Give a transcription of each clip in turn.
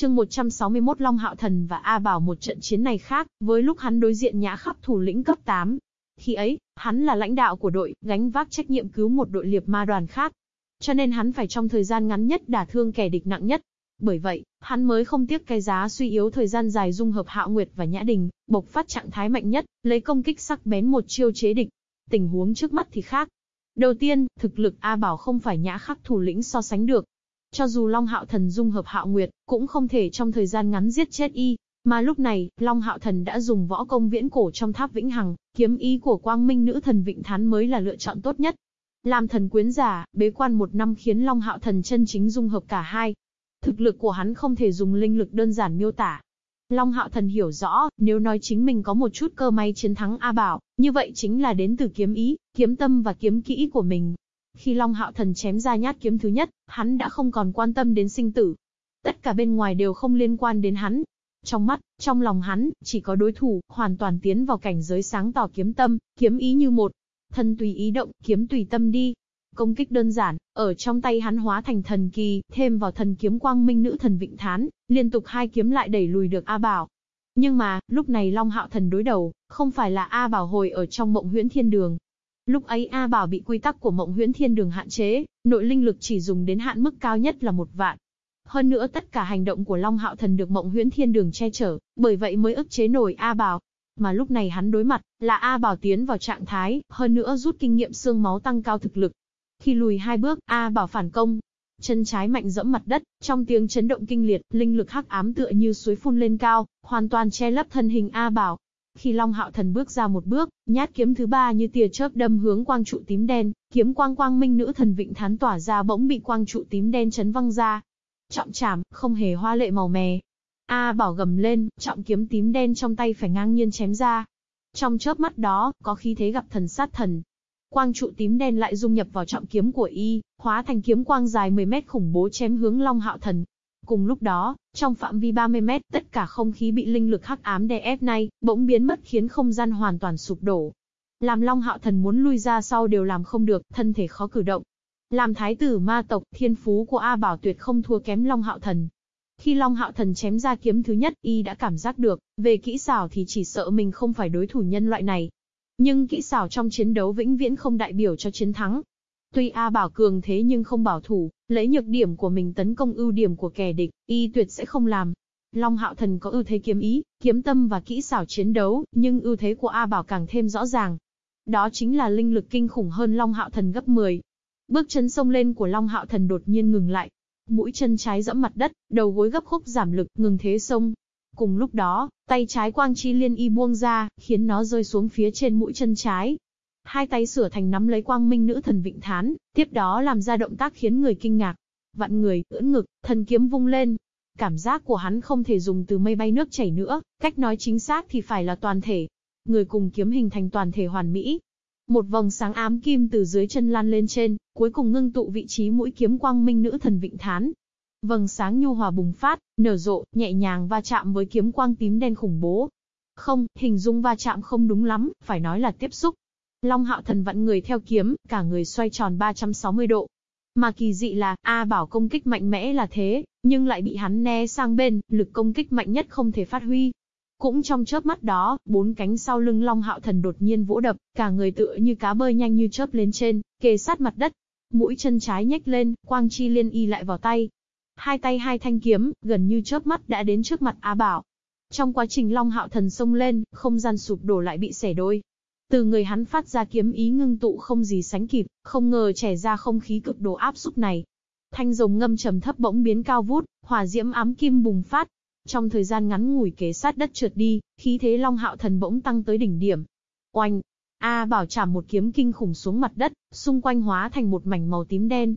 chương 161 Long Hạo Thần và A Bảo một trận chiến này khác, với lúc hắn đối diện nhã khắp thủ lĩnh cấp 8. Khi ấy, hắn là lãnh đạo của đội, gánh vác trách nhiệm cứu một đội liệp ma đoàn khác. Cho nên hắn phải trong thời gian ngắn nhất đả thương kẻ địch nặng nhất. Bởi vậy, hắn mới không tiếc cái giá suy yếu thời gian dài dung hợp Hạo Nguyệt và Nhã Đình, bộc phát trạng thái mạnh nhất, lấy công kích sắc bén một chiêu chế địch. Tình huống trước mắt thì khác. Đầu tiên, thực lực A Bảo không phải nhã khắc thủ lĩnh so sánh được, cho dù Long Hạo Thần dung hợp Hạo Nguyệt, cũng không thể trong thời gian ngắn giết chết y. Mà lúc này, Long Hạo Thần đã dùng võ công viễn cổ trong tháp vĩnh hằng, kiếm ý của quang minh nữ thần Vịnh Thán mới là lựa chọn tốt nhất. Làm thần quyến giả, bế quan một năm khiến Long Hạo Thần chân chính dung hợp cả hai. Thực lực của hắn không thể dùng linh lực đơn giản miêu tả. Long Hạo Thần hiểu rõ, nếu nói chính mình có một chút cơ may chiến thắng A Bảo, như vậy chính là đến từ kiếm ý, kiếm tâm và kiếm kỹ của mình. Khi Long Hạo Thần chém ra nhát kiếm thứ nhất, hắn đã không còn quan tâm đến sinh tử. Tất cả bên ngoài đều không liên quan đến hắn. Trong mắt, trong lòng hắn, chỉ có đối thủ, hoàn toàn tiến vào cảnh giới sáng tỏ kiếm tâm, kiếm ý như một. Thân tùy ý động, kiếm tùy tâm đi. Công kích đơn giản, ở trong tay hắn hóa thành thần kỳ, thêm vào thần kiếm quang minh nữ thần vịnh thán, liên tục hai kiếm lại đẩy lùi được A Bảo. Nhưng mà, lúc này Long Hạo Thần đối đầu, không phải là A Bảo hồi ở trong mộng huyễn thiên đường, Lúc ấy A Bảo bị quy tắc của mộng huyễn thiên đường hạn chế, nội linh lực chỉ dùng đến hạn mức cao nhất là một vạn. Hơn nữa tất cả hành động của Long Hạo Thần được mộng huyễn thiên đường che chở, bởi vậy mới ức chế nổi A Bảo. Mà lúc này hắn đối mặt, là A Bảo tiến vào trạng thái, hơn nữa rút kinh nghiệm xương máu tăng cao thực lực. Khi lùi hai bước, A Bảo phản công, chân trái mạnh dẫm mặt đất, trong tiếng chấn động kinh liệt, linh lực hắc ám tựa như suối phun lên cao, hoàn toàn che lấp thân hình A Bảo, khi Long Hạo Thần bước ra một bước, nhát kiếm thứ ba như tia chớp đâm hướng quang trụ tím đen, kiếm quang quang minh nữ thần vịnh thán tỏa ra bỗng bị quang trụ tím đen chấn văng ra. Trọng chảm, không hề hoa lệ màu mè. A bảo gầm lên, trọng kiếm tím đen trong tay phải ngang nhiên chém ra. Trong chớp mắt đó, có khí thế gặp thần sát thần. Quang trụ tím đen lại dung nhập vào trọng kiếm của y, hóa thành kiếm quang dài 10 mét khủng bố chém hướng Long Hạo Thần. Cùng lúc đó, trong phạm vi 30 mét, tất cả không khí bị linh lực hắc ám đè ép này bỗng biến mất khiến không gian hoàn toàn sụp đổ. Làm Long Hạo Thần muốn lui ra sau đều làm không được, thân thể khó cử động. Làm thái tử ma tộc, thiên phú của A Bảo tuyệt không thua kém Long Hạo Thần. Khi Long Hạo Thần chém ra kiếm thứ nhất, y đã cảm giác được, về kỹ xảo thì chỉ sợ mình không phải đối thủ nhân loại này. Nhưng kỹ xảo trong chiến đấu vĩnh viễn không đại biểu cho chiến thắng. Tuy A Bảo cường thế nhưng không bảo thủ, lấy nhược điểm của mình tấn công ưu điểm của kẻ địch, y tuyệt sẽ không làm. Long Hạo Thần có ưu thế kiếm ý, kiếm tâm và kỹ xảo chiến đấu, nhưng ưu thế của A Bảo càng thêm rõ ràng. Đó chính là linh lực kinh khủng hơn Long Hạo Thần gấp 10. Bước chân sông lên của Long Hạo Thần đột nhiên ngừng lại. Mũi chân trái dẫm mặt đất, đầu gối gấp khúc giảm lực, ngừng thế sông. Cùng lúc đó, tay trái quang chi liên y buông ra, khiến nó rơi xuống phía trên mũi chân trái, hai tay sửa thành nắm lấy quang minh nữ thần vịnh thán, tiếp đó làm ra động tác khiến người kinh ngạc. Vặn người, ưỡn ngực, thần kiếm vung lên. Cảm giác của hắn không thể dùng từ mây bay nước chảy nữa, cách nói chính xác thì phải là toàn thể. Người cùng kiếm hình thành toàn thể hoàn mỹ. Một vòng sáng ám kim từ dưới chân lan lên trên, cuối cùng ngưng tụ vị trí mũi kiếm quang minh nữ thần vịnh thán. Vầng sáng nhu hòa bùng phát, nở rộ, nhẹ nhàng va chạm với kiếm quang tím đen khủng bố. Không, hình dung va chạm không đúng lắm, phải nói là tiếp xúc. Long hạo thần vặn người theo kiếm, cả người xoay tròn 360 độ. Mà kỳ dị là, A bảo công kích mạnh mẽ là thế, nhưng lại bị hắn né sang bên, lực công kích mạnh nhất không thể phát huy. Cũng trong chớp mắt đó, bốn cánh sau lưng Long Hạo Thần đột nhiên vỗ đập, cả người tựa như cá bơi nhanh như chớp lên trên, kề sát mặt đất. Mũi chân trái nhếch lên, quang chi liên y lại vào tay. Hai tay hai thanh kiếm, gần như chớp mắt đã đến trước mặt A Bảo. Trong quá trình Long Hạo Thần xông lên, không gian sụp đổ lại bị xẻ đôi. Từ người hắn phát ra kiếm ý ngưng tụ không gì sánh kịp, không ngờ trẻ ra không khí cực độ áp xúc này. Thanh rồng ngâm trầm thấp bỗng biến cao vút, hỏa diễm ám kim bùng phát. Trong thời gian ngắn ngủi kế sát đất trượt đi, khí thế Long Hạo Thần bỗng tăng tới đỉnh điểm. Oanh! A bảo chạm một kiếm kinh khủng xuống mặt đất, xung quanh hóa thành một mảnh màu tím đen.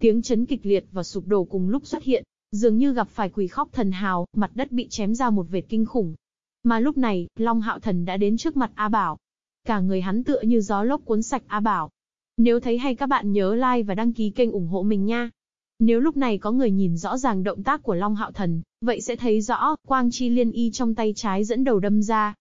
Tiếng chấn kịch liệt và sụp đổ cùng lúc xuất hiện, dường như gặp phải quỷ khóc thần hào, mặt đất bị chém ra một vệt kinh khủng. Mà lúc này, Long Hạo Thần đã đến trước mặt A Bảo. Cả người hắn tựa như gió lốc cuốn sạch A Bảo. Nếu thấy hay các bạn nhớ like và đăng ký kênh ủng hộ mình nha. Nếu lúc này có người nhìn rõ ràng động tác của Long Hạo Thần, vậy sẽ thấy rõ, quang chi liên y trong tay trái dẫn đầu đâm ra.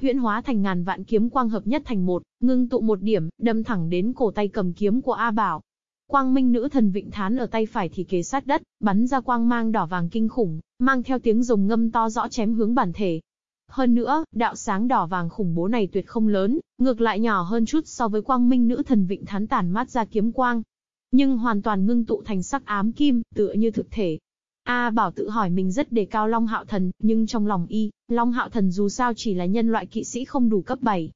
Huyễn hóa thành ngàn vạn kiếm quang hợp nhất thành một, ngưng tụ một điểm, đâm thẳng đến cổ tay cầm kiếm của A Bảo. Quang Minh nữ thần Vịnh Thán ở tay phải thì kế sát đất, bắn ra quang mang đỏ vàng kinh khủng, mang theo tiếng rồng ngâm to rõ chém hướng bản thể. Hơn nữa, đạo sáng đỏ vàng khủng bố này tuyệt không lớn, ngược lại nhỏ hơn chút so với Quang Minh nữ thần Vịnh Thán tản mát ra kiếm quang, nhưng hoàn toàn ngưng tụ thành sắc ám kim, tựa như thực thể. A Bảo tự hỏi mình rất đề cao Long Hạo Thần, nhưng trong lòng y, Long Hạo Thần dù sao chỉ là nhân loại kỵ sĩ không đủ cấp 7,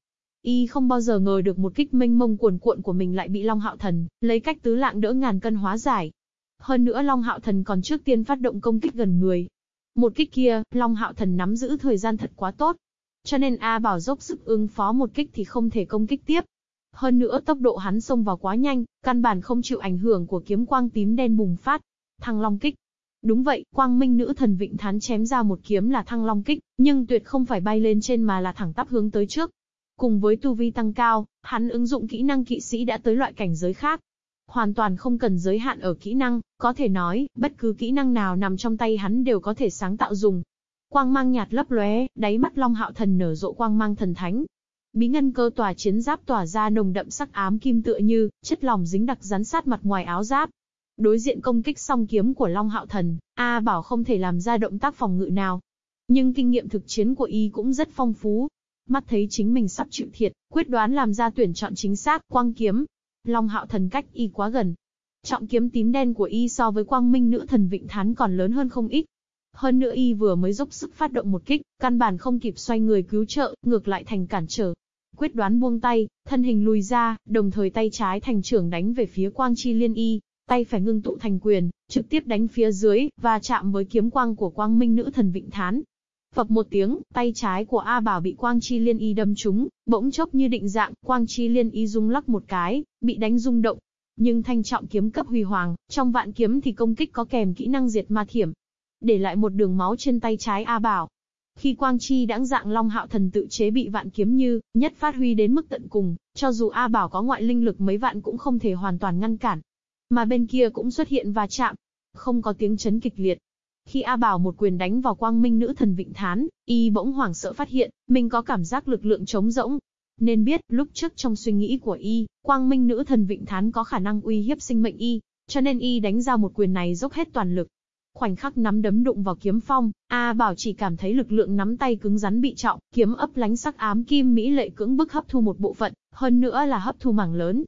Y không bao giờ ngờ được một kích minh mông cuồn cuộn của mình lại bị Long Hạo Thần, lấy cách tứ lạng đỡ ngàn cân hóa giải. Hơn nữa Long Hạo Thần còn trước tiên phát động công kích gần người. Một kích kia, Long Hạo Thần nắm giữ thời gian thật quá tốt. Cho nên A Bảo dốc sức ứng phó một kích thì không thể công kích tiếp. Hơn nữa tốc độ hắn xông vào quá nhanh, căn bản không chịu ảnh hưởng của kiếm quang tím đen bùng phát. Thăng Long kích. Đúng vậy, quang minh nữ thần Vịnh Thán chém ra một kiếm là thăng long kích, nhưng tuyệt không phải bay lên trên mà là thẳng tắp hướng tới trước. Cùng với tu vi tăng cao, hắn ứng dụng kỹ năng kỵ sĩ đã tới loại cảnh giới khác. Hoàn toàn không cần giới hạn ở kỹ năng, có thể nói, bất cứ kỹ năng nào nằm trong tay hắn đều có thể sáng tạo dùng. Quang mang nhạt lấp lóe, đáy mắt Long Hạo Thần nở rộ quang mang thần thánh. Bí ngân cơ tòa chiến giáp tỏa ra nồng đậm sắc ám kim tựa như, chất lỏng dính đặc rắn sát mặt ngoài áo giáp. Đối diện công kích song kiếm của Long Hạo Thần, A Bảo không thể làm ra động tác phòng ngự nào. Nhưng kinh nghiệm thực chiến của y cũng rất phong phú, mắt thấy chính mình sắp chịu thiệt, quyết đoán làm ra tuyển chọn chính xác, quang kiếm. Long hạo thần cách y quá gần. Trọng kiếm tím đen của y so với quang minh nữ thần vịnh thán còn lớn hơn không ít. Hơn nữa y vừa mới dốc sức phát động một kích, căn bản không kịp xoay người cứu trợ, ngược lại thành cản trở. Quyết đoán buông tay, thân hình lùi ra, đồng thời tay trái thành trưởng đánh về phía quang chi liên y, tay phải ngưng tụ thành quyền, trực tiếp đánh phía dưới, và chạm với kiếm quang của quang minh nữ thần vịnh thán. Phập một tiếng, tay trái của A Bảo bị Quang Chi Liên Y đâm trúng, bỗng chốc như định dạng, Quang Chi Liên Y rung lắc một cái, bị đánh rung động. Nhưng thanh trọng kiếm cấp huy hoàng, trong vạn kiếm thì công kích có kèm kỹ năng diệt ma thiểm. Để lại một đường máu trên tay trái A Bảo. Khi Quang Chi đãng dạng Long Hạo Thần tự chế bị vạn kiếm như, nhất phát huy đến mức tận cùng, cho dù A Bảo có ngoại linh lực mấy vạn cũng không thể hoàn toàn ngăn cản. Mà bên kia cũng xuất hiện và chạm. Không có tiếng chấn kịch liệt, khi A Bảo một quyền đánh vào quang minh nữ thần Vịnh Thán, y bỗng hoảng sợ phát hiện, mình có cảm giác lực lượng trống rỗng. Nên biết, lúc trước trong suy nghĩ của y, quang minh nữ thần Vịnh Thán có khả năng uy hiếp sinh mệnh y, cho nên y đánh ra một quyền này dốc hết toàn lực. Khoảnh khắc nắm đấm đụng vào kiếm phong, A Bảo chỉ cảm thấy lực lượng nắm tay cứng rắn bị trọng, kiếm ấp lánh sắc ám kim mỹ lệ cưỡng bức hấp thu một bộ phận, hơn nữa là hấp thu mảng lớn.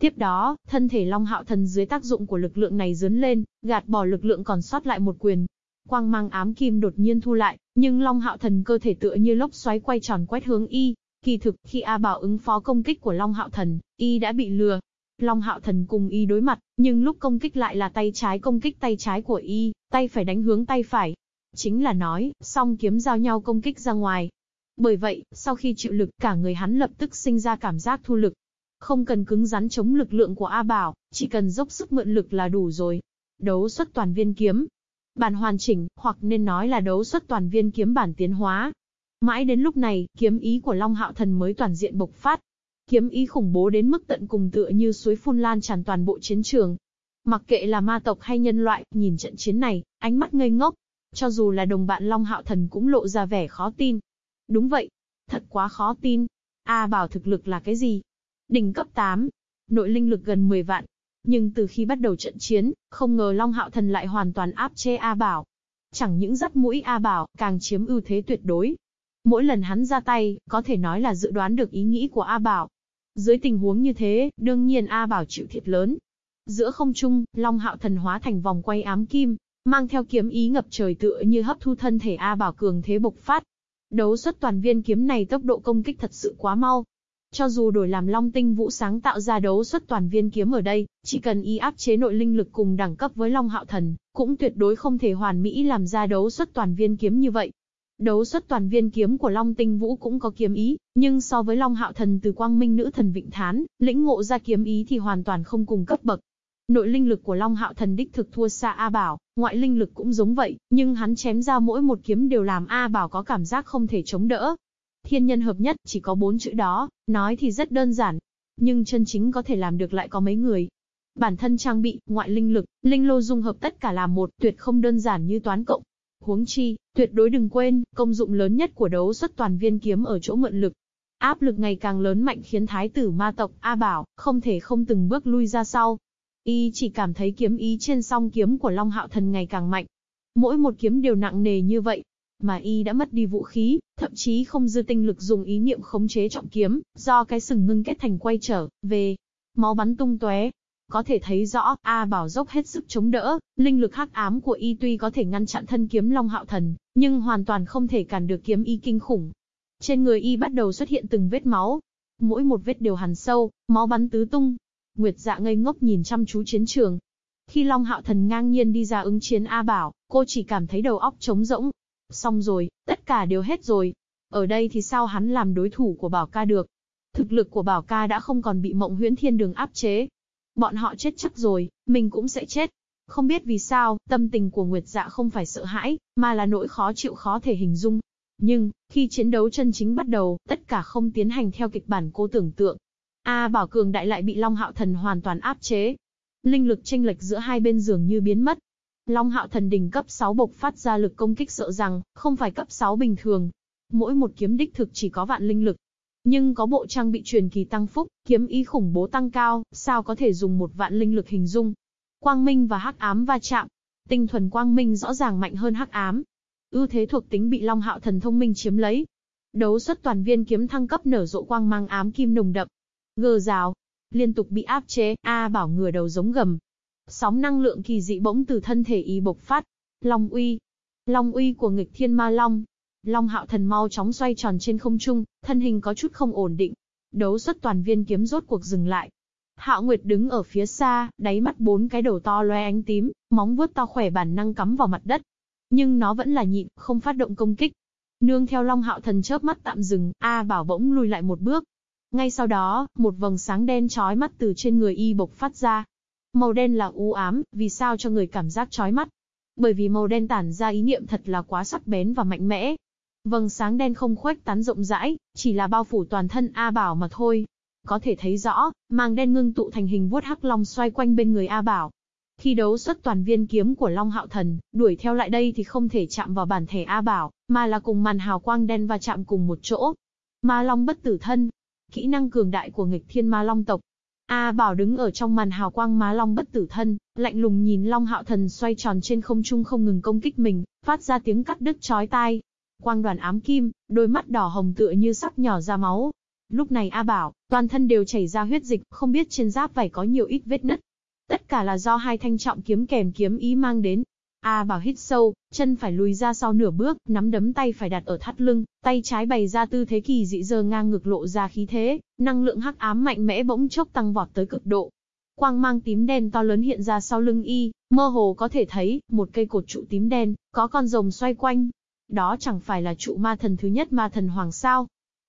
Tiếp đó, thân thể Long Hạo Thần dưới tác dụng của lực lượng này dướn lên, gạt bỏ lực lượng còn sót lại một quyền, Quang mang ám kim đột nhiên thu lại, nhưng Long Hạo Thần cơ thể tựa như lốc xoáy quay tròn quét hướng y. Kỳ thực, khi A Bảo ứng phó công kích của Long Hạo Thần, y đã bị lừa. Long Hạo Thần cùng y đối mặt, nhưng lúc công kích lại là tay trái công kích tay trái của y, tay phải đánh hướng tay phải. Chính là nói, song kiếm giao nhau công kích ra ngoài. Bởi vậy, sau khi chịu lực, cả người hắn lập tức sinh ra cảm giác thu lực. Không cần cứng rắn chống lực lượng của A Bảo, chỉ cần dốc sức mượn lực là đủ rồi. Đấu xuất toàn viên kiếm, Bản hoàn chỉnh, hoặc nên nói là đấu xuất toàn viên kiếm bản tiến hóa. Mãi đến lúc này, kiếm ý của Long Hạo Thần mới toàn diện bộc phát. Kiếm ý khủng bố đến mức tận cùng tựa như suối phun lan tràn toàn bộ chiến trường. Mặc kệ là ma tộc hay nhân loại, nhìn trận chiến này, ánh mắt ngây ngốc. Cho dù là đồng bạn Long Hạo Thần cũng lộ ra vẻ khó tin. Đúng vậy, thật quá khó tin. A bảo thực lực là cái gì? Đỉnh cấp 8, nội linh lực gần 10 vạn, nhưng từ khi bắt đầu trận chiến, không ngờ Long Hạo Thần lại hoàn toàn áp chế A Bảo. Chẳng những dắt mũi A Bảo, càng chiếm ưu thế tuyệt đối. Mỗi lần hắn ra tay, có thể nói là dự đoán được ý nghĩ của A Bảo. Dưới tình huống như thế, đương nhiên A Bảo chịu thiệt lớn. Giữa không trung, Long Hạo Thần hóa thành vòng quay ám kim, mang theo kiếm ý ngập trời tựa như hấp thu thân thể A Bảo cường thế bộc phát. Đấu xuất toàn viên kiếm này tốc độ công kích thật sự quá mau, cho dù đổi làm Long Tinh Vũ sáng tạo ra đấu xuất toàn viên kiếm ở đây, chỉ cần y áp chế nội linh lực cùng đẳng cấp với Long Hạo Thần, cũng tuyệt đối không thể hoàn mỹ làm ra đấu xuất toàn viên kiếm như vậy. Đấu xuất toàn viên kiếm của Long Tinh Vũ cũng có kiếm ý, nhưng so với Long Hạo Thần từ Quang Minh Nữ Thần Vịnh Thán, lĩnh ngộ ra kiếm ý thì hoàn toàn không cùng cấp bậc. Nội linh lực của Long Hạo Thần đích thực thua xa A Bảo, ngoại linh lực cũng giống vậy, nhưng hắn chém ra mỗi một kiếm đều làm A Bảo có cảm giác không thể chống đỡ, Thiên nhân hợp nhất chỉ có bốn chữ đó, nói thì rất đơn giản. Nhưng chân chính có thể làm được lại có mấy người. Bản thân trang bị, ngoại linh lực, linh lô dung hợp tất cả là một, tuyệt không đơn giản như toán cộng. Huống chi, tuyệt đối đừng quên, công dụng lớn nhất của đấu xuất toàn viên kiếm ở chỗ mượn lực. Áp lực ngày càng lớn mạnh khiến thái tử ma tộc A Bảo, không thể không từng bước lui ra sau. Y chỉ cảm thấy kiếm ý trên song kiếm của Long Hạo Thần ngày càng mạnh. Mỗi một kiếm đều nặng nề như vậy, mà y đã mất đi vũ khí, thậm chí không dư tinh lực dùng ý niệm khống chế trọng kiếm, do cái sừng ngưng kết thành quay trở về, máu bắn tung tóe. Có thể thấy rõ, A Bảo dốc hết sức chống đỡ, linh lực hắc ám của y tuy có thể ngăn chặn thân kiếm Long Hạo Thần, nhưng hoàn toàn không thể cản được kiếm y kinh khủng. Trên người y bắt đầu xuất hiện từng vết máu, mỗi một vết đều hằn sâu, máu bắn tứ tung. Nguyệt Dạ ngây ngốc nhìn chăm chú chiến trường. Khi Long Hạo Thần ngang nhiên đi ra ứng chiến A Bảo, cô chỉ cảm thấy đầu óc trống rỗng, Xong rồi, tất cả đều hết rồi. Ở đây thì sao hắn làm đối thủ của Bảo ca được? Thực lực của Bảo ca đã không còn bị mộng huyễn thiên đường áp chế. Bọn họ chết chắc rồi, mình cũng sẽ chết. Không biết vì sao, tâm tình của Nguyệt Dạ không phải sợ hãi, mà là nỗi khó chịu khó thể hình dung. Nhưng, khi chiến đấu chân chính bắt đầu, tất cả không tiến hành theo kịch bản cô tưởng tượng. A Bảo Cường Đại lại bị Long Hạo Thần hoàn toàn áp chế. Linh lực tranh lệch giữa hai bên dường như biến mất, Long hạo thần đỉnh cấp 6 bộc phát ra lực công kích sợ rằng, không phải cấp 6 bình thường. Mỗi một kiếm đích thực chỉ có vạn linh lực. Nhưng có bộ trang bị truyền kỳ tăng phúc, kiếm ý khủng bố tăng cao, sao có thể dùng một vạn linh lực hình dung. Quang minh và hắc ám va chạm. Tinh thuần quang minh rõ ràng mạnh hơn hắc ám. Ưu thế thuộc tính bị Long hạo thần thông minh chiếm lấy. Đấu xuất toàn viên kiếm thăng cấp nở rộ quang mang ám kim nồng đậm. Gờ rào, liên tục bị áp chế, A bảo ngửa đầu giống gầm, Sóng năng lượng kỳ dị bỗng từ thân thể y bộc phát. Long uy. Long uy của nghịch thiên ma long. Long hạo thần mau chóng xoay tròn trên không trung, thân hình có chút không ổn định. Đấu xuất toàn viên kiếm rốt cuộc dừng lại. Hạo Nguyệt đứng ở phía xa, đáy mắt bốn cái đầu to loe ánh tím, móng vuốt to khỏe bản năng cắm vào mặt đất. Nhưng nó vẫn là nhịn, không phát động công kích. Nương theo Long Hạo Thần chớp mắt tạm dừng, A Bảo bỗng lùi lại một bước. Ngay sau đó, một vầng sáng đen chói mắt từ trên người y bộc phát ra, Màu đen là u ám, vì sao cho người cảm giác chói mắt? Bởi vì màu đen tản ra ý niệm thật là quá sắc bén và mạnh mẽ. Vầng sáng đen không khuếch tán rộng rãi, chỉ là bao phủ toàn thân A Bảo mà thôi. Có thể thấy rõ, màng đen ngưng tụ thành hình vuốt hắc long xoay quanh bên người A Bảo. Khi đấu xuất toàn viên kiếm của Long Hạo Thần, đuổi theo lại đây thì không thể chạm vào bản thể A Bảo, mà là cùng màn hào quang đen và chạm cùng một chỗ. Ma Long bất tử thân. Kỹ năng cường đại của nghịch thiên Ma Long tộc, A Bảo đứng ở trong màn hào quang má long bất tử thân, lạnh lùng nhìn Long Hạo Thần xoay tròn trên không trung không ngừng công kích mình, phát ra tiếng cắt đứt chói tai. Quang đoàn ám kim, đôi mắt đỏ hồng tựa như sắp nhỏ ra máu. Lúc này A Bảo, toàn thân đều chảy ra huyết dịch, không biết trên giáp vảy có nhiều ít vết nứt. Tất cả là do hai thanh trọng kiếm kèm kiếm ý mang đến. A Bảo hít sâu, chân phải lùi ra sau nửa bước, nắm đấm tay phải đặt ở thắt lưng, tay trái bày ra tư thế kỳ dị dơ ngang ngực lộ ra khí thế, năng lượng hắc ám mạnh mẽ bỗng chốc tăng vọt tới cực độ. Quang mang tím đen to lớn hiện ra sau lưng y, mơ hồ có thể thấy, một cây cột trụ tím đen, có con rồng xoay quanh. Đó chẳng phải là trụ ma thần thứ nhất ma thần hoàng sao.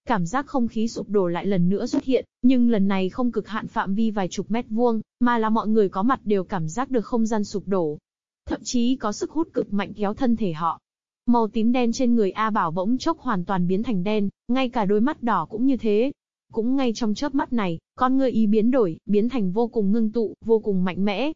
Cảm giác không khí sụp đổ lại lần nữa xuất hiện, nhưng lần này không cực hạn phạm vi vài chục mét vuông, mà là mọi người có mặt đều cảm giác được không gian sụp đổ, thậm chí có sức hút cực mạnh kéo thân thể họ. Màu tím đen trên người A Bảo bỗng chốc hoàn toàn biến thành đen, ngay cả đôi mắt đỏ cũng như thế. Cũng ngay trong chớp mắt này, con người y biến đổi, biến thành vô cùng ngưng tụ, vô cùng mạnh mẽ.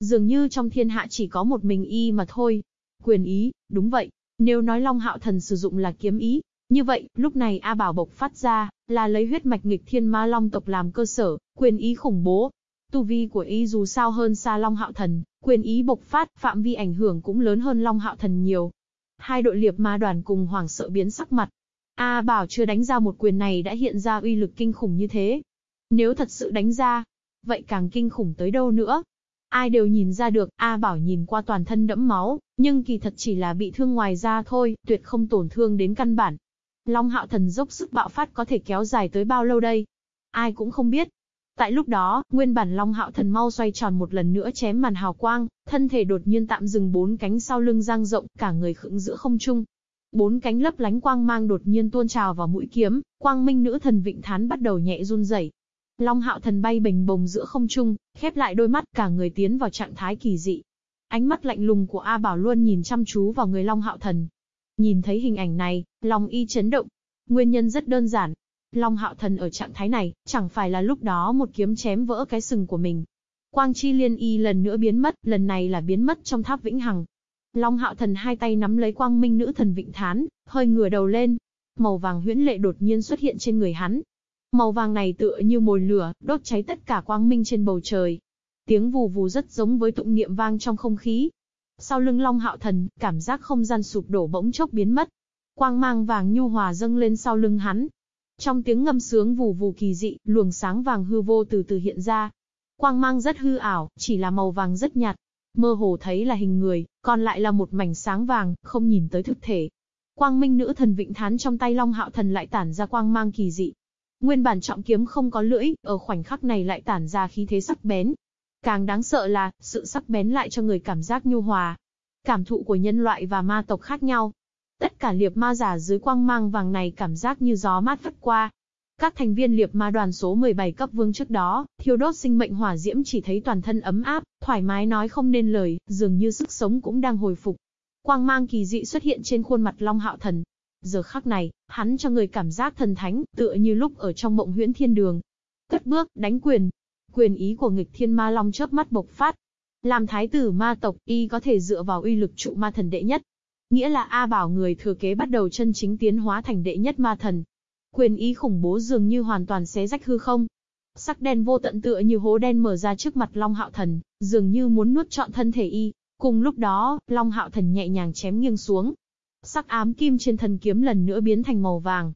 Dường như trong thiên hạ chỉ có một mình y mà thôi. Quyền ý, đúng vậy. Nếu nói Long Hạo Thần sử dụng là kiếm ý, như vậy, lúc này A Bảo bộc phát ra, là lấy huyết mạch nghịch thiên ma long tộc làm cơ sở, quyền ý khủng bố, Tu vi của y dù sao hơn xa Long Hạo Thần, quyền ý bộc phát, phạm vi ảnh hưởng cũng lớn hơn Long Hạo Thần nhiều. Hai đội liệp ma đoàn cùng hoàng sợ biến sắc mặt. A Bảo chưa đánh ra một quyền này đã hiện ra uy lực kinh khủng như thế. Nếu thật sự đánh ra, vậy càng kinh khủng tới đâu nữa. Ai đều nhìn ra được, A Bảo nhìn qua toàn thân đẫm máu, nhưng kỳ thật chỉ là bị thương ngoài da thôi, tuyệt không tổn thương đến căn bản. Long Hạo Thần dốc sức bạo phát có thể kéo dài tới bao lâu đây? Ai cũng không biết, Tại lúc đó, nguyên bản Long Hạo Thần mau xoay tròn một lần nữa chém màn hào quang, thân thể đột nhiên tạm dừng bốn cánh sau lưng giang rộng, cả người khựng giữa không trung. Bốn cánh lấp lánh quang mang đột nhiên tuôn trào vào mũi kiếm, quang minh nữ thần Vịnh Thán bắt đầu nhẹ run rẩy. Long Hạo Thần bay bình bồng giữa không trung, khép lại đôi mắt, cả người tiến vào trạng thái kỳ dị. Ánh mắt lạnh lùng của A Bảo luôn nhìn chăm chú vào người Long Hạo Thần. Nhìn thấy hình ảnh này, lòng y chấn động. Nguyên nhân rất đơn giản, Long hạo thần ở trạng thái này, chẳng phải là lúc đó một kiếm chém vỡ cái sừng của mình. Quang chi liên y lần nữa biến mất, lần này là biến mất trong tháp vĩnh hằng. Long hạo thần hai tay nắm lấy quang minh nữ thần vịnh thán, hơi ngửa đầu lên. Màu vàng huyễn lệ đột nhiên xuất hiện trên người hắn. Màu vàng này tựa như mồi lửa, đốt cháy tất cả quang minh trên bầu trời. Tiếng vù vù rất giống với tụng niệm vang trong không khí. Sau lưng Long Hạo Thần, cảm giác không gian sụp đổ bỗng chốc biến mất. Quang mang vàng nhu hòa dâng lên sau lưng hắn. Trong tiếng ngâm sướng vù vù kỳ dị, luồng sáng vàng hư vô từ từ hiện ra. Quang mang rất hư ảo, chỉ là màu vàng rất nhạt. Mơ hồ thấy là hình người, còn lại là một mảnh sáng vàng, không nhìn tới thực thể. Quang minh nữ thần vịnh thán trong tay Long Hạo Thần lại tản ra quang mang kỳ dị. Nguyên bản trọng kiếm không có lưỡi, ở khoảnh khắc này lại tản ra khí thế sắc bén. Càng đáng sợ là, sự sắc bén lại cho người cảm giác nhu hòa. Cảm thụ của nhân loại và ma tộc khác nhau. Tất cả liệp ma giả dưới quang mang vàng này cảm giác như gió mát phất qua. Các thành viên liệp ma đoàn số 17 cấp vương trước đó, thiêu đốt sinh mệnh hỏa diễm chỉ thấy toàn thân ấm áp, thoải mái nói không nên lời, dường như sức sống cũng đang hồi phục. Quang mang kỳ dị xuất hiện trên khuôn mặt Long Hạo Thần. Giờ khắc này, hắn cho người cảm giác thần thánh, tựa như lúc ở trong mộng huyễn thiên đường. Cất bước, đánh quyền. Quyền ý của nghịch thiên ma long chớp mắt bộc phát. Làm thái tử ma tộc, y có thể dựa vào uy lực trụ ma thần đệ nhất. Nghĩa là A bảo người thừa kế bắt đầu chân chính tiến hóa thành đệ nhất ma thần. Quyền ý khủng bố dường như hoàn toàn xé rách hư không. Sắc đen vô tận tựa như hố đen mở ra trước mặt Long Hạo Thần, dường như muốn nuốt trọn thân thể y. Cùng lúc đó, Long Hạo Thần nhẹ nhàng chém nghiêng xuống. Sắc ám kim trên thần kiếm lần nữa biến thành màu vàng.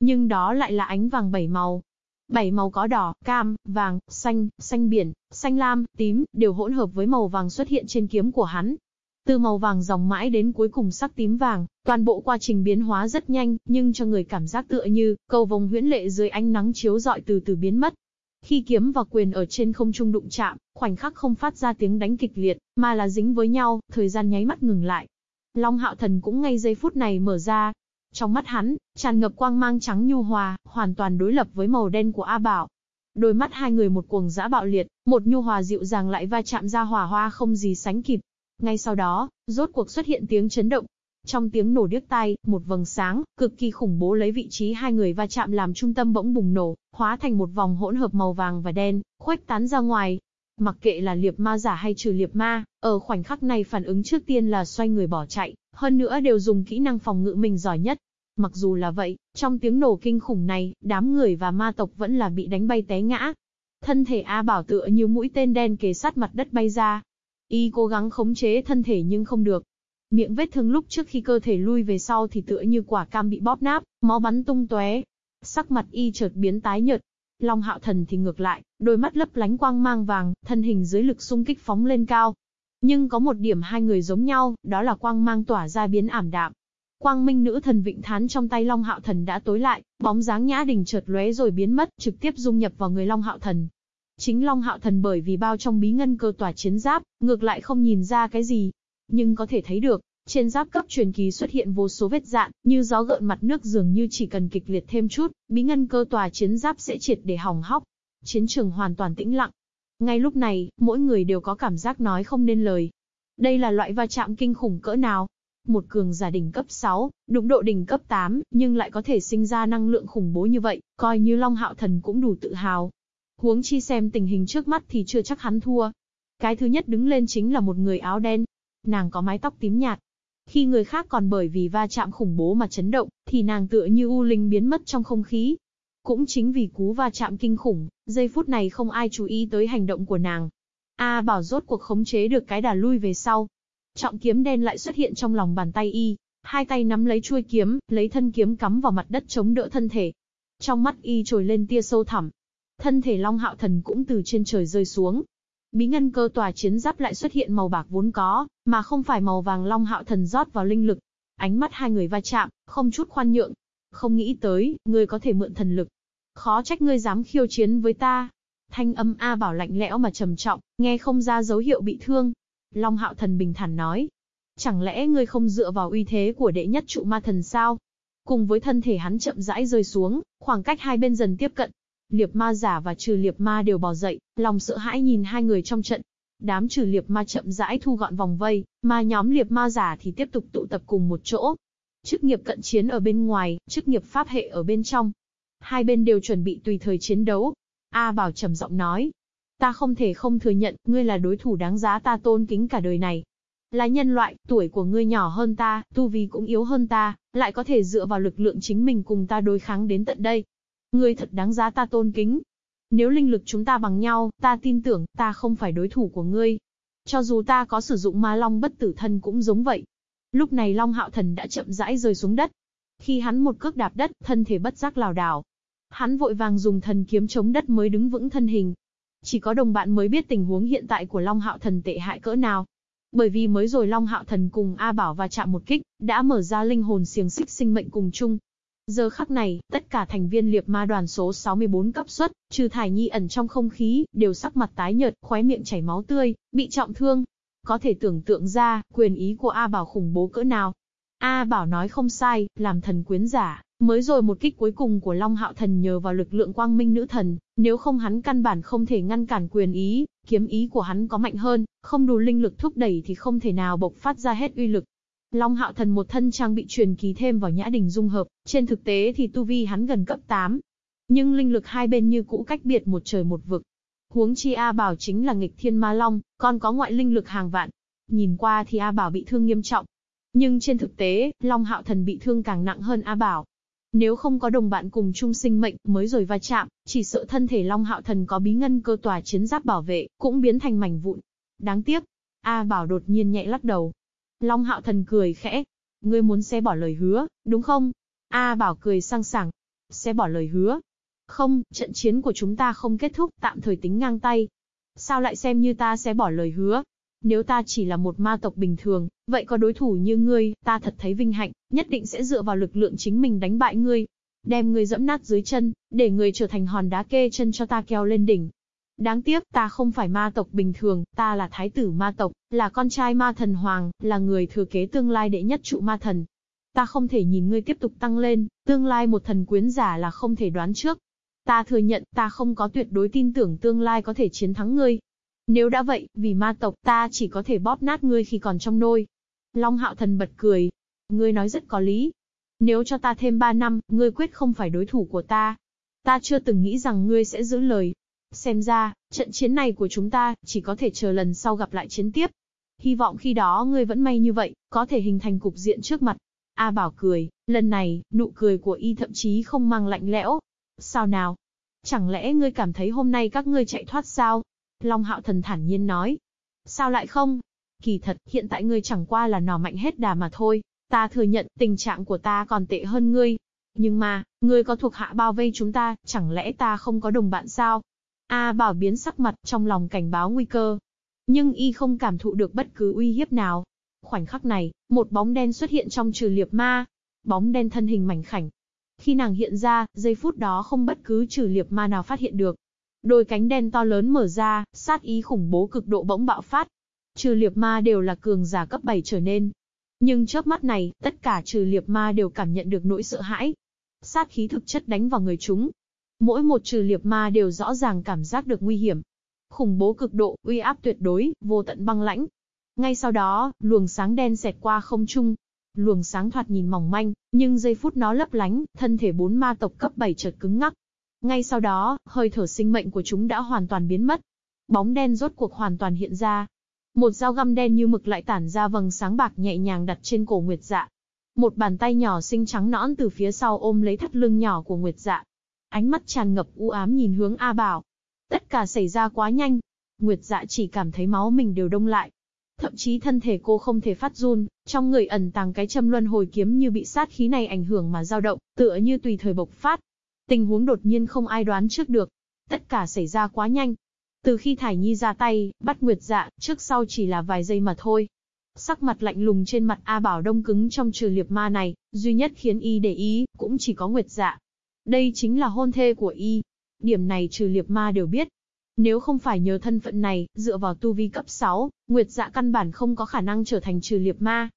Nhưng đó lại là ánh vàng bảy màu. Bảy màu có đỏ, cam, vàng, xanh, xanh biển, xanh lam, tím, đều hỗn hợp với màu vàng xuất hiện trên kiếm của hắn. Từ màu vàng dòng mãi đến cuối cùng sắc tím vàng, toàn bộ quá trình biến hóa rất nhanh, nhưng cho người cảm giác tựa như, cầu vồng huyễn lệ dưới ánh nắng chiếu rọi từ từ biến mất. Khi kiếm và quyền ở trên không trung đụng chạm, khoảnh khắc không phát ra tiếng đánh kịch liệt, mà là dính với nhau, thời gian nháy mắt ngừng lại. Long hạo thần cũng ngay giây phút này mở ra. Trong mắt hắn, tràn ngập quang mang trắng nhu hòa, hoàn toàn đối lập với màu đen của A Bảo. Đôi mắt hai người một cuồng dã bạo liệt, một nhu hòa dịu dàng lại va chạm ra hỏa hoa không gì sánh kịp. Ngay sau đó, rốt cuộc xuất hiện tiếng chấn động. Trong tiếng nổ điếc tai, một vầng sáng, cực kỳ khủng bố lấy vị trí hai người va chạm làm trung tâm bỗng bùng nổ, hóa thành một vòng hỗn hợp màu vàng và đen, khuếch tán ra ngoài. Mặc kệ là liệp ma giả hay trừ liệp ma, ở khoảnh khắc này phản ứng trước tiên là xoay người bỏ chạy, hơn nữa đều dùng kỹ năng phòng ngự mình giỏi nhất. Mặc dù là vậy, trong tiếng nổ kinh khủng này, đám người và ma tộc vẫn là bị đánh bay té ngã. Thân thể A Bảo tựa như mũi tên đen kề sát mặt đất bay ra, Y cố gắng khống chế thân thể nhưng không được. Miệng vết thương lúc trước khi cơ thể lui về sau thì tựa như quả cam bị bóp nát, máu bắn tung tóe. Sắc mặt y chợt biến tái nhợt. Long hạo thần thì ngược lại, đôi mắt lấp lánh quang mang vàng, thân hình dưới lực xung kích phóng lên cao. Nhưng có một điểm hai người giống nhau, đó là quang mang tỏa ra biến ảm đạm. Quang minh nữ thần vịnh thán trong tay Long Hạo Thần đã tối lại, bóng dáng nhã đình chợt lóe rồi biến mất, trực tiếp dung nhập vào người Long Hạo Thần. Chính Long Hạo Thần bởi vì bao trong bí ngân cơ tỏa chiến giáp, ngược lại không nhìn ra cái gì. Nhưng có thể thấy được, trên giáp cấp truyền kỳ xuất hiện vô số vết dạn, như gió gợn mặt nước dường như chỉ cần kịch liệt thêm chút, bí ngân cơ tòa chiến giáp sẽ triệt để hỏng hóc. Chiến trường hoàn toàn tĩnh lặng. Ngay lúc này, mỗi người đều có cảm giác nói không nên lời. Đây là loại va chạm kinh khủng cỡ nào? Một cường giả đỉnh cấp 6, đụng độ đỉnh cấp 8, nhưng lại có thể sinh ra năng lượng khủng bố như vậy, coi như Long Hạo Thần cũng đủ tự hào. Huống chi xem tình hình trước mắt thì chưa chắc hắn thua. Cái thứ nhất đứng lên chính là một người áo đen. Nàng có mái tóc tím nhạt. Khi người khác còn bởi vì va chạm khủng bố mà chấn động, thì nàng tựa như u linh biến mất trong không khí. Cũng chính vì cú va chạm kinh khủng, giây phút này không ai chú ý tới hành động của nàng. A bảo rốt cuộc khống chế được cái đà lui về sau. Trọng kiếm đen lại xuất hiện trong lòng bàn tay y, hai tay nắm lấy chuôi kiếm, lấy thân kiếm cắm vào mặt đất chống đỡ thân thể. Trong mắt y trồi lên tia sâu thẳm, Thân thể Long Hạo Thần cũng từ trên trời rơi xuống. Bí ngân cơ tòa chiến giáp lại xuất hiện màu bạc vốn có, mà không phải màu vàng Long Hạo Thần rót vào linh lực. Ánh mắt hai người va chạm, không chút khoan nhượng. Không nghĩ tới, ngươi có thể mượn thần lực. Khó trách ngươi dám khiêu chiến với ta. Thanh âm A bảo lạnh lẽo mà trầm trọng, nghe không ra dấu hiệu bị thương. Long Hạo Thần bình thản nói. Chẳng lẽ ngươi không dựa vào uy thế của đệ nhất trụ ma thần sao? Cùng với thân thể hắn chậm rãi rơi xuống, khoảng cách hai bên dần tiếp cận, Liệp ma giả và trừ liệp ma đều bò dậy, lòng sợ hãi nhìn hai người trong trận. Đám trừ liệp ma chậm rãi thu gọn vòng vây, mà nhóm liệp ma giả thì tiếp tục tụ tập cùng một chỗ. Chức nghiệp cận chiến ở bên ngoài, chức nghiệp pháp hệ ở bên trong. Hai bên đều chuẩn bị tùy thời chiến đấu. A Bảo trầm giọng nói. Ta không thể không thừa nhận, ngươi là đối thủ đáng giá ta tôn kính cả đời này. Là nhân loại, tuổi của ngươi nhỏ hơn ta, tu vi cũng yếu hơn ta, lại có thể dựa vào lực lượng chính mình cùng ta đối kháng đến tận đây. Ngươi thật đáng giá ta tôn kính. Nếu linh lực chúng ta bằng nhau, ta tin tưởng, ta không phải đối thủ của ngươi. Cho dù ta có sử dụng ma long bất tử thân cũng giống vậy. Lúc này Long Hạo Thần đã chậm rãi rơi xuống đất. Khi hắn một cước đạp đất, thân thể bất giác lảo đảo. Hắn vội vàng dùng thần kiếm chống đất mới đứng vững thân hình. Chỉ có đồng bạn mới biết tình huống hiện tại của Long Hạo Thần tệ hại cỡ nào. Bởi vì mới rồi Long Hạo Thần cùng A Bảo và chạm một kích, đã mở ra linh hồn xiềng xích sinh mệnh cùng chung. Giờ khắc này, tất cả thành viên liệp ma đoàn số 64 cấp xuất, trừ thải nhi ẩn trong không khí, đều sắc mặt tái nhợt, khóe miệng chảy máu tươi, bị trọng thương. Có thể tưởng tượng ra, quyền ý của A Bảo khủng bố cỡ nào. A Bảo nói không sai, làm thần quyến giả, mới rồi một kích cuối cùng của Long Hạo Thần nhờ vào lực lượng quang minh nữ thần, nếu không hắn căn bản không thể ngăn cản quyền ý, kiếm ý của hắn có mạnh hơn, không đủ linh lực thúc đẩy thì không thể nào bộc phát ra hết uy lực. Long Hạo Thần một thân trang bị truyền kỳ thêm vào nhã đình dung hợp, trên thực tế thì tu vi hắn gần cấp 8. Nhưng linh lực hai bên như cũ cách biệt một trời một vực. Huống chi A Bảo chính là nghịch thiên ma long, còn có ngoại linh lực hàng vạn. Nhìn qua thì A Bảo bị thương nghiêm trọng. Nhưng trên thực tế, Long Hạo Thần bị thương càng nặng hơn A Bảo. Nếu không có đồng bạn cùng chung sinh mệnh mới rồi va chạm, chỉ sợ thân thể Long Hạo Thần có bí ngân cơ tòa chiến giáp bảo vệ, cũng biến thành mảnh vụn. Đáng tiếc, A Bảo đột nhiên nhẹ lắc đầu, Long hạo thần cười khẽ. Ngươi muốn xe bỏ lời hứa, đúng không? A bảo cười sang sảng. Xe bỏ lời hứa. Không, trận chiến của chúng ta không kết thúc, tạm thời tính ngang tay. Sao lại xem như ta sẽ bỏ lời hứa? Nếu ta chỉ là một ma tộc bình thường, vậy có đối thủ như ngươi, ta thật thấy vinh hạnh, nhất định sẽ dựa vào lực lượng chính mình đánh bại ngươi. Đem ngươi dẫm nát dưới chân, để ngươi trở thành hòn đá kê chân cho ta keo lên đỉnh. Đáng tiếc, ta không phải ma tộc bình thường, ta là thái tử ma tộc, là con trai ma thần hoàng, là người thừa kế tương lai đệ nhất trụ ma thần. Ta không thể nhìn ngươi tiếp tục tăng lên, tương lai một thần quyến giả là không thể đoán trước. Ta thừa nhận, ta không có tuyệt đối tin tưởng tương lai có thể chiến thắng ngươi. Nếu đã vậy, vì ma tộc ta chỉ có thể bóp nát ngươi khi còn trong nôi. Long hạo thần bật cười. Ngươi nói rất có lý. Nếu cho ta thêm 3 năm, ngươi quyết không phải đối thủ của ta. Ta chưa từng nghĩ rằng ngươi sẽ giữ lời, Xem ra, trận chiến này của chúng ta, chỉ có thể chờ lần sau gặp lại chiến tiếp. Hy vọng khi đó ngươi vẫn may như vậy, có thể hình thành cục diện trước mặt. A Bảo cười, lần này, nụ cười của y thậm chí không mang lạnh lẽo. Sao nào? Chẳng lẽ ngươi cảm thấy hôm nay các ngươi chạy thoát sao? Long Hạo Thần thản nhiên nói. Sao lại không? Kỳ thật, hiện tại ngươi chẳng qua là nỏ mạnh hết đà mà thôi. Ta thừa nhận, tình trạng của ta còn tệ hơn ngươi. Nhưng mà, ngươi có thuộc hạ bao vây chúng ta, chẳng lẽ ta không có đồng bạn sao? A Bảo biến sắc mặt trong lòng cảnh báo nguy cơ. Nhưng y không cảm thụ được bất cứ uy hiếp nào. Khoảnh khắc này, một bóng đen xuất hiện trong trừ liệp ma. Bóng đen thân hình mảnh khảnh. Khi nàng hiện ra, giây phút đó không bất cứ trừ liệp ma nào phát hiện được. Đôi cánh đen to lớn mở ra, sát ý khủng bố cực độ bỗng bạo phát. Trừ liệp ma đều là cường giả cấp 7 trở nên. Nhưng chớp mắt này, tất cả trừ liệp ma đều cảm nhận được nỗi sợ hãi. Sát khí thực chất đánh vào người chúng, Mỗi một trừ liệp ma đều rõ ràng cảm giác được nguy hiểm. Khủng bố cực độ, uy áp tuyệt đối, vô tận băng lãnh. Ngay sau đó, luồng sáng đen xẹt qua không trung. Luồng sáng thoạt nhìn mỏng manh, nhưng giây phút nó lấp lánh, thân thể bốn ma tộc cấp 7 chợt cứng ngắc. Ngay sau đó, hơi thở sinh mệnh của chúng đã hoàn toàn biến mất. Bóng đen rốt cuộc hoàn toàn hiện ra. Một dao găm đen như mực lại tản ra vầng sáng bạc nhẹ nhàng đặt trên cổ Nguyệt Dạ. Một bàn tay nhỏ xinh trắng nõn từ phía sau ôm lấy thắt lưng nhỏ của Nguyệt Dạ, ánh mắt tràn ngập u ám nhìn hướng A Bảo. Tất cả xảy ra quá nhanh. Nguyệt dạ chỉ cảm thấy máu mình đều đông lại. Thậm chí thân thể cô không thể phát run, trong người ẩn tàng cái châm luân hồi kiếm như bị sát khí này ảnh hưởng mà dao động, tựa như tùy thời bộc phát. Tình huống đột nhiên không ai đoán trước được. Tất cả xảy ra quá nhanh. Từ khi Thải Nhi ra tay, bắt Nguyệt dạ, trước sau chỉ là vài giây mà thôi. Sắc mặt lạnh lùng trên mặt A Bảo đông cứng trong trừ liệp ma này, duy nhất khiến y để ý, cũng chỉ có Nguyệt dạ. Đây chính là hôn thê của y. Điểm này trừ liệp ma đều biết. Nếu không phải nhờ thân phận này, dựa vào tu vi cấp 6, Nguyệt dạ căn bản không có khả năng trở thành trừ liệp ma.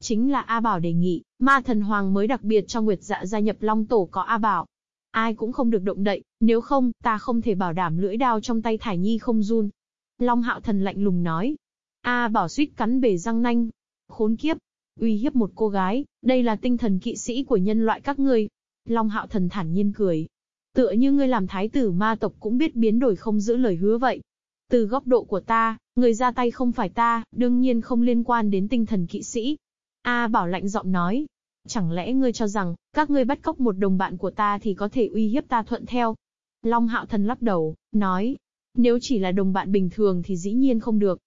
Chính là A Bảo đề nghị, ma thần hoàng mới đặc biệt cho Nguyệt dạ gia nhập Long Tổ có A Bảo. Ai cũng không được động đậy, nếu không, ta không thể bảo đảm lưỡi đao trong tay Thải Nhi không run. Long Hạo Thần lạnh lùng nói. A Bảo suýt cắn bể răng nanh. Khốn kiếp, uy hiếp một cô gái, đây là tinh thần kỵ sĩ của nhân loại các ngươi, Long hạo thần thản nhiên cười. Tựa như ngươi làm thái tử ma tộc cũng biết biến đổi không giữ lời hứa vậy. Từ góc độ của ta, người ra tay không phải ta, đương nhiên không liên quan đến tinh thần kỵ sĩ. A bảo lạnh giọng nói. Chẳng lẽ ngươi cho rằng, các ngươi bắt cóc một đồng bạn của ta thì có thể uy hiếp ta thuận theo? Long Hạo Thần lắc đầu, nói, nếu chỉ là đồng bạn bình thường thì dĩ nhiên không được.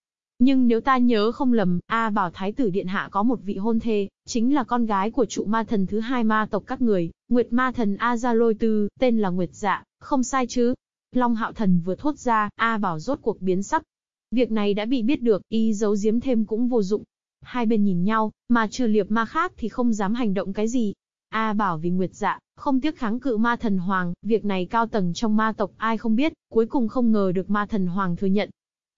Nhưng nếu ta nhớ không lầm, A Bảo Thái tử Điện Hạ có một vị hôn thê, chính là con gái của trụ ma thần thứ hai ma tộc các người, Nguyệt ma thần A Gia Lôi Tư, tên là Nguyệt Dạ, không sai chứ. Long Hạo Thần vừa thốt ra, A Bảo rốt cuộc biến sắc. Việc này đã bị biết được, y giấu giếm thêm cũng vô dụng. Hai bên nhìn nhau, mà trừ liệp ma khác thì không dám hành động cái gì. A Bảo vì Nguyệt Dạ, không tiếc kháng cự ma thần hoàng, việc này cao tầng trong ma tộc ai không biết, cuối cùng không ngờ được ma thần hoàng thừa nhận.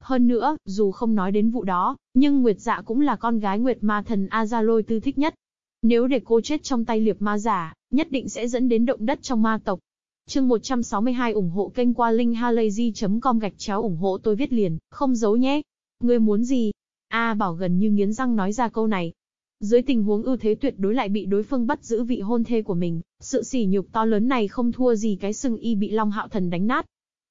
Hơn nữa, dù không nói đến vụ đó, nhưng Nguyệt Dạ cũng là con gái Nguyệt ma thần Azaloi tư thích nhất. Nếu để cô chết trong tay liệp ma giả, nhất định sẽ dẫn đến động đất trong ma tộc. Chương 162 ủng hộ kênh qua linkhalazy.com gạch chéo ủng hộ tôi viết liền, không giấu nhé. Ngươi muốn gì? A Bảo gần như nghiến răng nói ra câu này, dưới tình huống ưu thế tuyệt đối lại bị đối phương bắt giữ vị hôn thê của mình, sự sỉ nhục to lớn này không thua gì cái sừng y bị Long Hạo Thần đánh nát.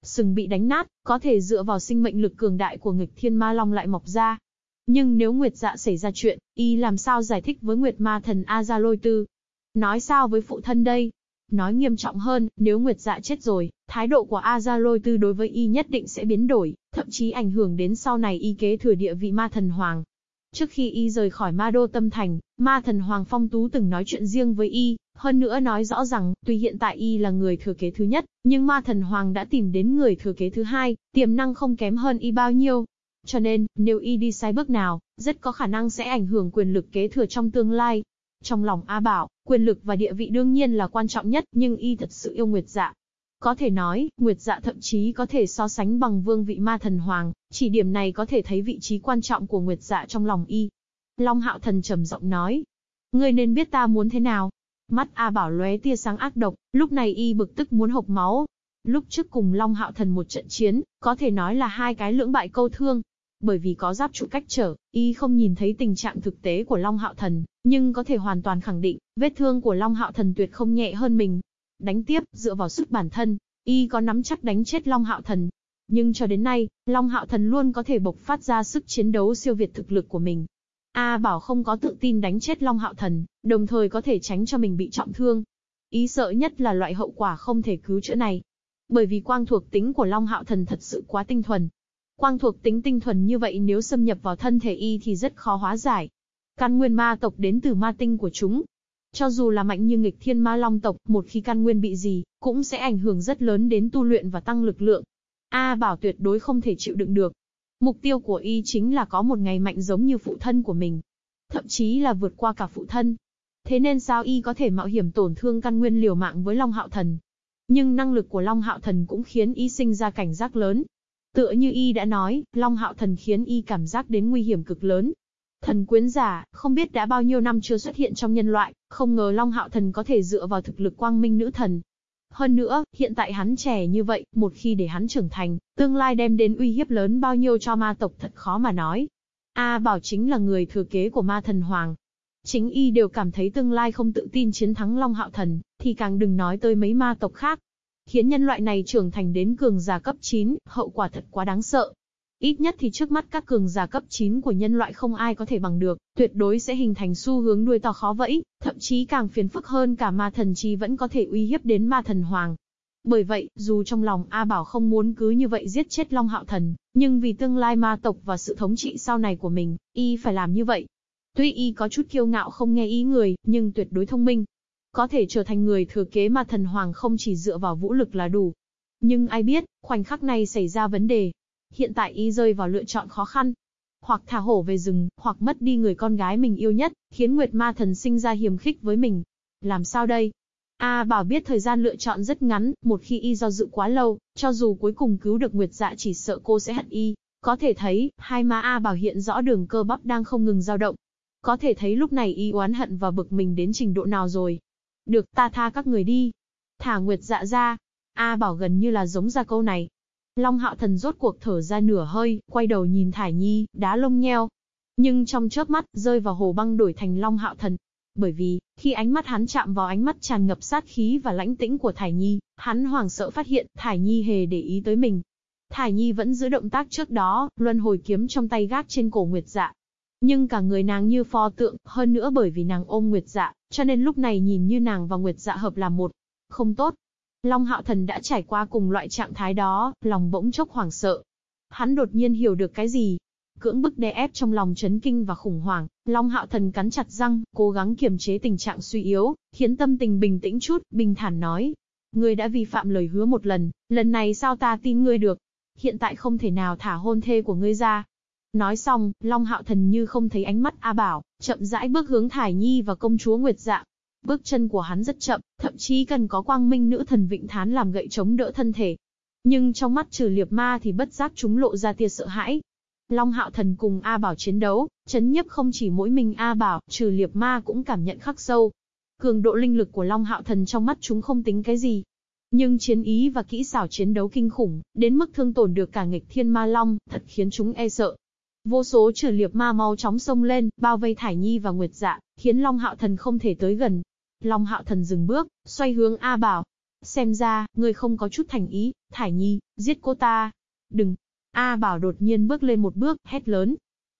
Sừng bị đánh nát, có thể dựa vào sinh mệnh lực cường đại của nghịch thiên ma long lại mọc ra. Nhưng nếu Nguyệt Dạ xảy ra chuyện, y làm sao giải thích với Nguyệt Ma Thần A Gia Lôi Tư? Nói sao với phụ thân đây? Nói nghiêm trọng hơn, nếu Nguyệt Dạ chết rồi, thái độ của A Gia Lôi Tư đối với y nhất định sẽ biến đổi, thậm chí ảnh hưởng đến sau này y kế thừa địa vị ma thần hoàng. Trước khi y rời khỏi ma đô tâm thành, ma thần Hoàng Phong Tú từng nói chuyện riêng với y, hơn nữa nói rõ rằng, tuy hiện tại y là người thừa kế thứ nhất, nhưng ma thần Hoàng đã tìm đến người thừa kế thứ hai, tiềm năng không kém hơn y bao nhiêu. Cho nên, nếu y đi sai bước nào, rất có khả năng sẽ ảnh hưởng quyền lực kế thừa trong tương lai. Trong lòng A Bảo, quyền lực và địa vị đương nhiên là quan trọng nhất, nhưng y thật sự yêu Nguyệt Dạ, có thể nói, Nguyệt Dạ thậm chí có thể so sánh bằng vương vị ma thần hoàng, chỉ điểm này có thể thấy vị trí quan trọng của Nguyệt Dạ trong lòng y. Long Hạo Thần trầm giọng nói, ngươi nên biết ta muốn thế nào. Mắt A Bảo lóe tia sáng ác độc, lúc này y bực tức muốn hộc máu. Lúc trước cùng Long Hạo Thần một trận chiến, có thể nói là hai cái lưỡng bại câu thương. Bởi vì có giáp trụ cách trở, y không nhìn thấy tình trạng thực tế của Long Hạo Thần, nhưng có thể hoàn toàn khẳng định, vết thương của Long Hạo Thần tuyệt không nhẹ hơn mình, Đánh tiếp, dựa vào sức bản thân, y có nắm chắc đánh chết Long Hạo Thần. Nhưng cho đến nay, Long Hạo Thần luôn có thể bộc phát ra sức chiến đấu siêu việt thực lực của mình. A Bảo không có tự tin đánh chết Long Hạo Thần, đồng thời có thể tránh cho mình bị trọng thương. Ý sợ nhất là loại hậu quả không thể cứu chữa này. Bởi vì quang thuộc tính của Long Hạo Thần thật sự quá tinh thuần. Quang thuộc tính tinh thuần như vậy nếu xâm nhập vào thân thể y thì rất khó hóa giải. Căn nguyên ma tộc đến từ ma tinh của chúng, cho dù là mạnh như nghịch thiên ma long tộc, một khi căn nguyên bị gì, cũng sẽ ảnh hưởng rất lớn đến tu luyện và tăng lực lượng. A Bảo tuyệt đối không thể chịu đựng được. Mục tiêu của y chính là có một ngày mạnh giống như phụ thân của mình. Thậm chí là vượt qua cả phụ thân. Thế nên sao y có thể mạo hiểm tổn thương căn nguyên liều mạng với Long Hạo Thần. Nhưng năng lực của Long Hạo Thần cũng khiến y sinh ra cảnh giác lớn. Tựa như y đã nói, Long Hạo Thần khiến y cảm giác đến nguy hiểm cực lớn, Thần quyến giả, không biết đã bao nhiêu năm chưa xuất hiện trong nhân loại, không ngờ Long Hạo Thần có thể dựa vào thực lực quang minh nữ thần. Hơn nữa, hiện tại hắn trẻ như vậy, một khi để hắn trưởng thành, tương lai đem đến uy hiếp lớn bao nhiêu cho ma tộc thật khó mà nói. A Bảo chính là người thừa kế của ma thần hoàng. Chính y đều cảm thấy tương lai không tự tin chiến thắng Long Hạo Thần, thì càng đừng nói tới mấy ma tộc khác. Khiến nhân loại này trưởng thành đến cường giả cấp 9, hậu quả thật quá đáng sợ. Ít nhất thì trước mắt các cường giả cấp 9 của nhân loại không ai có thể bằng được, tuyệt đối sẽ hình thành xu hướng đuôi to khó vẫy, thậm chí càng phiền phức hơn cả ma thần chi vẫn có thể uy hiếp đến ma thần hoàng. Bởi vậy, dù trong lòng A Bảo không muốn cứ như vậy giết chết Long Hạo Thần, nhưng vì tương lai ma tộc và sự thống trị sau này của mình, y phải làm như vậy. Tuy y có chút kiêu ngạo không nghe ý người, nhưng tuyệt đối thông minh. Có thể trở thành người thừa kế ma thần hoàng không chỉ dựa vào vũ lực là đủ. Nhưng ai biết, khoảnh khắc này xảy ra vấn đề, Hiện tại y rơi vào lựa chọn khó khăn. Hoặc thả hổ về rừng, hoặc mất đi người con gái mình yêu nhất, khiến Nguyệt Ma Thần sinh ra hiềm khích với mình. Làm sao đây? A Bảo biết thời gian lựa chọn rất ngắn, một khi y do dự quá lâu, cho dù cuối cùng cứu được Nguyệt Dạ chỉ sợ cô sẽ hận y. Có thể thấy, hai má A Bảo hiện rõ đường cơ bắp đang không ngừng dao động. Có thể thấy lúc này y oán hận và bực mình đến trình độ nào rồi. Được, ta tha các người đi. Thả Nguyệt Dạ ra. A Bảo gần như là giống ra câu này, Long hạo thần rốt cuộc thở ra nửa hơi, quay đầu nhìn Thải Nhi, đá lông nheo. Nhưng trong chớp mắt, rơi vào hồ băng đổi thành Long hạo thần. Bởi vì, khi ánh mắt hắn chạm vào ánh mắt tràn ngập sát khí và lãnh tĩnh của Thải Nhi, hắn hoảng sợ phát hiện Thải Nhi hề để ý tới mình. Thải Nhi vẫn giữ động tác trước đó, luân hồi kiếm trong tay gác trên cổ Nguyệt Dạ. Nhưng cả người nàng như pho tượng, hơn nữa bởi vì nàng ôm Nguyệt Dạ, cho nên lúc này nhìn như nàng và Nguyệt Dạ hợp làm một. Không tốt. Long Hạo Thần đã trải qua cùng loại trạng thái đó, lòng bỗng chốc hoảng sợ. Hắn đột nhiên hiểu được cái gì, cưỡng bức đè ép trong lòng chấn kinh và khủng hoảng, Long Hạo Thần cắn chặt răng, cố gắng kiềm chế tình trạng suy yếu, khiến tâm tình bình tĩnh chút, bình thản nói. Ngươi đã vi phạm lời hứa một lần, lần này sao ta tin ngươi được? Hiện tại không thể nào thả hôn thê của ngươi ra. Nói xong, Long Hạo Thần như không thấy ánh mắt A Bảo, chậm rãi bước hướng Thải Nhi và công chúa Nguyệt Dạ. Bước chân của hắn rất chậm, thậm chí cần có quang minh nữ thần Vịnh Thán làm gậy chống đỡ thân thể. Nhưng trong mắt trừ liệp ma thì bất giác chúng lộ ra tia sợ hãi, Long Hạo Thần cùng A Bảo chiến đấu, chấn nhiếp không chỉ mỗi mình A Bảo, trừ liệp ma cũng cảm nhận khắc sâu. Cường độ linh lực của Long Hạo Thần trong mắt chúng không tính cái gì. Nhưng chiến ý và kỹ xảo chiến đấu kinh khủng, đến mức thương tổn được cả nghịch thiên ma long, thật khiến chúng e sợ. Vô số trừ liệp ma mau chóng xông lên, bao vây Thải Nhi và Nguyệt Dạ, khiến Long Hạo Thần không thể tới gần. Long Hạo Thần dừng bước, xoay hướng A Bảo. Xem ra, người không có chút thành ý, Thải Nhi, giết cô ta. Đừng, A Bảo đột nhiên bước lên một bước, hét lớn.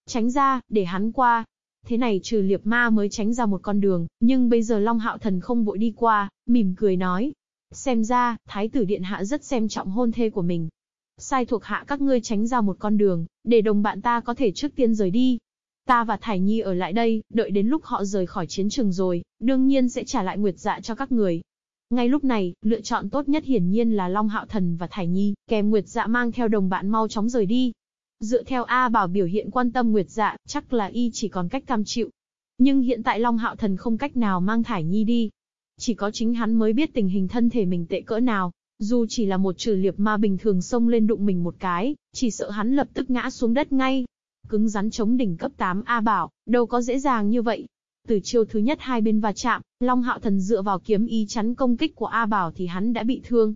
Tránh ra, để hắn qua. Thế này trừ liệp ma mới tránh ra một con đường, nhưng bây giờ Long Hạo Thần không vội đi qua, mỉm cười nói. Xem ra, Thái tử Điện Hạ rất xem trọng hôn thê của mình. Sai thuộc hạ các ngươi tránh ra một con đường, để đồng bạn ta có thể trước tiên rời đi. Ta và Thải Nhi ở lại đây, đợi đến lúc họ rời khỏi chiến trường rồi, đương nhiên sẽ trả lại nguyệt dạ cho các người. Ngay lúc này, lựa chọn tốt nhất hiển nhiên là Long Hạo Thần và Thải Nhi, kèm Nguyệt Dạ mang theo đồng bạn mau chóng rời đi. Dựa theo A Bảo biểu hiện quan tâm Nguyệt Dạ, chắc là y chỉ còn cách cam chịu. Nhưng hiện tại Long Hạo Thần không cách nào mang Thải Nhi đi. Chỉ có chính hắn mới biết tình hình thân thể mình tệ cỡ nào. Dù chỉ là một trừ liệp ma bình thường xông lên đụng mình một cái, chỉ sợ hắn lập tức ngã xuống đất ngay. Cứng rắn chống đỉnh cấp 8 A Bảo, đâu có dễ dàng như vậy. Từ chiêu thứ nhất hai bên va chạm, Long Hạo Thần dựa vào kiếm ý chắn công kích của A Bảo thì hắn đã bị thương.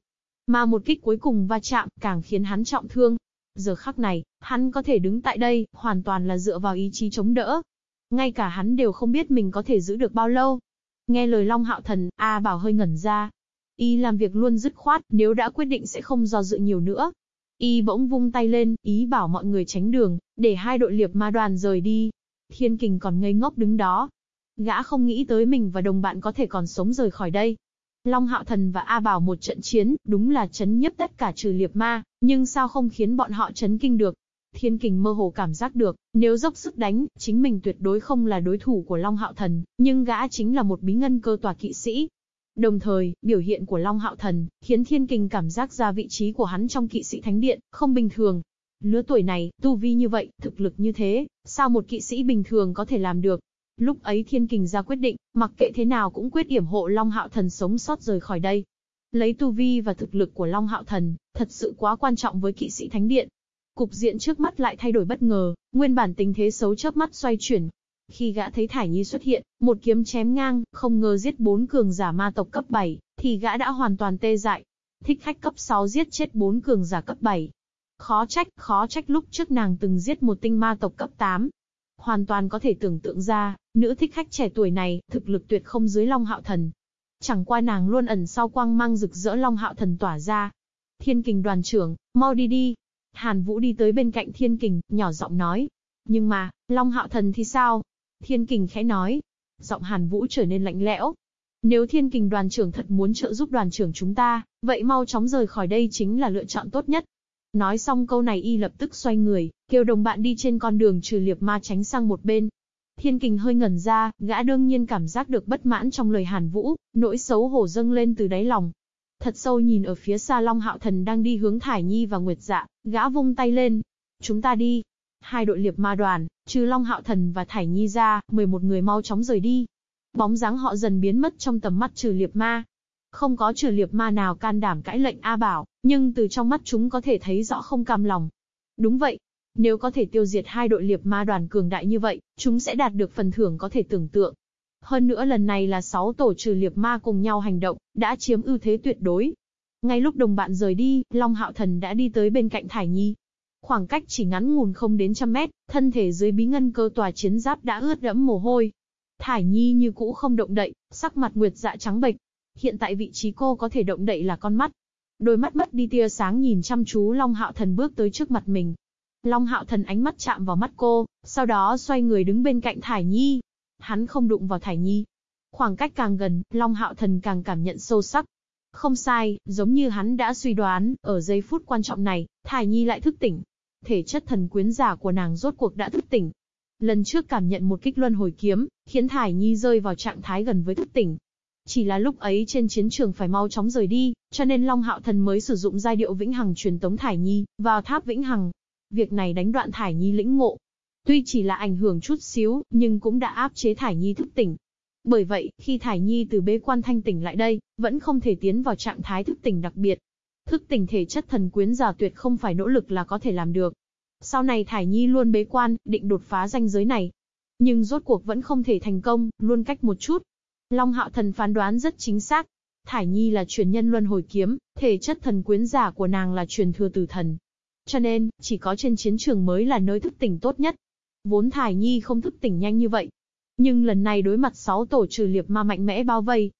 Mà một kích cuối cùng va chạm, càng khiến hắn trọng thương. Giờ khắc này, hắn có thể đứng tại đây, hoàn toàn là dựa vào ý chí chống đỡ. Ngay cả hắn đều không biết mình có thể giữ được bao lâu. Nghe lời Long Hạo Thần, A Bảo hơi ngẩn ra. Y làm việc luôn dứt khoát, nếu đã quyết định sẽ không do dự nhiều nữa. Y bỗng vung tay lên, ý bảo mọi người tránh đường, để hai đội liệp ma đoàn rời đi. Thiên kình còn ngây ngốc đứng đó, Gã không nghĩ tới mình và đồng bạn có thể còn sống rời khỏi đây. Long Hạo Thần và A Bảo một trận chiến, đúng là chấn nhấp tất cả trừ liệp ma, nhưng sao không khiến bọn họ chấn kinh được. Thiên kình mơ hồ cảm giác được, nếu dốc sức đánh, chính mình tuyệt đối không là đối thủ của Long Hạo Thần, nhưng gã chính là một bí ngân cơ tòa kỵ sĩ. Đồng thời, biểu hiện của Long Hạo Thần, khiến thiên kình cảm giác ra vị trí của hắn trong kỵ sĩ thánh điện, không bình thường. Lứa tuổi này, tu vi như vậy, thực lực như thế, sao một kỵ sĩ bình thường có thể làm được? Lúc ấy Thiên Kình ra quyết định, mặc kệ thế nào cũng quyết yểm hộ Long Hạo Thần sống sót rời khỏi đây. Lấy tu vi và thực lực của Long Hạo Thần, thật sự quá quan trọng với kỵ sĩ Thánh Điện. Cục diện trước mắt lại thay đổi bất ngờ, nguyên bản tình thế xấu chớp mắt xoay chuyển. Khi gã thấy Thải Nhi xuất hiện, một kiếm chém ngang, không ngờ giết bốn cường giả ma tộc cấp 7, thì gã đã hoàn toàn tê dại. Thích khách cấp 6 giết chết bốn cường giả cấp 7. Khó trách, khó trách lúc trước nàng từng giết một tinh ma tộc cấp 8, Hoàn toàn có thể tưởng tượng ra, nữ thích khách trẻ tuổi này, thực lực tuyệt không dưới Long Hạo Thần. Chẳng qua nàng luôn ẩn sau quang mang rực rỡ Long Hạo Thần tỏa ra. Thiên kình đoàn trưởng, mau đi đi. Hàn Vũ đi tới bên cạnh thiên kình, nhỏ giọng nói. Nhưng mà, Long Hạo Thần thì sao? Thiên kình khẽ nói. Giọng Hàn Vũ trở nên lạnh lẽo. Nếu thiên kình đoàn trưởng thật muốn trợ giúp đoàn trưởng chúng ta, vậy mau chóng rời khỏi đây chính là lựa chọn tốt nhất. Nói xong câu này y lập tức xoay người, kêu đồng bạn đi trên con đường trừ liệp ma tránh sang một bên. Thiên kình hơi ngẩn ra, gã đương nhiên cảm giác được bất mãn trong lời Hàn Vũ, nỗi xấu hổ dâng lên từ đáy lòng. Thật sâu nhìn ở phía xa Long Hạo Thần đang đi hướng Thải Nhi và Nguyệt Dạ, gã vung tay lên. Chúng ta đi. Hai đội liệp ma đoàn, trừ Long Hạo Thần và Thải Nhi ra, 11 người mau chóng rời đi. Bóng dáng họ dần biến mất trong tầm mắt trừ liệp ma, không có trừ liệp ma nào can đảm cãi lệnh A Bảo, nhưng từ trong mắt chúng có thể thấy rõ không cam lòng. Đúng vậy. Nếu có thể tiêu diệt hai đội liệp ma đoàn cường đại như vậy, chúng sẽ đạt được phần thưởng có thể tưởng tượng. Hơn nữa lần này là 6 tổ trừ liệp ma cùng nhau hành động, đã chiếm ưu thế tuyệt đối. Ngay lúc đồng bạn rời đi, Long Hạo Thần đã đi tới bên cạnh Thải Nhi. Khoảng cách chỉ ngắn ngủn không đến trăm mét, thân thể dưới bí ngân cơ tòa chiến giáp đã ướt đẫm mồ hôi. Thải Nhi như cũ không động đậy, sắc mặt nguyệt dạ trắng bệch, Hiện tại vị trí cô có thể động đậy là con mắt. Đôi mắt mất đi tia sáng nhìn chăm chú Long Hạo Thần bước tới trước mặt mình. Long Hạo Thần ánh mắt chạm vào mắt cô, sau đó xoay người đứng bên cạnh Thải Nhi. Hắn không đụng vào Thải Nhi. Khoảng cách càng gần, Long Hạo Thần càng cảm nhận sâu sắc. Không sai, giống như hắn đã suy đoán, ở giây phút quan trọng này, Thải Nhi lại thức tỉnh. Thể chất thần quyến giả của nàng rốt cuộc đã thức tỉnh. Lần trước cảm nhận một kích luân hồi kiếm, khiến Thải Nhi rơi vào trạng thái gần với thức tỉnh. Chỉ là lúc ấy trên chiến trường phải mau chóng rời đi, cho nên Long Hạo Thần mới sử dụng giai điệu Vĩnh Hằng truyền tống Thải Nhi vào tháp Vĩnh Hằng. Việc này đánh đoạn Thải Nhi lĩnh ngộ. Tuy chỉ là ảnh hưởng chút xíu, nhưng cũng đã áp chế Thải Nhi thức tỉnh, bởi vậy, khi Thải Nhi từ bế quan thanh tỉnh lại đây, vẫn không thể tiến vào trạng thái thức tỉnh đặc biệt. Thức tỉnh thể chất thần quyến giả tuyệt không phải nỗ lực là có thể làm được. Sau này Thải Nhi luôn bế quan, định đột phá danh giới này. Nhưng rốt cuộc vẫn không thể thành công, luôn cách một chút. Long Hạo Thần phán đoán rất chính xác. Thải Nhi là truyền nhân luân hồi kiếm, thể chất thần quyến giả của nàng là truyền thừa từ thần. Cho nên, chỉ có trên chiến trường mới là nơi thức tỉnh tốt nhất. Vốn Thải Nhi không thức tỉnh nhanh như vậy, nhưng lần này đối mặt sáu tổ trừ liệp ma mạnh mẽ bao vây.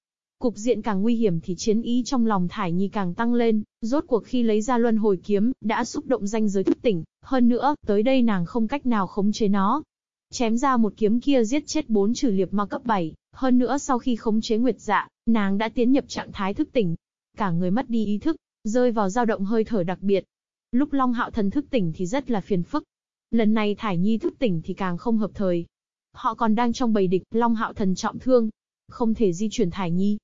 Cục diện càng nguy hiểm thì chiến ý trong lòng Thải Nhi càng tăng lên, rốt cuộc khi lấy ra luân hồi kiếm, đã xúc động danh giới thức tỉnh, hơn nữa, tới đây nàng không cách nào khống chế nó. Chém ra một kiếm kia giết chết bốn trừ liệp ma cấp 7, hơn nữa sau khi khống chế nguyệt dạ, nàng đã tiến nhập trạng thái thức tỉnh. Cả người mất đi ý thức, rơi vào dao động hơi thở đặc biệt. Lúc Long Hạo Thần thức tỉnh thì rất là phiền phức. Lần này Thải Nhi thức tỉnh thì càng không hợp thời, Họ còn đang trong bầy địch, Long Hạo Thần trọng thương. Không thể di chuyển Thải Nhi.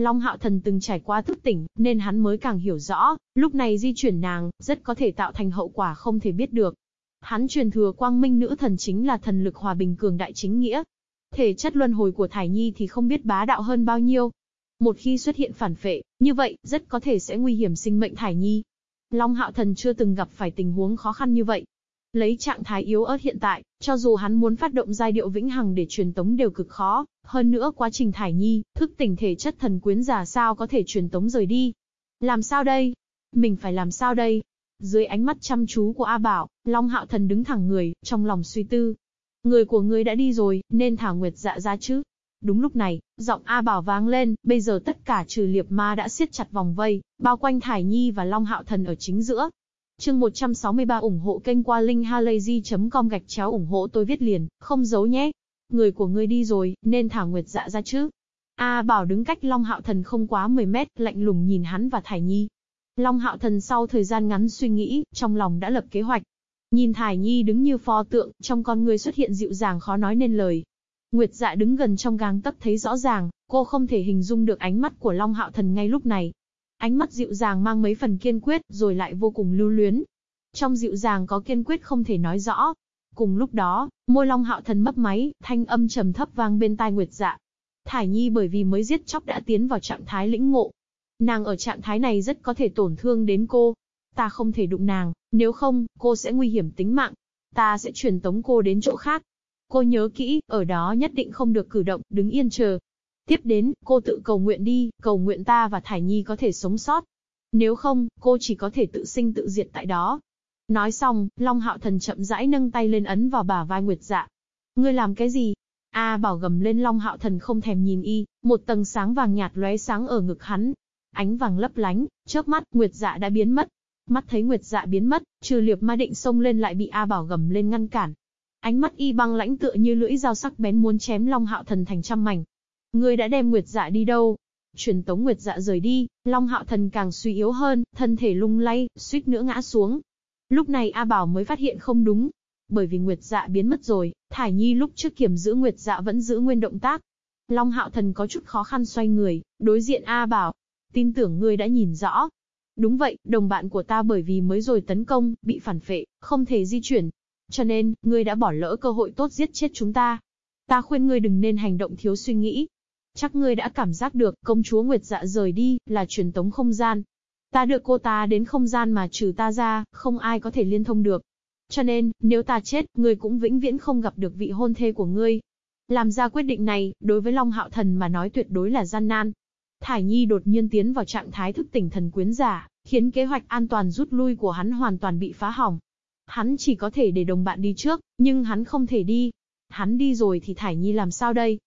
Long Hạo Thần từng trải qua thức tỉnh, nên hắn mới càng hiểu rõ, lúc này di chuyển nàng, rất có thể tạo thành hậu quả không thể biết được. Hắn truyền thừa quang minh nữ thần chính là thần lực hòa bình cường đại chính nghĩa. Thể chất luân hồi của Thải Nhi thì không biết bá đạo hơn bao nhiêu. Một khi xuất hiện phản phệ, như vậy, rất có thể sẽ nguy hiểm sinh mệnh Thải Nhi. Long Hạo Thần chưa từng gặp phải tình huống khó khăn như vậy, Lấy trạng thái yếu ớt hiện tại, cho dù hắn muốn phát động giai điệu vĩnh hằng để truyền tống đều cực khó, hơn nữa quá trình thải nhi, thức tỉnh thể chất thần quyến giả sao có thể truyền tống rời đi. Làm sao đây? Mình phải làm sao đây? Dưới ánh mắt chăm chú của A Bảo, Long Hạo Thần đứng thẳng người, trong lòng suy tư. Người của ngươi đã đi rồi, nên thả Nguyệt dạ ra chứ. Đúng lúc này, giọng A Bảo vang lên, bây giờ tất cả trừ liệp ma đã siết chặt vòng vây, bao quanh Thải Nhi và Long Hạo Thần ở chính giữa. Chương 163 ủng hộ kênh qua linkhalazy.com gạch chéo ủng hộ tôi viết liền, không giấu nhé. Người của ngươi đi rồi, nên thả Nguyệt dạ ra chứ. A Bảo đứng cách Long Hạo Thần không quá 10 mét, lạnh lùng nhìn hắn và Thải Nhi. Long Hạo Thần sau thời gian ngắn suy nghĩ, trong lòng đã lập kế hoạch. Nhìn Thải Nhi đứng như pho tượng, trong con người xuất hiện dịu dàng khó nói nên lời. Nguyệt dạ đứng gần trong gang tấc thấy rõ ràng, cô không thể hình dung được ánh mắt của Long Hạo Thần ngay lúc này. Ánh mắt dịu dàng mang mấy phần kiên quyết, rồi lại vô cùng lưu luyến. Trong dịu dàng có kiên quyết không thể nói rõ. Cùng lúc đó, môi long hạo thần mấp máy, thanh âm trầm thấp vang bên tai Nguyệt dạ. Thải Nhi bởi vì mới giết chóc đã tiến vào trạng thái lĩnh ngộ. Nàng ở trạng thái này rất có thể tổn thương đến cô. Ta không thể đụng nàng, nếu không, cô sẽ nguy hiểm tính mạng. Ta sẽ truyền tống cô đến chỗ khác. Cô nhớ kỹ, ở đó nhất định không được cử động, đứng yên chờ, Tiếp đến, cô tự cầu nguyện đi, cầu nguyện ta và Thải Nhi có thể sống sót. Nếu không, cô chỉ có thể tự sinh tự diệt tại đó. Nói xong, Long Hạo Thần chậm rãi nâng tay lên ấn vào bả vai Nguyệt Dạ. Ngươi làm cái gì? A bảo gầm lên Long Hạo Thần không thèm nhìn y, một tầng sáng vàng nhạt lóe sáng ở ngực hắn. Ánh vàng lấp lánh, chớp mắt, Nguyệt Dạ đã biến mất. Mắt thấy Nguyệt Dạ biến mất, trừ liệp ma định xông lên lại bị A bảo gầm lên ngăn cản. Ánh mắt y băng lãnh tựa như lưỡi dao sắc bén muốn chém Long Hạo Thần thành trăm mảnh. Ngươi đã đem Nguyệt Dạ đi đâu? Truyền tống Nguyệt Dạ rời đi, Long Hạo Thần càng suy yếu hơn, thân thể lung lay, suýt nữa ngã xuống. Lúc này A Bảo mới phát hiện không đúng. Bởi vì Nguyệt Dạ biến mất rồi, Thải Nhi lúc trước kiểm giữ Nguyệt Dạ vẫn giữ nguyên động tác. Long Hạo Thần có chút khó khăn xoay người, đối diện A Bảo. Tin tưởng ngươi đã nhìn rõ. Đúng vậy, đồng bạn của ta bởi vì mới rồi tấn công, bị phản phệ, không thể di chuyển. Cho nên, ngươi đã bỏ lỡ cơ hội tốt giết chết chúng ta. Ta khuyên ngươi đừng nên hành động thiếu suy nghĩ, Chắc ngươi đã cảm giác được, công chúa Nguyệt Dạ rời đi, là truyền tống không gian. Ta đưa cô ta đến không gian mà trừ ta ra, không ai có thể liên thông được. Cho nên, nếu ta chết, ngươi cũng vĩnh viễn không gặp được vị hôn thê của ngươi. Làm ra quyết định này, đối với Long Hạo Thần mà nói tuyệt đối là gian nan. Thải Nhi đột nhiên tiến vào trạng thái thức tỉnh thần quyến giả, khiến kế hoạch an toàn rút lui của hắn hoàn toàn bị phá hỏng. Hắn chỉ có thể để đồng bạn đi trước, nhưng hắn không thể đi. Hắn đi rồi thì Thải Nhi làm sao đây?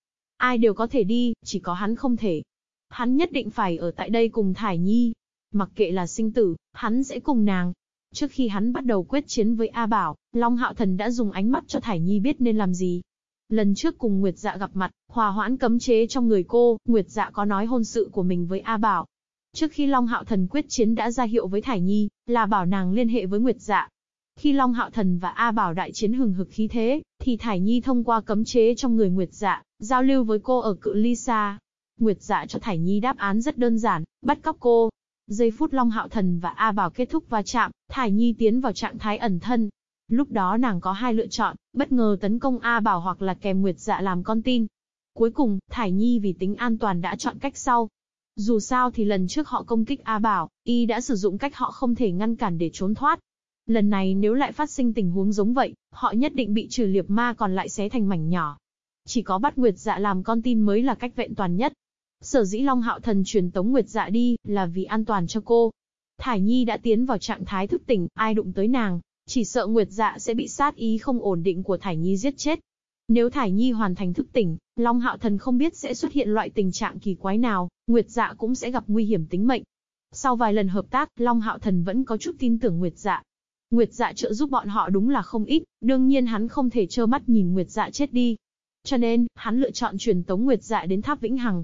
Ai đều có thể đi, chỉ có hắn không thể. Hắn nhất định phải ở tại đây cùng Thải Nhi. Mặc kệ là sinh tử, hắn sẽ cùng nàng. Trước khi hắn bắt đầu quyết chiến với A Bảo, Long Hạo Thần đã dùng ánh mắt cho Thải Nhi biết nên làm gì. Lần trước cùng Nguyệt Dạ gặp mặt, hòa hoãn cấm chế trong người cô, Nguyệt Dạ có nói hôn sự của mình với A Bảo. Trước khi Long Hạo Thần quyết chiến đã ra hiệu với Thải Nhi, là bảo nàng liên hệ với Nguyệt Dạ. Khi Long Hạo Thần và A Bảo đại chiến hừng hực khí thế, thì Thải Nhi thông qua cấm chế trong người Nguyệt Dạ, giao lưu với cô ở cự ly xa. Nguyệt Dạ cho Thải Nhi đáp án rất đơn giản, bắt cóc cô. Giây phút Long Hạo Thần và A Bảo kết thúc va chạm, Thải Nhi tiến vào trạng thái ẩn thân. Lúc đó nàng có hai lựa chọn, bất ngờ tấn công A Bảo hoặc là kèm Nguyệt Dạ làm con tin. Cuối cùng, Thải Nhi vì tính an toàn đã chọn cách sau, dù sao thì lần trước họ công kích A Bảo, y đã sử dụng cách họ không thể ngăn cản để trốn thoát. Lần này nếu lại phát sinh tình huống giống vậy, họ nhất định bị trừ liệp ma còn lại xé thành mảnh nhỏ. Chỉ có bắt Nguyệt Dạ làm con tin mới là cách vẹn toàn nhất. Sở dĩ Long Hạo Thần truyền tống Nguyệt Dạ đi, là vì an toàn cho cô. Thải Nhi đã tiến vào trạng thái thức tỉnh, ai đụng tới nàng, chỉ sợ Nguyệt Dạ sẽ bị sát ý không ổn định của Thải Nhi giết chết. Nếu Thải Nhi hoàn thành thức tỉnh, Long Hạo Thần không biết sẽ xuất hiện loại tình trạng kỳ quái nào, Nguyệt Dạ cũng sẽ gặp nguy hiểm tính mệnh. Sau vài lần hợp tác, Long Hạo Thần vẫn có chút tin tưởng Nguyệt Dạ. Nguyệt Dạ trợ giúp bọn họ đúng là không ít, đương nhiên hắn không thể trơ mắt nhìn Nguyệt Dạ chết đi. Cho nên, hắn lựa chọn truyền tống Nguyệt Dạ đến Tháp Vĩnh Hằng.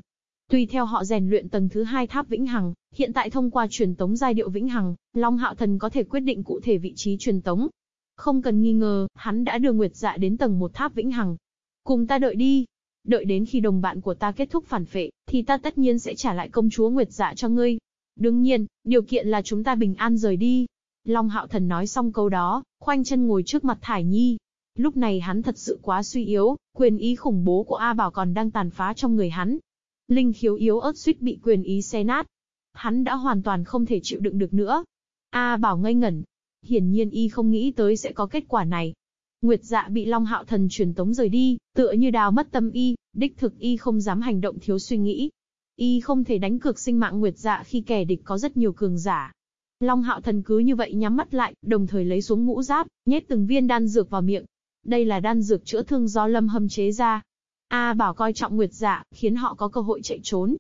Tùy theo họ rèn luyện tầng thứ hai Tháp Vĩnh Hằng, hiện tại thông qua truyền tống giai điệu Vĩnh Hằng, Long Hạo Thần có thể quyết định cụ thể vị trí truyền tống. Không cần nghi ngờ, hắn đã đưa Nguyệt Dạ đến tầng một Tháp Vĩnh Hằng. Cùng ta đợi đi, Đợi đến khi đồng bạn của ta kết thúc phản phệ, thì ta tất nhiên sẽ trả lại công chúa Nguyệt Dạ cho ngươi. Đương nhiên, điều kiện là chúng ta bình an rời đi. Long Hạo Thần nói xong câu đó, khoanh chân ngồi trước mặt Thải Nhi. Lúc này hắn thật sự quá suy yếu, quyền ý khủng bố của A Bảo còn đang tàn phá trong người hắn. Linh khiếu yếu ớt suýt bị quyền ý xé nát. Hắn đã hoàn toàn không thể chịu đựng được nữa. A Bảo ngây ngẩn. Hiển nhiên y không nghĩ tới sẽ có kết quả này. Nguyệt dạ bị Long Hạo Thần truyền tống rời đi, tựa như đào mất tâm y, đích thực y không dám hành động thiếu suy nghĩ. Y không thể đánh cược sinh mạng Nguyệt dạ khi kẻ địch có rất nhiều cường giả. Long Hạo Thần cứ như vậy nhắm mắt lại, đồng thời lấy xuống ngũ giáp, nhét từng viên đan dược vào miệng. Đây là đan dược chữa thương do Lâm Hâm chế ra. A Bảo coi trọng Nguyệt dạ, khiến họ có cơ hội chạy trốn.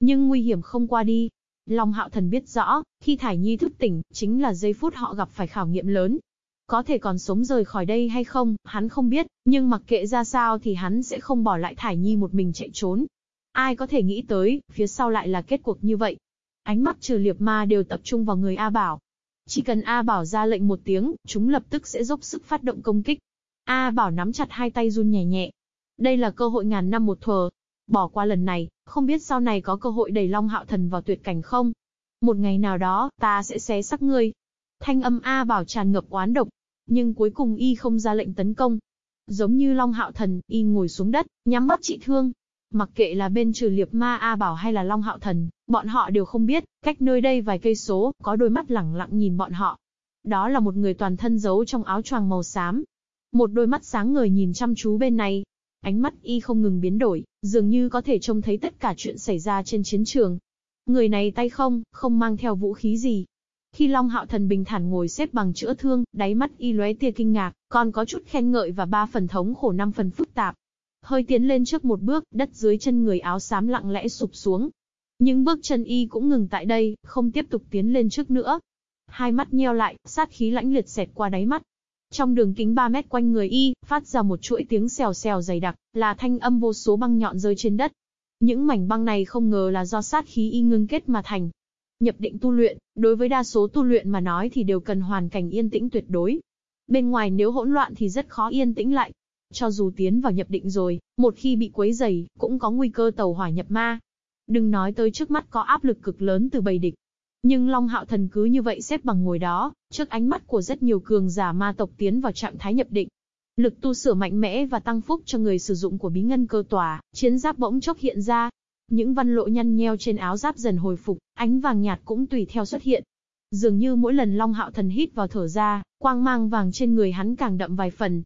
Nhưng nguy hiểm không qua đi. Long Hạo Thần biết rõ, khi Thải Nhi thức tỉnh, chính là giây phút họ gặp phải khảo nghiệm lớn, có thể còn sống rời khỏi đây hay không, hắn không biết, nhưng mặc kệ ra sao thì hắn sẽ không bỏ lại Thải Nhi một mình chạy trốn. Ai có thể nghĩ tới, phía sau lại là kết cuộc như vậy. Ánh mắt trừ liệp ma đều tập trung vào người A Bảo. Chỉ cần A Bảo ra lệnh một tiếng, chúng lập tức sẽ dốc sức phát động công kích. A Bảo nắm chặt hai tay run nhẹ nhẹ. Đây là cơ hội ngàn năm một thờ. Bỏ qua lần này, không biết sau này có cơ hội đẩy Long Hạo Thần vào tuyệt cảnh không? Một ngày nào đó, ta sẽ xé sắc ngươi, Thanh âm A Bảo tràn ngập oán độc, nhưng cuối cùng y không ra lệnh tấn công. Giống như Long Hạo Thần, y ngồi xuống đất, nhắm mắt trị thương. Mặc kệ là bên trừ liệp ma A Bảo hay là Long Hạo Thần, bọn họ đều không biết, cách nơi đây vài cây số, có đôi mắt lẳng lặng nhìn bọn họ. Đó là một người toàn thân giấu trong áo choàng màu xám. Một đôi mắt sáng ngời nhìn chăm chú bên này. Ánh mắt y không ngừng biến đổi, dường như có thể trông thấy tất cả chuyện xảy ra trên chiến trường. Người này tay không, không mang theo vũ khí gì, khi Long Hạo Thần bình thản ngồi xếp bằng chữa thương, đáy mắt y lóe tia kinh ngạc, còn có chút khen ngợi và ba phần thống khổ năm phần phức tạp. Hơi tiến lên trước một bước, đất dưới chân người áo xám lặng lẽ sụp xuống. những bước chân y cũng ngừng tại đây, không tiếp tục tiến lên trước nữa. Hai mắt nheo lại, sát khí lãnh liệt xẹt qua đáy mắt. Trong đường kính 3 mét quanh người y, phát ra một chuỗi tiếng xèo xèo dày đặc, là thanh âm vô số băng nhọn rơi trên đất. Những mảnh băng này không ngờ là do sát khí y ngưng kết mà thành, Nhập định tu luyện, đối với đa số tu luyện mà nói thì đều cần hoàn cảnh yên tĩnh tuyệt đối. Bên ngoài nếu hỗn loạn thì rất khó yên tĩnh lại. Cho dù tiến vào nhập định rồi, một khi bị quấy dày, cũng có nguy cơ tàu hỏa nhập ma. Đừng nói tới trước mắt có áp lực cực lớn từ bầy địch. Nhưng Long Hạo Thần cứ như vậy xếp bằng ngồi đó, trước ánh mắt của rất nhiều cường giả ma tộc tiến vào trạng thái nhập định. Lực tu sửa mạnh mẽ và tăng phúc cho người sử dụng của bí ngân cơ tòa, chiến giáp bỗng chốc hiện ra, những văn lộ nhăn nheo trên áo giáp dần hồi phục, ánh vàng nhạt cũng tùy theo xuất hiện. Dường như mỗi lần Long Hạo Thần hít vào thở ra, quang mang vàng trên người hắn càng đậm vài phần.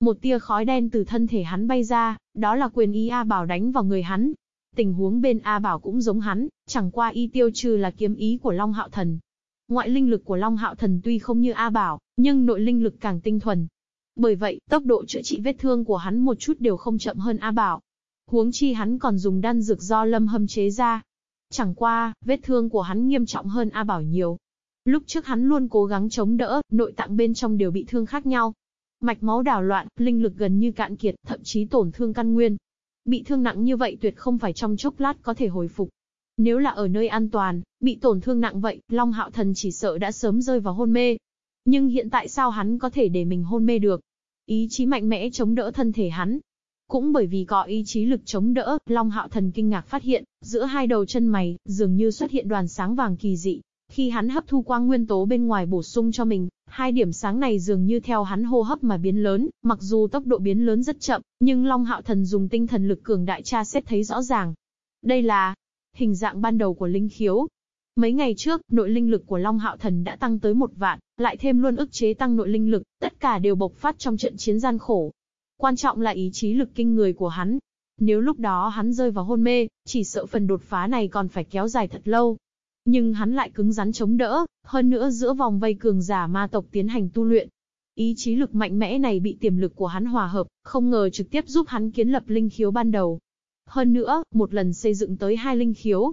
Một tia khói đen từ thân thể hắn bay ra, đó là quyền ý A Bảo đánh vào người hắn. Tình huống bên A Bảo cũng giống hắn, chẳng qua y tiêu trừ là kiếm ý của Long Hạo Thần. Ngoại linh lực của Long Hạo Thần tuy không như A Bảo, nhưng nội linh lực càng tinh thuần. Bởi vậy, tốc độ chữa trị vết thương của hắn một chút đều không chậm hơn A Bảo. Huống chi hắn còn dùng đan dược do lâm hâm chế ra. Chẳng qua, vết thương của hắn nghiêm trọng hơn A Bảo nhiều. Lúc trước hắn luôn cố gắng chống đỡ, nội tạng bên trong đều bị thương khác nhau. Mạch máu đảo loạn, linh lực gần như cạn kiệt, thậm chí tổn thương căn nguyên. Bị thương nặng như vậy tuyệt không phải trong chốc lát có thể hồi phục. Nếu là ở nơi an toàn, bị tổn thương nặng vậy, Long Hạo Thần chỉ sợ đã sớm rơi vào hôn mê. Nhưng hiện tại sao hắn có thể để mình hôn mê được? Ý chí mạnh mẽ chống đỡ thân thể hắn. Cũng bởi vì có ý chí lực chống đỡ, Long Hạo Thần kinh ngạc phát hiện, giữa hai đầu chân mày, dường như xuất hiện đoàn sáng vàng kỳ dị. Khi hắn hấp thu quang nguyên tố bên ngoài bổ sung cho mình, hai điểm sáng này dường như theo hắn hô hấp mà biến lớn, mặc dù tốc độ biến lớn rất chậm, nhưng Long Hạo Thần dùng tinh thần lực cường đại tra xét thấy rõ ràng. Đây là hình dạng ban đầu của linh khiếu. Mấy ngày trước, nội linh lực của Long Hạo Thần đã tăng tới một vạn, lại thêm luôn ức chế tăng nội linh lực, tất cả đều bộc phát trong trận chiến gian khổ. Quan trọng là ý chí lực kinh người của hắn. Nếu lúc đó hắn rơi vào hôn mê, chỉ sợ phần đột phá này còn phải kéo dài thật lâu. Nhưng hắn lại cứng rắn chống đỡ, hơn nữa giữa vòng vây cường giả ma tộc tiến hành tu luyện. Ý chí lực mạnh mẽ này bị tiềm lực của hắn hòa hợp, không ngờ trực tiếp giúp hắn kiến lập linh khiếu ban đầu. Hơn nữa, một lần xây dựng tới hai linh khiếu.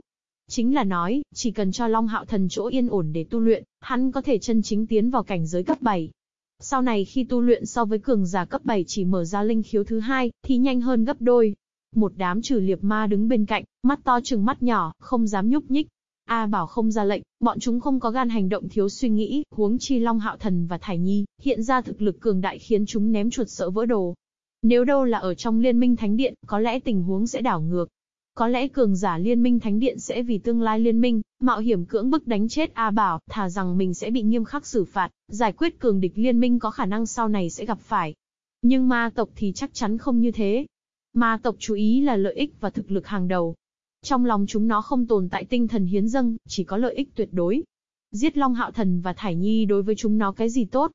Chính là nói, chỉ cần cho Long Hạo Thần chỗ yên ổn để tu luyện, hắn có thể chân chính tiến vào cảnh giới cấp 7. Sau này khi tu luyện so với cường giả cấp 7 chỉ mở ra linh khiếu thứ hai, thì nhanh hơn gấp đôi. Một đám trừ liệp ma đứng bên cạnh, mắt to trừng mắt nhỏ, không dám nhúc nhích. A bảo không ra lệnh, bọn chúng không có gan hành động thiếu suy nghĩ, huống chi Long Hạo Thần và Thải Nhi, hiện ra thực lực cường đại khiến chúng ném chuột sợ vỡ đồ. Nếu đâu là ở trong liên minh thánh điện, có lẽ tình huống sẽ đảo ngược. Có lẽ cường giả liên minh thánh điện sẽ vì tương lai liên minh, mạo hiểm cưỡng bức đánh chết A Bảo, thà rằng mình sẽ bị nghiêm khắc xử phạt, giải quyết cường địch liên minh có khả năng sau này sẽ gặp phải. Nhưng ma tộc thì chắc chắn không như thế. Ma tộc chú ý là lợi ích và thực lực hàng đầu. Trong lòng chúng nó không tồn tại tinh thần hiến dâng, chỉ có lợi ích tuyệt đối. Giết Long Hạo Thần và Thải Nhi đối với chúng nó cái gì tốt,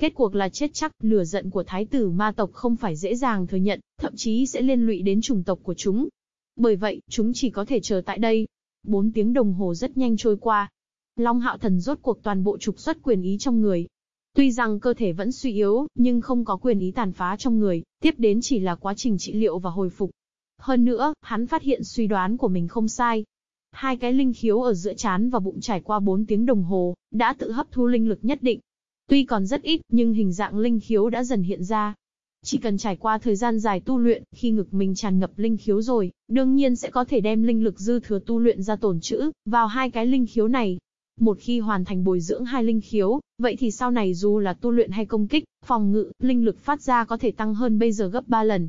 Kết cuộc là chết chắc, lửa giận của thái tử ma tộc không phải dễ dàng thừa nhận, thậm chí sẽ liên lụy đến chủng tộc của chúng. Bởi vậy, chúng chỉ có thể chờ tại đây. Bốn tiếng đồng hồ rất nhanh trôi qua. Long hạo thần rốt cuộc toàn bộ trục xuất quyền ý trong người. Tuy rằng cơ thể vẫn suy yếu, nhưng không có quyền ý tàn phá trong người, tiếp đến chỉ là quá trình trị liệu và hồi phục. Hơn nữa, hắn phát hiện suy đoán của mình không sai. Hai cái linh khiếu ở giữa chán và bụng trải qua 4 tiếng đồng hồ, đã tự hấp thu linh lực nhất định, Tuy còn rất ít, nhưng hình dạng linh khiếu đã dần hiện ra. Chỉ cần trải qua thời gian dài tu luyện, khi ngực mình tràn ngập linh khiếu rồi, đương nhiên sẽ có thể đem linh lực dư thừa tu luyện ra tổn trữ, vào hai cái linh khiếu này. Một khi hoàn thành bồi dưỡng hai linh khiếu, vậy thì sau này dù là tu luyện hay công kích, phòng ngự, linh lực phát ra có thể tăng hơn bây giờ gấp 3 lần.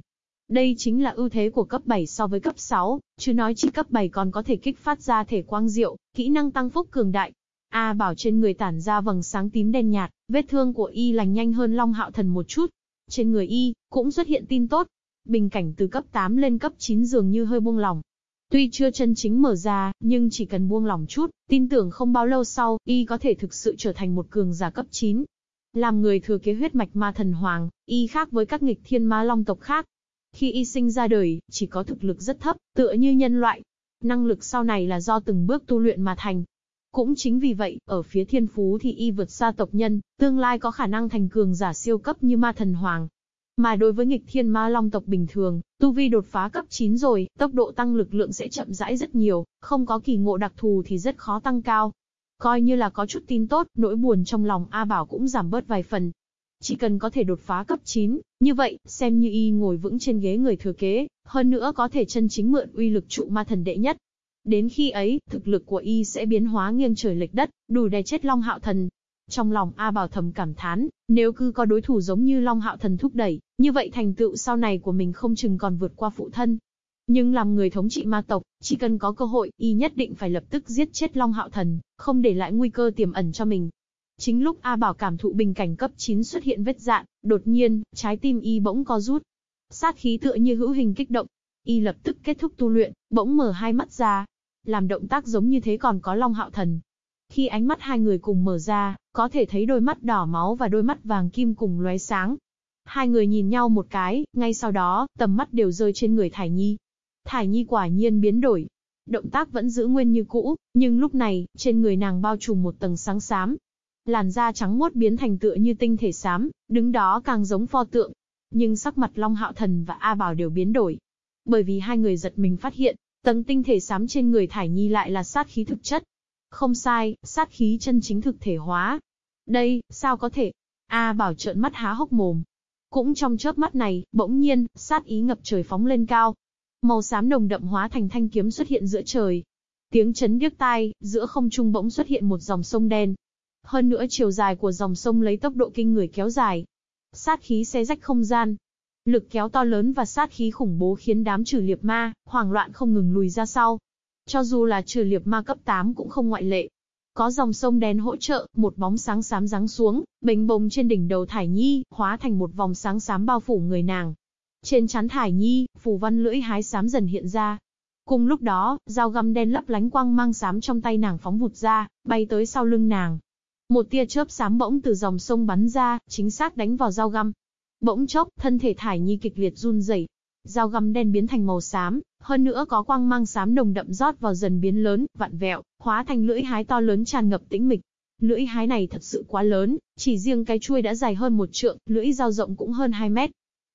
Đây chính là ưu thế của cấp 7 so với cấp 6, chứ nói chỉ cấp 7 còn có thể kích phát ra thể quang diệu, kỹ năng tăng phúc cường đại, A bảo trên người tản ra vầng sáng tím đen nhạt, vết thương của y lành nhanh hơn Long Hạo Thần một chút. Trên người y, cũng xuất hiện tin tốt. Bình cảnh từ cấp 8 lên cấp 9 dường như hơi buông lỏng. Tuy chưa chân chính mở ra, nhưng chỉ cần buông lỏng chút, tin tưởng không bao lâu sau, y có thể thực sự trở thành một cường giả cấp 9. Làm người thừa kế huyết mạch ma thần hoàng, y khác với các nghịch thiên ma long tộc khác. Khi y sinh ra đời, chỉ có thực lực rất thấp, tựa như nhân loại. Năng lực sau này là do từng bước tu luyện mà thành, cũng chính vì vậy, ở phía thiên phú thì y vượt xa tộc nhân, tương lai có khả năng thành cường giả siêu cấp như ma thần hoàng. Mà đối với nghịch thiên ma long tộc bình thường, tu vi đột phá cấp 9 rồi, tốc độ tăng lực lượng sẽ chậm rãi rất nhiều, không có kỳ ngộ đặc thù thì rất khó tăng cao. Coi như là có chút tin tốt, nỗi buồn trong lòng A Bảo cũng giảm bớt vài phần. Chỉ cần có thể đột phá cấp 9, như vậy, xem như y ngồi vững trên ghế người thừa kế, hơn nữa có thể chân chính mượn uy lực trụ ma thần đệ nhất, Đến khi ấy, thực lực của y sẽ biến hóa nghiêng trời lệch đất, đủ đè chết Long Hạo Thần. Trong lòng A Bảo thầm cảm thán, nếu cứ có đối thủ giống như Long Hạo Thần thúc đẩy, như vậy thành tựu sau này của mình không chừng còn vượt qua phụ thân. Nhưng làm người thống trị ma tộc, chỉ cần có cơ hội, y nhất định phải lập tức giết chết Long Hạo Thần, không để lại nguy cơ tiềm ẩn cho mình. Chính lúc A Bảo cảm thụ bình cảnh cấp 9 xuất hiện vết dạn, đột nhiên, trái tim y bỗng co rút. Sát khí tựa như hữu hình kích động, y lập tức kết thúc tu luyện, bỗng mở hai mắt ra. Làm động tác giống như thế còn có Long Hạo Thần. Khi ánh mắt hai người cùng mở ra, có thể thấy đôi mắt đỏ máu và đôi mắt vàng kim cùng lóe sáng. Hai người nhìn nhau một cái, ngay sau đó, tầm mắt đều rơi trên người Thải Nhi. Thải Nhi quả nhiên biến đổi. Động tác vẫn giữ nguyên như cũ, nhưng lúc này, trên người nàng bao trùm một tầng sáng xám. Làn da trắng muốt biến thành tựa như tinh thể xám, đứng đó càng giống pho tượng. Nhưng sắc mặt Long Hạo Thần và A Bảo đều biến đổi, bởi vì hai người giật mình phát hiện, tầng tinh thể xám trên người Thải Nhi lại là sát khí thực chất. Không sai, sát khí chân chính thực thể hóa. Đây, sao có thể? A bảo trợn mắt há hốc mồm. Cũng trong chớp mắt này, bỗng nhiên, sát ý ngập trời phóng lên cao. Màu xám nồng đậm hóa thành thanh kiếm xuất hiện giữa trời. Tiếng chấn điếc tai, giữa không trung bỗng xuất hiện một dòng sông đen. Hơn nữa chiều dài của dòng sông lấy tốc độ kinh người kéo dài. Sát khí xé rách không gian. Lực kéo to lớn và sát khí khủng bố khiến đám trừ liệp ma, hoảng loạn không ngừng lùi ra sau. Cho dù là trừ liệp ma cấp 8 cũng không ngoại lệ. Có dòng sông đen hỗ trợ, một bóng sáng xám giáng xuống, bềnh bồng trên đỉnh đầu Thải Nhi, hóa thành một vòng sáng xám bao phủ người nàng. Trên chắn Thải Nhi, phù văn lưỡi hái xám dần hiện ra. Cùng lúc đó, dao găm đen lấp lánh quang mang xám trong tay nàng phóng vụt ra, bay tới sau lưng nàng. Một tia chớp xám bỗng từ dòng sông bắn ra, chính xác đánh vào dao găm. Bỗng chốc, thân thể Thải Nhi kịch liệt run rẩy, dao găm đen biến thành màu xám, hơn nữa có quang mang xám nồng đậm rót vào dần biến lớn, vặn vẹo, hóa thành lưỡi hái to lớn tràn ngập tĩnh mịch. Lưỡi hái này thật sự quá lớn, chỉ riêng cái chuôi đã dài hơn một trượng, lưỡi dao rộng cũng hơn 2 mét.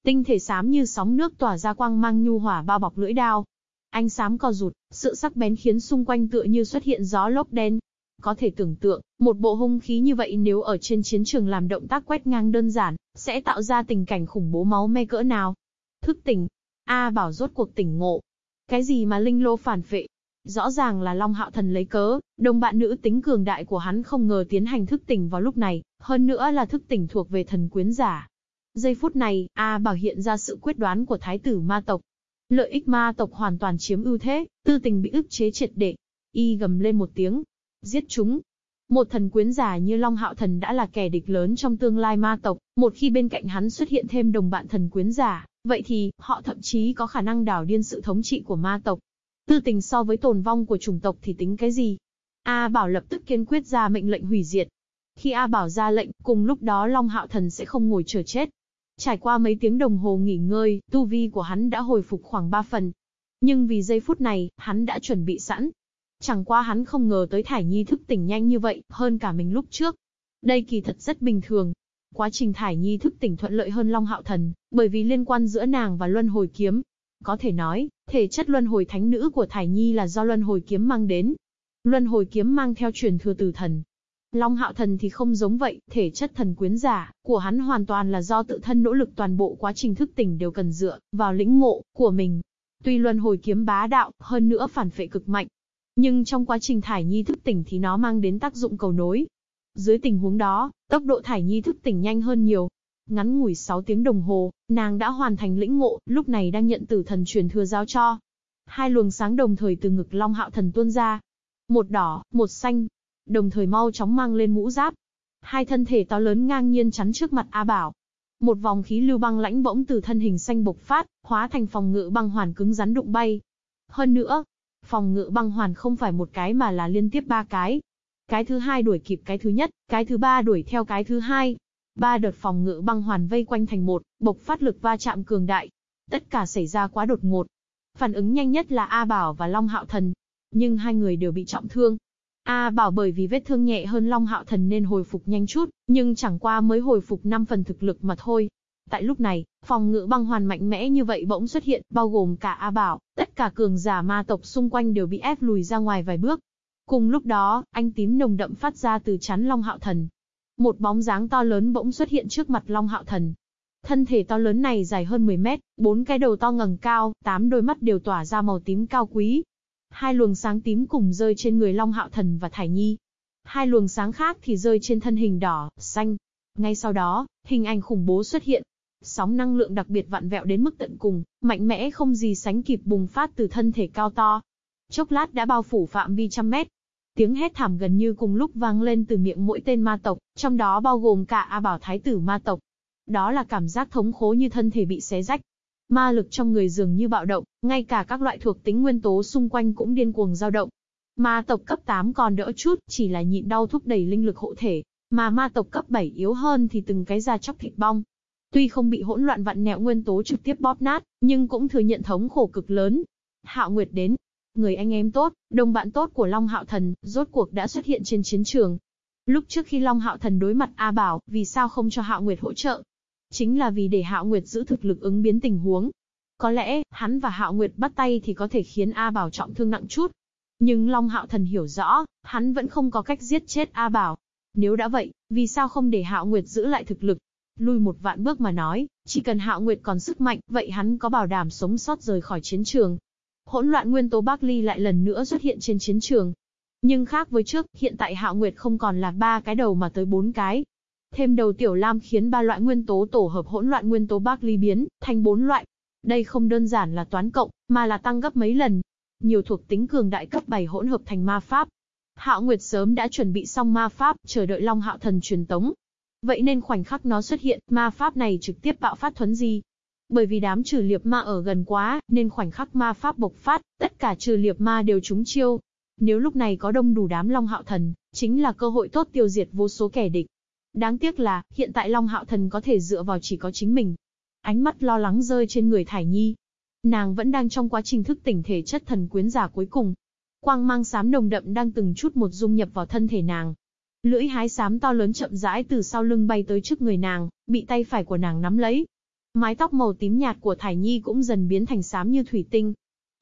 Tinh thể xám như sóng nước tỏa ra quang mang nhu hỏa bao bọc lưỡi đao. Ánh xám co rụt, sự sắc bén khiến xung quanh tựa như xuất hiện gió lốc đen. Có thể tưởng tượng, một bộ hung khí như vậy nếu ở trên chiến trường làm động tác quét ngang đơn giản, sẽ tạo ra tình cảnh khủng bố máu me cỡ nào. Thức tỉnh. A bảo rốt cuộc tỉnh ngộ. Cái gì mà linh lô phản phệ? Rõ ràng là Long Hạo Thần lấy cớ, đồng bạn nữ tính cường đại của hắn không ngờ tiến hành thức tỉnh vào lúc này, hơn nữa là thức tỉnh thuộc về thần quyến giả. Giây phút này, A bảo hiện ra sự quyết đoán của thái tử ma tộc. Lợi ích ma tộc hoàn toàn chiếm ưu thế, tư tình bị ức chế triệt để. Y gầm lên một tiếng. Giết chúng, một thần quyến giả như Long Hạo Thần đã là kẻ địch lớn trong tương lai ma tộc, một khi bên cạnh hắn xuất hiện thêm đồng bạn thần quyến giả, vậy thì, họ thậm chí có khả năng đảo điên sự thống trị của ma tộc. Tư tình so với tồn vong của chủng tộc thì tính cái gì? A Bảo lập tức kiên quyết ra mệnh lệnh hủy diệt. Khi A Bảo ra lệnh, cùng lúc đó Long Hạo Thần sẽ không ngồi chờ chết. Trải qua mấy tiếng đồng hồ nghỉ ngơi, tu vi của hắn đã hồi phục khoảng 3 phần. Nhưng vì giây phút này, hắn đã chuẩn bị sẵn, Chẳng qua hắn không ngờ tới Thải Nhi thức tỉnh nhanh như vậy, hơn cả mình lúc trước. Đây kỳ thật rất bình thường. Quá trình Thải Nhi thức tỉnh thuận lợi hơn Long Hạo Thần, bởi vì liên quan giữa nàng và Luân Hồi Kiếm. Có thể nói, thể chất Luân Hồi Thánh Nữ của Thải Nhi là do Luân Hồi Kiếm mang đến. Luân Hồi Kiếm mang theo truyền thừa từ thần. Long Hạo Thần thì không giống vậy, thể chất thần quyến giả của hắn hoàn toàn là do tự thân nỗ lực toàn bộ quá trình thức tỉnh đều cần dựa vào lĩnh ngộ của mình. Tuy Luân Hồi Kiếm bá đạo, hơn nữa phản phệ cực mạnh, nhưng trong quá trình thải nhi thức tỉnh thì nó mang đến tác dụng cầu nối. Dưới tình huống đó, tốc độ thải nhi thức tỉnh nhanh hơn nhiều. Ngắn ngủi 6 tiếng đồng hồ, nàng đã hoàn thành lĩnh ngộ, lúc này đang nhận tử thần truyền thừa giao cho. Hai luồng sáng đồng thời từ ngực Long Hạo Thần tuôn ra. Một đỏ, một xanh. Đồng thời mau chóng mang lên mũ giáp. Hai thân thể to lớn ngang nhiên chắn trước mặt A Bảo. Một vòng khí lưu băng lãnh bỗng từ thân hình xanh bộc phát, hóa thành phòng ngự băng hoàn cứng rắn đụng bay. Hơn nữa, Phòng ngự băng hoàn không phải một cái mà là liên tiếp ba cái. Cái thứ hai đuổi kịp cái thứ nhất, cái thứ ba đuổi theo cái thứ hai. Ba đợt phòng ngự băng hoàn vây quanh thành một, bộc phát lực va chạm cường đại. Tất cả xảy ra quá đột ngột. Phản ứng nhanh nhất là A Bảo và Long Hạo Thần. Nhưng hai người đều bị trọng thương. A Bảo bởi vì vết thương nhẹ hơn Long Hạo Thần nên hồi phục nhanh chút, nhưng chẳng qua mới hồi phục 5 phần thực lực mà thôi. Tại lúc này, phòng ngự băng hoàn mạnh mẽ như vậy bỗng xuất hiện, bao gồm cả A Bảo, tất cả cường giả ma tộc xung quanh đều bị ép lùi ra ngoài vài bước. Cùng lúc đó, anh tím nồng đậm phát ra từ chắn Long Hạo Thần. Một bóng dáng to lớn bỗng xuất hiện trước mặt Long Hạo Thần. Thân thể to lớn này dài hơn 10 mét, bốn cái đầu to ngẩng cao, tám đôi mắt đều tỏa ra màu tím cao quý. Hai luồng sáng tím cùng rơi trên người Long Hạo Thần và Thải Nhi. Hai luồng sáng khác thì rơi trên thân hình đỏ, xanh. Ngay sau đó, hình ảnh khủng bố xuất hiện, Sóng năng lượng đặc biệt vặn vẹo đến mức tận cùng, mạnh mẽ không gì sánh kịp bùng phát từ thân thể cao to. Chốc lát đã bao phủ phạm vi trăm mét. Tiếng hét thảm gần như cùng lúc vang lên từ miệng mỗi tên ma tộc, trong đó bao gồm cả A Bảo Thái tử ma tộc. Đó là cảm giác thống khổ như thân thể bị xé rách. Ma lực trong người dường như bạo động, ngay cả các loại thuộc tính nguyên tố xung quanh cũng điên cuồng dao động. Ma tộc cấp 8 còn đỡ chút, chỉ là nhịn đau thúc đẩy linh lực hộ thể, mà ma tộc cấp 7 yếu hơn thì từng cái da chóc thịt bong, Tuy không bị hỗn loạn vặn nẹo nguyên tố trực tiếp bóp nát, nhưng cũng thừa nhận thống khổ cực lớn. Hạo Nguyệt đến. Người anh em tốt, đồng bạn tốt của Long Hạo Thần, rốt cuộc đã xuất hiện trên chiến trường. Lúc trước khi Long Hạo Thần đối mặt A Bảo, vì sao không cho Hạo Nguyệt hỗ trợ? Chính là vì để Hạo Nguyệt giữ thực lực ứng biến tình huống. Có lẽ, hắn và Hạo Nguyệt bắt tay thì có thể khiến A Bảo trọng thương nặng chút. Nhưng Long Hạo Thần hiểu rõ, hắn vẫn không có cách giết chết A Bảo. Nếu đã vậy, vì sao không để Hạo Nguyệt giữ lại thực lực, Lui một vạn bước mà nói, chỉ cần Hạo Nguyệt còn sức mạnh, vậy hắn có bảo đảm sống sót rời khỏi chiến trường. hỗn loạn nguyên tố Barkley lại lần nữa xuất hiện trên chiến trường. Nhưng khác với trước, hiện tại Hạo Nguyệt không còn là ba cái đầu mà tới bốn cái. Thêm đầu tiểu lam khiến ba loại nguyên tố tổ hợp hỗn loạn nguyên tố Barkley biến thành bốn loại. Đây không đơn giản là toán cộng, mà là tăng gấp mấy lần. Nhiều thuộc tính cường đại cấp 7 hỗn hợp thành ma pháp. Hạo Nguyệt sớm đã chuẩn bị xong ma pháp, chờ đợi Long Hạo Thần truyền tống. Vậy nên khoảnh khắc nó xuất hiện, ma pháp này trực tiếp bạo phát thuấn di, bởi vì đám trừ liệp ma ở gần quá, nên khoảnh khắc ma pháp bộc phát, tất cả trừ liệp ma đều trúng chiêu. Nếu lúc này có đông đủ đám Long Hạo Thần, chính là cơ hội tốt tiêu diệt vô số kẻ địch. Đáng tiếc là, hiện tại Long Hạo Thần có thể dựa vào chỉ có chính mình. Ánh mắt lo lắng rơi trên người Thải Nhi. Nàng vẫn đang trong quá trình thức tỉnh thể chất thần quyến giả cuối cùng. Quang mang xám nồng đậm đang từng chút một dung nhập vào thân thể nàng. Lưỡi hái xám to lớn chậm rãi từ sau lưng bay tới trước người nàng, bị tay phải của nàng nắm lấy. Mái tóc màu tím nhạt của Thải Nhi cũng dần biến thành xám như thủy tinh.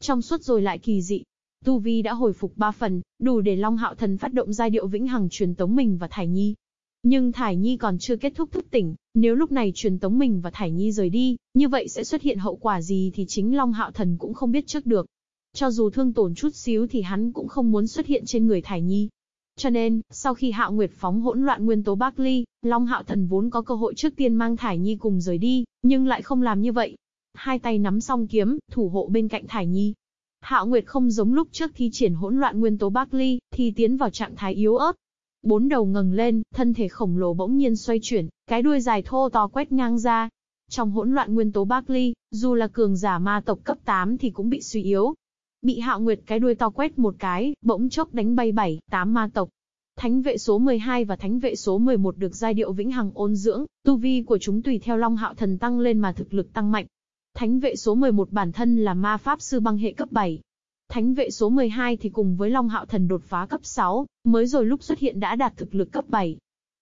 Trong suốt rồi lại kỳ dị. Tu Vi đã hồi phục ba phần, đủ để Long Hạo Thần phát động giai điệu vĩnh hằng truyền tống mình và Thải Nhi. Nhưng Thải Nhi còn chưa kết thúc thức tỉnh, nếu lúc này truyền tống mình và Thải Nhi rời đi, như vậy sẽ xuất hiện hậu quả gì thì chính Long Hạo Thần cũng không biết trước được. Cho dù thương tổn chút xíu thì hắn cũng không muốn xuất hiện trên người Thải Nhi. Cho nên, sau khi Hạo Nguyệt phóng hỗn loạn nguyên tố Barkley, Long Hạo Thần vốn có cơ hội trước tiên mang Thải Nhi cùng rời đi, nhưng lại không làm như vậy. Hai tay nắm song kiếm, thủ hộ bên cạnh Thải Nhi. Hạo Nguyệt không giống lúc trước thi triển hỗn loạn nguyên tố Barkley, thì tiến vào trạng thái yếu ớt. Bốn đầu ngẩng lên, thân thể khổng lồ bỗng nhiên xoay chuyển, cái đuôi dài thô to quét ngang ra. Trong hỗn loạn nguyên tố Barkley, dù là cường giả ma tộc cấp 8 thì cũng bị suy yếu, Bị hạo nguyệt cái đuôi to quét một cái, bỗng chốc đánh bay bảy, tám ma tộc. Thánh vệ số 12 và thánh vệ số 11 được giai điệu vĩnh hằng ôn dưỡng, tu vi của chúng tùy theo Long Hạo Thần tăng lên mà thực lực tăng mạnh. Thánh vệ số 11 bản thân là ma pháp sư băng hệ cấp 7. Thánh vệ số 12 thì cùng với Long Hạo Thần đột phá cấp 6, mới rồi lúc xuất hiện đã đạt thực lực cấp 7.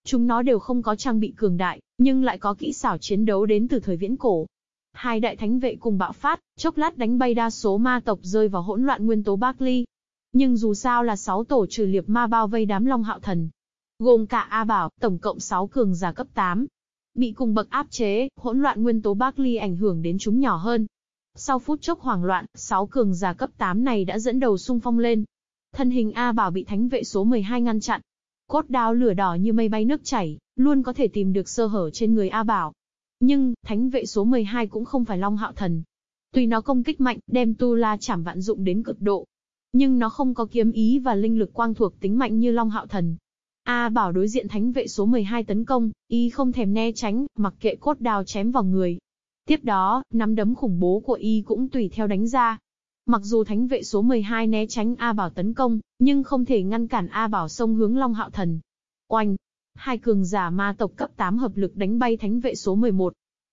Chúng nó đều không có trang bị cường đại, nhưng lại có kỹ xảo chiến đấu đến từ thời viễn cổ, Hai đại thánh vệ cùng bạo phát, chốc lát đánh bay đa số ma tộc rơi vào hỗn loạn nguyên tố Barkley. Nhưng dù sao là sáu tổ trừ liệp ma bao vây đám Long Hạo Thần. Gồm cả A Bảo, tổng cộng 6 cường giả cấp 8. Bị cùng bậc áp chế, hỗn loạn nguyên tố Barkley ảnh hưởng đến chúng nhỏ hơn. Sau phút chốc hoảng loạn, 6 cường giả cấp 8 này đã dẫn đầu xung phong lên. Thân hình A Bảo bị thánh vệ số 12 ngăn chặn. Cốt đao lửa đỏ như mây bay nước chảy, luôn có thể tìm được sơ hở trên người A Bảo. Nhưng, thánh vệ số 12 cũng không phải Long Hạo Thần. Tuy nó công kích mạnh, đem Tu La chảm vạn dụng đến cực độ. Nhưng nó không có kiếm ý và linh lực quang thuộc tính mạnh như Long Hạo Thần. A bảo đối diện thánh vệ số 12 tấn công, y không thèm né tránh, mặc kệ cốt đào chém vào người. Tiếp đó, nắm đấm khủng bố của y cũng tùy theo đánh ra. Mặc dù thánh vệ số 12 né tránh A bảo tấn công, nhưng không thể ngăn cản A bảo xông hướng Long Hạo Thần. Oanh! Hai cường giả ma tộc cấp 8 hợp lực đánh bay thánh vệ số 11.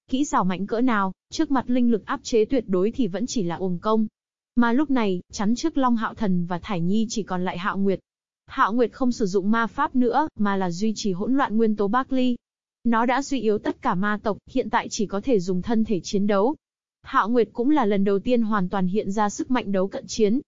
Kỹ xảo mạnh cỡ nào, trước mặt linh lực áp chế tuyệt đối thì vẫn chỉ là ồm công. Mà lúc này, chắn trước Long Hạo Thần và Thải Nhi chỉ còn lại Hạo Nguyệt. Hạo Nguyệt không sử dụng ma pháp nữa, mà là duy trì hỗn loạn nguyên tố Barkley. Nó đã suy yếu tất cả ma tộc, hiện tại chỉ có thể dùng thân thể chiến đấu. Hạo Nguyệt cũng là lần đầu tiên hoàn toàn hiện ra sức mạnh đấu cận chiến.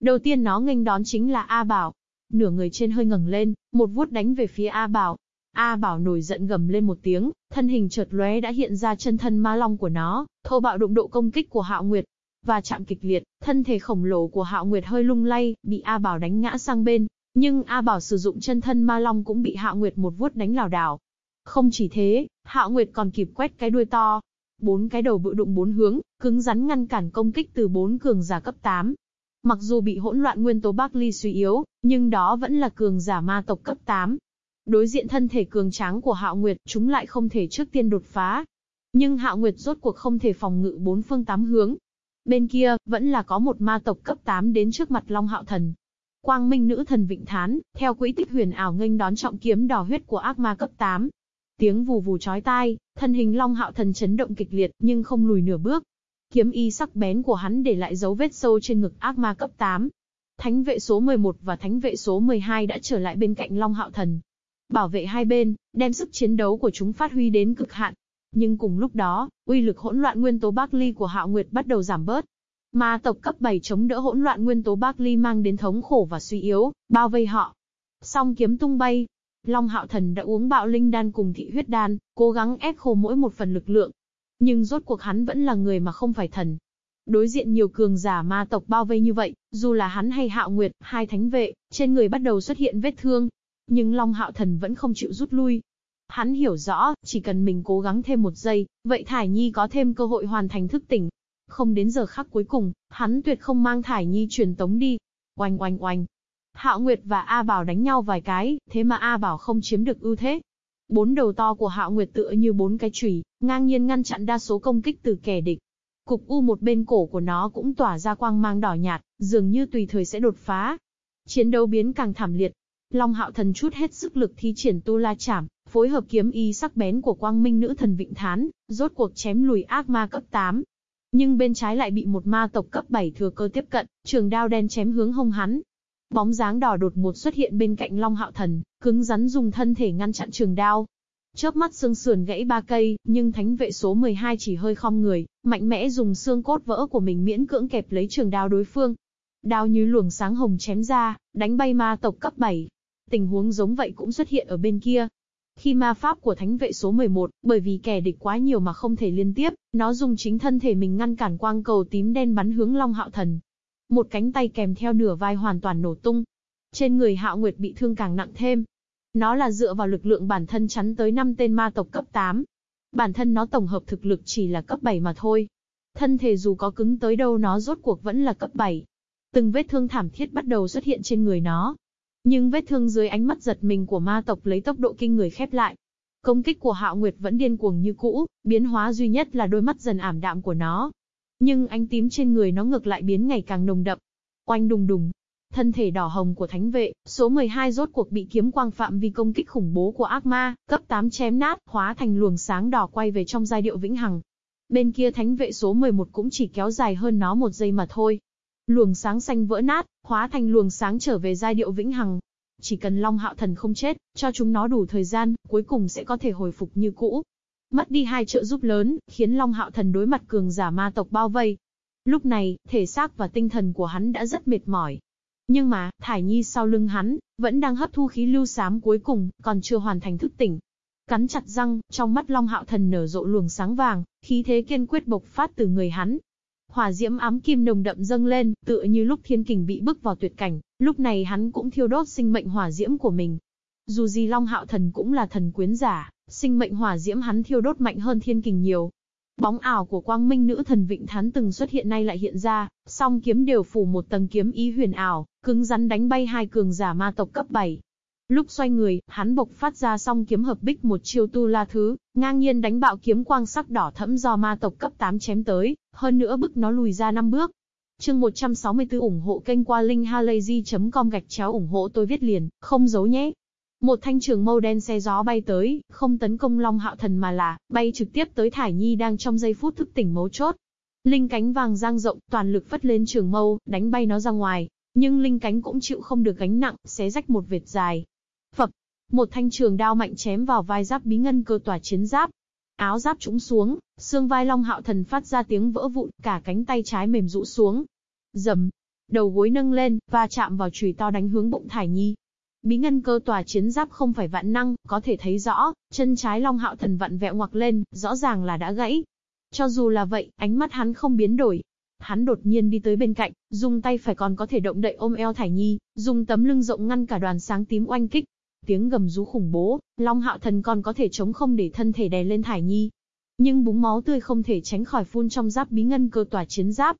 Đầu tiên nó nghênh đón chính là A Bảo. Nửa người trên hơi ngẩng lên, một vuốt đánh về phía A Bảo. A Bảo nổi giận gầm lên một tiếng, thân hình chợt lóe đã hiện ra chân thân ma long của nó, thô bạo đụng độ công kích của Hạo Nguyệt. Và chạm kịch liệt, thân thể khổng lồ của Hạo Nguyệt hơi lung lay, bị A Bảo đánh ngã sang bên. Nhưng A Bảo sử dụng chân thân ma long cũng bị Hạo Nguyệt một vuốt đánh lảo đảo. Không chỉ thế, Hạo Nguyệt còn kịp quét cái đuôi to. Bốn cái đầu bự đụng bốn hướng, cứng rắn ngăn cản công kích từ bốn cường giả cấp 8. Mặc dù bị hỗn loạn nguyên tố bắc ly suy yếu, nhưng đó vẫn là cường giả ma tộc cấp 8, Đối diện thân thể cường tráng của Hạo Nguyệt, chúng lại không thể trước tiên đột phá. Nhưng Hạo Nguyệt rốt cuộc không thể phòng ngự bốn phương tám hướng. Bên kia, vẫn là có một ma tộc cấp 8 đến trước mặt Long Hạo Thần. Quang Minh Nữ Thần Vịnh Thán, theo quỹ tích huyền ảo nghênh đón trọng kiếm đỏ huyết của ác ma cấp 8. Tiếng vù vù chói tai, thân hình Long Hạo Thần chấn động kịch liệt nhưng không lùi nửa bước. Kiếm y sắc bén của hắn để lại dấu vết sâu trên ngực ác ma cấp 8. Thánh vệ số 11 và thánh vệ số 12 đã trở lại bên cạnh Long Hạo Thần bảo vệ hai bên, đem sức chiến đấu của chúng phát huy đến cực hạn. Nhưng cùng lúc đó, uy lực hỗn loạn nguyên tố Barkley của Hạo Nguyệt bắt đầu giảm bớt. Ma tộc cấp 7 chống đỡ hỗn loạn nguyên tố Barkley mang đến thống khổ và suy yếu, bao vây họ. Song kiếm tung bay, Long Hạo Thần đã uống bạo linh đan cùng thị huyết đan, cố gắng ép khô mỗi một phần lực lượng. Nhưng rốt cuộc hắn vẫn là người mà không phải thần. Đối diện nhiều cường giả ma tộc bao vây như vậy, dù là hắn hay Hạo Nguyệt, hai thánh vệ, trên người bắt đầu xuất hiện vết thương. Nhưng Long Hạo Thần vẫn không chịu rút lui. Hắn hiểu rõ, chỉ cần mình cố gắng thêm một giây, vậy Thải Nhi có thêm cơ hội hoàn thành thức tỉnh. Không đến giờ khắc cuối cùng, hắn tuyệt không mang Thải Nhi truyền tống đi. Oanh oanh oanh. Hạo Nguyệt và A Bảo đánh nhau vài cái, thế mà A Bảo không chiếm được ưu thế. Bốn đầu to của Hạo Nguyệt tựa như bốn cái chùy, ngang nhiên ngăn chặn đa số công kích từ kẻ địch. Cục u một bên cổ của nó cũng tỏa ra quang mang đỏ nhạt, dường như tùy thời sẽ đột phá. Chiến đấu biến càng thảm liệt. Long Hạo Thần chút hết sức lực thi triển tu la chảm, phối hợp kiếm y sắc bén của quang minh nữ thần Vịnh Thán, rốt cuộc chém lùi ác ma cấp 8. Nhưng bên trái lại bị một ma tộc cấp 7 thừa cơ tiếp cận, trường đao đen chém hướng hông hắn. Bóng dáng đỏ đột ngột xuất hiện bên cạnh Long Hạo Thần, cứng rắn dùng thân thể ngăn chặn trường đao, Chớp mắt xương sườn gãy ba cây, nhưng thánh vệ số 12 chỉ hơi khom người, mạnh mẽ dùng xương cốt vỡ của mình miễn cưỡng kẹp lấy trường đao đối phương. Đao như luồng sáng hồng chém ra, đánh bay ma tộc cấp 7. Tình huống giống vậy cũng xuất hiện ở bên kia. Khi ma pháp của thánh vệ số 11, bởi vì kẻ địch quá nhiều mà không thể liên tiếp, nó dùng chính thân thể mình ngăn cản quang cầu tím đen bắn hướng Long Hạo Thần. Một cánh tay kèm theo nửa vai hoàn toàn nổ tung. Trên người Hạo Nguyệt bị thương càng nặng thêm, nó là dựa vào lực lượng bản thân chắn tới 5 tên ma tộc cấp 8. Bản thân nó tổng hợp thực lực chỉ là cấp 7 mà thôi. Thân thể dù có cứng tới đâu nó rốt cuộc vẫn là cấp 7. Từng vết thương thảm thiết bắt đầu xuất hiện trên người nó. Nhưng vết thương dưới ánh mắt giật mình của ma tộc lấy tốc độ kinh người khép lại. Công kích của Hạo Nguyệt vẫn điên cuồng như cũ, biến hóa duy nhất là đôi mắt dần ảm đạm của nó. Nhưng ánh tím trên người nó ngược lại biến ngày càng nồng đậm. Oanh đùng đùng, Thân thể đỏ hồng của thánh vệ, số 12 rốt cuộc bị kiếm quang phạm vi công kích khủng bố của ác ma, cấp 8 chém nát, hóa thành luồng sáng đỏ quay về trong giai điệu vĩnh hằng. Bên kia thánh vệ số 11 cũng chỉ kéo dài hơn nó một giây mà thôi. Luồng sáng xanh vỡ nát, hóa thành luồng sáng trở về giai điệu vĩnh hằng. Chỉ cần Long Hạo Thần không chết, cho chúng nó đủ thời gian, cuối cùng sẽ có thể hồi phục như cũ. Mất đi hai trợ giúp lớn, khiến Long Hạo Thần đối mặt cường giả ma tộc bao vây. Lúc này, thể xác và tinh thần của hắn đã rất mệt mỏi, nhưng mà, Thải Nhi sau lưng hắn, vẫn đang hấp thu khí lưu sám cuối cùng, còn chưa hoàn thành thức tỉnh. Cắn chặt răng, trong mắt Long Hạo Thần nở rộ luồng sáng vàng, khí thế kiên quyết bộc phát từ người hắn. Hỏa diễm ám kim nồng đậm dâng lên, tựa như lúc thiên kình bị bức vào tuyệt cảnh, lúc này hắn cũng thiêu đốt sinh mệnh hỏa diễm của mình. Dù gì Long Hạo Thần cũng là thần quyến giả, sinh mệnh hỏa diễm hắn thiêu đốt mạnh hơn thiên kình nhiều, Bóng ảo của quang minh nữ thần Vịnh Thán từng xuất hiện nay lại hiện ra, song kiếm đều phủ một tầng kiếm ý huyền ảo, cứng rắn đánh bay hai cường giả ma tộc cấp 7. Lúc xoay người, hắn bộc phát ra song kiếm hợp bích một chiêu tu la thứ, ngang nhiên đánh bạo kiếm quang sắc đỏ thẫm do ma tộc cấp 8 chém tới, hơn nữa bức nó lùi ra năm bước. Chương 164 ủng hộ kênh qua linkhalazy.com gạch chéo ủng hộ tôi viết liền, không giấu nhé. Một thanh trường mâu đen xe gió bay tới, không tấn công Long Hạo Thần mà là, bay trực tiếp tới Thải Nhi đang trong giây phút thức tỉnh mấu chốt. Linh cánh vàng giang rộng, toàn lực phất lên trường mâu, đánh bay nó ra ngoài. Nhưng linh cánh cũng chịu không được gánh nặng, xé rách một vệt dài. Phập, một thanh trường đao mạnh chém vào vai giáp bí ngân cơ tỏa chiến giáp. Áo giáp trũng xuống, xương vai Long Hạo Thần phát ra tiếng vỡ vụn, cả cánh tay trái mềm rũ xuống. Dầm, đầu gối nâng lên, va chạm vào chùy to đánh hướng bụng Thải Nhi. Bí ngân cơ tòa chiến giáp không phải vạn năng, có thể thấy rõ, chân trái Long Hạo Thần vặn vẹo ngoặc lên, rõ ràng là đã gãy. Cho dù là vậy, ánh mắt hắn không biến đổi. Hắn đột nhiên đi tới bên cạnh, dùng tay phải còn có thể động đậy ôm eo Thải Nhi, dùng tấm lưng rộng ngăn cả đoàn sáng tím oanh kích. Tiếng gầm rú khủng bố, Long Hạo Thần còn có thể chống không để thân thể đè lên Thải Nhi. Nhưng búng máu tươi không thể tránh khỏi phun trong giáp bí ngân cơ tỏa chiến giáp,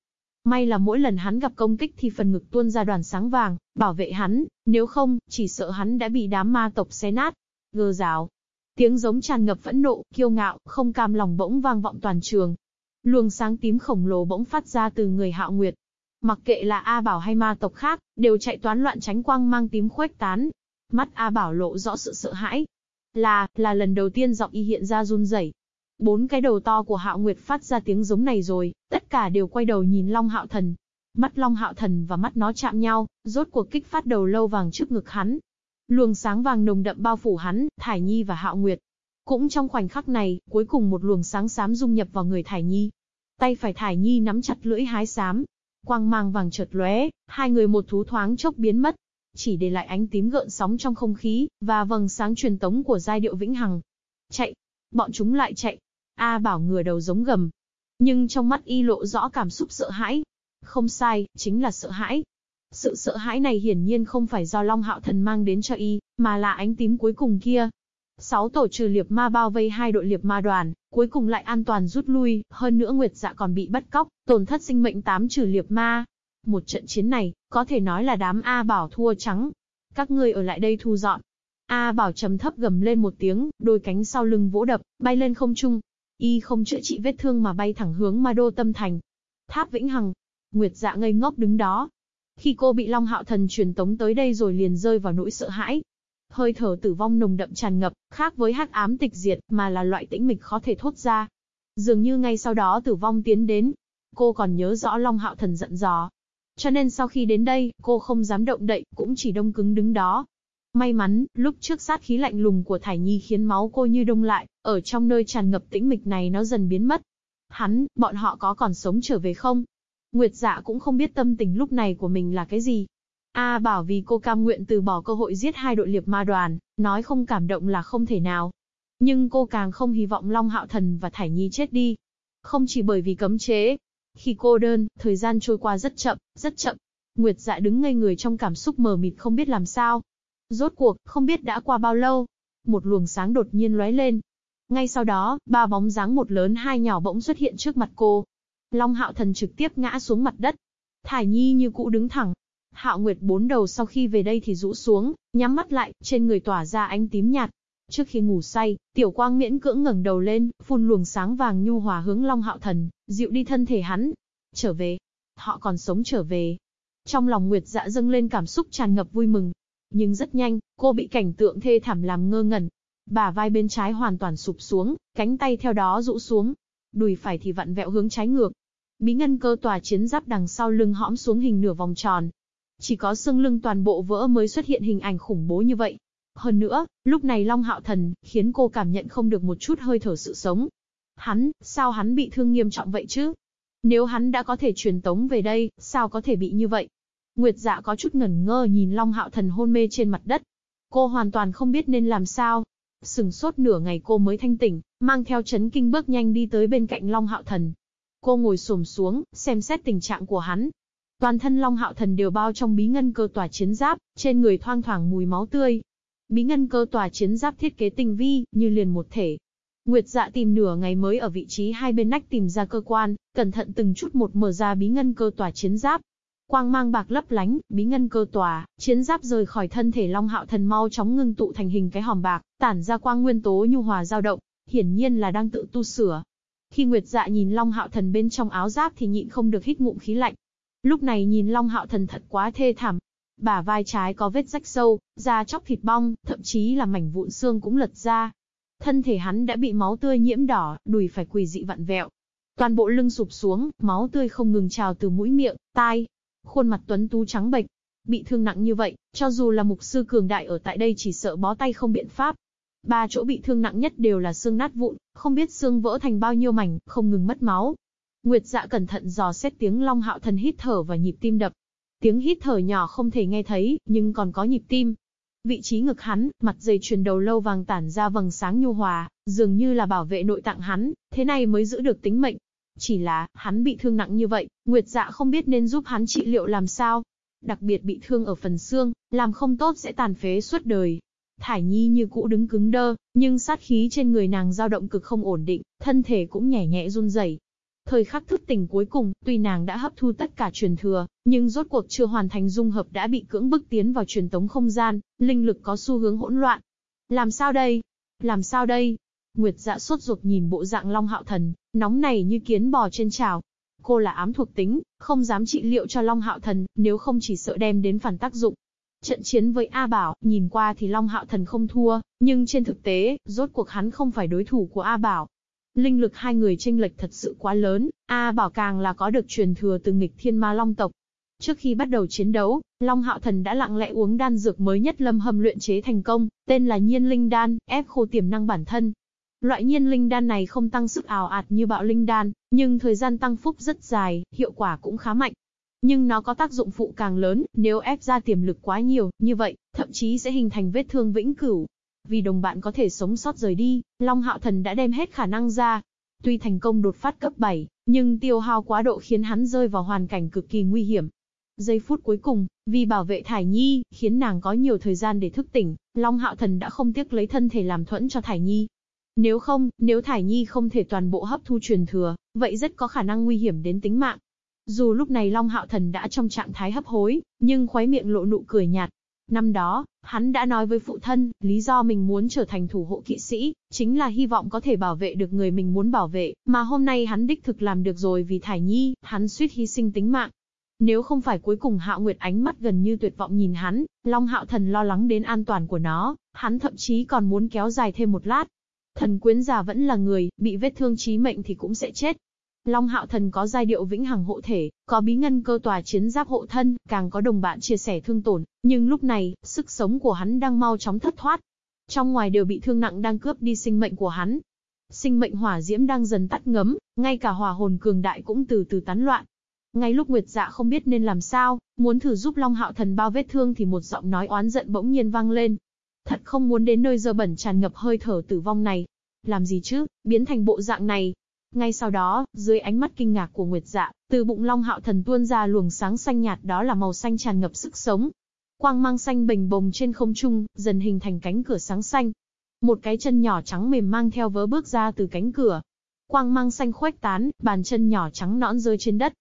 May là mỗi lần hắn gặp công kích thì phần ngực tuôn ra đoàn sáng vàng, bảo vệ hắn, nếu không, chỉ sợ hắn đã bị đám ma tộc xé nát. Gơ rào. Tiếng giống tràn ngập phẫn nộ, kiêu ngạo, không cam lòng bỗng vang vọng toàn trường. Luồng sáng tím khổng lồ bỗng phát ra từ người hạo nguyệt. Mặc kệ là A Bảo hay ma tộc khác, đều chạy toán loạn tránh quang mang tím khuếch tán. Mắt A Bảo lộ rõ sự sợ hãi. Là, là lần đầu tiên giọng y hiện ra run rẩy, Bốn cái đầu to của Hạo Nguyệt phát ra tiếng giống này rồi, tất cả đều quay đầu nhìn Long Hạo Thần. Mắt Long Hạo Thần và mắt nó chạm nhau, rốt cuộc kích phát đầu lâu vàng trước ngực hắn. Luồng sáng vàng nồng đậm bao phủ hắn, Thải Nhi và Hạo Nguyệt. Cũng trong khoảnh khắc này, cuối cùng một luồng sáng xám dung nhập vào người Thải Nhi. Tay phải Thải Nhi nắm chặt lưỡi hái xám. Quang mang vàng chợt lóe, hai người một thú thoáng chốc biến mất. Chỉ để lại ánh tím gợn sóng trong không khí, và vầng sáng truyền tống của giai điệu vĩnh hằng. Chạy! Bọn chúng lại chạy, A Bảo ngửa đầu giống gầm. Nhưng trong mắt y lộ rõ cảm xúc sợ hãi. Không sai, chính là sợ hãi. Sự sợ hãi này hiển nhiên không phải do Long Hạo Thần mang đến cho y, mà là ánh tím cuối cùng kia. Sáu tổ trừ liệp ma bao vây hai đội liệp ma đoàn, cuối cùng lại an toàn rút lui, hơn nữa Nguyệt Dạ còn bị bắt cóc, tổn thất sinh mệnh tám trừ liệp ma. Một trận chiến này, có thể nói là đám A Bảo thua trắng. Các ngươi ở lại đây thu dọn. A Bảo trầm thấp gầm lên một tiếng, đôi cánh sau lưng vỗ đập, bay lên không trung. Y không chữa trị vết thương mà bay thẳng hướng Ma Đô Tâm Thành. Tháp Vĩnh Hằng. Nguyệt Dạ ngây ngốc đứng đó, khi cô bị Long Hạo Thần truyền tống tới đây rồi liền rơi vào nỗi sợ hãi. Hơi thở tử vong nồng đậm tràn ngập, khác với hắc ám tịch diệt, mà là loại tĩnh mịch khó thể thốt ra. Dường như ngay sau đó tử vong tiến đến. Cô còn nhớ rõ Long Hạo Thần giận dò. Cho nên sau khi đến đây, cô không dám động đậy, cũng chỉ đông cứng đứng đó. May mắn, lúc trước sát khí lạnh lùng của Thải Nhi khiến máu cô như đông lại, ở trong nơi tràn ngập tĩnh mịch này nó dần biến mất. Hắn, bọn họ có còn sống trở về không? Nguyệt dạ cũng không biết tâm tình lúc này của mình là cái gì. A bảo vì cô cam nguyện từ bỏ cơ hội giết hai đội liệp ma đoàn, nói không cảm động là không thể nào. Nhưng cô càng không hy vọng Long Hạo Thần và Thải Nhi chết đi. Không chỉ bởi vì cấm chế. Khi cô đơn, thời gian trôi qua rất chậm, rất chậm. Nguyệt dạ đứng ngây người trong cảm xúc mờ mịt không biết làm sao. Rốt cuộc, không biết đã qua bao lâu. Một luồng sáng đột nhiên lóe lên. Ngay sau đó, ba bóng dáng một lớn hai nhỏ bỗng xuất hiện trước mặt cô. Long Hạo Thần trực tiếp ngã xuống mặt đất. Thải Nhi như cũ đứng thẳng. Hạo Nguyệt bốn đầu sau khi về đây thì rũ xuống, nhắm mắt lại, trên người tỏa ra ánh tím nhạt. Trước khi ngủ say, Tiểu Quang miễn cưỡng ngẩng đầu lên, phun luồng sáng vàng nhu hòa hướng Long Hạo Thần, dịu đi thân thể hắn. Trở về. Họ còn sống trở về. Trong lòng Nguyệt dạ dâng lên cảm xúc tràn ngập vui mừng. Nhưng rất nhanh, cô bị cảnh tượng thê thảm làm ngơ ngẩn. Bà vai bên trái hoàn toàn sụp xuống, cánh tay theo đó rũ xuống, đùi phải thì vặn vẹo hướng trái ngược. Bí ngân cơ tòa chiến giáp đằng sau lưng hõm xuống hình nửa vòng tròn. Chỉ có xương lưng toàn bộ vỡ mới xuất hiện hình ảnh khủng bố như vậy. Hơn nữa, lúc này Long Hạo Thần, khiến cô cảm nhận không được một chút hơi thở sự sống. Hắn, sao hắn bị thương nghiêm trọng vậy chứ? Nếu hắn đã có thể truyền tống về đây, sao có thể bị như vậy? Nguyệt dạ có chút ngẩn ngơ nhìn Long Hạo Thần hôn mê trên mặt đất. Cô hoàn toàn không biết nên làm sao, Sừng sốt nửa ngày cô mới thanh tỉnh, mang theo chấn kinh bước nhanh đi tới bên cạnh Long Hạo Thần. Cô ngồi xổm xuống, xem xét tình trạng của hắn. Toàn thân Long Hạo Thần đều bao trong bí ngân cơ tòa chiến giáp, trên người thoang thoảng mùi máu tươi. Bí ngân cơ tòa chiến giáp thiết kế tinh vi, như liền một thể. Nguyệt dạ tìm nửa ngày mới ở vị trí hai bên nách tìm ra cơ quan, cẩn thận từng chút một mở ra bí ngân cơ tòa chiến giáp, Quang mang bạc lấp lánh, bí ngân cơ tòa, chiến giáp rời khỏi thân thể Long Hạo Thần mau chóng ngưng tụ thành hình cái hòm bạc, tản ra quang nguyên tố nhu hòa dao động, hiển nhiên là đang tự tu sửa. Khi Nguyệt Dạ nhìn Long Hạo Thần bên trong áo giáp thì nhịn không được hít ngụm khí lạnh. Lúc này nhìn Long Hạo Thần thật quá thê thảm bà vai trái có vết rách sâu, da chóc thịt bong, thậm chí là mảnh vụn xương cũng lật ra. Thân thể hắn đã bị máu tươi nhiễm đỏ, đùi phải quỳ dị vặn vẹo. Toàn bộ lưng sụp xuống, máu tươi không ngừng trào từ mũi miệng, tai, khuôn mặt tuấn tú trắng bệch. Bị thương nặng như vậy, cho dù là mục sư cường đại ở tại đây chỉ sợ bó tay không biện pháp. Ba chỗ bị thương nặng nhất đều là xương nát vụn, không biết xương vỡ thành bao nhiêu mảnh, không ngừng mất máu. Nguyệt dạ cẩn thận dò xét tiếng Long Hạo Thần hít thở và nhịp tim đập. Tiếng hít thở nhỏ không thể nghe thấy, nhưng còn có nhịp tim. Vị trí ngực hắn, mặt dây chuyền đầu lâu vàng tản ra vầng sáng nhu hòa, dường như là bảo vệ nội tạng hắn, thế này mới giữ được tính mệnh. Chỉ là, hắn bị thương nặng như vậy, Nguyệt Dạ không biết nên giúp hắn trị liệu làm sao. Đặc biệt bị thương ở phần xương, làm không tốt sẽ tàn phế suốt đời. Thải Nhi như cũ đứng cứng đơ, nhưng sát khí trên người nàng dao động cực không ổn định, thân thể cũng nhẹ nhẹ run rẩy. Thời khắc thức tỉnh cuối cùng, tuy nàng đã hấp thu tất cả truyền thừa, nhưng rốt cuộc chưa hoàn thành dung hợp đã bị cưỡng bức tiến vào truyền tống không gian, linh lực có xu hướng hỗn loạn. Làm sao đây? Làm sao đây? Nguyệt dạ sốt ruột nhìn bộ dạng Long Hạo Thần, nóng này như kiến bò trên chảo. Cô là ám thuộc tính, không dám trị liệu cho Long Hạo Thần, nếu không chỉ sợ đem đến phản tác dụng. Trận chiến với A Bảo, nhìn qua thì Long Hạo Thần không thua, nhưng trên thực tế, rốt cuộc hắn không phải đối thủ của A Bảo. Linh lực hai người tranh lệch thật sự quá lớn, A Bảo càng là có được truyền thừa từ nghịch thiên ma long tộc. Trước khi bắt đầu chiến đấu, Long Hạo Thần đã lặng lẽ uống đan dược mới nhất lâm hầm luyện chế thành công, tên là Nhiên Linh Đan, ép khô tiềm năng bản thân, Loại nhiên linh đan này không tăng sức ảo ạt như bạo linh đan, nhưng thời gian tăng phúc rất dài, hiệu quả cũng khá mạnh. Nhưng nó có tác dụng phụ càng lớn, nếu ép ra tiềm lực quá nhiều, như vậy, thậm chí sẽ hình thành vết thương vĩnh cửu. Vì đồng bạn có thể sống sót rời đi, Long Hạo Thần đã đem hết khả năng ra. Tuy thành công đột phát cấp 7, nhưng tiêu hao quá độ khiến hắn rơi vào hoàn cảnh cực kỳ nguy hiểm. Giây phút cuối cùng, vì bảo vệ Thải Nhi, khiến nàng có nhiều thời gian để thức tỉnh, Long Hạo Thần đã không tiếc lấy thân thể làm thuẫn cho Thải Nhi. Nếu không, nếu Thải Nhi không thể toàn bộ hấp thu truyền thừa, vậy rất có khả năng nguy hiểm đến tính mạng. Dù lúc này Long Hạo Thần đã trong trạng thái hấp hối, nhưng khóe miệng lộ nụ cười nhạt. Năm đó, hắn đã nói với phụ thân, lý do mình muốn trở thành thủ hộ kỵ sĩ, chính là hy vọng có thể bảo vệ được người mình muốn bảo vệ, mà hôm nay hắn đích thực làm được rồi vì Thải Nhi, hắn suýt hy sinh tính mạng. Nếu không phải cuối cùng Hạo Nguyệt ánh mắt gần như tuyệt vọng nhìn hắn, Long Hạo Thần lo lắng đến an toàn của nó, hắn thậm chí còn muốn kéo dài thêm một lát. Thần quyến già vẫn là người, bị vết thương chí mệnh thì cũng sẽ chết. Long Hạo Thần có giai điệu vĩnh hằng hộ thể, có bí ngân cơ tòa chiến giáp hộ thân, càng có đồng bạn chia sẻ thương tổn, nhưng lúc này, sức sống của hắn đang mau chóng thất thoát. Trong ngoài đều bị thương nặng đang cướp đi sinh mệnh của hắn. Sinh mệnh hỏa diễm đang dần tắt ngấm, ngay cả hỏa hồn cường đại cũng từ từ tán loạn. Ngay lúc Nguyệt Dạ không biết nên làm sao, muốn thử giúp Long Hạo Thần bao vết thương thì một giọng nói oán giận bỗng nhiên vang lên. Thật không muốn đến nơi dơ bẩn tràn ngập hơi thở tử vong này. Làm gì chứ, biến thành bộ dạng này, ngay sau đó, dưới ánh mắt kinh ngạc của Nguyệt Dạ, từ bụng Long Hạo Thần tuôn ra luồng sáng xanh nhạt đó là màu xanh tràn ngập sức sống. Quang mang xanh bình bồng trên không trung, dần hình thành cánh cửa sáng xanh. Một cái chân nhỏ trắng mềm mang theo vớ bước ra từ cánh cửa. Quang mang xanh khuếch tán, bàn chân nhỏ trắng nõn rơi trên đất.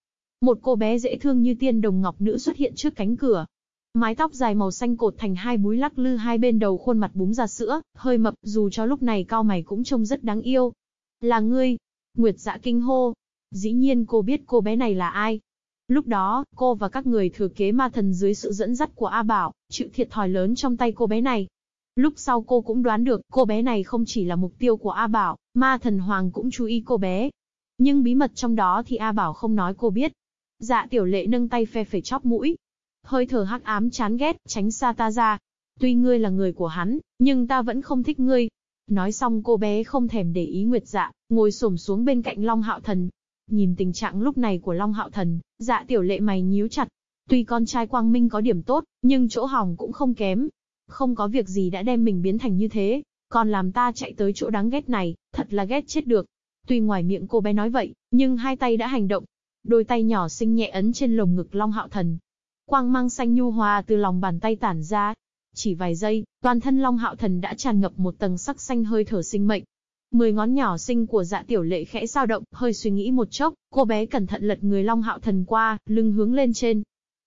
Một cô bé dễ thương như tiên đồng ngọc nữ xuất hiện trước cánh cửa. Mái tóc dài màu xanh cột thành hai búi lắc lư hai bên đầu khuôn mặt búng ra sữa, hơi mập, dù cho lúc này cao mày cũng trông rất đáng yêu. Là ngươi, Nguyệt dạ kinh hô. Dĩ nhiên cô biết cô bé này là ai. Lúc đó, cô và các người thừa kế ma thần dưới sự dẫn dắt của A Bảo, chịu thiệt thòi lớn trong tay cô bé này. Lúc sau cô cũng đoán được, cô bé này không chỉ là mục tiêu của A Bảo, ma thần hoàng cũng chú ý cô bé. Nhưng bí mật trong đó thì A Bảo không nói cô biết. Dạ tiểu lệ nâng tay phe phẩy chóp mũi. Hơi thở hắc ám chán ghét, tránh xa ta ra. Tuy ngươi là người của hắn, nhưng ta vẫn không thích ngươi. Nói xong cô bé không thèm để ý Nguyệt Dạ, ngồi xổm xuống bên cạnh Long Hạo Thần. Nhìn tình trạng lúc này của Long Hạo Thần, dạ tiểu lệ mày nhíu chặt. Tuy con trai Quang Minh có điểm tốt, nhưng chỗ hỏng cũng không kém. Không có việc gì đã đem mình biến thành như thế, còn làm ta chạy tới chỗ đáng ghét này, thật là ghét chết được. Tuy ngoài miệng cô bé nói vậy, nhưng hai tay đã hành động. Đôi tay nhỏ xinh nhẹ ấn trên lồng ngực Long Hạo Thần. Quang mang xanh nhu hòa từ lòng bàn tay tản ra, chỉ vài giây, toàn thân Long Hạo Thần đã tràn ngập một tầng sắc xanh hơi thở sinh mệnh. Mười ngón nhỏ xinh của dạ tiểu lệ khẽ dao động, hơi suy nghĩ một chốc, cô bé cẩn thận lật người Long Hạo Thần qua, lưng hướng lên trên.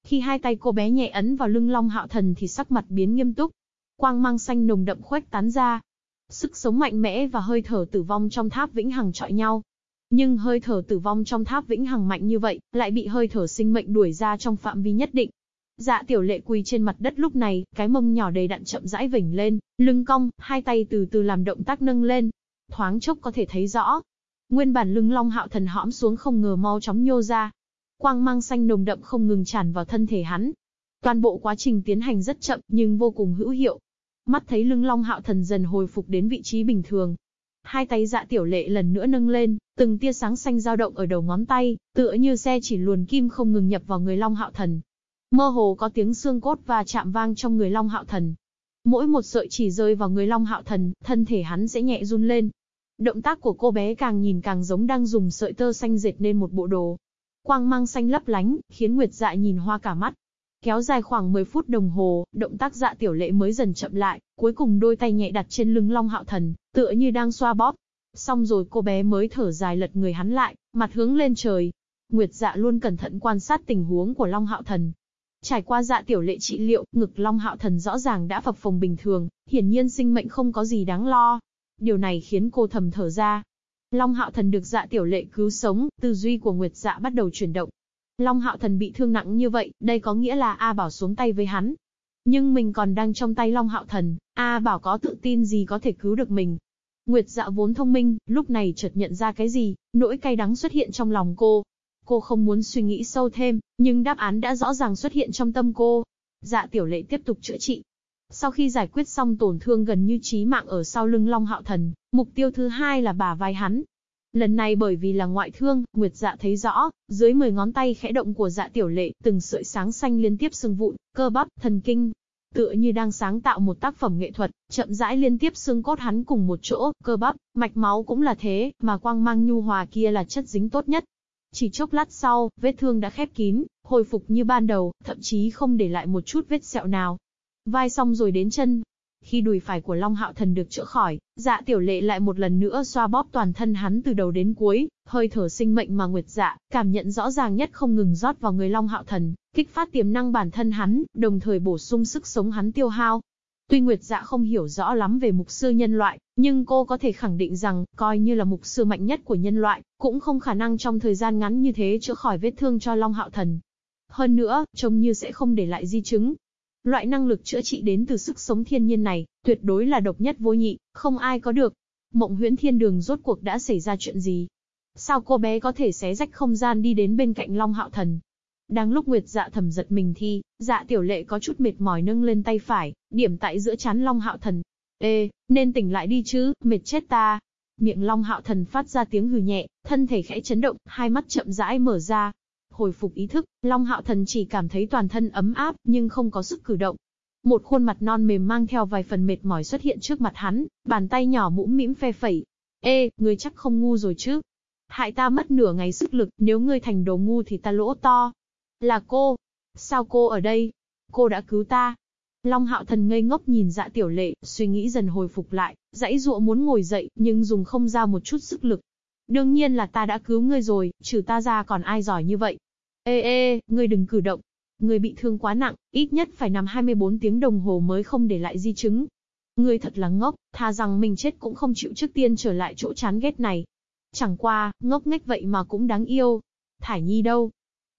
Khi hai tay cô bé nhẹ ấn vào lưng Long Hạo Thần thì sắc mặt biến nghiêm túc. Quang mang xanh nồng đậm khuếch tán ra. Sức sống mạnh mẽ và hơi thở tử vong trong tháp vĩnh hằng chọi nhau. Nhưng hơi thở tử vong trong tháp vĩnh hằng mạnh như vậy, lại bị hơi thở sinh mệnh đuổi ra trong phạm vi nhất định. Dạ tiểu lệ quỳ trên mặt đất lúc này, cái mông nhỏ đầy đặn chậm rãi vểnh lên, lưng cong, hai tay từ từ làm động tác nâng lên. Thoáng chốc có thể thấy rõ. Nguyên bản lưng long hạo thần hõm xuống không ngờ mau chóng nhô ra. Quang mang xanh nồng đậm không ngừng tràn vào thân thể hắn. Toàn bộ quá trình tiến hành rất chậm nhưng vô cùng hữu hiệu. Mắt thấy lưng long hạo thần dần hồi phục đến vị trí bình thường. Hai tay dạ tiểu lệ lần nữa nâng lên, từng tia sáng xanh dao động ở đầu ngón tay, tựa như xe chỉ luồn kim không ngừng nhập vào người long hạo thần. Mơ hồ có tiếng xương cốt và chạm vang trong người Long Hạo Thần. Mỗi một sợi chỉ rơi vào người Long Hạo Thần, thân thể hắn sẽ nhẹ run lên. Động tác của cô bé càng nhìn càng giống đang dùng sợi tơ xanh dệt nên một bộ đồ. Quang mang xanh lấp lánh, khiến Nguyệt Dạ nhìn hoa cả mắt. Kéo dài khoảng 10 phút đồng hồ, động tác dạ tiểu lệ mới dần chậm lại, cuối cùng đôi tay nhẹ đặt trên lưng Long Hạo Thần, tựa như đang xoa bóp. Xong rồi cô bé mới thở dài lật người hắn lại, mặt hướng lên trời. Nguyệt Dạ luôn cẩn thận quan sát tình huống của Long Hạo Thần, Trải qua dạ tiểu lệ trị liệu, ngực Long Hạo Thần rõ ràng đã phập phồng bình thường, hiển nhiên sinh mệnh không có gì đáng lo. Điều này khiến cô thầm thở ra. Long Hạo Thần được dạ tiểu lệ cứu sống, tư duy của Nguyệt dạ bắt đầu chuyển động. Long Hạo Thần bị thương nặng như vậy, đây có nghĩa là A Bảo xuống tay với hắn. Nhưng mình còn đang trong tay Long Hạo Thần, A Bảo có tự tin gì có thể cứu được mình. Nguyệt dạ vốn thông minh, lúc này chợt nhận ra cái gì, nỗi cay đắng xuất hiện trong lòng cô. Cô không muốn suy nghĩ sâu thêm, nhưng đáp án đã rõ ràng xuất hiện trong tâm cô. Dạ tiểu lệ tiếp tục chữa trị. Sau khi giải quyết xong tổn thương gần như chí mạng ở sau lưng Long Hạo Thần, mục tiêu thứ hai là bà vai hắn. Lần này bởi vì là ngoại thương, Nguyệt dạ thấy rõ, dưới 10 ngón tay khẽ động của dạ tiểu lệ, từng sợi sáng xanh liên tiếp sưng vụn, cơ bắp, thần kinh. tựa như đang sáng tạo một tác phẩm nghệ thuật, chậm rãi liên tiếp xương cốt hắn cùng một chỗ, cơ bắp, mạch máu cũng là thế, mà quang mang nhu hòa kia là chất dính tốt nhất. Chỉ chốc lát sau, vết thương đã khép kín, hồi phục như ban đầu, thậm chí không để lại một chút vết sẹo nào. Vai xong rồi đến chân, khi đùi phải của Long Hạo Thần được chữa khỏi, dạ tiểu lệ lại một lần nữa xoa bóp toàn thân hắn từ đầu đến cuối, hơi thở sinh mệnh mà Nguyệt dạ, cảm nhận rõ ràng nhất không ngừng rót vào người Long Hạo Thần, kích phát tiềm năng bản thân hắn, đồng thời bổ sung sức sống hắn tiêu hao. Tuy Nguyệt dạ không hiểu rõ lắm về mục sư nhân loại, nhưng cô có thể khẳng định rằng, coi như là mục sư mạnh nhất của nhân loại, cũng không khả năng trong thời gian ngắn như thế chữa khỏi vết thương cho Long Hạo Thần. Hơn nữa, trông như sẽ không để lại di chứng, Loại năng lực chữa trị đến từ sức sống thiên nhiên này, tuyệt đối là độc nhất vô nhị, không ai có được. Mộng huyễn thiên đường rốt cuộc đã xảy ra chuyện gì? Sao cô bé có thể xé rách không gian đi đến bên cạnh Long Hạo Thần? Đang lúc Nguyệt dạ thầm giật mình thì, dạ tiểu lệ có chút mệt mỏi nâng lên tay phải, điểm tại giữa chán Long Hạo Thần. Ê, nên tỉnh lại đi chứ, mệt chết ta. Miệng Long Hạo Thần phát ra tiếng hừ nhẹ, thân thể khẽ chấn động, hai mắt chậm rãi mở ra, Hồi phục ý thức, Long Hạo Thần chỉ cảm thấy toàn thân ấm áp, nhưng không có sức cử động. Một khuôn mặt non mềm mang theo vài phần mệt mỏi xuất hiện trước mặt hắn, bàn tay nhỏ mũm mĩm phe phẩy. Ê, ngươi chắc không ngu rồi chứ? Hại ta mất nửa ngày sức lực, nếu ngươi thành đồ ngu thì ta lỗ to. Là cô. Sao cô ở đây? Cô đã cứu ta. Long hạo thần ngây ngốc nhìn dạ tiểu lệ, suy nghĩ dần hồi phục lại, dãy dụa muốn ngồi dậy, nhưng dùng không ra một chút sức lực. Đương nhiên là ta đã cứu ngươi rồi, trừ ta ra còn ai giỏi như vậy. Ê ê, ngươi đừng cử động. Ngươi bị thương quá nặng, ít nhất phải nằm 24 tiếng đồng hồ mới không để lại di chứng. Ngươi thật là ngốc, tha rằng mình chết cũng không chịu trước tiên trở lại chỗ chán ghét này. Chẳng qua, ngốc nghếch vậy mà cũng đáng yêu. Thải Nhi đâu?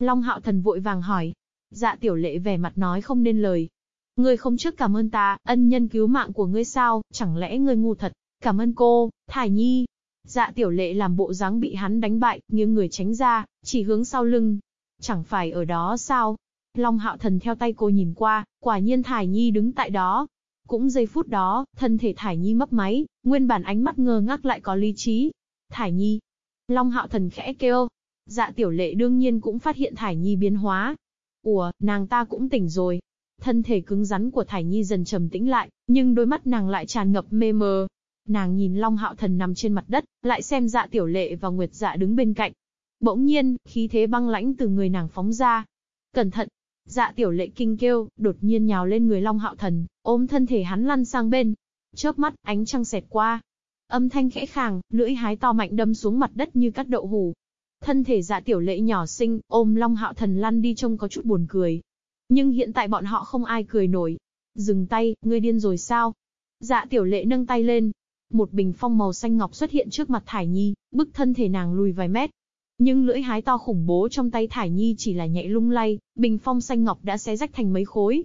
Long Hạo Thần vội vàng hỏi. Dạ tiểu lệ vẻ mặt nói không nên lời. Ngươi không trước cảm ơn ta, ân nhân cứu mạng của ngươi sao, chẳng lẽ ngươi ngu thật? Cảm ơn cô, Thải Nhi, Dạ tiểu lệ làm bộ dáng bị hắn đánh bại, nghiêng người tránh ra, chỉ hướng sau lưng. Chẳng phải ở đó sao? Long hạo thần theo tay cô nhìn qua, quả nhiên Thải Nhi đứng tại đó. Cũng giây phút đó, thân thể Thải Nhi mấp máy, nguyên bản ánh mắt ngơ ngác lại có lý trí. Thải Nhi. Long hạo thần khẽ kêu. Dạ tiểu lệ đương nhiên cũng phát hiện Thải Nhi biến hóa. Ủa, nàng ta cũng tỉnh rồi. Thân thể cứng rắn của Thải Nhi dần trầm tĩnh lại, nhưng đôi mắt nàng lại tràn ngập mê mờ, Nàng nhìn Long Hạo Thần nằm trên mặt đất, lại xem dạ tiểu lệ và Nguyệt dạ đứng bên cạnh. Bỗng nhiên, khí thế băng lãnh từ người nàng phóng ra. Cẩn thận! Dạ tiểu lệ kinh kêu, đột nhiên nhào lên người Long Hạo Thần, ôm thân thể hắn lăn sang bên. Chớp mắt, ánh trăng xẹt qua. Âm thanh khẽ khàng, lưỡi hái to mạnh đâm xuống mặt đất như cắt đậu hủ. Thân thể dạ tiểu lệ nhỏ xinh, ôm Long Hạo Thần lăn đi trông có chút buồn cười. Nhưng hiện tại bọn họ không ai cười nổi. Dừng tay, ngươi điên rồi sao? Dạ tiểu lệ nâng tay lên, một bình phong màu xanh ngọc xuất hiện trước mặt Thải Nhi, bức thân thể nàng lùi vài mét. Nhưng lưỡi hái to khủng bố trong tay Thải Nhi chỉ là nhạy lung lay, bình phong xanh ngọc đã xé rách thành mấy khối.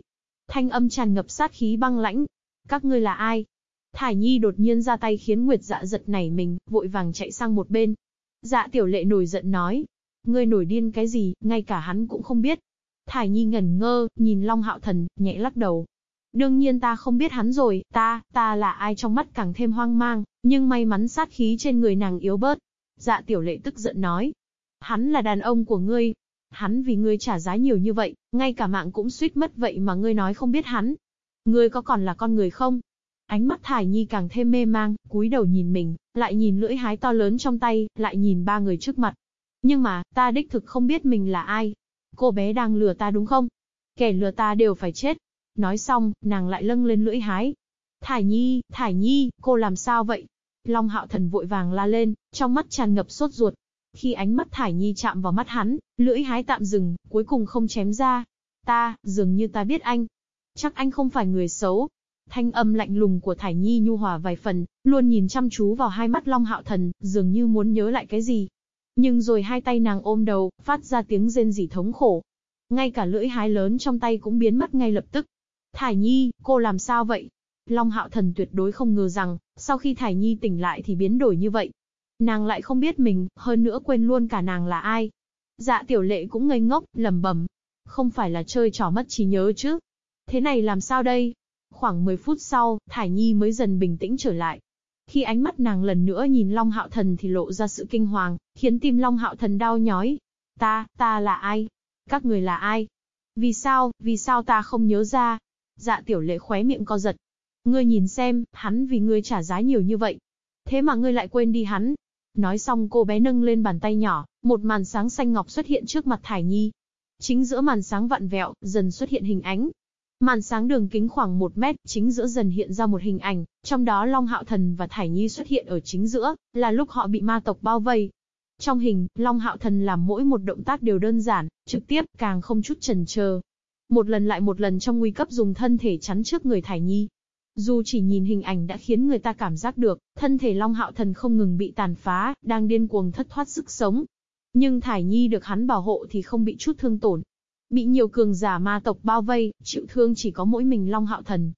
Thanh âm tràn ngập sát khí băng lãnh. Các ngươi là ai? Thải Nhi đột nhiên ra tay khiến Nguyệt dạ giật nảy mình, vội vàng chạy sang một bên. Dạ tiểu lệ nổi giận nói. Ngươi nổi điên cái gì, ngay cả hắn cũng không biết. Thải Nhi ngẩn ngơ, nhìn Long Hạo Thần, nhẹ lắc đầu. Đương nhiên ta không biết hắn rồi, ta, ta là ai trong mắt càng thêm hoang mang, nhưng may mắn sát khí trên người nàng yếu bớt. Dạ tiểu lệ tức giận nói. Hắn là đàn ông của ngươi. Hắn vì ngươi trả giá nhiều như vậy, ngay cả mạng cũng suýt mất vậy mà ngươi nói không biết hắn. Ngươi có còn là con người không? Ánh mắt Thải Nhi càng thêm mê mang, cúi đầu nhìn mình, lại nhìn lưỡi hái to lớn trong tay, lại nhìn ba người trước mặt. Nhưng mà, ta đích thực không biết mình là ai. Cô bé đang lừa ta đúng không? Kẻ lừa ta đều phải chết. Nói xong, nàng lại lâng lên lưỡi hái. Thải Nhi, Thải Nhi, cô làm sao vậy? Long hạo thần vội vàng la lên, trong mắt tràn ngập sốt ruột. Khi ánh mắt Thải Nhi chạm vào mắt hắn, lưỡi hái tạm dừng, cuối cùng không chém ra. Ta, dường như ta biết anh. Chắc anh không phải người xấu. Thanh âm lạnh lùng của Thải Nhi nhu hòa vài phần, luôn nhìn chăm chú vào hai mắt Long Hạo Thần, dường như muốn nhớ lại cái gì. Nhưng rồi hai tay nàng ôm đầu, phát ra tiếng rên rỉ thống khổ. Ngay cả lưỡi hái lớn trong tay cũng biến mất ngay lập tức. Thải Nhi, cô làm sao vậy? Long Hạo Thần tuyệt đối không ngờ rằng, sau khi Thải Nhi tỉnh lại thì biến đổi như vậy. Nàng lại không biết mình, hơn nữa quên luôn cả nàng là ai. Dạ tiểu lệ cũng ngây ngốc, lầm bẩm. Không phải là chơi trò mất trí nhớ chứ. Thế này làm sao đây? Khoảng 10 phút sau, Thải Nhi mới dần bình tĩnh trở lại. Khi ánh mắt nàng lần nữa nhìn Long Hạo Thần thì lộ ra sự kinh hoàng, khiến tim Long Hạo Thần đau nhói. Ta, ta là ai? Các người là ai? Vì sao, vì sao ta không nhớ ra? Dạ tiểu lệ khóe miệng co giật. Ngươi nhìn xem, hắn vì ngươi trả giá nhiều như vậy. Thế mà ngươi lại quên đi hắn. Nói xong cô bé nâng lên bàn tay nhỏ, một màn sáng xanh ngọc xuất hiện trước mặt Thải Nhi. Chính giữa màn sáng vặn vẹo, dần xuất hiện hình ánh. Màn sáng đường kính khoảng 1 mét, chính giữa dần hiện ra một hình ảnh, trong đó Long Hạo Thần và Thải Nhi xuất hiện ở chính giữa, là lúc họ bị ma tộc bao vây. Trong hình, Long Hạo Thần làm mỗi một động tác đều đơn giản, trực tiếp, càng không chút chần chờ. Một lần lại một lần trong nguy cấp dùng thân thể chắn trước người Thải Nhi. Dù chỉ nhìn hình ảnh đã khiến người ta cảm giác được, thân thể Long Hạo Thần không ngừng bị tàn phá, đang điên cuồng thất thoát sức sống. Nhưng Thải Nhi được hắn bảo hộ thì không bị chút thương tổn. Bị nhiều cường giả ma tộc bao vây, chịu thương chỉ có mỗi mình Long Hạo Thần.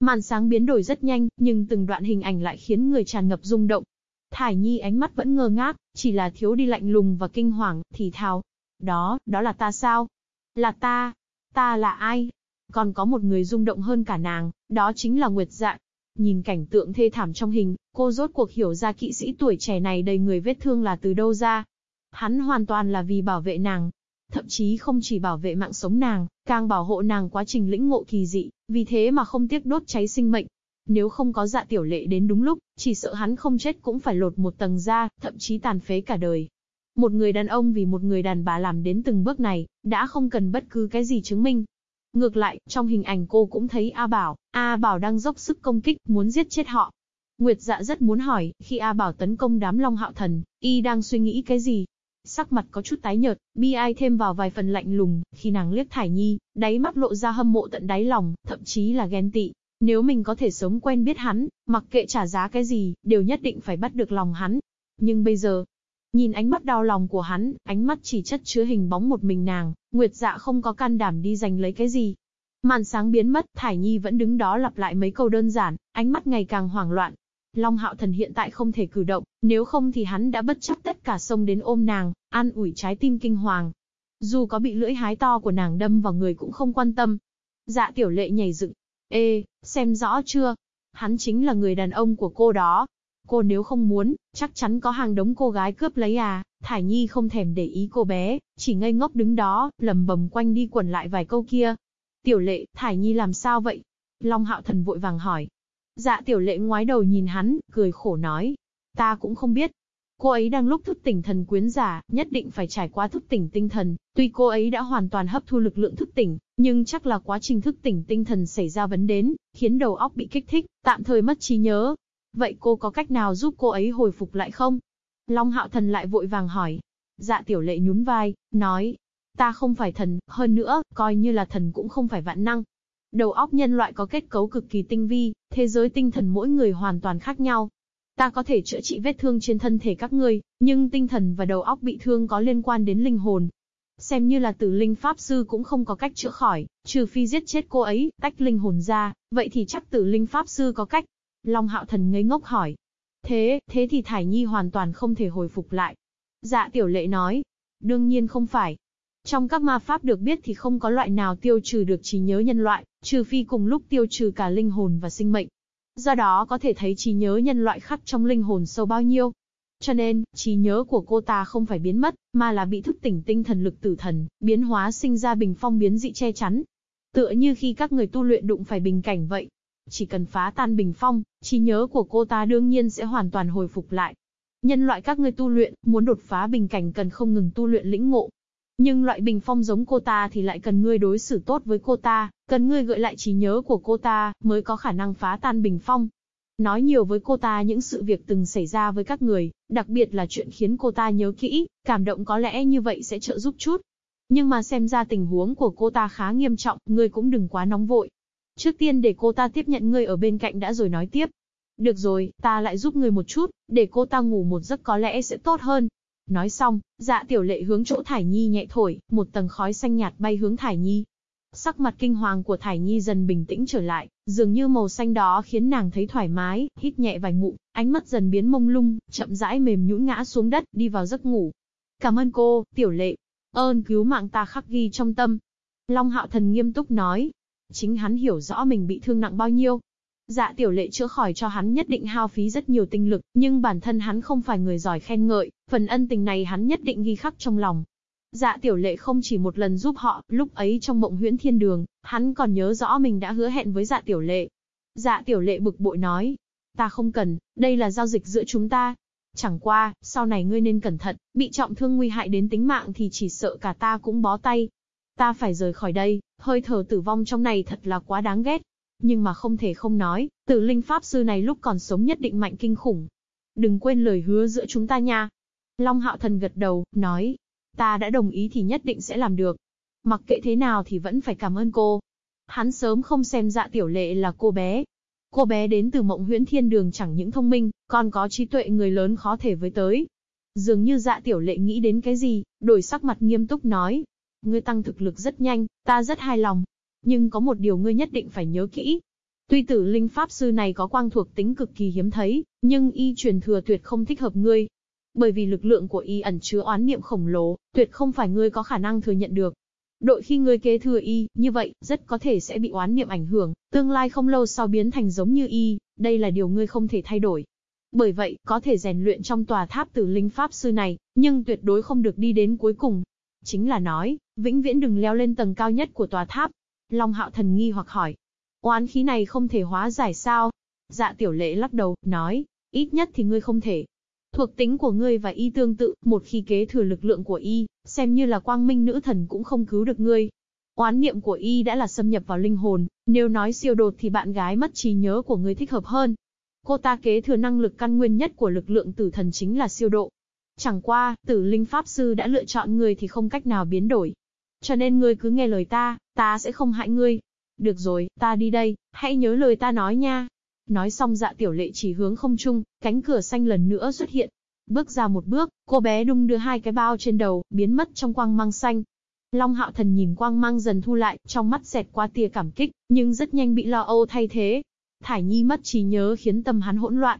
Màn sáng biến đổi rất nhanh, nhưng từng đoạn hình ảnh lại khiến người tràn ngập rung động. Thải Nhi ánh mắt vẫn ngơ ngác, chỉ là thiếu đi lạnh lùng và kinh hoàng, thì thào. Đó, đó là ta sao? Là ta? Ta là ai? Còn có một người rung động hơn cả nàng, đó chính là Nguyệt Dạ. Nhìn cảnh tượng thê thảm trong hình, cô rốt cuộc hiểu ra kỵ sĩ tuổi trẻ này đầy người vết thương là từ đâu ra. Hắn hoàn toàn là vì bảo vệ nàng. Thậm chí không chỉ bảo vệ mạng sống nàng, càng bảo hộ nàng quá trình lĩnh ngộ kỳ dị, vì thế mà không tiếc đốt cháy sinh mệnh. Nếu không có dạ tiểu lệ đến đúng lúc, chỉ sợ hắn không chết cũng phải lột một tầng da, thậm chí tàn phế cả đời. Một người đàn ông vì một người đàn bà làm đến từng bước này, đã không cần bất cứ cái gì chứng minh. Ngược lại, trong hình ảnh cô cũng thấy A Bảo, A Bảo đang dốc sức công kích, muốn giết chết họ. Nguyệt dạ rất muốn hỏi, khi A Bảo tấn công đám Long Hạo Thần, y đang suy nghĩ cái gì? Sắc mặt có chút tái nhợt, bi ai thêm vào vài phần lạnh lùng, khi nàng liếc Thải Nhi, đáy mắt lộ ra hâm mộ tận đáy lòng, thậm chí là ghen tị. Nếu mình có thể sống quen biết hắn, mặc kệ trả giá cái gì, đều nhất định phải bắt được lòng hắn. Nhưng bây giờ, nhìn ánh mắt đau lòng của hắn, ánh mắt chỉ chất chứa hình bóng một mình nàng, Nguyệt dạ không có can đảm đi giành lấy cái gì. Màn sáng biến mất, Thải Nhi vẫn đứng đó lặp lại mấy câu đơn giản, ánh mắt ngày càng hoảng loạn. Long Hạo Thần hiện tại không thể cử động, nếu không thì hắn đã bất chấp tất cả sông đến ôm nàng, an ủi trái tim kinh hoàng. Dù có bị lưỡi hái to của nàng đâm vào người cũng không quan tâm. Dạ tiểu lệ nhảy dựng. Ê, xem rõ chưa? Hắn chính là người đàn ông của cô đó. Cô nếu không muốn, chắc chắn có hàng đống cô gái cướp lấy à. Thải Nhi không thèm để ý cô bé, chỉ ngây ngốc đứng đó, lầm bầm quanh đi quẩn lại vài câu kia. Tiểu lệ, Thải Nhi làm sao vậy? Long Hạo Thần vội vàng hỏi. Dạ tiểu lệ ngoái đầu nhìn hắn, cười khổ nói. Ta cũng không biết. Cô ấy đang lúc thức tỉnh thần quyến giả, nhất định phải trải qua thức tỉnh tinh thần. Tuy cô ấy đã hoàn toàn hấp thu lực lượng thức tỉnh, nhưng chắc là quá trình thức tỉnh tinh thần xảy ra vấn đến, khiến đầu óc bị kích thích, tạm thời mất trí nhớ. Vậy cô có cách nào giúp cô ấy hồi phục lại không? Long Hạo Thần lại vội vàng hỏi. Dạ tiểu lệ nhún vai, nói. Ta không phải thần, hơn nữa, coi như là thần cũng không phải vạn năng. Đầu óc nhân loại có kết cấu cực kỳ tinh vi, thế giới tinh thần mỗi người hoàn toàn khác nhau. Ta có thể chữa trị vết thương trên thân thể các ngươi, nhưng tinh thần và đầu óc bị thương có liên quan đến linh hồn. Xem như là tử linh pháp sư cũng không có cách chữa khỏi, trừ phi giết chết cô ấy, tách linh hồn ra, vậy thì chắc tử linh pháp sư có cách. Long hạo thần ngây ngốc hỏi. Thế, thế thì Thải Nhi hoàn toàn không thể hồi phục lại. Dạ tiểu lệ nói. Đương nhiên không phải. Trong các ma pháp được biết thì không có loại nào tiêu trừ được trí nhớ nhân loại, trừ phi cùng lúc tiêu trừ cả linh hồn và sinh mệnh. Do đó có thể thấy trí nhớ nhân loại khắc trong linh hồn sâu bao nhiêu. Cho nên, trí nhớ của cô ta không phải biến mất, mà là bị thức tỉnh tinh thần lực tử thần, biến hóa sinh ra bình phong biến dị che chắn. Tựa như khi các người tu luyện đụng phải bình cảnh vậy. Chỉ cần phá tan bình phong, trí nhớ của cô ta đương nhiên sẽ hoàn toàn hồi phục lại. Nhân loại các người tu luyện, muốn đột phá bình cảnh cần không ngừng tu luyện lĩnh ngộ, nhưng loại bình phong giống cô ta thì lại cần ngươi đối xử tốt với cô ta, cần ngươi gợi lại trí nhớ của cô ta, mới có khả năng phá tan bình phong. Nói nhiều với cô ta những sự việc từng xảy ra với các người, đặc biệt là chuyện khiến cô ta nhớ kỹ, cảm động có lẽ như vậy sẽ trợ giúp chút. Nhưng mà xem ra tình huống của cô ta khá nghiêm trọng, ngươi cũng đừng quá nóng vội. Trước tiên để cô ta tiếp nhận ngươi ở bên cạnh đã rồi nói tiếp. Được rồi, ta lại giúp ngươi một chút, để cô ta ngủ một giấc có lẽ sẽ tốt hơn. Nói xong, dạ tiểu lệ hướng chỗ Thải Nhi nhẹ thổi, một tầng khói xanh nhạt bay hướng Thải Nhi. Sắc mặt kinh hoàng của Thải Nhi dần bình tĩnh trở lại, dường như màu xanh đó khiến nàng thấy thoải mái, hít nhẹ vài ngụm, ánh mắt dần biến mông lung, chậm rãi mềm nhũn ngã xuống đất, đi vào giấc ngủ. Cảm ơn cô, tiểu lệ. Ơn cứu mạng ta khắc ghi trong tâm. Long hạo thần nghiêm túc nói. Chính hắn hiểu rõ mình bị thương nặng bao nhiêu, Dạ tiểu lệ chữa khỏi cho hắn nhất định hao phí rất nhiều tinh lực, nhưng bản thân hắn không phải người giỏi khen ngợi, phần ân tình này hắn nhất định ghi khắc trong lòng. Dạ tiểu lệ không chỉ một lần giúp họ, lúc ấy trong mộng huyễn thiên đường, hắn còn nhớ rõ mình đã hứa hẹn với dạ tiểu lệ. Dạ tiểu lệ bực bội nói, ta không cần, đây là giao dịch giữa chúng ta. Chẳng qua, sau này ngươi nên cẩn thận, bị trọng thương nguy hại đến tính mạng thì chỉ sợ cả ta cũng bó tay. Ta phải rời khỏi đây, hơi thở tử vong trong này thật là quá đáng ghét. Nhưng mà không thể không nói, tử linh pháp sư này lúc còn sống nhất định mạnh kinh khủng. Đừng quên lời hứa giữa chúng ta nha. Long hạo thần gật đầu, nói, ta đã đồng ý thì nhất định sẽ làm được. Mặc kệ thế nào thì vẫn phải cảm ơn cô. Hắn sớm không xem dạ tiểu lệ là cô bé. Cô bé đến từ mộng huyễn thiên đường chẳng những thông minh, còn có trí tuệ người lớn khó thể với tới. Dường như dạ tiểu lệ nghĩ đến cái gì, đổi sắc mặt nghiêm túc nói. Ngươi tăng thực lực rất nhanh, ta rất hài lòng. Nhưng có một điều ngươi nhất định phải nhớ kỹ. Tuy tử linh pháp sư này có quang thuộc tính cực kỳ hiếm thấy, nhưng y truyền thừa tuyệt không thích hợp ngươi. Bởi vì lực lượng của y ẩn chứa oán niệm khổng lồ, tuyệt không phải ngươi có khả năng thừa nhận được. Đội khi ngươi kế thừa y, như vậy, rất có thể sẽ bị oán niệm ảnh hưởng, tương lai không lâu sau biến thành giống như y, đây là điều ngươi không thể thay đổi. Bởi vậy, có thể rèn luyện trong tòa tháp tử linh pháp sư này, nhưng tuyệt đối không được đi đến cuối cùng. Chính là nói, vĩnh viễn đừng leo lên tầng cao nhất của tòa tháp. Long hạo thần nghi hoặc hỏi, oán khí này không thể hóa giải sao? Dạ tiểu lệ lắc đầu, nói, ít nhất thì ngươi không thể. Thuộc tính của ngươi và y tương tự, một khi kế thừa lực lượng của y, xem như là quang minh nữ thần cũng không cứu được ngươi. Oán niệm của y đã là xâm nhập vào linh hồn, nếu nói siêu đột thì bạn gái mất trí nhớ của ngươi thích hợp hơn. Cô ta kế thừa năng lực căn nguyên nhất của lực lượng tử thần chính là siêu độ. Chẳng qua, tử linh pháp sư đã lựa chọn người thì không cách nào biến đổi. Cho nên ngươi cứ nghe lời ta, ta sẽ không hại ngươi. Được rồi, ta đi đây, hãy nhớ lời ta nói nha. Nói xong dạ tiểu lệ chỉ hướng không trung, cánh cửa xanh lần nữa xuất hiện. Bước ra một bước, cô bé đung đưa hai cái bao trên đầu, biến mất trong quang mang xanh. Long hạo thần nhìn quang mang dần thu lại, trong mắt xẹt qua tia cảm kích, nhưng rất nhanh bị lo âu thay thế. Thải Nhi mất trí nhớ khiến tâm hắn hỗn loạn.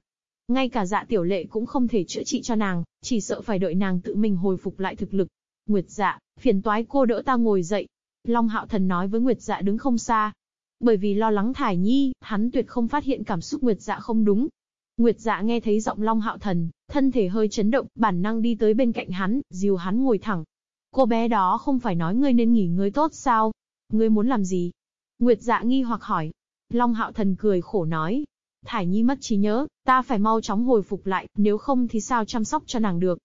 Ngay cả dạ tiểu lệ cũng không thể chữa trị cho nàng, chỉ sợ phải đợi nàng tự mình hồi phục lại thực lực. Nguyệt dạ, phiền toái cô đỡ ta ngồi dậy. Long hạo thần nói với Nguyệt dạ đứng không xa, bởi vì lo lắng Thải Nhi, hắn tuyệt không phát hiện cảm xúc Nguyệt Dạ không đúng. Nguyệt Dạ nghe thấy giọng Long Hạo Thần, thân thể hơi chấn động, bản năng đi tới bên cạnh hắn, dìu hắn ngồi thẳng. Cô bé đó không phải nói ngươi nên nghỉ ngơi tốt sao? Ngươi muốn làm gì? Nguyệt Dạ nghi hoặc hỏi. Long Hạo Thần cười khổ nói. Thải Nhi mất trí nhớ, ta phải mau chóng hồi phục lại, nếu không thì sao chăm sóc cho nàng được.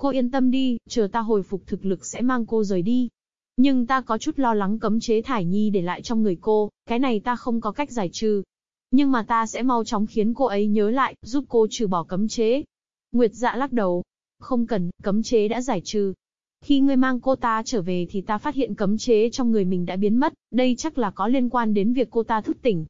Cô yên tâm đi, chờ ta hồi phục thực lực sẽ mang cô rời đi. Nhưng ta có chút lo lắng cấm chế thải nhi để lại trong người cô, cái này ta không có cách giải trừ. Nhưng mà ta sẽ mau chóng khiến cô ấy nhớ lại, giúp cô trừ bỏ cấm chế. Nguyệt dạ lắc đầu. Không cần, cấm chế đã giải trừ. Khi ngươi mang cô ta trở về thì ta phát hiện cấm chế trong người mình đã biến mất, đây chắc là có liên quan đến việc cô ta thức tỉnh.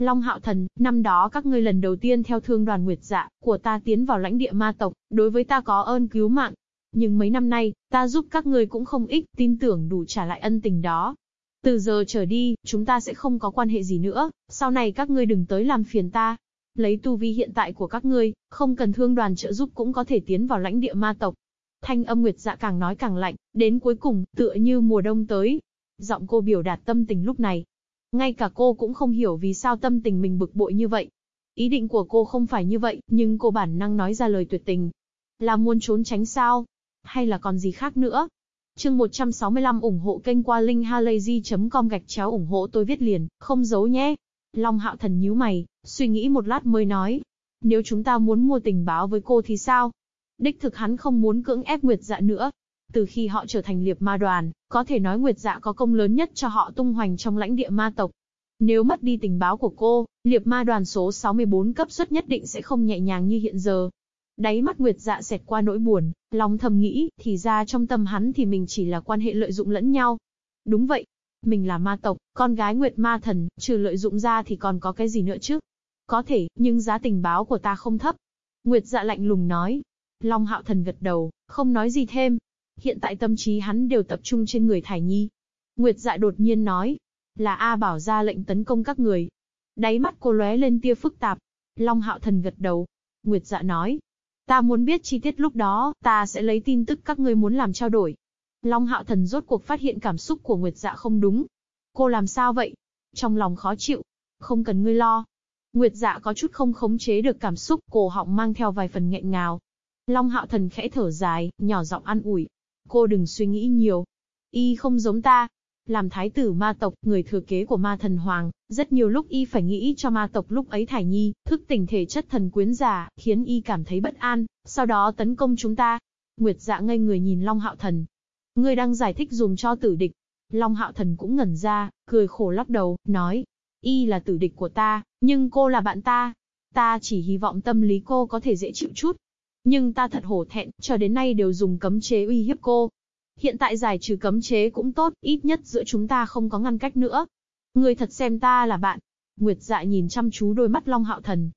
Long Hạo Thần, năm đó các ngươi lần đầu tiên theo thương đoàn Nguyệt Dạ của ta tiến vào lãnh địa ma tộc, đối với ta có ơn cứu mạng, nhưng mấy năm nay, ta giúp các ngươi cũng không ít, tin tưởng đủ trả lại ân tình đó. Từ giờ trở đi, chúng ta sẽ không có quan hệ gì nữa, sau này các ngươi đừng tới làm phiền ta. Lấy tu vi hiện tại của các ngươi, không cần thương đoàn trợ giúp cũng có thể tiến vào lãnh địa ma tộc. Thanh âm Nguyệt Dạ càng nói càng lạnh, đến cuối cùng, tựa như mùa đông tới. Giọng cô biểu đạt tâm tình lúc này. Ngay cả cô cũng không hiểu vì sao tâm tình mình bực bội như vậy. Ý định của cô không phải như vậy, nhưng cô bản năng nói ra lời tuyệt tình. Là muốn trốn tránh sao? hay là còn gì khác nữa. Chương 165 ủng hộ kênh qua linkhalazy.com gạch chéo ủng hộ tôi viết liền, không giấu nhé. Long hạo thần nhíu mày, suy nghĩ một lát mới nói. Nếu chúng ta muốn mua tình báo với cô thì sao? Đích thực hắn không muốn cưỡng ép Nguyệt Dạ nữa. Từ khi họ trở thành liệp ma đoàn, có thể nói Nguyệt Dạ có công lớn nhất cho họ tung hoành trong lãnh địa ma tộc. Nếu mất đi tình báo của cô, liệp ma đoàn số 64 cấp suất nhất định sẽ không nhẹ nhàng như hiện giờ. Đáy mắt Nguyệt Dạ xẹt qua nỗi buồn, lòng thầm nghĩ, thì ra trong tâm hắn thì mình chỉ là quan hệ lợi dụng lẫn nhau. Đúng vậy, mình là ma tộc, con gái Nguyệt Ma Thần, trừ lợi dụng ra thì còn có cái gì nữa chứ? Có thể, nhưng giá tình báo của ta không thấp. Nguyệt Dạ lạnh lùng nói. Long Hạo Thần gật đầu, không nói gì thêm. Hiện tại tâm trí hắn đều tập trung trên người Thải Nhi. Nguyệt Dạ đột nhiên nói, là A Bảo ra lệnh tấn công các người. Đáy mắt cô lóe lên tia phức tạp. Long Hạo Thần gật đầu. Nguyệt Dạ nói, Ta muốn biết chi tiết lúc đó, ta sẽ lấy tin tức các ngươi muốn làm trao đổi. Long hạo thần rốt cuộc phát hiện cảm xúc của Nguyệt dạ không đúng. Cô làm sao vậy? Trong lòng khó chịu. Không cần ngươi lo. Nguyệt dạ có chút không khống chế được cảm xúc, cổ họng mang theo vài phần nghẹn ngào. Long hạo thần khẽ thở dài, nhỏ giọng an ủi cô đừng suy nghĩ nhiều. Y không giống ta. Làm thái tử ma tộc, người thừa kế của ma thần hoàng, rất nhiều lúc y phải nghĩ cho ma tộc lúc ấy thải nhi, thức tỉnh thể chất thần quyến giả, khiến y cảm thấy bất an, sau đó tấn công chúng ta. Nguyệt dạ ngây người nhìn Long Hạo Thần. Ngươi đang giải thích dùng cho tử địch. Long Hạo Thần cũng ngẩn ra, cười khổ lắc đầu, nói. Y là tử địch của ta, nhưng cô là bạn ta. Ta chỉ hy vọng tâm lý cô có thể dễ chịu chút. Nhưng ta thật hổ thẹn, cho đến nay đều dùng cấm chế uy hiếp cô. Hiện tại giải trừ cấm chế cũng tốt, ít nhất giữa chúng ta không có ngăn cách nữa. Người thật xem ta là bạn. Nguyệt dạ nhìn chăm chú đôi mắt Long Hạo Thần.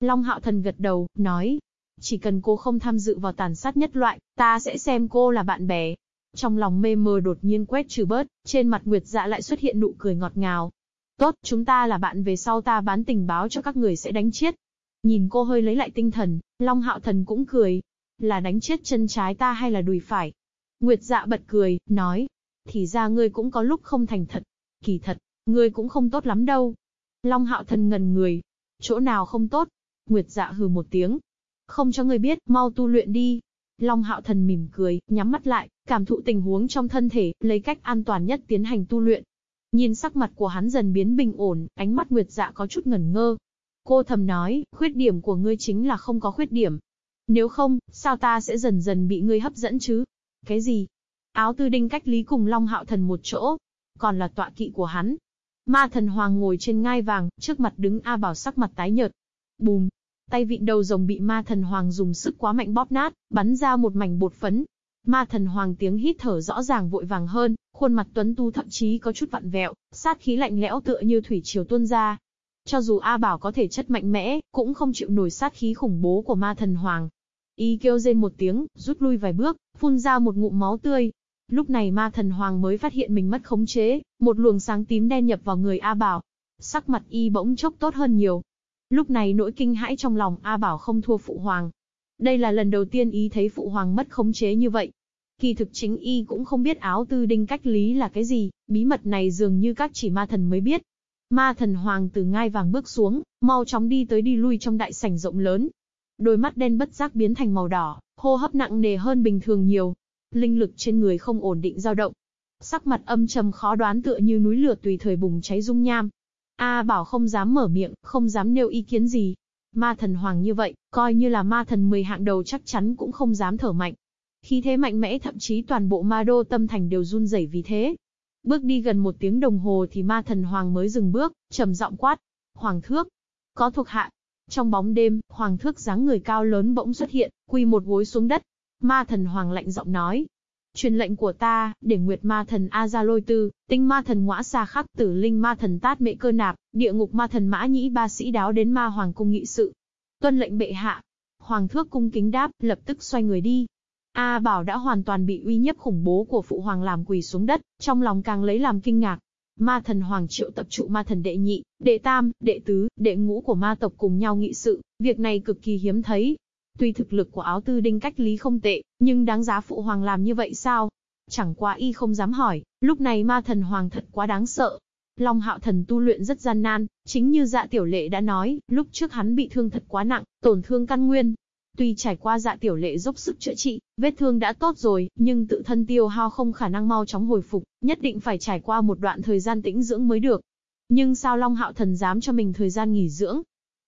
Long Hạo Thần gật đầu, nói. Chỉ cần cô không tham dự vào tàn sát nhất loại, ta sẽ xem cô là bạn bè. Trong lòng mê mờ đột nhiên quét trừ bớt, trên mặt Nguyệt dạ lại xuất hiện nụ cười ngọt ngào. Tốt, chúng ta là bạn về sau ta bán tình báo cho các người sẽ đánh chết. Nhìn cô hơi lấy lại tinh thần, Long Hạo Thần cũng cười. Là đánh chết chân trái ta hay là đùi phải? Nguyệt dạ bật cười, nói. Thì ra ngươi cũng có lúc không thành thật. Kỳ thật, ngươi cũng không tốt lắm đâu. Long Hạo Thần ngần người. Chỗ nào không tốt? Nguyệt dạ hừ một tiếng. Không cho ngươi biết, mau tu luyện đi. Long Hạo Thần mỉm cười, nhắm mắt lại, cảm thụ tình huống trong thân thể, lấy cách an toàn nhất tiến hành tu luyện. Nhìn sắc mặt của hắn dần biến bình ổn, ánh mắt Nguyệt Dạ có chút ngẩn ngơ. Cô thầm nói, khuyết điểm của ngươi chính là không có khuyết điểm. Nếu không, sao ta sẽ dần dần bị ngươi hấp dẫn chứ? Cái gì? Áo tư đinh cách lý cùng Long Hạo Thần một chỗ. Còn là tọa kỵ của hắn. Ma thần hoàng ngồi trên ngai vàng, trước mặt đứng A Bảo sắc mặt tái nhợt. Bùm, tay vịn đầu rồng bị ma thần hoàng dùng sức quá mạnh bóp nát, bắn ra một mảnh bột phấn. Ma thần hoàng tiếng hít thở rõ ràng vội vàng hơn, khuôn mặt tuấn tu thậm chí có chút vặn vẹo, sát khí lạnh lẽo tựa như thủy triều tuôn ra. Cho dù A Bảo có thể chất mạnh mẽ, cũng không chịu nổi sát khí khủng bố của ma thần hoàng. Y kêu rên một tiếng, rút lui vài bước, phun ra một ngụm máu tươi. Lúc này ma thần hoàng mới phát hiện mình mất khống chế, một luồng sáng tím đen nhập vào người A Bảo. Sắc mặt Y bỗng chốc tốt hơn nhiều, Lúc này nỗi kinh hãi trong lòng A Bảo không thua Phụ Hoàng. Đây là lần đầu tiên y thấy Phụ Hoàng mất khống chế như vậy. Kỳ thực chính y cũng không biết áo tư đinh cách lý là cái gì, bí mật này dường như các chỉ ma thần mới biết. Ma thần hoàng từ ngai vàng bước xuống, mau chóng đi tới đi lui trong đại sảnh rộng lớn. Đôi mắt đen bất giác biến thành màu đỏ, hô hấp nặng nề hơn bình thường nhiều. Linh lực trên người không ổn định dao động. Sắc mặt âm trầm khó đoán tựa như núi lửa tùy thời bùng cháy dung nham. A Bảo không dám mở miệng, không dám nêu ý kiến gì. Ma thần hoàng như vậy, coi như là ma thần 10 hạng đầu chắc chắn cũng không dám thở mạnh. Khi thế mạnh mẽ thậm chí toàn bộ ma đô tâm thành đều run rẩy vì thế. Bước đi gần một tiếng đồng hồ thì ma thần hoàng mới dừng bước, trầm giọng quát. Hoàng thước. Có thuộc hạ. Trong bóng đêm, hoàng thước dáng người cao lớn bỗng xuất hiện, quỳ một gối xuống đất. Ma thần hoàng lạnh giọng nói, Truyền lệnh của ta, để Nguyệt Ma Thần A Gia Lôi Tư, Tinh Ma Thần Ngõa xa Khắc Tử Linh Ma Thần Tát Mệ Cơ Nạp, Địa Ngục Ma Thần Mã Nhĩ Ba Sĩ Đáo đến Ma Hoàng Cung nghị sự. Tuân lệnh bệ hạ. Hoàng thước cung kính đáp, lập tức xoay người đi. A Bảo đã hoàn toàn bị uy nhiếp khủng bố của phụ hoàng làm quỳ xuống đất, trong lòng càng lấy làm kinh ngạc. Ma thần hoàng triệu tập trụ ma thần đệ nhị, đệ tam, đệ tứ, đệ ngũ của ma tộc cùng nhau nghị sự, việc này cực kỳ hiếm thấy, Tuy thực lực của áo tư đinh cách lý không tệ, nhưng đáng giá phụ hoàng làm như vậy sao? Chẳng qua y không dám hỏi, lúc này ma thần hoàng thật quá đáng sợ. Long hạo thần tu luyện rất gian nan, chính như dạ tiểu lệ đã nói, lúc trước hắn bị thương thật quá nặng, tổn thương căn nguyên. Tuy trải qua dạ tiểu lệ dốc sức chữa trị, vết thương đã tốt rồi, nhưng tự thân tiêu hao không khả năng mau chóng hồi phục, nhất định phải trải qua một đoạn thời gian tĩnh dưỡng mới được. Nhưng sao Long Hạo Thần dám cho mình thời gian nghỉ dưỡng,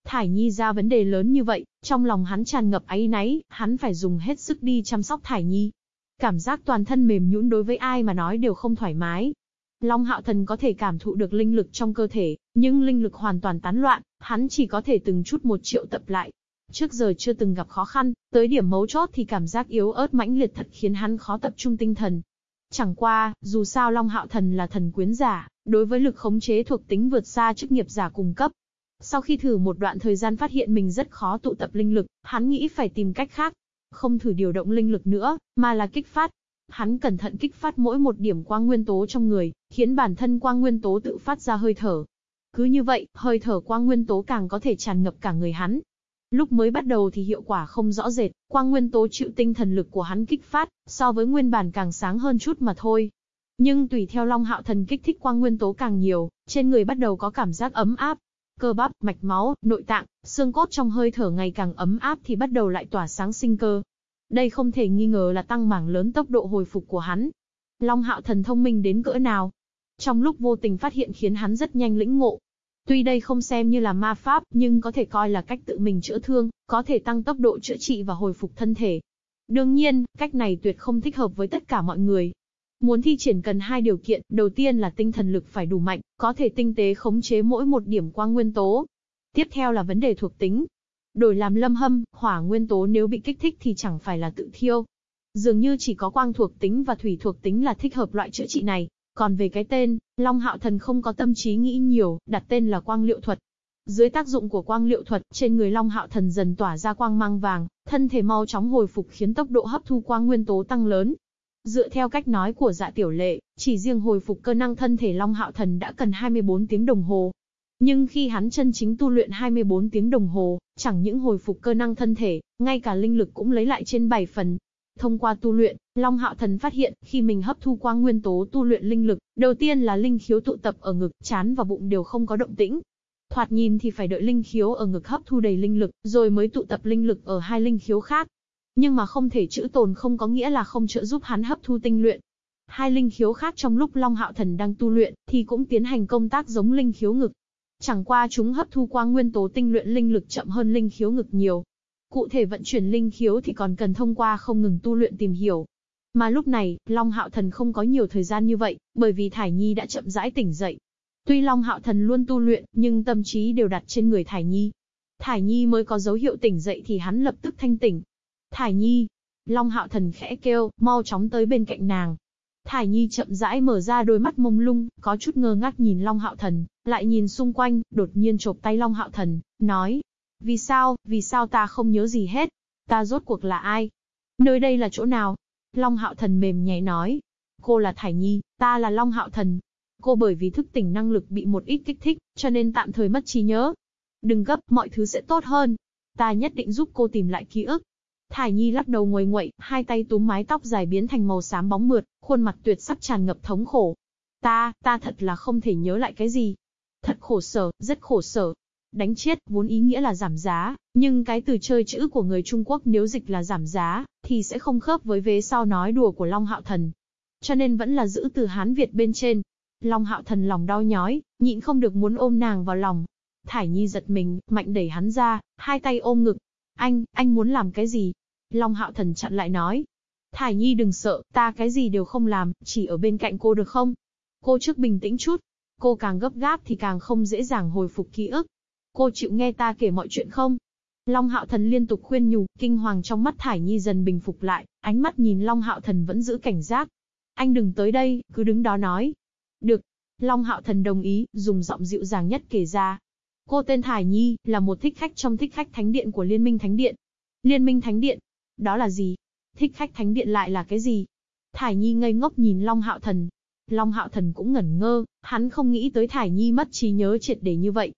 Thải Nhi ra vấn đề lớn như vậy, trong lòng hắn tràn ngập áy náy, hắn phải dùng hết sức đi chăm sóc Thải Nhi. Cảm giác toàn thân mềm nhũn đối với ai mà nói đều không thoải mái. Long Hạo Thần có thể cảm thụ được linh lực trong cơ thể, nhưng linh lực hoàn toàn tán loạn, hắn chỉ có thể từng chút một triệu tập lại. Trước giờ chưa từng gặp khó khăn, tới điểm mấu chốt thì cảm giác yếu ớt mãnh liệt thật khiến hắn khó tập trung tinh thần. Chẳng qua, dù sao Long Hạo Thần là thần quyến giả, đối với lực khống chế thuộc tính vượt xa chức nghiệp giả cung cấp, sau khi thử một đoạn thời gian phát hiện mình rất khó tụ tập linh lực, hắn nghĩ phải tìm cách khác. Không thử điều động linh lực nữa, mà là kích phát. Hắn cẩn thận kích phát mỗi một điểm quang nguyên tố trong người, khiến bản thân quang nguyên tố tự phát ra hơi thở. Cứ như vậy, hơi thở quang nguyên tố càng có thể tràn ngập cả người hắn. Lúc mới bắt đầu thì hiệu quả không rõ rệt, quang nguyên tố chịu tinh thần lực của hắn kích phát, so với nguyên bản càng sáng hơn chút mà thôi. Nhưng tùy theo Long Hạo Thần kích thích quang nguyên tố càng nhiều, trên người bắt đầu có cảm giác ấm áp, cơ bắp, mạch máu, nội tạng, xương cốt trong hơi thở ngày càng ấm áp thì bắt đầu lại tỏa sáng sinh cơ. Đây không thể nghi ngờ là tăng mảng lớn tốc độ hồi phục của hắn. Long hạo thần thông minh đến cỡ nào? Trong lúc vô tình phát hiện khiến hắn rất nhanh lĩnh ngộ. Tuy đây không xem như là ma pháp, nhưng có thể coi là cách tự mình chữa thương, có thể tăng tốc độ chữa trị và hồi phục thân thể. Đương nhiên, cách này tuyệt không thích hợp với tất cả mọi người. Muốn thi triển cần hai điều kiện, đầu tiên là tinh thần lực phải đủ mạnh, có thể tinh tế khống chế mỗi một điểm quang nguyên tố. Tiếp theo là vấn đề thuộc tính. Đổi làm lâm hâm, hỏa nguyên tố nếu bị kích thích thì chẳng phải là tự thiêu. Dường như chỉ có quang thuộc tính và thủy thuộc tính là thích hợp loại chữa trị này. Còn về cái tên, Long Hạo Thần không có tâm trí nghĩ nhiều, đặt tên là quang liệu thuật. Dưới tác dụng của quang liệu thuật, trên người Long Hạo Thần dần tỏa ra quang mang vàng, thân thể mau chóng hồi phục khiến tốc độ hấp thu quang nguyên tố tăng lớn. Dựa theo cách nói của dạ tiểu lệ, chỉ riêng hồi phục cơ năng thân thể Long Hạo Thần đã cần 24 tiếng đồng hồ. Nhưng khi hắn chân chính tu luyện 24 tiếng đồng hồ, chẳng những hồi phục cơ năng thân thể, ngay cả linh lực cũng lấy lại trên 7 phần. Thông qua tu luyện, Long Hạo Thần phát hiện, khi mình hấp thu quang nguyên tố tu luyện linh lực, đầu tiên là linh khiếu tụ tập ở ngực, chán và bụng đều không có động tĩnh. Thoạt nhìn thì phải đợi linh khiếu ở ngực hấp thu đầy linh lực, rồi mới tụ tập linh lực ở hai linh khiếu khác. Nhưng mà không thể chữ tồn không có nghĩa là không trợ giúp hắn hấp thu tinh luyện. Hai linh khiếu khác trong lúc Long Hạo Thần đang tu luyện, thì cũng tiến hành công tác giống linh khiếu ngực. Chẳng qua chúng hấp thu quang nguyên tố tinh luyện linh lực chậm hơn linh khiếu ngực nhiều. Cụ thể vận chuyển linh khiếu thì còn cần thông qua không ngừng tu luyện tìm hiểu. Mà lúc này, Long Hạo Thần không có nhiều thời gian như vậy, bởi vì Thải Nhi đã chậm rãi tỉnh dậy. Tuy Long Hạo Thần luôn tu luyện, nhưng tâm trí đều đặt trên người Thải Nhi. Thải Nhi mới có dấu hiệu tỉnh dậy thì hắn lập tức thanh tỉnh. Thải Nhi. Long Hạo Thần khẽ kêu, mau chóng tới bên cạnh nàng. Thải Nhi chậm rãi mở ra đôi mắt mông lung, có chút ngơ ngác nhìn Long Hạo Thần, lại nhìn xung quanh, đột nhiên chộp tay Long Hạo Thần, nói. Vì sao, vì sao ta không nhớ gì hết? Ta rốt cuộc là ai? Nơi đây là chỗ nào? Long Hạo Thần mềm nhẹ nói. Cô là Thải Nhi, ta là Long Hạo Thần. Cô bởi vì thức tỉnh năng lực bị một ít kích thích, cho nên tạm thời mất trí nhớ. Đừng gấp, mọi thứ sẽ tốt hơn. Ta nhất định giúp cô tìm lại ký ức. Thải Nhi lắc đầu ngồi nguậy, hai tay túm mái tóc dài biến thành màu xám bóng mượt, khuôn mặt tuyệt sắc tràn ngập thống khổ. Ta, ta thật là không thể nhớ lại cái gì. Thật khổ sở, rất khổ sở. Đánh chết, vốn ý nghĩa là giảm giá, nhưng cái từ chơi chữ của người Trung Quốc nếu dịch là giảm giá, thì sẽ không khớp với vế sau nói đùa của Long Hạo Thần. Cho nên vẫn là giữ từ Hán Việt bên trên. Long Hạo Thần lòng đau nhói, nhịn không được muốn ôm nàng vào lòng. Thải Nhi giật mình, mạnh đẩy hắn ra, hai tay ôm ngực. Anh, anh muốn làm cái gì? Long Hạo Thần chặn lại nói. Thải Nhi đừng sợ, ta cái gì đều không làm, chỉ ở bên cạnh cô được không? Cô trước bình tĩnh chút. Cô càng gấp gáp thì càng không dễ dàng hồi phục ký ức. Cô chịu nghe ta kể mọi chuyện không? Long Hạo Thần liên tục khuyên nhủ, kinh hoàng trong mắt Thải Nhi dần bình phục lại, ánh mắt nhìn Long Hạo Thần vẫn giữ cảnh giác. Anh đừng tới đây, cứ đứng đó nói. Được. Long Hạo Thần đồng ý, dùng giọng dịu dàng nhất kể ra. Cô tên Thải Nhi, là một thích khách trong thích khách thánh điện của Liên minh Thánh Điện. Liên minh Thánh Điện, đó là gì? Thích khách thánh điện lại là cái gì? Thải Nhi ngây ngốc nhìn Long Hạo Thần. Long Hạo Thần cũng ngẩn ngơ, hắn không nghĩ tới Thải Nhi mất trí nhớ triệt để như vậy.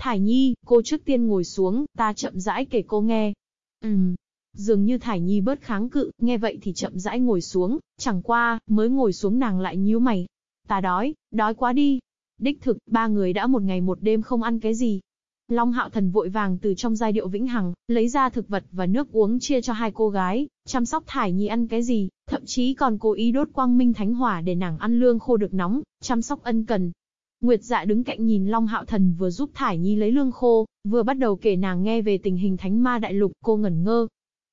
Thải Nhi, cô trước tiên ngồi xuống, ta chậm rãi kể cô nghe. Ừm. Dường như Thải Nhi bớt kháng cự, nghe vậy thì chậm rãi ngồi xuống, chẳng qua, mới ngồi xuống nàng lại nhíu mày. Ta đói, đói quá đi. Đích thực, ba người đã một ngày một đêm không ăn cái gì, Long Hạo Thần vội vàng từ trong giai điệu vĩnh hằng, lấy ra thực vật và nước uống chia cho hai cô gái, chăm sóc Thải Nhi ăn cái gì, thậm chí còn cố ý đốt quang minh thánh hỏa để nàng ăn lương khô được nóng, chăm sóc ân cần. Nguyệt Dạ đứng cạnh nhìn Long Hạo Thần vừa giúp Thải Nhi lấy lương khô, vừa bắt đầu kể nàng nghe về tình hình thánh ma đại lục, cô ngẩn ngơ.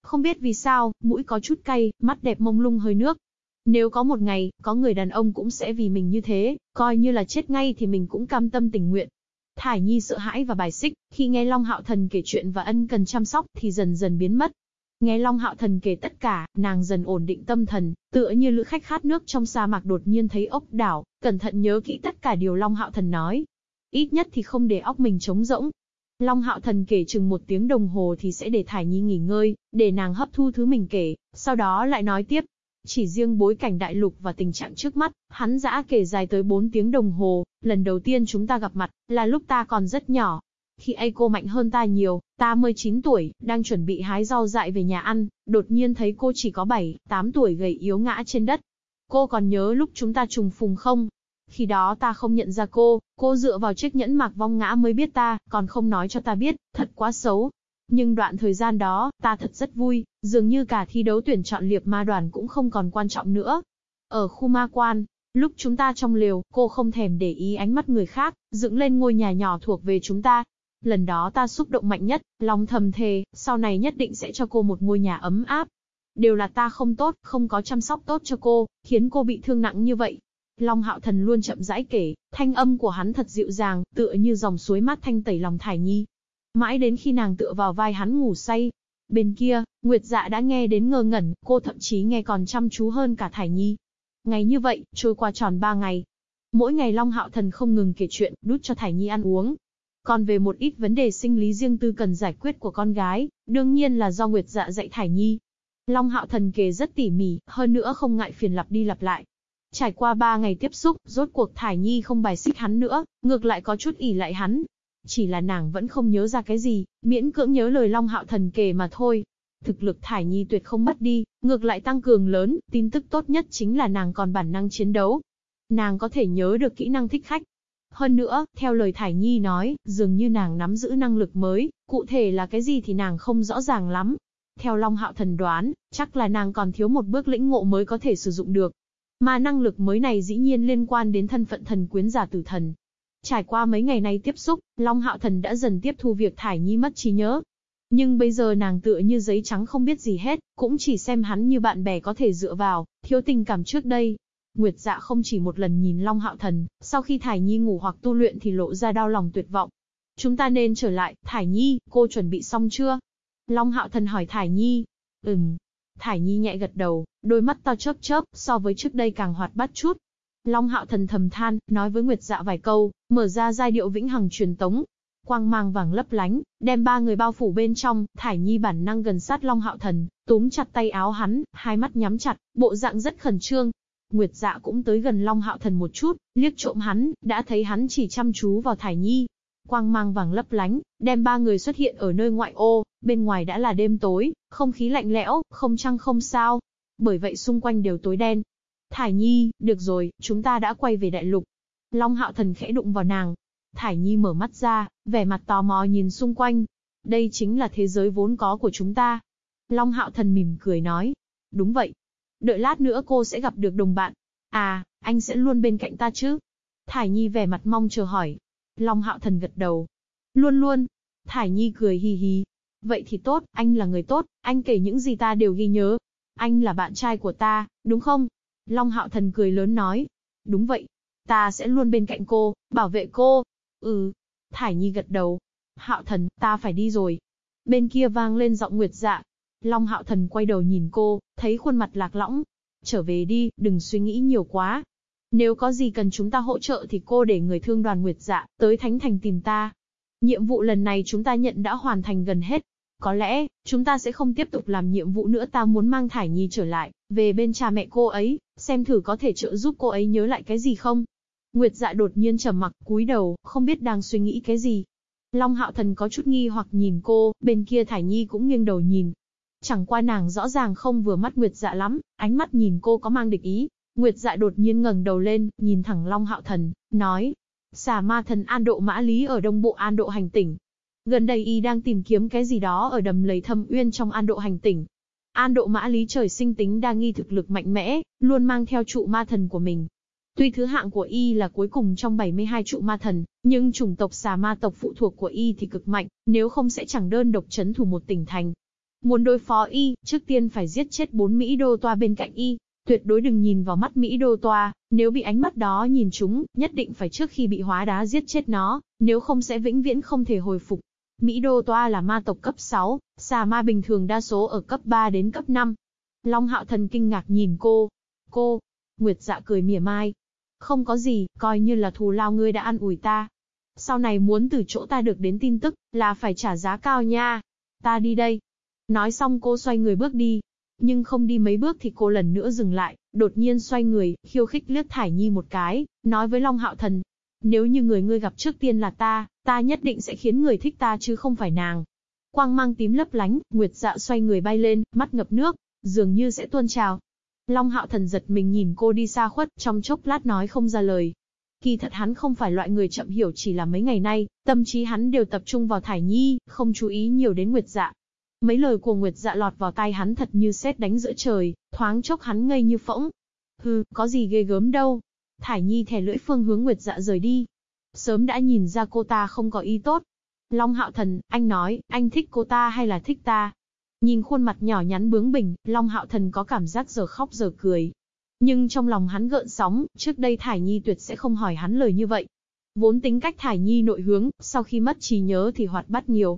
Không biết vì sao, mũi có chút cay, mắt đẹp mông lung hơi nước. Nếu có một ngày, có người đàn ông cũng sẽ vì mình như thế, coi như là chết ngay thì mình cũng cam tâm tình nguyện. Thải Nhi sợ hãi và bài xích, khi nghe Long Hạo Thần kể chuyện và ân cần chăm sóc thì dần dần biến mất. Nghe Long Hạo Thần kể tất cả, nàng dần ổn định tâm thần, tựa như lữ khách khát nước trong sa mạc đột nhiên thấy ốc đảo, cẩn thận nhớ kỹ tất cả điều Long Hạo Thần nói. Ít nhất thì không để óc mình trống rỗng. Long Hạo Thần kể chừng một tiếng đồng hồ thì sẽ để Thải Nhi nghỉ ngơi, để nàng hấp thu thứ mình kể, sau đó lại nói tiếp, chỉ riêng bối cảnh đại lục và tình trạng trước mắt, hắn dã kể dài tới 4 tiếng đồng hồ, lần đầu tiên chúng ta gặp mặt, là lúc ta còn rất nhỏ. Khi ấy cô mạnh hơn ta nhiều, ta 19 tuổi, đang chuẩn bị hái rau dại về nhà ăn, đột nhiên thấy cô chỉ có 7, 8 tuổi gầy yếu ngã trên đất. Cô còn nhớ lúc chúng ta trùng phùng không? Khi đó ta không nhận ra cô, cô dựa vào chiếc nhẫn mạc vong ngã mới biết ta, còn không nói cho ta biết, thật quá xấu. Nhưng đoạn thời gian đó, ta thật rất vui, dường như cả thi đấu tuyển chọn liệp ma đoàn cũng không còn quan trọng nữa. Ở khu ma quan, lúc chúng ta trong liều, cô không thèm để ý ánh mắt người khác, dựng lên ngôi nhà nhỏ thuộc về chúng ta. Lần đó ta xúc động mạnh nhất, lòng thầm thề, sau này nhất định sẽ cho cô một ngôi nhà ấm áp. Đều là ta không tốt, không có chăm sóc tốt cho cô, khiến cô bị thương nặng như vậy. Long Hạo Thần luôn chậm rãi kể, thanh âm của hắn thật dịu dàng, tựa như dòng suối mát thanh tẩy lòng Thải Nhi. Mãi đến khi nàng tựa vào vai hắn ngủ say. Bên kia, Nguyệt Dạ đã nghe đến ngơ ngẩn, cô thậm chí nghe còn chăm chú hơn cả Thải Nhi. Ngày như vậy, trôi qua tròn ba ngày. Mỗi ngày Long Hạo Thần không ngừng kể chuyện, đút cho Thải Nhi ăn uống. Còn về một ít vấn đề sinh lý riêng tư cần giải quyết của con gái, đương nhiên là do Nguyệt Dạ dạy Thải Nhi. Long Hạo Thần Kề rất tỉ mỉ, hơn nữa không ngại phiền lặp đi lặp lại, Trải qua ba ngày tiếp xúc, rốt cuộc Thải Nhi không bài xích hắn nữa, ngược lại có chút ỉ lại hắn. Chỉ là nàng vẫn không nhớ ra cái gì, miễn cưỡng nhớ lời Long Hạo Thần Kề mà thôi. Thực lực Thải Nhi tuyệt không mất đi, ngược lại tăng cường lớn, tin tức tốt nhất chính là nàng còn bản năng chiến đấu. Nàng có thể nhớ được kỹ năng thích khách. Hơn nữa, theo lời Thải Nhi nói, dường như nàng nắm giữ năng lực mới, cụ thể là cái gì thì nàng không rõ ràng lắm. Theo Long Hạo Thần đoán, chắc là nàng còn thiếu một bước lĩnh ngộ mới có thể sử dụng được. Mà năng lực mới này dĩ nhiên liên quan đến thân phận thần quyến giả tử thần. Trải qua mấy ngày nay tiếp xúc, Long Hạo Thần đã dần tiếp thu việc Thải Nhi mất trí nhớ. Nhưng bây giờ nàng tựa như giấy trắng không biết gì hết, cũng chỉ xem hắn như bạn bè có thể dựa vào, thiếu tình cảm trước đây. Nguyệt dạ không chỉ một lần nhìn Long Hạo Thần, sau khi Thải Nhi ngủ hoặc tu luyện thì lộ ra đau lòng tuyệt vọng. Chúng ta nên trở lại, Thải Nhi, cô chuẩn bị xong chưa? Long Hạo Thần hỏi Thải Nhi. Ừm, Thải Nhi nhẹ gật đầu, đôi mắt to chớp chớp, so với trước đây càng hoạt bát chút. Long Hạo Thần thầm than, nói với Nguyệt Dạ vài câu, mở ra giai điệu vĩnh hằng truyền tống. Quang mang vàng lấp lánh, đem ba người bao phủ bên trong, Thải Nhi bản năng gần sát Long Hạo Thần, túm chặt tay áo hắn, hai mắt nhắm chặt, bộ dạng rất khẩn trương. Nguyệt Dạ cũng tới gần Long Hạo Thần một chút, liếc trộm hắn, đã thấy hắn chỉ chăm chú vào Thải Nhi, quang mang vàng lấp lánh, đem ba người xuất hiện ở nơi ngoại ô, bên ngoài đã là đêm tối, không khí lạnh lẽo, không trăng không sao. Bởi vậy xung quanh đều tối đen. Thải Nhi, được rồi, chúng ta đã quay về đại lục. Long hạo thần khẽ đụng vào nàng. Thải Nhi mở mắt ra, vẻ mặt tò mò nhìn xung quanh. Đây chính là thế giới vốn có của chúng ta. Long hạo thần mỉm cười nói. Đúng vậy. Đợi lát nữa cô sẽ gặp được đồng bạn. À, anh sẽ luôn bên cạnh ta chứ? Thải Nhi vẻ mặt mong chờ hỏi. Long hạo thần gật đầu. Luôn luôn. Thải Nhi cười hì hì. Vậy thì tốt, anh là người tốt, anh kể những gì ta đều ghi nhớ. Anh là bạn trai của ta, đúng không? Long hạo thần cười lớn nói. Đúng vậy. Ta sẽ luôn bên cạnh cô, bảo vệ cô. Ừ. Thải Nhi gật đầu. Hạo thần, ta phải đi rồi. Bên kia vang lên giọng nguyệt dạ. Long hạo thần quay đầu nhìn cô, thấy khuôn mặt lạc lõng. Trở về đi, đừng suy nghĩ nhiều quá, nếu có gì cần chúng ta hỗ trợ thì cô để người thương đoàn Nguyệt Dạ, tới Thánh Thành tìm ta. Nhiệm vụ lần này chúng ta nhận đã hoàn thành gần hết. Có lẽ, chúng ta sẽ không tiếp tục làm nhiệm vụ nữa ta muốn mang Thải Nhi trở lại, về bên cha mẹ cô ấy, xem thử có thể trợ giúp cô ấy nhớ lại cái gì không. Nguyệt dạ đột nhiên trầm mặc, cúi đầu, không biết đang suy nghĩ cái gì. Long hạo thần có chút nghi hoặc nhìn cô, bên kia Thải Nhi cũng nghiêng đầu nhìn. Chẳng qua nàng rõ ràng không vừa mắt Nguyệt dạ lắm, ánh mắt nhìn cô có mang địch ý, Nguyệt dạ đột nhiên ngẩng đầu lên, nhìn thẳng Long Hạo Thần, nói. Xà ma thần An Độ Mã Lý ở đông bộ An Độ hành tỉnh. Gần đây y đang tìm kiếm cái gì đó ở đầm lầy thâm uyên trong An Độ hành tỉnh. An Độ Mã Lý trời sinh tính đa nghi thực lực mạnh mẽ, luôn mang theo trụ ma thần của mình. Tuy thứ hạng của y là cuối cùng trong 72 trụ ma thần, nhưng chủng tộc xà ma tộc phụ thuộc của y thì cực mạnh, nếu không sẽ chẳng đơn độc chấn thủ một tỉnh thành. Muốn đối phó y, trước tiên phải giết chết bốn Mỹ đô toa bên cạnh y, Tuyệt đối đừng nhìn vào mắt Mỹ đô toa, nếu bị ánh mắt đó nhìn chúng, nhất định phải trước khi bị hóa đá giết chết nó, nếu không sẽ vĩnh viễn không thể hồi phục. Mỹ đô toa là ma tộc cấp 6, xà ma bình thường đa số ở cấp 3 đến cấp 5. Long hạo thần kinh ngạc nhìn cô. Cô, Nguyệt dạ cười mỉa mai. Không có gì, coi như là thù lao ngươi đã ăn ủi ta. Sau này muốn từ chỗ ta được đến tin tức, là phải trả giá cao nha. Ta đi đây. Nói xong cô xoay người bước đi, nhưng không đi mấy bước thì cô lần nữa dừng lại, đột nhiên xoay người, khiêu khích liếc Thải Nhi một cái, nói với Long Hạo Thần. Nếu như người ngươi gặp trước tiên là ta, ta nhất định sẽ khiến người thích ta chứ không phải nàng. Quang mang tím lấp lánh, Nguyệt dạ xoay người bay lên, mắt ngập nước, dường như sẽ tuôn trào. Long Hạo Thần giật mình nhìn cô đi xa khuất, trong chốc lát nói không ra lời. Kỳ thật hắn không phải loại người chậm hiểu chỉ là mấy ngày nay, tâm trí hắn đều tập trung vào Thải Nhi, không chú ý nhiều đến Nguyệt Dạ. Mấy lời của Nguyệt Dạ lọt vào tai hắn thật như sét đánh giữa trời, thoáng chốc hắn ngây như phỗng. Hừ, có gì ghê gớm đâu. Thải Nhi thè lưỡi phương hướng Nguyệt Dạ rời đi. Sớm đã nhìn ra cô ta không có ý tốt. Long Hạo Thần, anh nói, anh thích cô ta hay là thích ta? Nhìn khuôn mặt nhỏ nhắn bướng bỉnh, Long Hạo Thần có cảm giác giờ khóc giờ cười. Nhưng trong lòng hắn gợn sóng, trước đây Thải Nhi tuyệt sẽ không hỏi hắn lời như vậy. Vốn tính cách Thải Nhi nội hướng, sau khi mất trí nhớ thì hoạt bát nhiều.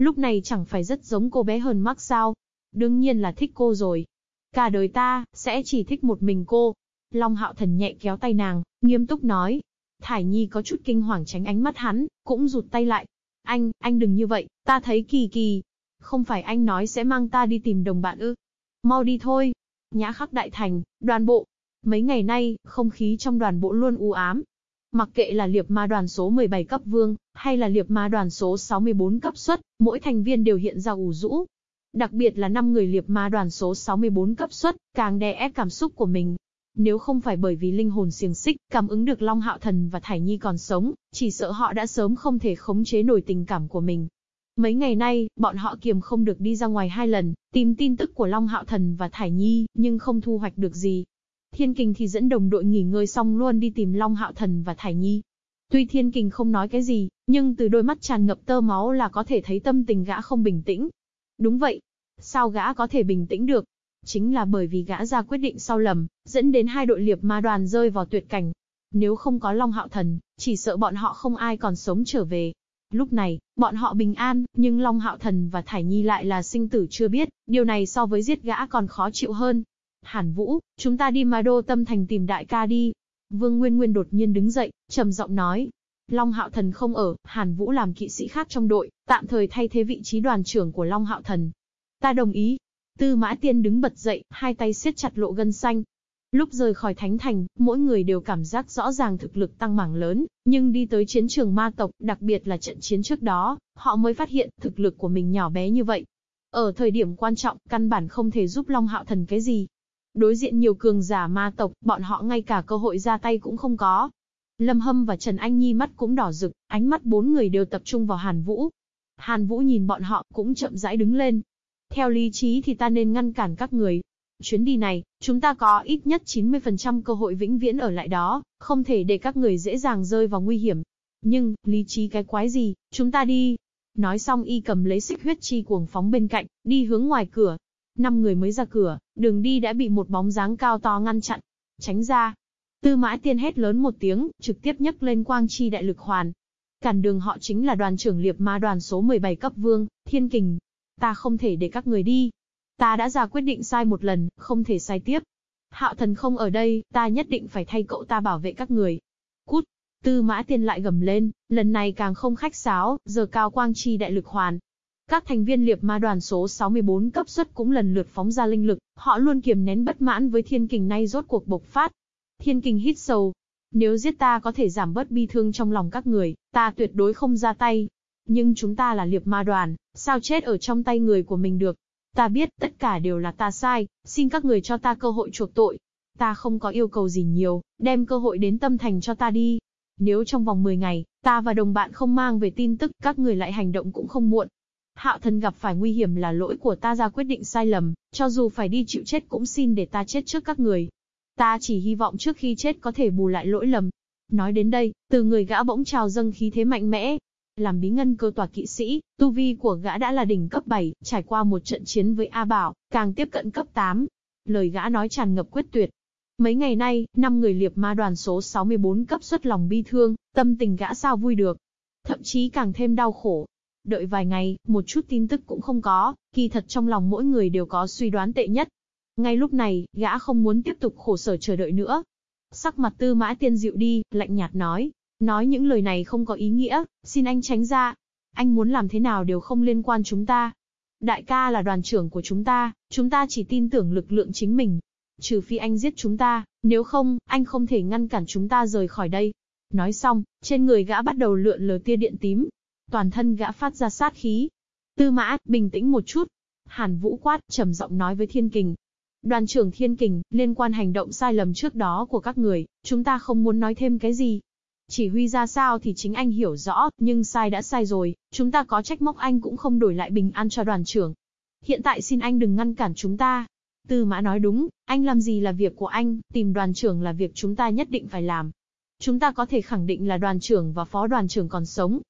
Lúc này chẳng phải rất giống cô bé hơn mắc sao. Đương nhiên là thích cô rồi. Cả đời ta, sẽ chỉ thích một mình cô. Long Hạo Thần nhẹ kéo tay nàng, nghiêm túc nói. Thải Nhi có chút kinh hoàng tránh ánh mắt hắn, cũng rụt tay lại. Anh, anh đừng như vậy, ta thấy kỳ kỳ. Không phải anh nói sẽ mang ta đi tìm đồng bạn ư. Mau đi thôi. Nhã khắc đại thành, đoàn bộ. Mấy ngày nay, không khí trong đoàn bộ luôn u ám. Mặc kệ là liệp ma đoàn số 17 cấp vương, hay là liệp ma đoàn số 64 cấp xuất, mỗi thành viên đều hiện ra ủ rũ. Đặc biệt là 5 người liệp ma đoàn số 64 cấp xuất, càng đè ép cảm xúc của mình. Nếu không phải bởi vì linh hồn xiềng xích, cảm ứng được Long Hạo Thần và Thải Nhi còn sống, chỉ sợ họ đã sớm không thể khống chế nổi tình cảm của mình. Mấy ngày nay, bọn họ kiềm không được đi ra ngoài hai lần, tìm tin tức của Long Hạo Thần và Thải Nhi, nhưng không thu hoạch được gì. Thiên Kình thì dẫn đồng đội nghỉ ngơi xong luôn đi tìm Long Hạo Thần và Thải Nhi. Tuy Thiên Kình không nói cái gì, nhưng từ đôi mắt tràn ngập tơ máu là có thể thấy tâm tình gã không bình tĩnh. Đúng vậy. Sao gã có thể bình tĩnh được? Chính là bởi vì gã ra quyết định sau lầm, dẫn đến hai đội liệp ma đoàn rơi vào tuyệt cảnh. Nếu không có Long Hạo Thần, chỉ sợ bọn họ không ai còn sống trở về. Lúc này, bọn họ bình an, nhưng Long Hạo Thần và Thải Nhi lại là sinh tử chưa biết, điều này so với giết gã còn khó chịu hơn. Hàn Vũ, chúng ta đi Ma Đô Tâm Thành tìm đại ca đi. Vương Nguyên Nguyên đột nhiên đứng dậy, trầm giọng nói. Long Hạo Thần không ở, Hàn Vũ làm kỵ sĩ khác trong đội, tạm thời thay thế vị trí đoàn trưởng của Long Hạo Thần. Ta đồng ý. Tư Mã Tiên đứng bật dậy, hai tay siết chặt lộ gân xanh, Lúc rời khỏi Thánh Thành, mỗi người đều cảm giác rõ ràng thực lực tăng mảng lớn, nhưng đi tới chiến trường ma tộc, đặc biệt là trận chiến trước đó, họ mới phát hiện thực lực của mình nhỏ bé như vậy. Ở thời điểm quan trọng, căn bản không thể giúp Long Hạo Thần cái gì. Đối diện nhiều cường giả ma tộc, bọn họ ngay cả cơ hội ra tay cũng không có. Lâm Hâm và Trần Anh Nhi mắt cũng đỏ rực, ánh mắt bốn người đều tập trung vào Hàn Vũ. Hàn Vũ nhìn bọn họ, cũng chậm rãi đứng lên. Theo lý trí thì ta nên ngăn cản các người, Chuyến đi này, chúng ta có ít nhất 90% cơ hội vĩnh viễn ở lại đó, không thể để các người dễ dàng rơi vào nguy hiểm. Nhưng, lý trí cái quái gì, chúng ta đi. Nói xong y cầm lấy xích huyết chi cuồng phóng bên cạnh, đi hướng ngoài cửa. Năm người mới ra cửa, đường đi đã bị một bóng dáng cao to ngăn chặn. Tránh ra. Tư mã tiên hét lớn một tiếng, trực tiếp nhấc lên quang chi đại lực hoàn. Cản đường họ chính là đoàn trưởng liệp ma đoàn số 17 cấp vương, thiên kình. Ta không thể để các người đi, Ta đã ra quyết định sai một lần, không thể sai tiếp. Hạo thần không ở đây, ta nhất định phải thay cậu ta bảo vệ các người. Cút! Tư mã tiên lại gầm lên, lần này càng không khách sáo, giờ cao quang chi đại lực hoàn. Các thành viên liệp ma đoàn số 64 cấp xuất cũng lần lượt phóng ra linh lực, họ luôn kiềm nén bất mãn với thiên kình nay rốt cuộc bộc phát. Thiên kình hít sâu. Nếu giết ta có thể giảm bớt bi thương trong lòng các người, ta tuyệt đối không ra tay. Nhưng chúng ta là liệp ma đoàn, sao chết ở trong tay người của mình được? Ta biết, tất cả đều là ta sai, xin các người cho ta cơ hội chuộc tội. Ta không có yêu cầu gì nhiều, đem cơ hội đến tâm thành cho ta đi. Nếu trong vòng 10 ngày, ta và đồng bạn không mang về tin tức, các người lại hành động cũng không muộn. Hạo thần gặp phải nguy hiểm là lỗi của ta ra quyết định sai lầm, cho dù phải đi chịu chết cũng xin để ta chết trước các người. Ta chỉ hy vọng trước khi chết có thể bù lại lỗi lầm. Nói đến đây, từ người gã bỗng trào dâng khí thế mạnh mẽ, làm bí ngân cơ tòa kỵ sĩ, tu vi của gã đã là đỉnh cấp 7, trải qua một trận chiến với A Bảo, càng tiếp cận cấp 8. Lời gã nói tràn ngập quyết tuyệt. Mấy ngày nay, năm người liệp ma đoàn số 64 cấp xuất lòng bi thương, tâm tình gã sao vui được. Thậm chí càng thêm đau khổ. Đợi vài ngày, một chút tin tức cũng không có, kỳ thật trong lòng mỗi người đều có suy đoán tệ nhất. Ngay lúc này, gã không muốn tiếp tục khổ sở chờ đợi nữa. Sắc mặt tư mã tiên dịu đi, lạnh nhạt nói, Nói những lời này không có ý nghĩa, xin anh tránh ra. Anh muốn làm thế nào đều không liên quan chúng ta. Đại ca là đoàn trưởng của chúng ta, chúng ta chỉ tin tưởng lực lượng chính mình. Trừ phi anh giết chúng ta, nếu không, anh không thể ngăn cản chúng ta rời khỏi đây. Nói xong, trên người gã bắt đầu lượn lờ tia điện tím. Toàn thân gã phát ra sát khí. Tư mã, bình tĩnh một chút. Hàn Vũ quát, trầm giọng nói với Thiên Kình. Đoàn trưởng Thiên Kình, liên quan hành động sai lầm trước đó của các người, chúng ta không muốn nói thêm cái gì. Chỉ huy ra sao thì chính anh hiểu rõ, nhưng sai đã sai rồi, chúng ta có trách móc anh cũng không đổi lại bình an cho đoàn trưởng. Hiện tại xin anh đừng ngăn cản chúng ta. Tư mã nói đúng, anh làm gì là việc của anh, tìm đoàn trưởng là việc chúng ta nhất định phải làm. Chúng ta có thể khẳng định là đoàn trưởng và phó đoàn trưởng còn sống.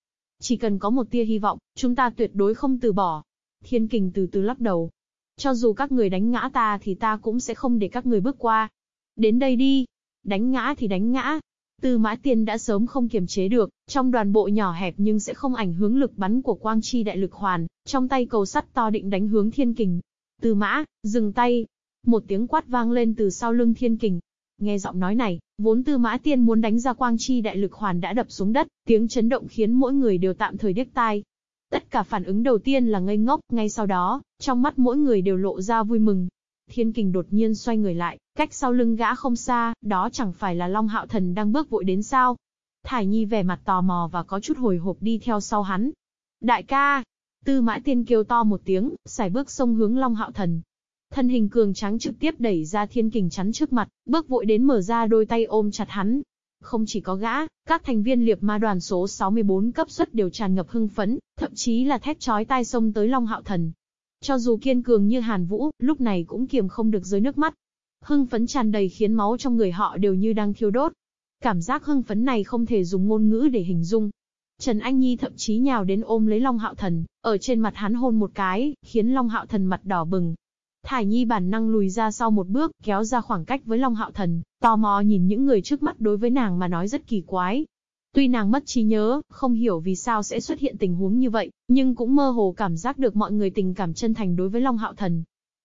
Chỉ cần có một tia hy vọng, chúng ta tuyệt đối không từ bỏ. Thiên kình từ từ lắc đầu. Cho dù các người đánh ngã ta thì ta cũng sẽ không để các người bước qua. Đến đây đi. Đánh ngã thì đánh ngã, Tư Mã Tiên đã sớm không kiềm chế được, trong đoàn bộ nhỏ hẹp nhưng sẽ không ảnh hưởng lực bắn của Quang Chi đại lực hoàn, trong tay cầu sắt to định đánh hướng Thiên Kình. Tư Mã, dừng tay. Một tiếng quát vang lên từ sau lưng Thiên Kình. Nghe giọng nói này, vốn Tư Mã Tiên muốn đánh ra Quang Chi đại lực hoàn đã đập xuống đất, tiếng chấn động khiến mỗi người đều tạm thời điếc tai. Tất cả phản ứng đầu tiên là ngây ngốc, ngay sau đó, trong mắt mỗi người đều lộ ra vui mừng, Thiên kình đột nhiên xoay người lại, cách sau lưng gã không xa, đó chẳng phải là Long Hạo Thần đang bước vội đến sao. Thải Nhi vẻ mặt tò mò và có chút hồi hộp đi theo sau hắn. Đại ca! Tư mã tiên kêu to một tiếng, xài bước sông hướng Long Hạo Thần. Thân hình cường trắng trực tiếp đẩy ra thiên kình chắn trước mặt, bước vội đến mở ra đôi tay ôm chặt hắn. Không chỉ có gã, các thành viên liệp ma đoàn số 64 cấp suất đều tràn ngập hưng phấn, thậm chí là thét chói tai sông tới Long Hạo Thần. Cho dù kiên cường như Hàn Vũ, lúc này cũng kiềm không được dưới nước mắt. Hưng phấn tràn đầy khiến máu trong người họ đều như đang thiêu đốt. Cảm giác hưng phấn này không thể dùng ngôn ngữ để hình dung. Trần Anh Nhi thậm chí nhào đến ôm lấy Long Hạo Thần, ở trên mặt hắn hôn một cái, khiến Long Hạo Thần mặt đỏ bừng. Thải Nhi bản năng lùi ra sau một bước, kéo ra khoảng cách với Long Hạo Thần, tò mò nhìn những người trước mắt đối với nàng mà nói rất kỳ quái, Tuy nàng mất trí nhớ, không hiểu vì sao sẽ xuất hiện tình huống như vậy, nhưng cũng mơ hồ cảm giác được mọi người tình cảm chân thành đối với Long Hạo Thần.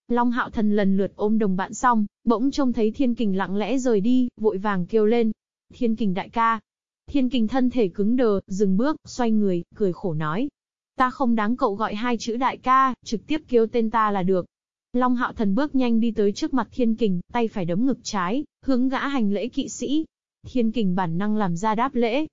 Long Hạo Thần lần lượt ôm đồng bạn xong, bỗng trông thấy Thiên Kình lặng lẽ rời đi, vội vàng kêu lên. Thiên Kình đại ca. Thiên Kình thân thể cứng đờ, dừng bước, xoay người, cười khổ nói. Ta không đáng cậu gọi hai chữ đại ca, trực tiếp kêu tên ta là được. Long Hạo Thần bước nhanh đi tới trước mặt Thiên Kình, tay phải đấm ngực trái, hướng gã hành lễ kỵ sĩ. Thiên Kình bản năng làm ra đáp lễ,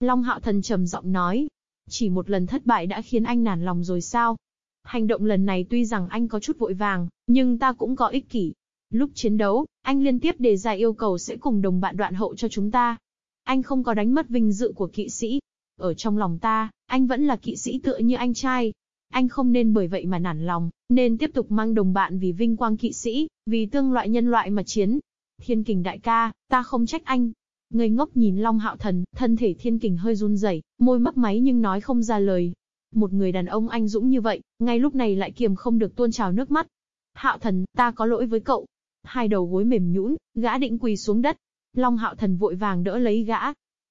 Long Hạo Thần trầm giọng nói, chỉ một lần thất bại đã khiến anh nản lòng rồi sao? Hành động lần này tuy rằng anh có chút vội vàng, nhưng ta cũng có ích kỷ. Lúc chiến đấu, anh liên tiếp đề ra yêu cầu sẽ cùng đồng bạn đoạn hậu cho chúng ta. Anh không có đánh mất vinh dự của kỵ sĩ. Ở trong lòng ta, anh vẫn là kỵ sĩ tựa như anh trai. Anh không nên bởi vậy mà nản lòng, nên tiếp tục mang đồng bạn vì vinh quang kỵ sĩ, vì tương loại nhân loại mà chiến. Thiên kình đại ca, ta không trách anh, Người ngốc nhìn Long Hạo Thần, thân thể thiên kình hơi run rẩy, môi mấp máy nhưng nói không ra lời. Một người đàn ông anh dũng như vậy, ngay lúc này lại kiềm không được tuôn trào nước mắt. Hạo Thần, ta có lỗi với cậu. Hai đầu gối mềm nhũn, gã định quỳ xuống đất. Long Hạo Thần vội vàng đỡ lấy gã.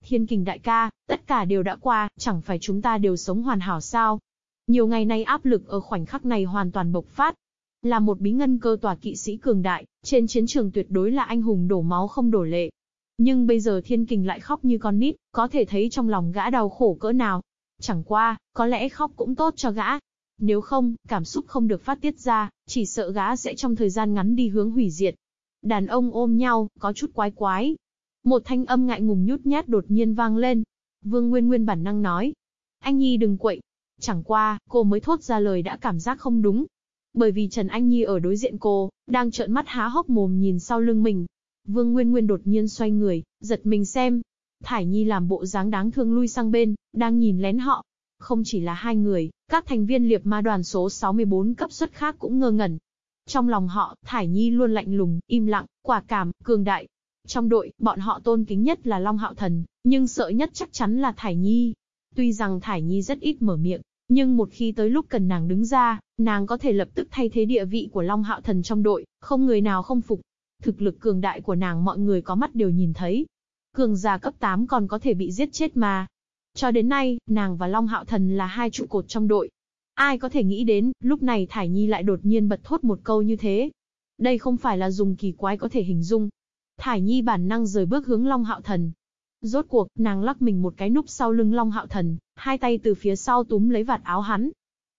Thiên kình đại ca, tất cả đều đã qua, chẳng phải chúng ta đều sống hoàn hảo sao? Nhiều ngày nay áp lực ở khoảnh khắc này hoàn toàn bộc phát, là một bí ngân cơ tòa kỵ sĩ cường đại, trên chiến trường tuyệt đối là anh hùng đổ máu không đổ lệ. Nhưng bây giờ thiên kình lại khóc như con nít, có thể thấy trong lòng gã đau khổ cỡ nào. Chẳng qua, có lẽ khóc cũng tốt cho gã. Nếu không, cảm xúc không được phát tiết ra, chỉ sợ gã sẽ trong thời gian ngắn đi hướng hủy diệt. Đàn ông ôm nhau, có chút quái quái. Một thanh âm ngại ngùng nhút nhát đột nhiên vang lên. Vương Nguyên Nguyên bản năng nói. Anh Nhi đừng quậy. Chẳng qua, cô mới thốt ra lời đã cảm giác không đúng. Bởi vì Trần Anh Nhi ở đối diện cô, đang trợn mắt há hốc mồm nhìn sau lưng mình, Vương Nguyên Nguyên đột nhiên xoay người, giật mình xem. Thải Nhi làm bộ dáng đáng thương lui sang bên, đang nhìn lén họ. Không chỉ là hai người, các thành viên liệp ma đoàn số 64 cấp suất khác cũng ngơ ngẩn. Trong lòng họ, Thải Nhi luôn lạnh lùng, im lặng, quả cảm, cường đại. Trong đội, bọn họ tôn kính nhất là Long Hạo Thần, nhưng sợ nhất chắc chắn là Thải Nhi. Tuy rằng Thải Nhi rất ít mở miệng, nhưng một khi tới lúc cần nàng đứng ra, nàng có thể lập tức thay thế địa vị của Long Hạo Thần trong đội, không người nào không phục. Thực lực cường đại của nàng mọi người có mắt đều nhìn thấy. Cường già cấp 8 còn có thể bị giết chết mà. Cho đến nay, nàng và Long Hạo Thần là hai trụ cột trong đội. Ai có thể nghĩ đến, lúc này Thải Nhi lại đột nhiên bật thốt một câu như thế. Đây không phải là dùng kỳ quái có thể hình dung. Thải Nhi bản năng rời bước hướng Long Hạo Thần. Rốt cuộc, nàng lắc mình một cái núp sau lưng Long Hạo Thần, hai tay từ phía sau túm lấy vạt áo hắn.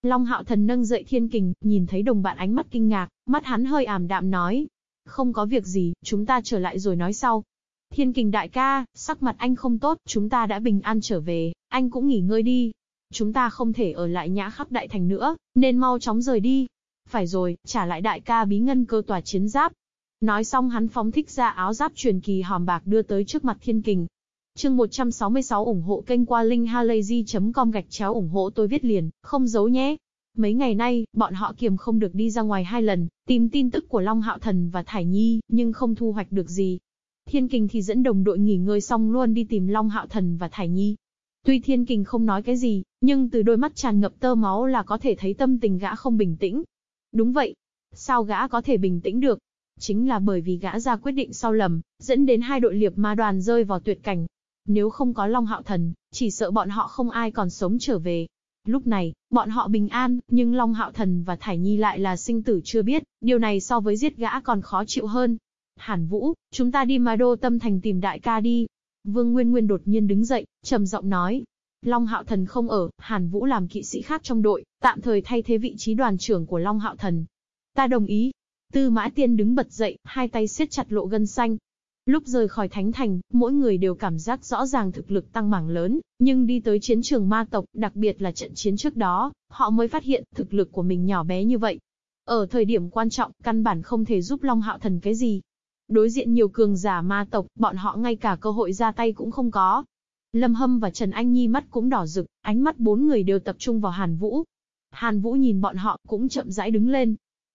Long Hạo Thần nâng dậy thiên kình, nhìn thấy đồng bạn ánh mắt kinh ngạc, mắt hắn hơi ảm đạm nói, không có việc gì, chúng ta trở lại rồi nói sau. Thiên kình đại ca, sắc mặt anh không tốt, chúng ta đã bình an trở về, anh cũng nghỉ ngơi đi. Chúng ta không thể ở lại nhã khắp đại thành nữa, nên mau chóng rời đi. Phải rồi, trả lại đại ca bí ngân cơ tòa chiến giáp. Nói xong hắn phóng thích ra áo giáp truyền kỳ hòm bạc đưa tới trước mặt thiên kình. Chương 166 ủng hộ kênh qua linkhalazy.com gạch chéo ủng hộ tôi viết liền, không giấu nhé. Mấy ngày nay, bọn họ kiềm không được đi ra ngoài hai lần, tìm tin tức của Long Hạo Thần và Thải Nhi, nhưng không thu hoạch được gì. Thiên Kình thì dẫn đồng đội nghỉ ngơi xong luôn đi tìm Long Hạo Thần và Thải Nhi. Tuy Thiên Kình không nói cái gì, nhưng từ đôi mắt tràn ngập tơ máu là có thể thấy tâm tình gã không bình tĩnh. Đúng vậy. Sao gã có thể bình tĩnh được? Chính là bởi vì gã ra quyết định sau lầm, dẫn đến hai đội liệp ma đoàn rơi vào tuyệt cảnh. Nếu không có Long Hạo Thần, chỉ sợ bọn họ không ai còn sống trở về. Lúc này, bọn họ bình an, nhưng Long Hạo Thần và Thải Nhi lại là sinh tử chưa biết, điều này so với giết gã còn khó chịu hơn. Hàn Vũ, chúng ta đi Ma Đô Tâm Thành tìm đại ca đi. Vương Nguyên Nguyên đột nhiên đứng dậy, trầm giọng nói. Long Hạo Thần không ở, Hàn Vũ làm kỵ sĩ khác trong đội, tạm thời thay thế vị trí đoàn trưởng của Long Hạo Thần. Ta đồng ý. Tư Mã Tiên đứng bật dậy, hai tay siết chặt lộ gân xanh, Lúc rời khỏi Thánh Thành, mỗi người đều cảm giác rõ ràng thực lực tăng mảng lớn, nhưng đi tới chiến trường ma tộc, đặc biệt là trận chiến trước đó, họ mới phát hiện thực lực của mình nhỏ bé như vậy. Ở thời điểm quan trọng, căn bản không thể giúp Long Hạo Thần cái gì. Đối diện nhiều cường giả ma tộc, bọn họ ngay cả cơ hội ra tay cũng không có. Lâm Hâm và Trần Anh Nhi mắt cũng đỏ rực, ánh mắt bốn người đều tập trung vào Hàn Vũ. Hàn Vũ nhìn bọn họ, cũng chậm rãi đứng lên.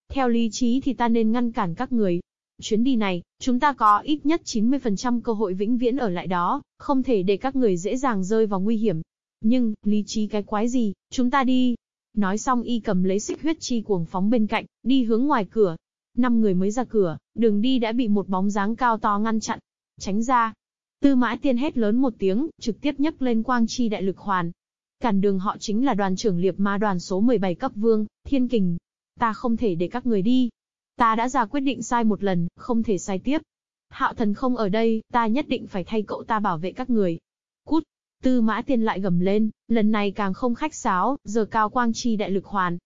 Theo lý trí thì ta nên ngăn cản các người, Chuyến đi này, chúng ta có ít nhất 90% cơ hội vĩnh viễn ở lại đó, không thể để các người dễ dàng rơi vào nguy hiểm. Nhưng, lý trí cái quái gì, chúng ta đi. Nói xong y cầm lấy xích huyết chi cuồng phóng bên cạnh, đi hướng ngoài cửa. Năm người mới ra cửa, đường đi đã bị một bóng dáng cao to ngăn chặn. Tránh ra. Tư mã tiên hét lớn một tiếng, trực tiếp nhấc lên quang chi đại lực hoàn. Cản đường họ chính là đoàn trưởng liệp ma đoàn số 17 cấp vương, thiên kình. Ta không thể để các người đi, Ta đã ra quyết định sai một lần, không thể sai tiếp. Hạo thần không ở đây, ta nhất định phải thay cậu ta bảo vệ các người. Cút! Tư mã tiên lại gầm lên, lần này càng không khách sáo, giờ cao quang chi đại lực hoàn.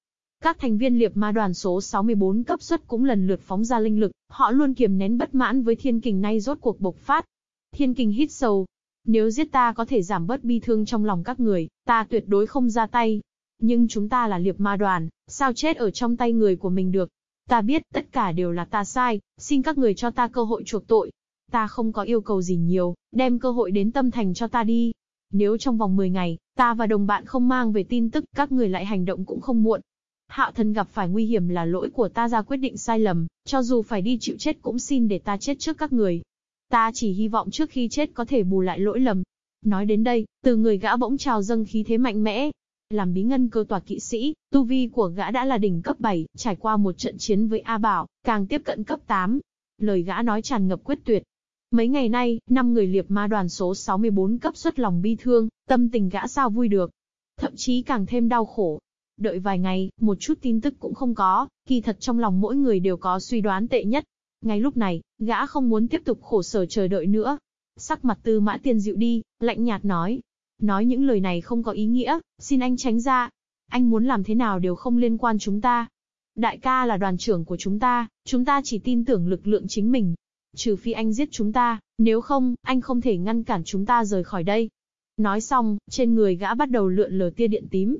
Các thành viên liệp ma đoàn số 64 cấp suất cũng lần lượt phóng ra linh lực, họ luôn kiềm nén bất mãn với thiên kình nay rốt cuộc bộc phát. Thiên kình hít sâu. Nếu giết ta có thể giảm bớt bi thương trong lòng các người, ta tuyệt đối không ra tay. Nhưng chúng ta là liệp ma đoàn, sao chết ở trong tay người của mình được? Ta biết, tất cả đều là ta sai, xin các người cho ta cơ hội chuộc tội. Ta không có yêu cầu gì nhiều, đem cơ hội đến tâm thành cho ta đi. Nếu trong vòng 10 ngày, ta và đồng bạn không mang về tin tức, các người lại hành động cũng không muộn. Hạo thần gặp phải nguy hiểm là lỗi của ta ra quyết định sai lầm, cho dù phải đi chịu chết cũng xin để ta chết trước các người. Ta chỉ hy vọng trước khi chết có thể bù lại lỗi lầm. Nói đến đây, từ người gã bỗng trào dâng khí thế mạnh mẽ, làm bí ngân cơ tòa kỵ sĩ, tu vi của gã đã là đỉnh cấp 7, trải qua một trận chiến với A Bảo, càng tiếp cận cấp 8. Lời gã nói tràn ngập quyết tuyệt. Mấy ngày nay, năm người liệp ma đoàn số 64 cấp xuất lòng bi thương, tâm tình gã sao vui được. Thậm chí càng thêm đau khổ. Đợi vài ngày, một chút tin tức cũng không có, kỳ thật trong lòng mỗi người đều có suy đoán tệ nhất. Ngay lúc này, gã không muốn tiếp tục khổ sở chờ đợi nữa. Sắc mặt tư mã tiên dịu đi, lạnh nhạt nói, Nói những lời này không có ý nghĩa, xin anh tránh ra. Anh muốn làm thế nào đều không liên quan chúng ta. Đại ca là đoàn trưởng của chúng ta, chúng ta chỉ tin tưởng lực lượng chính mình. Trừ phi anh giết chúng ta, nếu không, anh không thể ngăn cản chúng ta rời khỏi đây. Nói xong, trên người gã bắt đầu lượn lờ tia điện tím.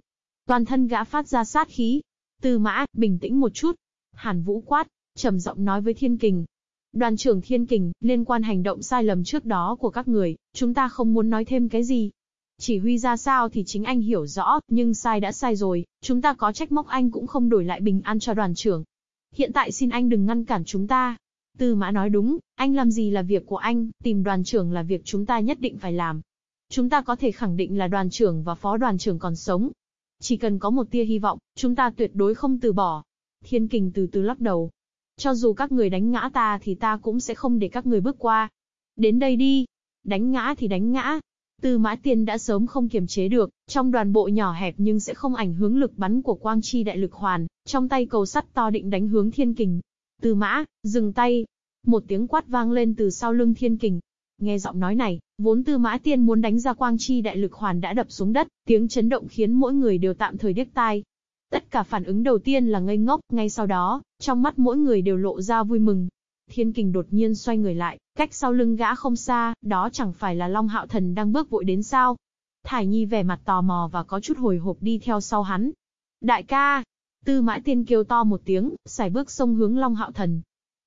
Toàn thân gã phát ra sát khí. Tư mã, bình tĩnh một chút. Hàn Vũ quát, trầm giọng nói với Thiên Kình. Đoàn trưởng Thiên Kình, liên quan hành động sai lầm trước đó của các người, chúng ta không muốn nói thêm cái gì. Chỉ huy ra sao thì chính anh hiểu rõ, nhưng sai đã sai rồi, chúng ta có trách móc anh cũng không đổi lại bình an cho đoàn trưởng. Hiện tại xin anh đừng ngăn cản chúng ta. Tư mã nói đúng, anh làm gì là việc của anh, tìm đoàn trưởng là việc chúng ta nhất định phải làm. Chúng ta có thể khẳng định là đoàn trưởng và phó đoàn trưởng còn sống. Chỉ cần có một tia hy vọng, chúng ta tuyệt đối không từ bỏ. Thiên kình từ từ lắc đầu. Cho dù các người đánh ngã ta thì ta cũng sẽ không để các người bước qua. Đến đây đi. Đánh ngã thì đánh ngã, Tư Mã Tiên đã sớm không kiềm chế được, trong đoàn bộ nhỏ hẹp nhưng sẽ không ảnh hưởng lực bắn của Quang Chi Đại Lực Hoàn, trong tay cầu sắt to định đánh hướng Thiên Kình. Tư Mã, dừng tay. Một tiếng quát vang lên từ sau lưng Thiên Kình. Nghe giọng nói này, vốn Tư Mã Tiên muốn đánh ra Quang Chi Đại Lực Hoàn đã đập xuống đất, tiếng chấn động khiến mỗi người đều tạm thời điếc tai. Tất cả phản ứng đầu tiên là ngây ngốc, ngay sau đó, trong mắt mỗi người đều lộ ra vui mừng, Thiên kình đột nhiên xoay người lại, cách sau lưng gã không xa, đó chẳng phải là Long Hạo Thần đang bước vội đến sao. Thải Nhi vẻ mặt tò mò và có chút hồi hộp đi theo sau hắn. Đại ca! Tư mã tiên kêu to một tiếng, xài bước sông hướng Long Hạo Thần.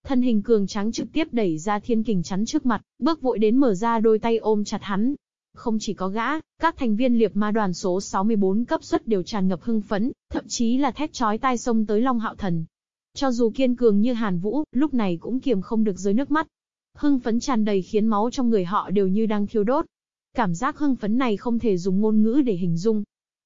Thân hình cường tráng trực tiếp đẩy ra thiên kình chắn trước mặt, bước vội đến mở ra đôi tay ôm chặt hắn. Không chỉ có gã, các thành viên liệp ma đoàn số 64 cấp suất đều tràn ngập hưng phấn, thậm chí là thét chói tai sông tới Long Hạo Thần. Cho dù kiên cường như Hàn Vũ, lúc này cũng kiềm không được dưới nước mắt. Hưng phấn tràn đầy khiến máu trong người họ đều như đang thiêu đốt. Cảm giác hưng phấn này không thể dùng ngôn ngữ để hình dung.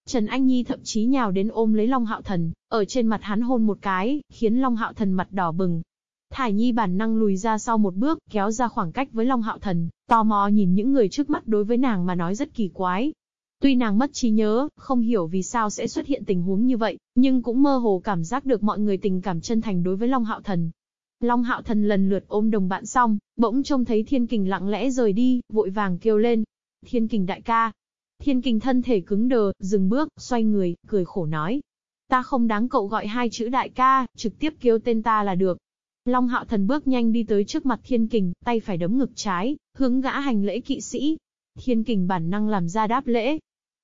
Trần Anh Nhi thậm chí nhào đến ôm lấy Long Hạo Thần, ở trên mặt hắn hôn một cái, khiến Long Hạo Thần mặt đỏ bừng. Thải Nhi bản năng lùi ra sau một bước, kéo ra khoảng cách với Long Hạo Thần, tò mò nhìn những người trước mắt đối với nàng mà nói rất kỳ quái. Tuy nàng mất trí nhớ, không hiểu vì sao sẽ xuất hiện tình huống như vậy, nhưng cũng mơ hồ cảm giác được mọi người tình cảm chân thành đối với Long Hạo Thần. Long Hạo Thần lần lượt ôm đồng bạn xong, bỗng trông thấy Thiên Kình lặng lẽ rời đi, vội vàng kêu lên. Thiên Kình đại ca. Thiên Kình thân thể cứng đờ, dừng bước, xoay người, cười khổ nói. Ta không đáng cậu gọi hai chữ đại ca, trực tiếp kêu tên ta là được. Long Hạo Thần bước nhanh đi tới trước mặt Thiên Kình, tay phải đấm ngực trái, hướng gã hành lễ kỵ sĩ. Thiên Kình bản năng làm ra đáp lễ.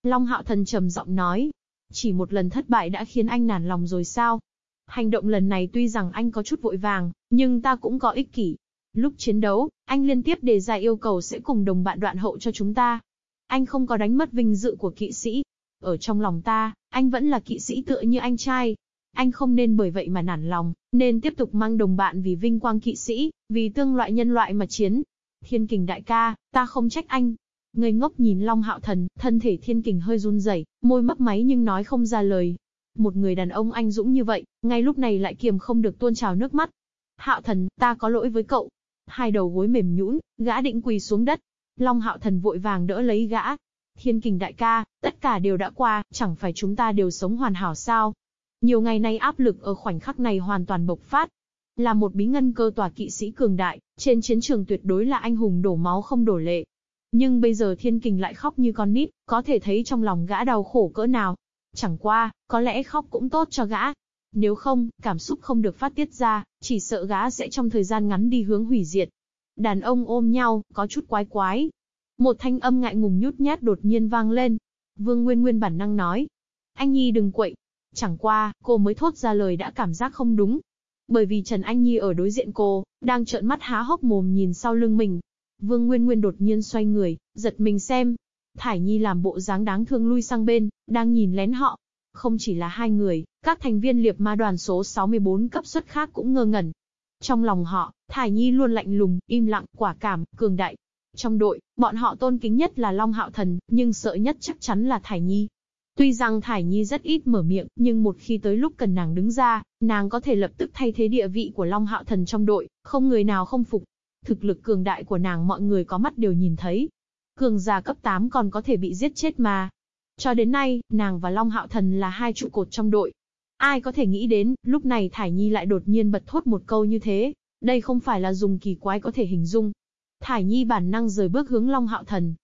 Long Hạo Thần trầm giọng nói, chỉ một lần thất bại đã khiến anh nản lòng rồi sao? Hành động lần này tuy rằng anh có chút vội vàng, nhưng ta cũng có ích kỷ. Lúc chiến đấu, anh liên tiếp đề ra yêu cầu sẽ cùng đồng bạn đoạn hậu cho chúng ta. Anh không có đánh mất vinh dự của kỵ sĩ. Ở trong lòng ta, anh vẫn là kỵ sĩ tựa như anh trai. Anh không nên bởi vậy mà nản lòng, nên tiếp tục mang đồng bạn vì vinh quang kỵ sĩ, vì tương loại nhân loại mà chiến. Thiên kình đại ca, ta không trách anh. Người ngốc nhìn Long Hạo Thần, thân thể thiên kình hơi run rẩy, môi mấp máy nhưng nói không ra lời. Một người đàn ông anh dũng như vậy, ngay lúc này lại kiềm không được tuôn trào nước mắt. Hạo Thần, ta có lỗi với cậu. Hai đầu gối mềm nhũn, gã định quỳ xuống đất. Long Hạo Thần vội vàng đỡ lấy gã. Thiên kình đại ca, tất cả đều đã qua, chẳng phải chúng ta đều sống hoàn hảo sao? Nhiều ngày nay áp lực ở khoảnh khắc này hoàn toàn bộc phát. Là một bí ngân cơ tòa kỵ sĩ cường đại, trên chiến trường tuyệt đối là anh hùng đổ máu không đổ lệ. Nhưng bây giờ thiên kình lại khóc như con nít, có thể thấy trong lòng gã đau khổ cỡ nào. Chẳng qua, có lẽ khóc cũng tốt cho gã. Nếu không, cảm xúc không được phát tiết ra, chỉ sợ gã sẽ trong thời gian ngắn đi hướng hủy diệt. Đàn ông ôm nhau, có chút quái quái. Một thanh âm ngại ngùng nhút nhát đột nhiên vang lên. Vương Nguyên Nguyên bản năng nói. Anh Nhi đừng quậy. Chẳng qua, cô mới thốt ra lời đã cảm giác không đúng. Bởi vì Trần Anh Nhi ở đối diện cô, đang trợn mắt há hốc mồm nhìn sau lưng mình, Vương Nguyên Nguyên đột nhiên xoay người, giật mình xem. Thải Nhi làm bộ dáng đáng thương lui sang bên, đang nhìn lén họ. Không chỉ là hai người, các thành viên liệp ma đoàn số 64 cấp suất khác cũng ngơ ngẩn. Trong lòng họ, Thải Nhi luôn lạnh lùng, im lặng, quả cảm, cường đại. Trong đội, bọn họ tôn kính nhất là Long Hạo Thần, nhưng sợ nhất chắc chắn là Thải Nhi. Tuy rằng Thải Nhi rất ít mở miệng, nhưng một khi tới lúc cần nàng đứng ra, nàng có thể lập tức thay thế địa vị của Long Hạo Thần trong đội, không người nào không phục. Thực lực cường đại của nàng mọi người có mắt đều nhìn thấy. Cường già cấp 8 còn có thể bị giết chết mà. Cho đến nay, nàng và Long Hạo Thần là hai trụ cột trong đội. Ai có thể nghĩ đến, lúc này Thải Nhi lại đột nhiên bật thốt một câu như thế. Đây không phải là dùng kỳ quái có thể hình dung. Thải Nhi bản năng rời bước hướng Long Hạo Thần.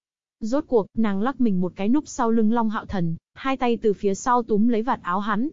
Rốt cuộc, nàng lắc mình một cái núp sau lưng Long Hạo Thần, hai tay từ phía sau túm lấy vạt áo hắn.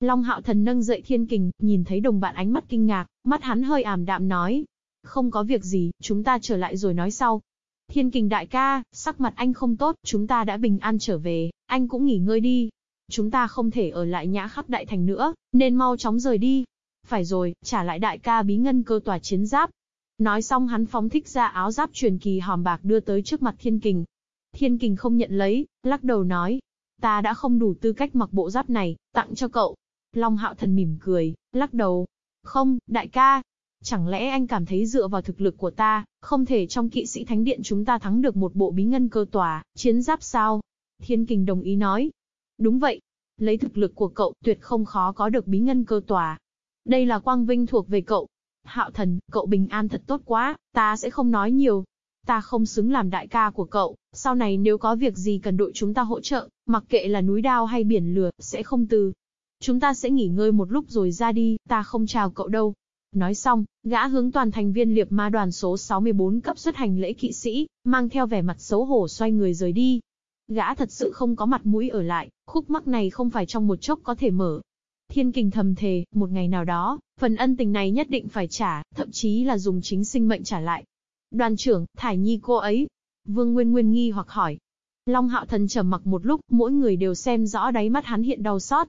Long Hạo Thần nâng dậy thiên kình, nhìn thấy đồng bạn ánh mắt kinh ngạc, mắt hắn hơi ảm đạm nói, không có việc gì, chúng ta trở lại rồi nói sau. Thiên kình đại ca, sắc mặt anh không tốt, chúng ta đã bình an trở về, anh cũng nghỉ ngơi đi. Chúng ta không thể ở lại nhã khắp đại thành nữa, nên mau chóng rời đi. Phải rồi, trả lại đại ca bí ngân cơ tòa chiến giáp. Nói xong hắn phóng thích ra áo giáp truyền kỳ hòm bạc đưa tới trước mặt thiên kình. Thiên kình không nhận lấy, lắc đầu nói. Ta đã không đủ tư cách mặc bộ giáp này, tặng cho cậu. Long hạo thần mỉm cười, lắc đầu. Không, đại ca, Chẳng lẽ anh cảm thấy dựa vào thực lực của ta, không thể trong kỵ sĩ thánh điện chúng ta thắng được một bộ bí ngân cơ tòa, chiến giáp sao? Thiên kình đồng ý nói. Đúng vậy. Lấy thực lực của cậu tuyệt không khó có được bí ngân cơ tòa. Đây là quang vinh thuộc về cậu. Hạo thần, cậu bình an thật tốt quá, ta sẽ không nói nhiều. Ta không xứng làm đại ca của cậu, sau này nếu có việc gì cần đội chúng ta hỗ trợ, mặc kệ là núi đao hay biển lửa, sẽ không từ. Chúng ta sẽ nghỉ ngơi một lúc rồi ra đi, ta không chào cậu đâu, Nói xong, gã hướng toàn thành viên liệp ma đoàn số 64 cấp xuất hành lễ kỵ sĩ, mang theo vẻ mặt xấu hổ xoay người rời đi. Gã thật sự không có mặt mũi ở lại, khúc mắc này không phải trong một chốc có thể mở. Thiên kình thầm thề, một ngày nào đó, phần ân tình này nhất định phải trả, thậm chí là dùng chính sinh mệnh trả lại. Đoàn trưởng, thải nhi cô ấy. Vương Nguyên Nguyên nghi hoặc hỏi. Long hạo thần trầm mặc một lúc, mỗi người đều xem rõ đáy mắt hắn hiện đau xót.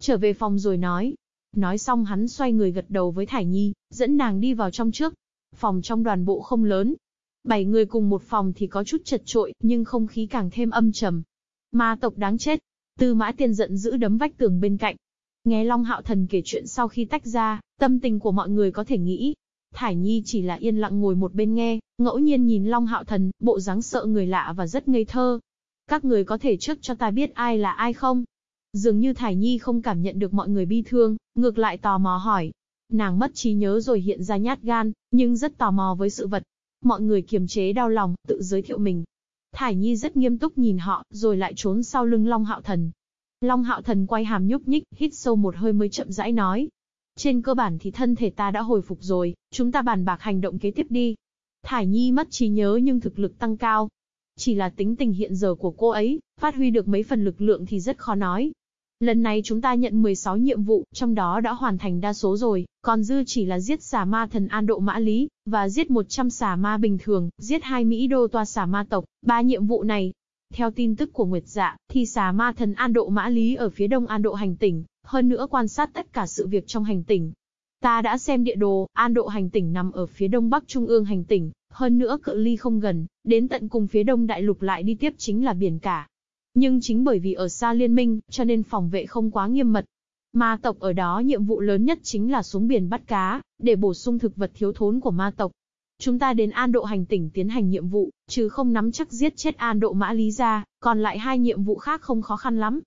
Trở về phòng rồi nói, Nói xong hắn xoay người gật đầu với Thải Nhi, dẫn nàng đi vào trong trước. Phòng trong đoàn bộ không lớn. Bảy người cùng một phòng thì có chút chật trội, nhưng không khí càng thêm âm trầm. Ma tộc đáng chết. Tư mã tiên giận giữ đấm vách tường bên cạnh. Nghe Long Hạo Thần kể chuyện sau khi tách ra, tâm tình của mọi người có thể nghĩ. Thải Nhi chỉ là yên lặng ngồi một bên nghe, ngẫu nhiên nhìn Long Hạo Thần, bộ dáng sợ người lạ và rất ngây thơ. Các người có thể trước cho ta biết ai là ai không? Dường như Thải Nhi không cảm nhận được mọi người bi thương, ngược lại tò mò hỏi. Nàng mất trí nhớ rồi hiện ra nhát gan, nhưng rất tò mò với sự vật. Mọi người kiềm chế đau lòng, tự giới thiệu mình. Thải Nhi rất nghiêm túc nhìn họ, rồi lại trốn sau lưng Long Hạo Thần. Long Hạo Thần quay hàm nhúc nhích, hít sâu một hơi mới chậm rãi nói. Trên cơ bản thì thân thể ta đã hồi phục rồi, chúng ta bàn bạc hành động kế tiếp đi. Thải Nhi mất trí nhớ nhưng thực lực tăng cao. Chỉ là tính tình hiện giờ của cô ấy, phát huy được mấy phần lực lượng thì rất khó nói. Lần này chúng ta nhận 16 nhiệm vụ, trong đó đã hoàn thành đa số rồi, còn dư chỉ là giết xà ma thần An Độ Mã Lý, và giết 100 xà ma bình thường, giết hai Mỹ đô toa xà ma tộc. Ba nhiệm vụ này, theo tin tức của Nguyệt Dạ, thì xà ma thần An Độ Mã Lý ở phía đông An Độ hành tỉnh, hơn nữa quan sát tất cả sự việc trong hành tỉnh. Ta đã xem địa đồ, An Độ hành tỉnh nằm ở phía đông bắc trung ương hành tỉnh, hơn nữa cự ly không gần, đến tận cùng phía đông đại lục lại đi tiếp chính là biển cả. Nhưng chính bởi vì ở xa liên minh, cho nên phòng vệ không quá nghiêm mật. Ma tộc ở đó nhiệm vụ lớn nhất chính là xuống biển bắt cá, để bổ sung thực vật thiếu thốn của ma tộc. Chúng ta đến An Độ hành tỉnh tiến hành nhiệm vụ, chứ không nắm chắc giết chết An Độ Mã Lý ra, còn lại hai nhiệm vụ khác không khó khăn lắm.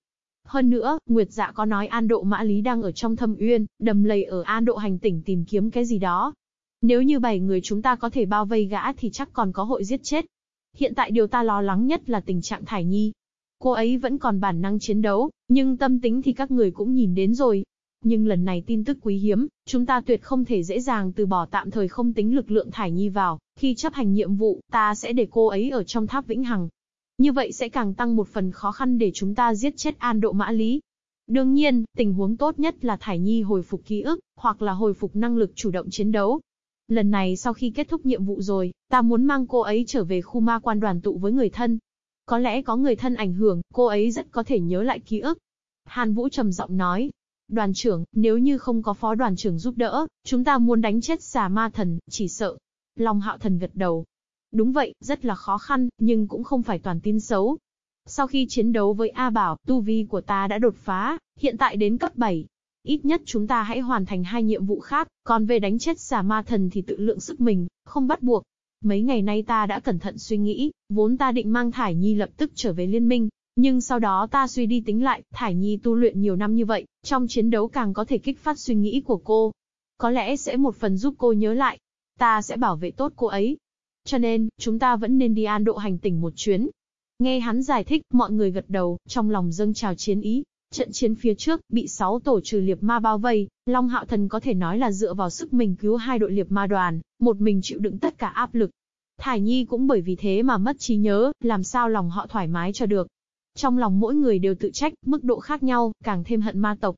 Hơn nữa, Nguyệt Dạ có nói An Độ Mã Lý đang ở trong thâm uyên, đầm lầy ở An Độ hành tỉnh tìm kiếm cái gì đó. Nếu như bảy người chúng ta có thể bao vây gã thì chắc còn có hội giết chết. Hiện tại điều ta lo lắng nhất là tình trạng Thải Nhi. Cô ấy vẫn còn bản năng chiến đấu, nhưng tâm tính thì các người cũng nhìn đến rồi. Nhưng lần này tin tức quý hiếm, chúng ta tuyệt không thể dễ dàng từ bỏ tạm thời không tính lực lượng Thải Nhi vào. Khi chấp hành nhiệm vụ, ta sẽ để cô ấy ở trong tháp vĩnh hằng. Như vậy sẽ càng tăng một phần khó khăn để chúng ta giết chết An Độ Mã Lý. Đương nhiên, tình huống tốt nhất là Thải Nhi hồi phục ký ức, hoặc là hồi phục năng lực chủ động chiến đấu. Lần này sau khi kết thúc nhiệm vụ rồi, ta muốn mang cô ấy trở về khu ma quan đoàn tụ với người thân. Có lẽ có người thân ảnh hưởng, cô ấy rất có thể nhớ lại ký ức. Hàn Vũ trầm giọng nói. Đoàn trưởng, nếu như không có phó đoàn trưởng giúp đỡ, chúng ta muốn đánh chết xà ma thần, chỉ sợ. Long hạo thần gật đầu. Đúng vậy, rất là khó khăn, nhưng cũng không phải toàn tin xấu. Sau khi chiến đấu với A Bảo, tu vi của ta đã đột phá, hiện tại đến cấp 7. Ít nhất chúng ta hãy hoàn thành hai nhiệm vụ khác, còn về đánh chết xà ma thần thì tự lượng sức mình, không bắt buộc. Mấy ngày nay ta đã cẩn thận suy nghĩ, vốn ta định mang Thải Nhi lập tức trở về liên minh, nhưng sau đó ta suy đi tính lại, Thải Nhi tu luyện nhiều năm như vậy, trong chiến đấu càng có thể kích phát suy nghĩ của cô. Có lẽ sẽ một phần giúp cô nhớ lại. Ta sẽ bảo vệ tốt cô ấy. Cho nên, chúng ta vẫn nên đi an độ hành tỉnh một chuyến. Nghe hắn giải thích, mọi người gật đầu, trong lòng dâng trào chiến ý. Trận chiến phía trước, bị sáu tổ trừ liệp ma bao vây, Long Hạo Thần có thể nói là dựa vào sức mình cứu hai đội liệp ma đoàn, một mình chịu đựng tất cả áp lực. Thải Nhi cũng bởi vì thế mà mất trí nhớ, làm sao lòng họ thoải mái cho được. Trong lòng mỗi người đều tự trách, mức độ khác nhau, càng thêm hận ma tộc.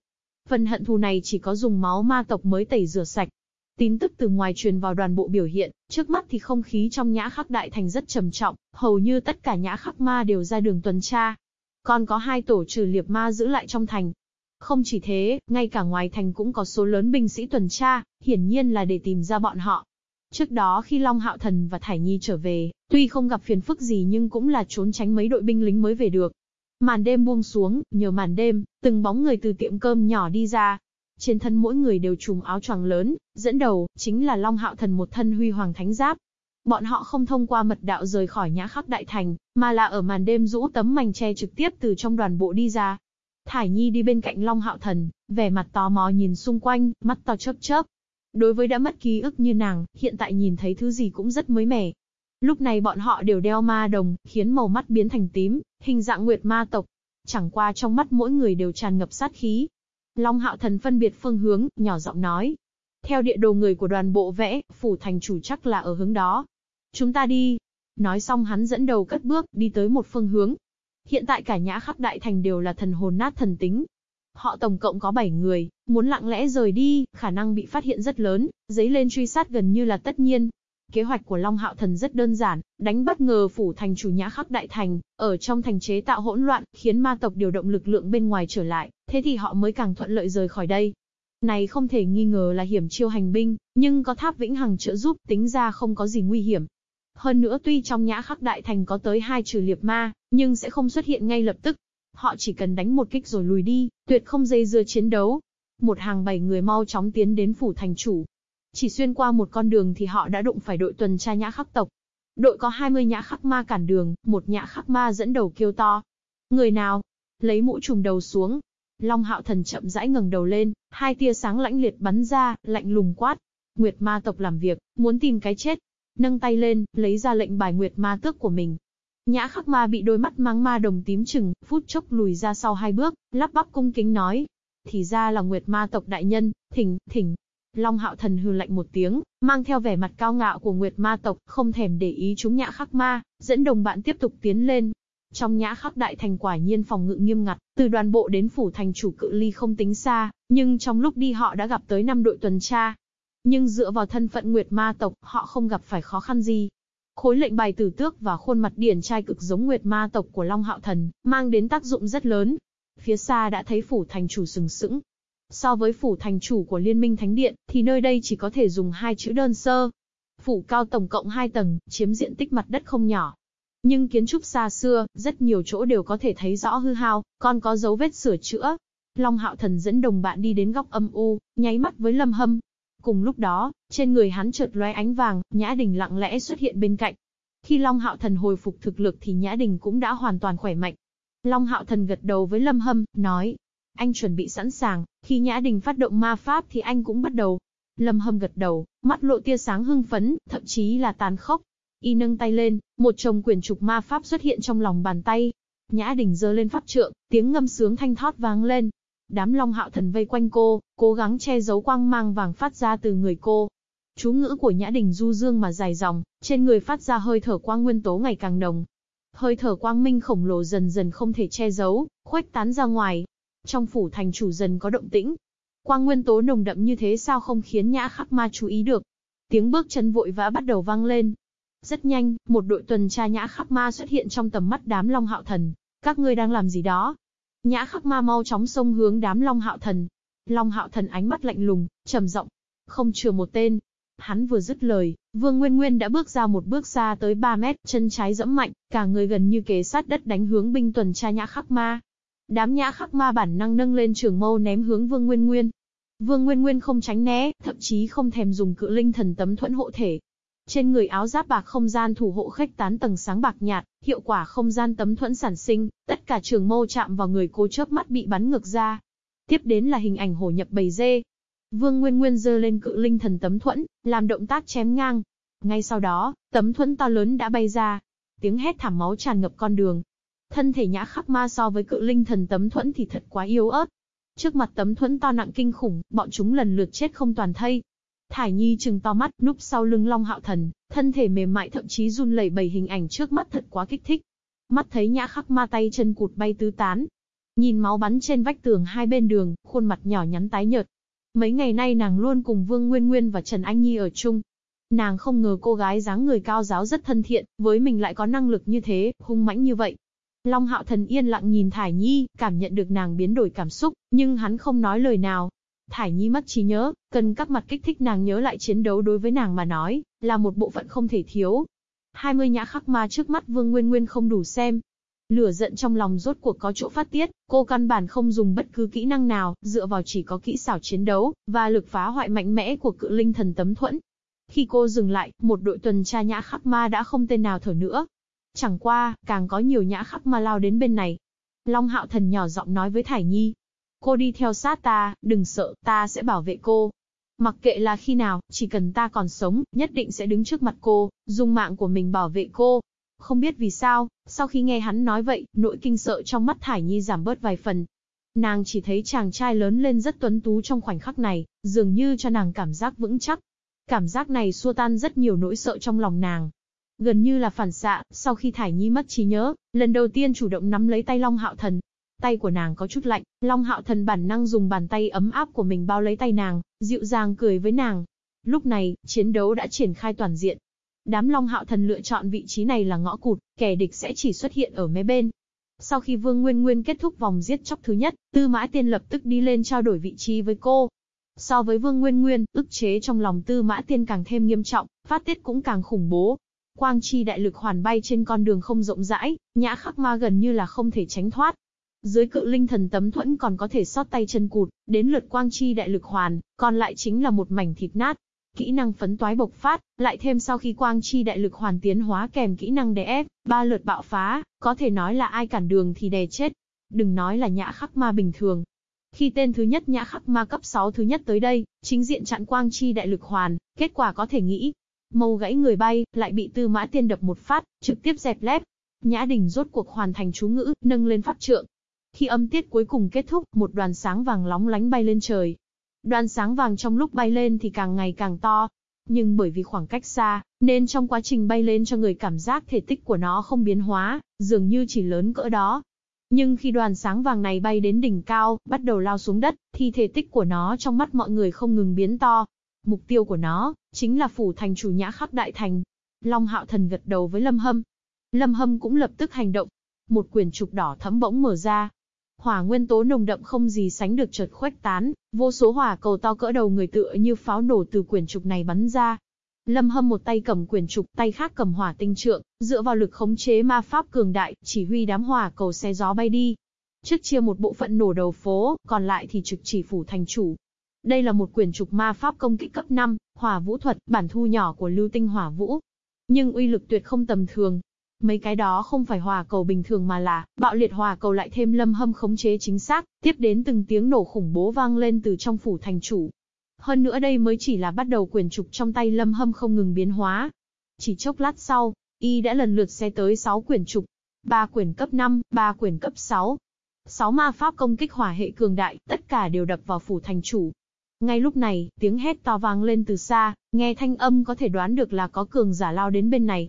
Phần hận thù này chỉ có dùng máu ma tộc mới tẩy rửa sạch. Tin tức từ ngoài truyền vào đoàn bộ biểu hiện, trước mắt thì không khí trong nhã khắc đại thành rất trầm trọng, hầu như tất cả nhã khắc ma đều ra đường tuần tra. Còn có hai tổ trừ liệp ma giữ lại trong thành. Không chỉ thế, ngay cả ngoài thành cũng có số lớn binh sĩ tuần tra, hiển nhiên là để tìm ra bọn họ. Trước đó khi Long Hạo Thần và Thải Nhi trở về, tuy không gặp phiền phức gì nhưng cũng là trốn tránh mấy đội binh lính mới về được. Màn đêm buông xuống, nhờ màn đêm, từng bóng người từ tiệm cơm nhỏ đi ra. Trên thân mỗi người đều trùm áo choàng lớn, dẫn đầu, chính là Long Hạo Thần một thân huy hoàng thánh giáp. Bọn họ không thông qua mật đạo rời khỏi nhã khắc đại thành, mà là ở màn đêm rũ tấm mảnh che trực tiếp từ trong đoàn bộ đi ra. Thải Nhi đi bên cạnh Long Hạo Thần, vẻ mặt tò mò nhìn xung quanh, mắt to chớp chớp. Đối với đã mất ký ức như nàng, hiện tại nhìn thấy thứ gì cũng rất mới mẻ. Lúc này bọn họ đều đeo ma đồng, khiến màu mắt biến thành tím, hình dạng nguyệt ma tộc. Chẳng qua trong mắt mỗi người đều tràn ngập sát khí. Long hạo thần phân biệt phương hướng, nhỏ giọng nói. Theo địa đồ người của đoàn bộ vẽ, phủ thành chủ chắc là ở hướng đó. Chúng ta đi. Nói xong hắn dẫn đầu cất bước, đi tới một phương hướng. Hiện tại cả nhã khắp đại thành đều là thần hồn nát thần tính, Họ tổng cộng có 7 người, muốn lặng lẽ rời đi, khả năng bị phát hiện rất lớn, giấy lên truy sát gần như là tất nhiên. Kế hoạch của Long Hạo Thần rất đơn giản, đánh bất ngờ phủ thành chủ nhã khắc đại thành, ở trong thành chế tạo hỗn loạn, khiến ma tộc điều động lực lượng bên ngoài trở lại, thế thì họ mới càng thuận lợi rời khỏi đây. Này không thể nghi ngờ là hiểm chiêu hành binh, nhưng có tháp vĩnh hằng trợ giúp tính ra không có gì nguy hiểm. Hơn nữa tuy trong nhã khắc đại thành có tới hai trừ liệp ma, nhưng sẽ không xuất hiện ngay lập tức. Họ chỉ cần đánh một kích rồi lùi đi, tuyệt không dây dưa chiến đấu. Một hàng bảy người mau chóng tiến đến phủ thành chủ. Chỉ xuyên qua một con đường thì họ đã đụng phải đội tuần tra nhã khắc tộc. Đội có 20 nhã khắc ma cản đường, một nhã khắc ma dẫn đầu kêu to. Người nào? Lấy mũ trùm đầu xuống, Long hạo thần chậm rãi ngẩng đầu lên, hai tia sáng lãnh liệt bắn ra, lạnh lùng quát. Nguyệt ma tộc làm việc, muốn tìm cái chết. Nâng tay lên, lấy ra lệnh bài Nguyệt ma tước của mình. Nhã khắc ma bị đôi mắt mang ma đồng tím chừng, phút chốc lùi ra sau hai bước, lắp bắp cung kính nói. Thì ra là Nguyệt ma tộc đại nhân, thỉnh, thỉnh. Long hạo thần hư lạnh một tiếng, mang theo vẻ mặt cao ngạo của Nguyệt ma tộc, không thèm để ý chúng nhã khắc ma, dẫn đồng bạn tiếp tục tiến lên, trong nhã khắc đại thành quả nhiên phòng ngự nghiêm ngặt, từ đoàn bộ đến phủ thành chủ cự ly không tính xa, nhưng trong lúc đi họ đã gặp tới năm đội tuần tra. Nhưng dựa vào thân phận Nguyệt Ma tộc, họ không gặp phải khó khăn gì. Khối lệnh bài tử tước và khuôn mặt điển trai cực giống Nguyệt Ma tộc của Long Hạo Thần, mang đến tác dụng rất lớn. Phía xa đã thấy phủ thành chủ sừng sững. So với phủ thành chủ của Liên minh Thánh Điện, thì nơi đây chỉ có thể dùng hai chữ đơn sơ. Phủ cao tổng cộng hai tầng, chiếm diện tích mặt đất không nhỏ, nhưng kiến trúc xa xưa, rất nhiều chỗ đều có thể thấy rõ hư hao, còn có dấu vết sửa chữa. Long Hạo Thần dẫn đồng bạn đi đến góc âm u, nháy mắt với Lâm Hâm. Cùng lúc đó, trên người hắn chợt lóe ánh vàng, Nhã Đình lặng lẽ xuất hiện bên cạnh. Khi Long Hạo Thần hồi phục thực lực thì Nhã Đình cũng đã hoàn toàn khỏe mạnh. Long Hạo Thần gật đầu với Lâm Hâm, nói, anh chuẩn bị sẵn sàng, khi Nhã Đình phát động ma pháp thì anh cũng bắt đầu. Lâm Hâm gật đầu, mắt lộ tia sáng hưng phấn, thậm chí là tàn khốc. Y nâng tay lên, một chồng quyển trục ma pháp xuất hiện trong lòng bàn tay. Nhã Đình giơ lên pháp trượng, tiếng ngâm sướng thanh thoát vang lên. Đám Long Hạo Thần vây quanh cô, cố gắng che giấu quang mang vàng phát ra từ người cô. Chú ngữ của Nhã Đình du dương mà dài dòng, trên người phát ra hơi thở quang nguyên tố ngày càng nồng. Hơi thở quang minh khổng lồ dần dần không thể che giấu, khuếch tán ra ngoài. Trong phủ thành chủ dần có động tĩnh. Quang nguyên tố nồng đậm như thế sao không khiến Nhã Khắc Ma chú ý được. Tiếng bước chân vội vã bắt đầu vang lên, rất nhanh, một đội tuần tra nhã khắc ma xuất hiện trong tầm mắt đám Long Hạo Thần. Các ngươi đang làm gì đó? Nhã khắc ma mau chóng xông hướng đám Long Hạo Thần. Long Hạo Thần ánh mắt lạnh lùng, trầm giọng, không chừa một tên. Hắn vừa dứt lời, Vương Nguyên Nguyên đã bước ra một bước xa tới 3 mét, chân trái dẫm mạnh, cả người gần như kế sát đất đánh hướng binh tuần tra nhã khắc ma. Đám nhã khắc ma bản năng nâng lên trường mâu ném hướng Vương Nguyên Nguyên. Vương Nguyên Nguyên không tránh né, thậm chí không thèm dùng cự linh thần tấm thuẫn hộ thể, trên người áo giáp bạc không gian thủ hộ khách tán tầng sáng bạc nhạt, hiệu quả không gian tấm thuẫn sản sinh, tất cả trường mâu chạm vào người cô chớp mắt bị bắn ngược ra. Tiếp đến là hình ảnh hổ nhập bầy dê. Vương Nguyên Nguyên giơ lên cự linh thần tấm thuẫn, làm động tác chém ngang. Ngay sau đó, tấm thuẫn to lớn đã bay ra. Tiếng hét thảm máu tràn ngập con đường. Thân thể nhã khắc ma so với cự linh thần tấm thuẫn thì thật quá yếu ớt. Trước mặt tấm thuẫn to nặng kinh khủng, bọn chúng lần lượt chết không toàn thây. Thải Nhi trừng to mắt, núp sau lưng Long Hạo Thần, thân thể mềm mại thậm chí run lẩy bẩy hình ảnh trước mắt thật quá kích thích. Mắt thấy nhã khắc ma tay chân cụt bay tứ tán. Nhìn máu bắn trên vách tường hai bên đường, khuôn mặt nhỏ nhắn tái nhợt. Mấy ngày nay nàng luôn cùng Vương Nguyên Nguyên và Trần Anh Nhi ở chung. Nàng không ngờ cô gái dáng người cao giáo rất thân thiện, với mình lại có năng lực như thế, hung mãnh như vậy. Long Hạo Thần yên lặng nhìn Thải Nhi, cảm nhận được nàng biến đổi cảm xúc, nhưng hắn không nói lời nào, Thải Nhi mất trí nhớ, cần các mặt kích thích nàng nhớ lại chiến đấu đối với nàng mà nói, là một bộ phận không thể thiếu. 20 nhã khắc ma trước mắt Vương Nguyên Nguyên không đủ xem. Lửa giận trong lòng rốt cuộc có chỗ phát tiết, cô căn bản không dùng bất cứ kỹ năng nào, dựa vào chỉ có kỹ xảo chiến đấu, và lực phá hoại mạnh mẽ của cự linh thần tấm thuẫn. Khi cô dừng lại, một đội tuần tra nhã khắc ma đã không tên nào thở nữa. Chẳng qua, càng có nhiều nhã khắc ma lao đến bên này. Long hạo thần nhỏ giọng nói với Thải Nhi, Cô đi theo sát ta, đừng sợ, ta sẽ bảo vệ cô. Mặc kệ là khi nào, chỉ cần ta còn sống, nhất định sẽ đứng trước mặt cô, dùng mạng của mình bảo vệ cô. Không biết vì sao, sau khi nghe hắn nói vậy, nỗi kinh sợ trong mắt Thải Nhi giảm bớt vài phần. Nàng chỉ thấy chàng trai lớn lên rất tuấn tú trong khoảnh khắc này, dường như cho nàng cảm giác vững chắc. Cảm giác này xua tan rất nhiều nỗi sợ trong lòng nàng. Gần như là phản xạ, sau khi Thải Nhi mất trí nhớ, lần đầu tiên chủ động nắm lấy tay Long Hạo Thần, Tay của nàng có chút lạnh, Long Hạo Thần bản năng dùng bàn tay ấm áp của mình bao lấy tay nàng, dịu dàng cười với nàng. Lúc này, chiến đấu đã triển khai toàn diện. Đám Long Hạo Thần lựa chọn vị trí này là ngõ cụt, kẻ địch sẽ chỉ xuất hiện ở mé bên. Sau khi Vương Nguyên Nguyên kết thúc vòng giết chóc thứ nhất, Tư Mã Tiên lập tức đi lên trao đổi vị trí với cô. So với Vương Nguyên Nguyên, ức chế trong lòng Tư Mã Tiên càng thêm nghiêm trọng, phát tiết cũng càng khủng bố. Quang chi đại lực hoàn bay trên con đường không rộng rãi, nhã khắc ma gần như là không thể tránh thoát. Dưới cự linh thần tấm thuẫn còn có thể sót tay chân cụt, đến lượt quang chi đại lực hoàn, còn lại chính là một mảnh thịt nát. Kỹ năng phấn toái bộc phát, lại thêm sau khi quang chi đại lực hoàn tiến hóa kèm kỹ năng đè ép, ba lượt bạo phá, có thể nói là ai cản đường thì đè chết. Đừng nói là nhã khắc ma bình thường, khi tên thứ nhất nhã khắc ma cấp 6 thứ nhất tới đây, chính diện chặn quang chi đại lực hoàn, kết quả có thể nghĩ. Mâu gãy người bay, lại bị tư mã tiên đập một phát, trực tiếp dẹp lép. Nhã đình rốt cuộc hoàn thành chú ngữ, nâng lên pháp trượng. Khi âm tiết cuối cùng kết thúc, một đoàn sáng vàng lóng lánh bay lên trời. Đoàn sáng vàng trong lúc bay lên thì càng ngày càng to. Nhưng bởi vì khoảng cách xa, nên trong quá trình bay lên cho người cảm giác thể tích của nó không biến hóa, dường như chỉ lớn cỡ đó. Nhưng khi đoàn sáng vàng này bay đến đỉnh cao, bắt đầu lao xuống đất, thì thể tích của nó trong mắt mọi người không ngừng biến to. Mục tiêu của nó, chính là phủ thành chủ nhã khắc đại thành. Long hạo thần gật đầu với Lâm Hâm. Lâm Hâm cũng lập tức hành động. Một quyển trục đỏ thẫm bỗng mở ra. Hỏa nguyên tố nồng đậm không gì sánh được chợt khuếch tán, vô số hỏa cầu to cỡ đầu người tựa như pháo nổ từ quyển trục này bắn ra, Lâm Hâm một tay cầm quyển trục, tay khác cầm hỏa tinh trượng, dựa vào lực khống chế ma pháp cường đại, chỉ huy đám hỏa cầu xe gió bay đi. Trước chia một bộ phận nổ đầu phố, còn lại thì trực chỉ phủ thành chủ. Đây là một quyển trục ma pháp công kích cấp 5, hỏa vũ thuật, bản thu nhỏ của lưu tinh hỏa vũ. Nhưng uy lực tuyệt không tầm thường. Mấy cái đó không phải hòa cầu bình thường mà là, bạo liệt hòa cầu lại thêm lâm hâm khống chế chính xác, tiếp đến từng tiếng nổ khủng bố vang lên từ trong phủ thành chủ. Hơn nữa đây mới chỉ là bắt đầu quyền trục trong tay lâm hâm không ngừng biến hóa. Chỉ chốc lát sau, y đã lần lượt xe tới 6 quyển trục. 3 quyển cấp 5, 3 quyển cấp 6. 6 ma pháp công kích hỏa hệ cường đại, tất cả đều đập vào phủ thành chủ. Ngay lúc này, tiếng hét to vang lên từ xa, nghe thanh âm có thể đoán được là có cường giả lao đến bên này.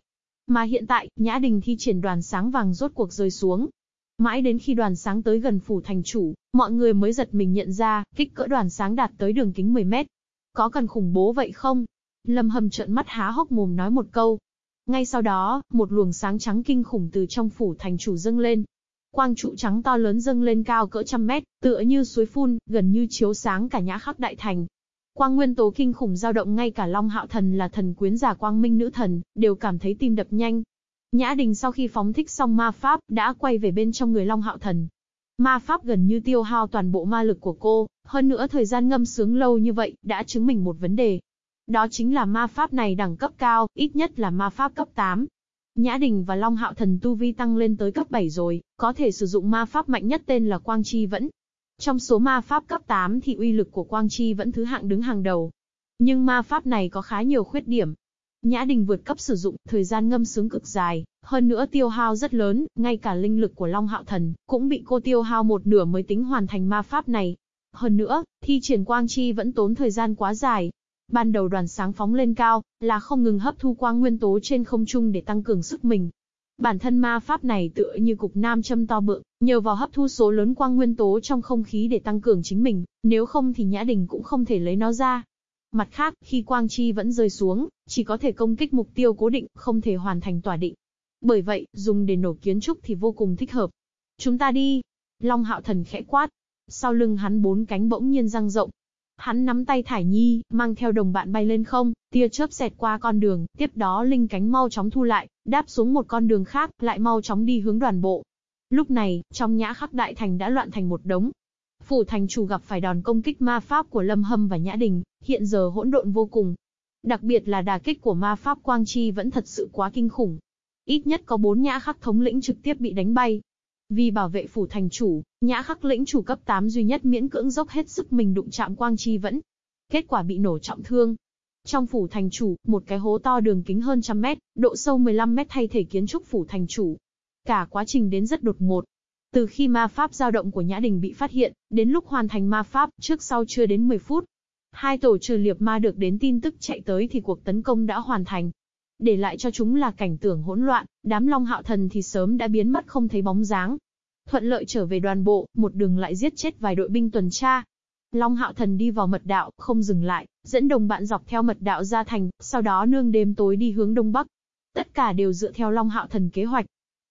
Mà hiện tại, Nhã Đình thi triển đoàn sáng vàng rốt cuộc rơi xuống. Mãi đến khi đoàn sáng tới gần phủ thành chủ, mọi người mới giật mình nhận ra, kích cỡ đoàn sáng đạt tới đường kính 10 mét. Có cần khủng bố vậy không? Lâm Hầm trợn mắt há hốc mồm nói một câu. Ngay sau đó, một luồng sáng trắng kinh khủng từ trong phủ thành chủ dâng lên. Quang trụ trắng to lớn dâng lên cao cỡ trăm mét, tựa như suối phun, gần như chiếu sáng cả nhã khắc đại thành. Quang nguyên tố kinh khủng dao động ngay cả Long Hạo Thần là thần quyến giả quang minh nữ thần, đều cảm thấy tim đập nhanh, Nhã Đình sau khi phóng thích xong ma pháp, đã quay về bên trong người Long Hạo Thần. Ma pháp gần như tiêu hao toàn bộ ma lực của cô, hơn nữa thời gian ngâm sướng lâu như vậy, đã chứng minh một vấn đề. Đó chính là ma pháp này đẳng cấp cao, ít nhất là ma pháp cấp 8. Nhã Đình và Long Hạo Thần tu vi tăng lên tới cấp 7 rồi, có thể sử dụng ma pháp mạnh nhất tên là Quang Chi Vẫn. Trong số ma pháp cấp 8 thì uy lực của Quang Chi vẫn thứ hạng đứng hàng đầu. Nhưng ma pháp này có khá nhiều khuyết điểm, Nhã Đình vượt cấp sử dụng, thời gian ngâm sướng cực dài, hơn nữa tiêu hao rất lớn, ngay cả linh lực của Long Hạo Thần, cũng bị cô tiêu hao một nửa mới tính hoàn thành ma pháp này. Hơn nữa, thi triển quang chi vẫn tốn thời gian quá dài. Ban đầu đoàn sáng phóng lên cao, là không ngừng hấp thu quang nguyên tố trên không trung để tăng cường sức mình. Bản thân ma pháp này tựa như cục nam châm to bự, nhờ vào hấp thu số lớn quang nguyên tố trong không khí để tăng cường chính mình, nếu không thì Nhã Đình cũng không thể lấy nó ra. Mặt khác, khi quang chi vẫn rơi xuống, chỉ có thể công kích mục tiêu cố định, không thể hoàn thành tỏa định. Bởi vậy, dùng để nổ kiến trúc thì vô cùng thích hợp. Chúng ta đi. Long hạo thần khẽ quát. Sau lưng hắn bốn cánh bỗng nhiên răng rộng. Hắn nắm tay Thải Nhi, mang theo đồng bạn bay lên không, tia chớp xẹt qua con đường, tiếp đó linh cánh mau chóng thu lại, đáp xuống một con đường khác, lại mau chóng đi hướng đoàn bộ. Lúc này, trong nhã khắc đại thành đã loạn thành một đống, Phủ thành chủ gặp phải đòn công kích ma pháp của Lâm Hâm và Nhã Đình, hiện giờ hỗn độn vô cùng. Đặc biệt là đà kích của ma pháp Quang Chi vẫn thật sự quá kinh khủng. Ít nhất có bốn nhã khắc thống lĩnh trực tiếp bị đánh bay. Vì bảo vệ phủ thành chủ, nhã khắc lĩnh chủ cấp 8 duy nhất miễn cưỡng dốc hết sức mình đụng chạm Quang Chi vẫn. Kết quả bị nổ trọng thương. Trong phủ thành chủ, một cái hố to đường kính hơn trăm mét, độ sâu 15 mét thay thể kiến trúc phủ thành chủ. Cả quá trình đến rất đột ngột, từ khi ma pháp dao động của Nhã Đình bị phát hiện, đến lúc hoàn thành ma pháp, trước sau chưa đến 10 phút. Hai tổ trừ liệp ma được đến tin tức chạy tới thì cuộc tấn công đã hoàn thành. Để lại cho chúng là cảnh tượng hỗn loạn, đám long hạo thần thì sớm đã biến mất không thấy bóng dáng. Thuận lợi trở về đoàn bộ, một đường lại giết chết vài đội binh tuần tra. Long hạo thần đi vào mật đạo, không dừng lại, dẫn đồng bạn dọc theo mật đạo ra thành, sau đó nương đêm tối đi hướng đông bắc. Tất cả đều dựa theo Long Hạo Thần kế hoạch,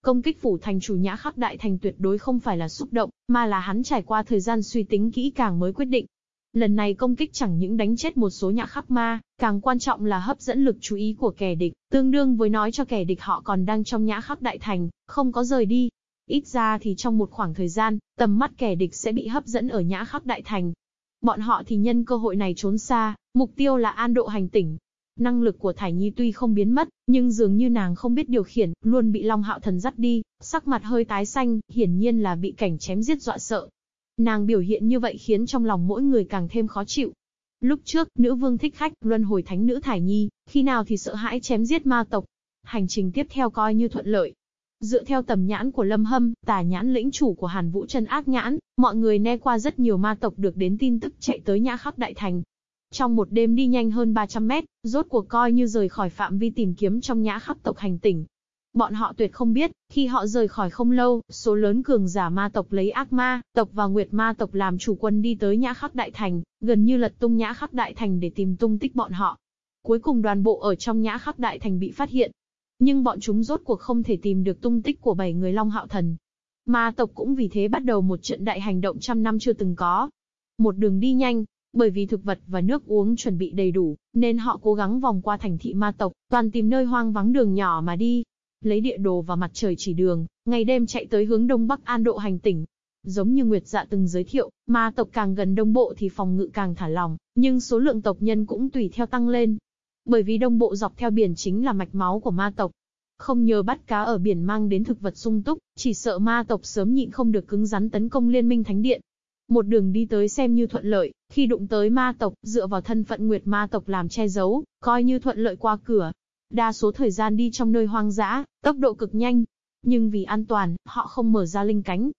Công kích phủ thành chủ nhã khắc đại thành tuyệt đối không phải là xúc động, mà là hắn trải qua thời gian suy tính kỹ càng mới quyết định. Lần này công kích chẳng những đánh chết một số nhã khắc ma, càng quan trọng là hấp dẫn lực chú ý của kẻ địch, tương đương với nói cho kẻ địch họ còn đang trong nhã khắc đại thành, không có rời đi. Ít ra thì trong một khoảng thời gian, tầm mắt kẻ địch sẽ bị hấp dẫn ở nhã khắc đại thành. Bọn họ thì nhân cơ hội này trốn xa, mục tiêu là an độ hành tỉnh. Năng lực của Thải Nhi tuy không biến mất, nhưng dường như nàng không biết điều khiển, luôn bị Long Hạo Thần dắt đi, sắc mặt hơi tái xanh, hiển nhiên là bị cảnh chém giết dọa sợ. Nàng biểu hiện như vậy khiến trong lòng mỗi người càng thêm khó chịu. Lúc trước, nữ vương thích khách, luân hồi thánh nữ Thải Nhi, khi nào thì sợ hãi chém giết ma tộc. Hành trình tiếp theo coi như thuận lợi. Dựa theo tầm nhãn của Lâm Hâm, tà nhãn lĩnh chủ của Hàn Vũ Trần Ác Nhãn, mọi người nghe qua rất nhiều ma tộc được đến tin tức chạy tới Nhã Khắc Đại Thành. Trong một đêm đi nhanh hơn 300 mét, rốt cuộc coi như rời khỏi phạm vi tìm kiếm trong Nhã Khắc tộc hành tỉnh, Bọn họ tuyệt không biết, khi họ rời khỏi không lâu, số lớn cường giả ma tộc lấy ác ma, tộc và nguyệt ma tộc làm chủ quân đi tới Nhã Khắc Đại Thành, gần như lật tung Nhã Khắc Đại Thành để tìm tung tích bọn họ. Cuối cùng đoàn bộ ở trong Nhã Khắc Đại Thành bị phát hiện. Nhưng bọn chúng rốt cuộc không thể tìm được tung tích của bảy người Long Hạo Thần. Ma tộc cũng vì thế bắt đầu một trận đại hành động trăm năm chưa từng có. Một đường đi nhanh, bởi vì thực vật và nước uống chuẩn bị đầy đủ, nên họ cố gắng vòng qua thành thị ma tộc, toàn tìm nơi hoang vắng đường nhỏ mà đi lấy địa đồ và mặt trời chỉ đường, ngày đêm chạy tới hướng đông bắc an độ hành tỉnh. Giống như Nguyệt Dạ từng giới thiệu, ma tộc càng gần đông bộ thì phòng ngự càng thả lòng, nhưng số lượng tộc nhân cũng tùy theo tăng lên. Bởi vì đông bộ dọc theo biển chính là mạch máu của ma tộc. Không nhờ bắt cá ở biển mang đến thực vật sung túc, chỉ sợ ma tộc sớm nhịn không được cứng rắn tấn công liên minh thánh điện. Một đường đi tới xem như thuận lợi, khi đụng tới ma tộc, dựa vào thân phận nguyệt ma tộc làm che giấu, coi như thuận lợi qua cửa, Đa số thời gian đi trong nơi hoang dã, tốc độ cực nhanh. Nhưng vì an toàn, họ không mở ra linh cánh.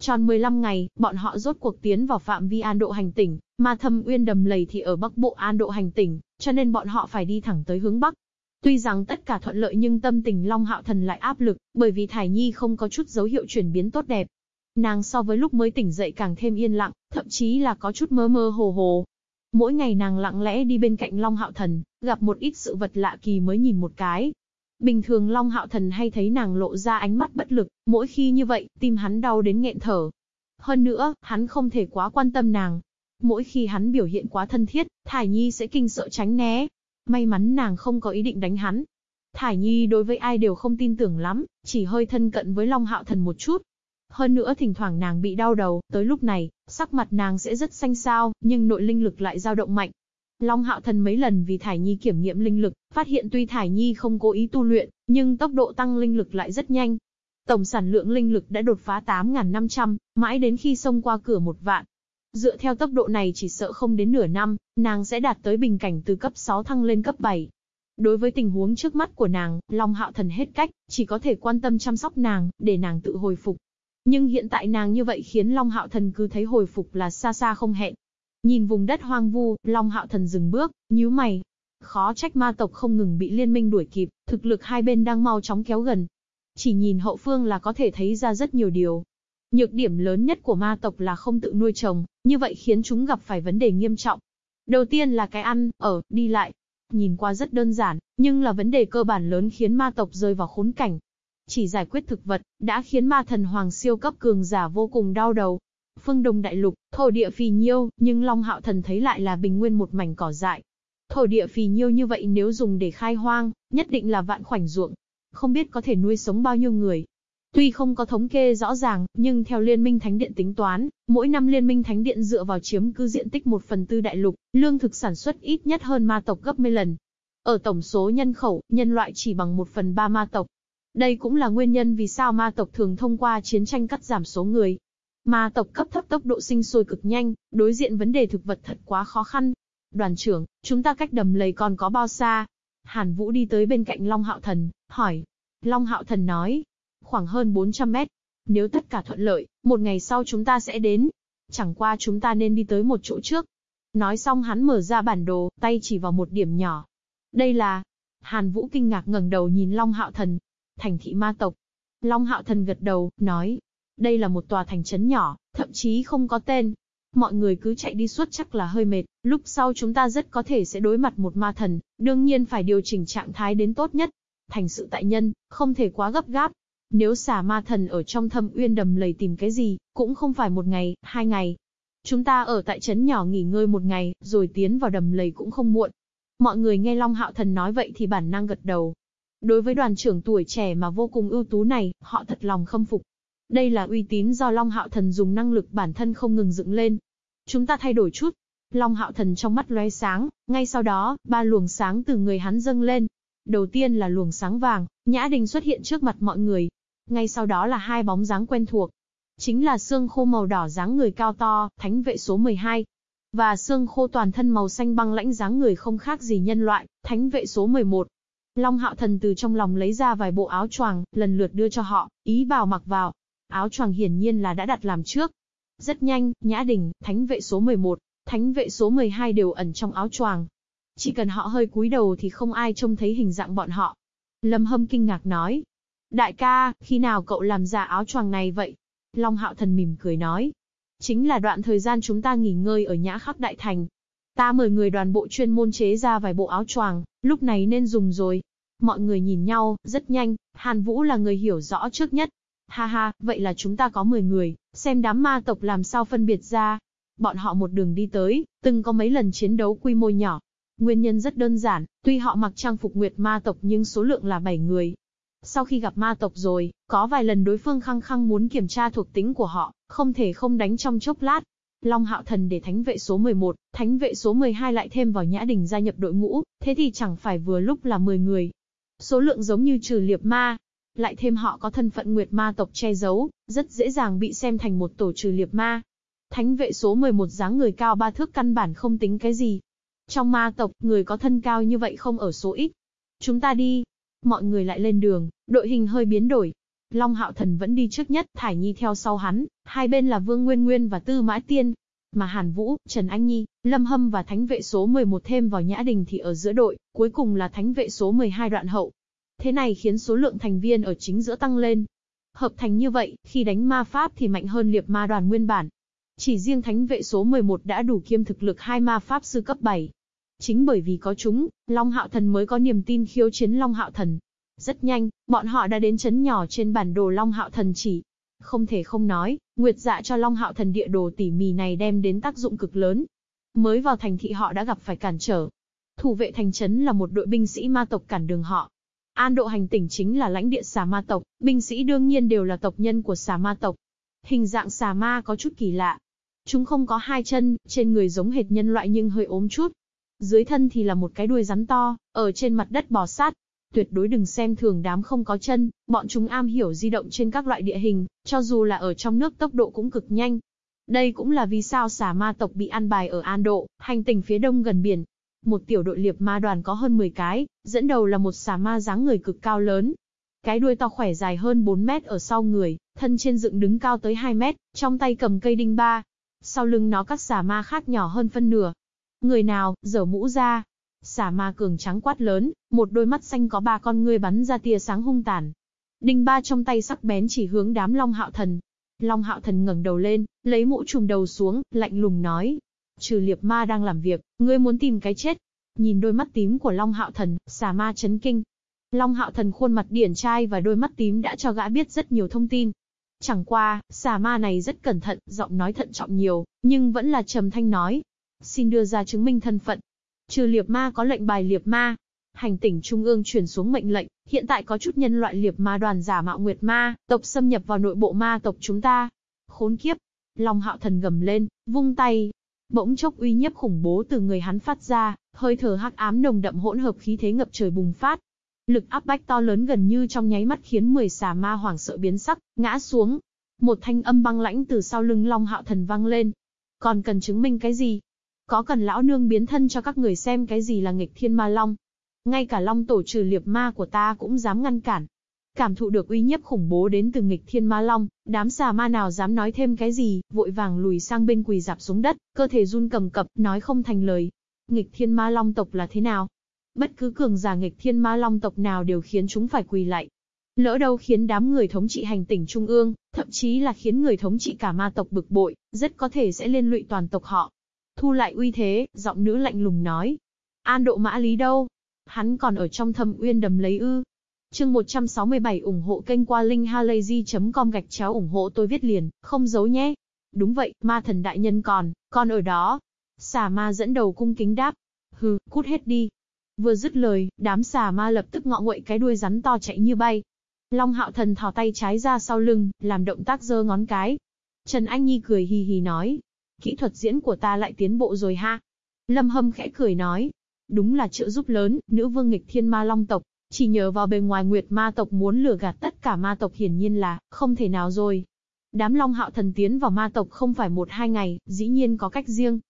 Tròn 15 ngày, bọn họ rốt cuộc tiến vào phạm vi an độ hành tỉnh, mà thâm uyên đầm lầy thì ở bắc bộ an độ hành tỉnh, cho nên bọn họ phải đi thẳng tới hướng bắc. Tuy rằng tất cả thuận lợi nhưng tâm tình Long Hạo Thần lại áp lực, bởi vì Thải Nhi không có chút dấu hiệu chuyển biến tốt đẹp. Nàng so với lúc mới tỉnh dậy càng thêm yên lặng, thậm chí là có chút mơ mơ hồ hồ, Mỗi ngày nàng lặng lẽ đi bên cạnh Long Hạo Thần, gặp một ít sự vật lạ kỳ mới nhìn một cái. Bình thường Long Hạo Thần hay thấy nàng lộ ra ánh mắt bất lực, mỗi khi như vậy, tim hắn đau đến nghẹn thở. Hơn nữa, hắn không thể quá quan tâm nàng. Mỗi khi hắn biểu hiện quá thân thiết, Thải Nhi sẽ kinh sợ tránh né. May mắn nàng không có ý định đánh hắn. Thải Nhi đối với ai đều không tin tưởng lắm, chỉ hơi thân cận với Long Hạo Thần một chút, hơn nữa thỉnh thoảng nàng bị đau đầu, tới lúc này, sắc mặt nàng sẽ rất xanh xao, nhưng nội linh lực lại dao động mạnh. Long Hạo Thần mấy lần vì Thải Nhi kiểm nghiệm linh lực, phát hiện tuy Thải Nhi không cố ý tu luyện, nhưng tốc độ tăng linh lực lại rất nhanh. Tổng sản lượng linh lực đã đột phá 8.500, mãi đến khi xông qua cửa một vạn. Dựa theo tốc độ này chỉ sợ không đến nửa năm, nàng sẽ đạt tới bình cảnh từ cấp 6 thăng lên cấp 7. Đối với tình huống trước mắt của nàng, Long Hạo Thần hết cách, chỉ có thể quan tâm chăm sóc nàng, để nàng tự hồi phục. Nhưng hiện tại nàng như vậy khiến Long Hạo Thần cứ thấy hồi phục là xa xa không hẹn. Nhìn vùng đất hoang vu, Long Hạo Thần dừng bước, nhíu mày. Khó trách ma tộc không ngừng bị liên minh đuổi kịp, thực lực hai bên đang mau chóng kéo gần. Chỉ nhìn hậu phương là có thể thấy ra rất nhiều điều. Nhược điểm lớn nhất của ma tộc là không tự nuôi trồng, như vậy khiến chúng gặp phải vấn đề nghiêm trọng. Đầu tiên là cái ăn, ở, đi lại. Nhìn qua rất đơn giản, nhưng là vấn đề cơ bản lớn khiến ma tộc rơi vào khốn cảnh. Chỉ giải quyết thực vật, đã khiến ma thần hoàng siêu cấp cường giả vô cùng đau đầu. Phương Đông Đại Lục, thổ địa phì nhiêu, nhưng Long Hạo Thần thấy lại là bình nguyên một mảnh cỏ dại. Thổ địa phì nhiêu như vậy nếu dùng để khai hoang, nhất định là vạn khoảnh ruộng. Không biết có thể nuôi sống bao nhiêu người. Tuy không có thống kê rõ ràng, nhưng theo Liên minh Thánh Điện tính toán, mỗi năm Liên minh Thánh Điện dựa vào chiếm cư diện tích 1 phần tư đại lục, lương thực sản xuất ít nhất hơn ma tộc gấp mấy lần. Ở tổng số nhân khẩu, nhân loại chỉ bằng 1 phần 3 ma tộc, đây cũng là nguyên nhân vì sao ma tộc thường thông qua chiến tranh cắt giảm số người. Ma tộc cấp thấp tốc độ sinh sôi cực nhanh, đối diện vấn đề thực vật thật quá khó khăn. Đoàn trưởng, chúng ta cách đầm lầy còn có bao xa? Hàn Vũ đi tới bên cạnh Long Hạo Thần, hỏi. Long Hạo Thần nói, khoảng hơn 400 mét. Nếu tất cả thuận lợi, một ngày sau chúng ta sẽ đến. Chẳng qua chúng ta nên đi tới một chỗ trước. Nói xong hắn mở ra bản đồ, tay chỉ vào một điểm nhỏ. Đây là... Hàn Vũ kinh ngạc ngẩng đầu nhìn Long Hạo Thần, thành thị ma tộc. Long Hạo Thần gật đầu, nói, đây là một tòa thành trấn nhỏ, thậm chí không có tên. Mọi người cứ chạy đi suốt chắc là hơi mệt, lúc sau chúng ta rất có thể sẽ đối mặt một ma thần, đương nhiên phải điều chỉnh trạng thái đến tốt nhất. Thành sự tại nhân, không thể quá gấp gáp. Nếu xả ma thần ở trong thâm uyên đầm lầy tìm cái gì, cũng không phải một ngày, hai ngày. Chúng ta ở tại trấn nhỏ nghỉ ngơi một ngày, rồi tiến vào đầm lầy cũng không muộn. Mọi người nghe Long Hạo Thần nói vậy thì bản năng gật đầu. Đối với đoàn trưởng tuổi trẻ mà vô cùng ưu tú này, họ thật lòng khâm phục. Đây là uy tín do Long Hạo Thần dùng năng lực bản thân không ngừng dựng lên. Chúng ta thay đổi chút. Long Hạo Thần trong mắt lóe sáng, ngay sau đó, ba luồng sáng từ người hắn dâng lên. Đầu tiên là luồng sáng vàng, Nhã Đình xuất hiện trước mặt mọi người. Ngay sau đó là hai bóng dáng quen thuộc. Chính là xương khô màu đỏ dáng người cao to, thánh vệ số 12. Và xương khô toàn thân màu xanh băng lãnh dáng người không khác gì nhân loại, thánh vệ số 11. Long Hạo Thần từ trong lòng lấy ra vài bộ áo choàng, lần lượt đưa cho họ, ý bảo mặc vào. Áo choàng hiển nhiên là đã đặt làm trước. Rất nhanh, Nhã Đình, Thánh vệ số 11, Thánh vệ số 12 đều ẩn trong áo choàng. Chỉ cần họ hơi cúi đầu thì không ai trông thấy hình dạng bọn họ. Lâm Hâm kinh ngạc nói. Đại ca, khi nào cậu làm ra áo choàng này vậy? Long Hạo Thần mỉm cười nói. Chính là đoạn thời gian chúng ta nghỉ ngơi ở Nhã Khắc Đại Thành. Ta mời người đoàn bộ chuyên môn chế ra vài bộ áo choàng, lúc này nên dùng rồi. Mọi người nhìn nhau, rất nhanh, Hàn Vũ là người hiểu rõ trước nhất. Ha ha, vậy là chúng ta có 10 người, xem đám ma tộc làm sao phân biệt ra. Bọn họ một đường đi tới, từng có mấy lần chiến đấu quy mô nhỏ. Nguyên nhân rất đơn giản, tuy họ mặc trang phục nguyệt ma tộc nhưng số lượng là 7 người. Sau khi gặp ma tộc rồi, có vài lần đối phương khăng khăng muốn kiểm tra thuộc tính của họ, không thể không đánh trong chốc lát. Long Hạo Thần để thánh vệ số 11, thánh vệ số 12 lại thêm vào Nhã Đình gia nhập đội ngũ, thế thì chẳng phải vừa lúc là 10 người. Số lượng giống như trừ liệp ma, lại thêm họ có thân phận nguyệt ma tộc che giấu, rất dễ dàng bị xem thành một tổ trừ liệp ma. Thánh vệ số 11 dáng người cao ba thước căn bản không tính cái gì. Trong ma tộc, người có thân cao như vậy không ở số ít. Chúng ta đi. Mọi người lại lên đường, đội hình hơi biến đổi. Long Hạo Thần vẫn đi trước nhất, Thải Nhi theo sau hắn, hai bên là Vương Nguyên Nguyên và Tư Mã Tiên. Mà Hàn Vũ, Trần Anh Nhi, Lâm Hâm và Thánh vệ số 11 thêm vào Nhã Đình thì ở giữa đội, cuối cùng là Thánh vệ số 12 đoạn hậu. Thế này khiến số lượng thành viên ở chính giữa tăng lên. Hợp thành như vậy, khi đánh ma pháp thì mạnh hơn liệp ma đoàn nguyên bản. Chỉ riêng thánh vệ số 11 đã đủ kiêm thực lực hai ma pháp sư cấp 7. Chính bởi vì có chúng, Long Hạo Thần mới có niềm tin khiêu chiến Long Hạo Thần. Rất nhanh, bọn họ đã đến chấn nhỏ trên bản đồ Long Hạo Thần chỉ. Không thể không nói, Nguyệt dạ cho Long Hạo Thần địa đồ tỉ mỉ này đem đến tác dụng cực lớn. Mới vào thành thị họ đã gặp phải cản trở. Thủ vệ thành trấn là một đội binh sĩ ma tộc cản đường họ. An độ hành tỉnh chính là lãnh địa xà ma tộc, binh sĩ đương nhiên đều là tộc nhân của xà ma tộc. Hình dạng xà ma có chút kỳ lạ. Chúng không có hai chân, trên người giống hệt nhân loại nhưng hơi ốm chút. Dưới thân thì là một cái đuôi rắn to, ở trên mặt đất bò sát. Tuyệt đối đừng xem thường đám không có chân, bọn chúng am hiểu di động trên các loại địa hình, cho dù là ở trong nước tốc độ cũng cực nhanh. Đây cũng là vì sao xà ma tộc bị an bài ở An Độ, hành tinh phía đông gần biển, một tiểu đội liệp ma đoàn có hơn 10 cái, dẫn đầu là một xà ma dáng người cực cao lớn. Cái đuôi to khỏe dài hơn 4 mét ở sau người, thân trên dựng đứng cao tới 2 mét, trong tay cầm cây đinh ba. Sau lưng nó các xà ma khác nhỏ hơn phân nửa. Người nào, dở mũ ra. Xà ma cường trắng quát lớn, một đôi mắt xanh có ba con ngươi bắn ra tia sáng hung tàn. Đinh ba trong tay sắc bén chỉ hướng đám Long Hạo Thần. Long Hạo Thần ngẩng đầu lên, lấy mũ trùm đầu xuống, lạnh lùng nói, Trừ liệp ma đang làm việc, ngươi muốn tìm cái chết. Nhìn đôi mắt tím của Long Hạo Thần, xà ma chấn kinh. Long Hạo Thần khuôn mặt điển trai và đôi mắt tím đã cho gã biết rất nhiều thông tin. Chẳng qua, xà ma này rất cẩn thận, giọng nói thận trọng nhiều, nhưng vẫn là trầm thanh nói. Xin đưa ra chứng minh thân phận. Trừ liệp ma có lệnh bài liệp ma. Hành tỉnh Trung ương truyền xuống mệnh lệnh, hiện tại có chút nhân loại liệp ma đoàn giả mạo nguyệt ma, tộc xâm nhập vào nội bộ ma tộc chúng ta. Khốn kiếp. Long hạo thần gầm lên, vung tay, Bỗng chốc uy nhiếp khủng bố từ người hắn phát ra, hơi thở hắc ám nồng đậm hỗn hợp khí thế ngập trời bùng phát. Lực áp bách to lớn gần như trong nháy mắt khiến 10 xà ma hoảng sợ biến sắc, ngã xuống. Một thanh âm băng lãnh từ sau lưng Long Hạo Thần vang lên. Còn cần chứng minh cái gì? Có cần lão nương biến thân cho các người xem cái gì là nghịch thiên ma long? Ngay cả long tổ trừ liệp ma của ta cũng dám ngăn cản. Cảm thụ được uy nhiếp khủng bố đến từ nghịch thiên ma long, đám xà ma nào dám nói thêm cái gì, vội vàng lùi sang bên quỳ dạp xuống đất, cơ thể run cầm cập, nói không thành lời. Nghịch thiên ma long tộc là thế nào? Bất cứ cường giả nghịch thiên ma long tộc nào đều khiến chúng phải quỳ lạy. Lỡ đâu khiến đám người thống trị hành tỉnh trung ương, thậm chí là khiến người thống trị cả ma tộc bực bội, rất có thể sẽ liên lụy toàn tộc họ. Thu lại uy thế, giọng nữ lạnh lùng nói. An độ mã lý đâu? Hắn còn ở trong thâm uyên đầm lấy ư? Chương 167 ủng hộ kênh qua linkhalazy.com gạch chéo ủng hộ tôi viết liền, không giấu nhé. Đúng vậy, ma thần đại nhân còn, còn ở đó. Xà ma dẫn đầu cung kính đáp. Hừ, cút hết đi. Vừa dứt lời, đám xà ma lập tức ngọ nguậy cái đuôi rắn to chạy như bay. Long hạo thần thò tay trái ra sau lưng, làm động tác giơ ngón cái. Trần Anh Nhi cười hì hì nói. Kỹ thuật diễn của ta lại tiến bộ rồi ha. Lâm Hâm khẽ cười nói. Đúng là trợ giúp lớn, nữ vương nghịch thiên ma long tộc. Chỉ nhờ vào bề ngoài nguyệt ma tộc muốn lừa gạt tất cả ma tộc hiển nhiên là, không thể nào rồi. Đám long hạo thần tiến vào ma tộc không phải một hai ngày, dĩ nhiên có cách riêng.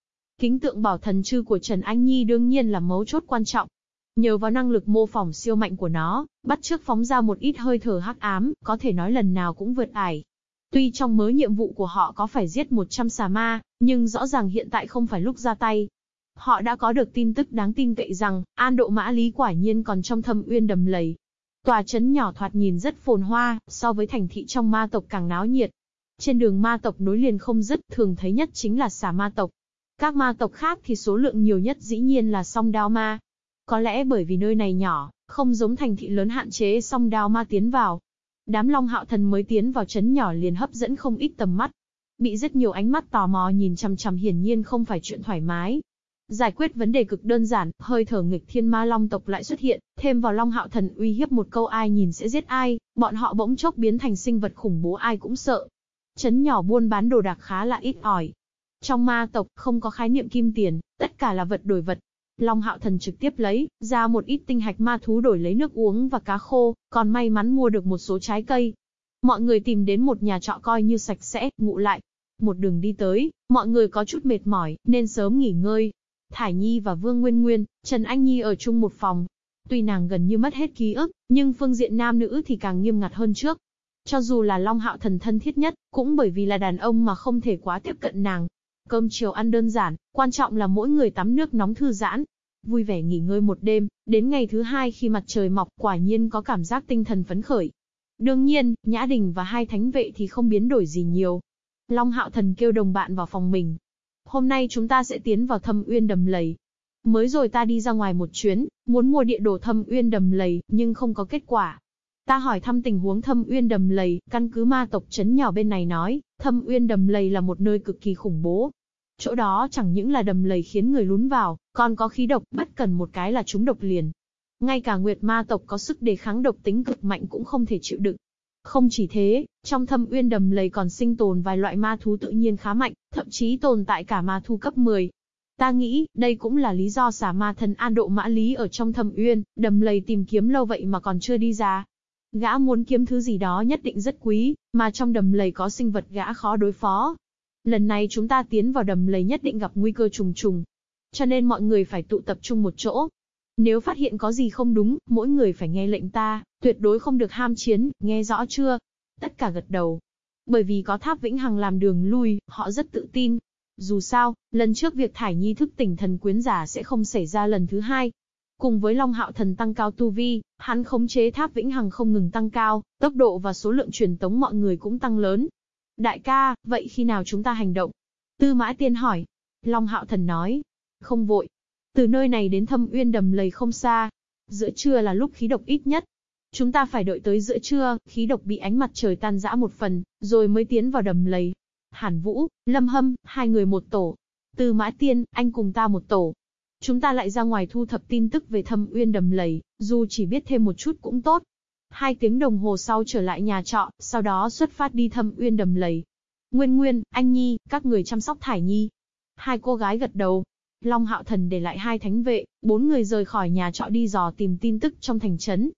Kính tượng bảo thần chư của Trần Anh Nhi đương nhiên là mấu chốt quan trọng. Nhờ vào năng lực mô phỏng siêu mạnh của nó, bắt trước phóng ra một ít hơi thở hắc ám, có thể nói lần nào cũng vượt ải. Tuy trong mới nhiệm vụ của họ có phải giết 100 xà ma, nhưng rõ ràng hiện tại không phải lúc ra tay. Họ đã có được tin tức đáng tin cậy rằng, an độ mã lý quả nhiên còn trong thâm uyên đầm lầy. Tòa trấn nhỏ thoạt nhìn rất phồn hoa, so với thành thị trong ma tộc càng náo nhiệt. Trên đường ma tộc nối liền không dứt, thường thấy nhất chính là xà ma tộc. Các ma tộc khác thì số lượng nhiều nhất dĩ nhiên là song đao ma. Có lẽ bởi vì nơi này nhỏ, không giống thành thị lớn hạn chế song đao ma tiến vào. Đám long hạo thần mới tiến vào chấn nhỏ liền hấp dẫn không ít tầm mắt. Bị rất nhiều ánh mắt tò mò nhìn chằm chằm hiển nhiên không phải chuyện thoải mái. Giải quyết vấn đề cực đơn giản, hơi thở nghịch thiên ma long tộc lại xuất hiện, thêm vào long hạo thần uy hiếp một câu ai nhìn sẽ giết ai, bọn họ bỗng chốc biến thành sinh vật khủng bố ai cũng sợ. Chấn nhỏ buôn bán đồ đạc khá là ít ỏi. Trong ma tộc, không có khái niệm kim tiền, tất cả là vật đổi vật. Long hạo thần trực tiếp lấy, ra một ít tinh hạch ma thú đổi lấy nước uống và cá khô, còn may mắn mua được một số trái cây. Mọi người tìm đến một nhà trọ coi như sạch sẽ, ngủ lại. Một đường đi tới, mọi người có chút mệt mỏi, nên sớm nghỉ ngơi. Thải Nhi và Vương Nguyên Nguyên, Trần Anh Nhi ở chung một phòng. Tuy nàng gần như mất hết ký ức, nhưng phương diện nam nữ thì càng nghiêm ngặt hơn trước. Cho dù là Long Hạo Thần thân thiết nhất, cũng bởi vì là đàn ông mà không thể quá tiếp cận nàng. Cơm chiều ăn đơn giản, quan trọng là mỗi người tắm nước nóng thư giãn. Vui vẻ nghỉ ngơi một đêm, đến ngày thứ hai khi mặt trời mọc quả nhiên có cảm giác tinh thần phấn khởi. Đương nhiên, Nhã Đình và hai thánh vệ thì không biến đổi gì nhiều. Long Hạo Thần kêu đồng bạn vào phòng mình. Hôm nay chúng ta sẽ tiến vào thâm uyên đầm lầy. Mới rồi ta đi ra ngoài một chuyến, muốn mua địa đồ thâm uyên đầm lầy, nhưng không có kết quả. Ta hỏi thăm tình huống thâm uyên đầm lầy, căn cứ ma tộc chấn nhỏ bên này nói, thâm uyên đầm lầy là một nơi cực kỳ khủng bố. Chỗ đó chẳng những là đầm lầy khiến người lún vào, còn có khí độc, bất cần một cái là chúng độc liền. Ngay cả nguyệt ma tộc có sức đề kháng độc tính cực mạnh cũng không thể chịu đựng. Không chỉ thế, trong thâm uyên đầm lầy còn sinh tồn vài loại ma thú tự nhiên khá mạnh, thậm chí tồn tại cả ma thú cấp 10. Ta nghĩ, đây cũng là lý do xả ma thần an độ mã lý ở trong thâm uyên, đầm lầy tìm kiếm lâu vậy mà còn chưa đi ra. Gã muốn kiếm thứ gì đó nhất định rất quý, mà trong đầm lầy có sinh vật gã khó đối phó. Lần này chúng ta tiến vào đầm lầy nhất định gặp nguy cơ trùng trùng. Cho nên mọi người phải tụ tập trung một chỗ. Nếu phát hiện có gì không đúng, mỗi người phải nghe lệnh ta, tuyệt đối không được ham chiến, nghe rõ chưa? Tất cả gật đầu. Bởi vì có tháp vĩnh hằng làm đường lui, họ rất tự tin. Dù sao, lần trước việc thải nhi thức tỉnh thần quyến giả sẽ không xảy ra lần thứ hai, Cùng với Long Hạo Thần tăng cao tu vi, hắn khống chế tháp vĩnh hằng không ngừng tăng cao, tốc độ và số lượng truyền tống mọi người cũng tăng lớn. Đại ca, vậy khi nào chúng ta hành động? Tư Mã Tiên hỏi. Long Hạo Thần nói. Không vội. Từ nơi này đến thâm uyên đầm lầy không xa. Giữa trưa là lúc khí độc ít nhất. Chúng ta phải đợi tới giữa trưa, khí độc bị ánh mặt trời tan rã một phần, rồi mới tiến vào đầm lầy. Hàn Vũ, Lâm Hâm, hai người một tổ. Tư Mã Tiên, anh cùng ta một tổ. Chúng ta lại ra ngoài thu thập tin tức về thâm uyên đầm lầy, dù chỉ biết thêm một chút cũng tốt. Hai tiếng đồng hồ sau trở lại nhà trọ, sau đó xuất phát đi thâm uyên đầm lầy. Nguyên Nguyên, Anh Nhi, các người chăm sóc Thải Nhi. Hai cô gái gật đầu. Long Hạo Thần để lại hai thánh vệ, bốn người rời khỏi nhà trọ đi dò tìm tin tức trong thành trấn.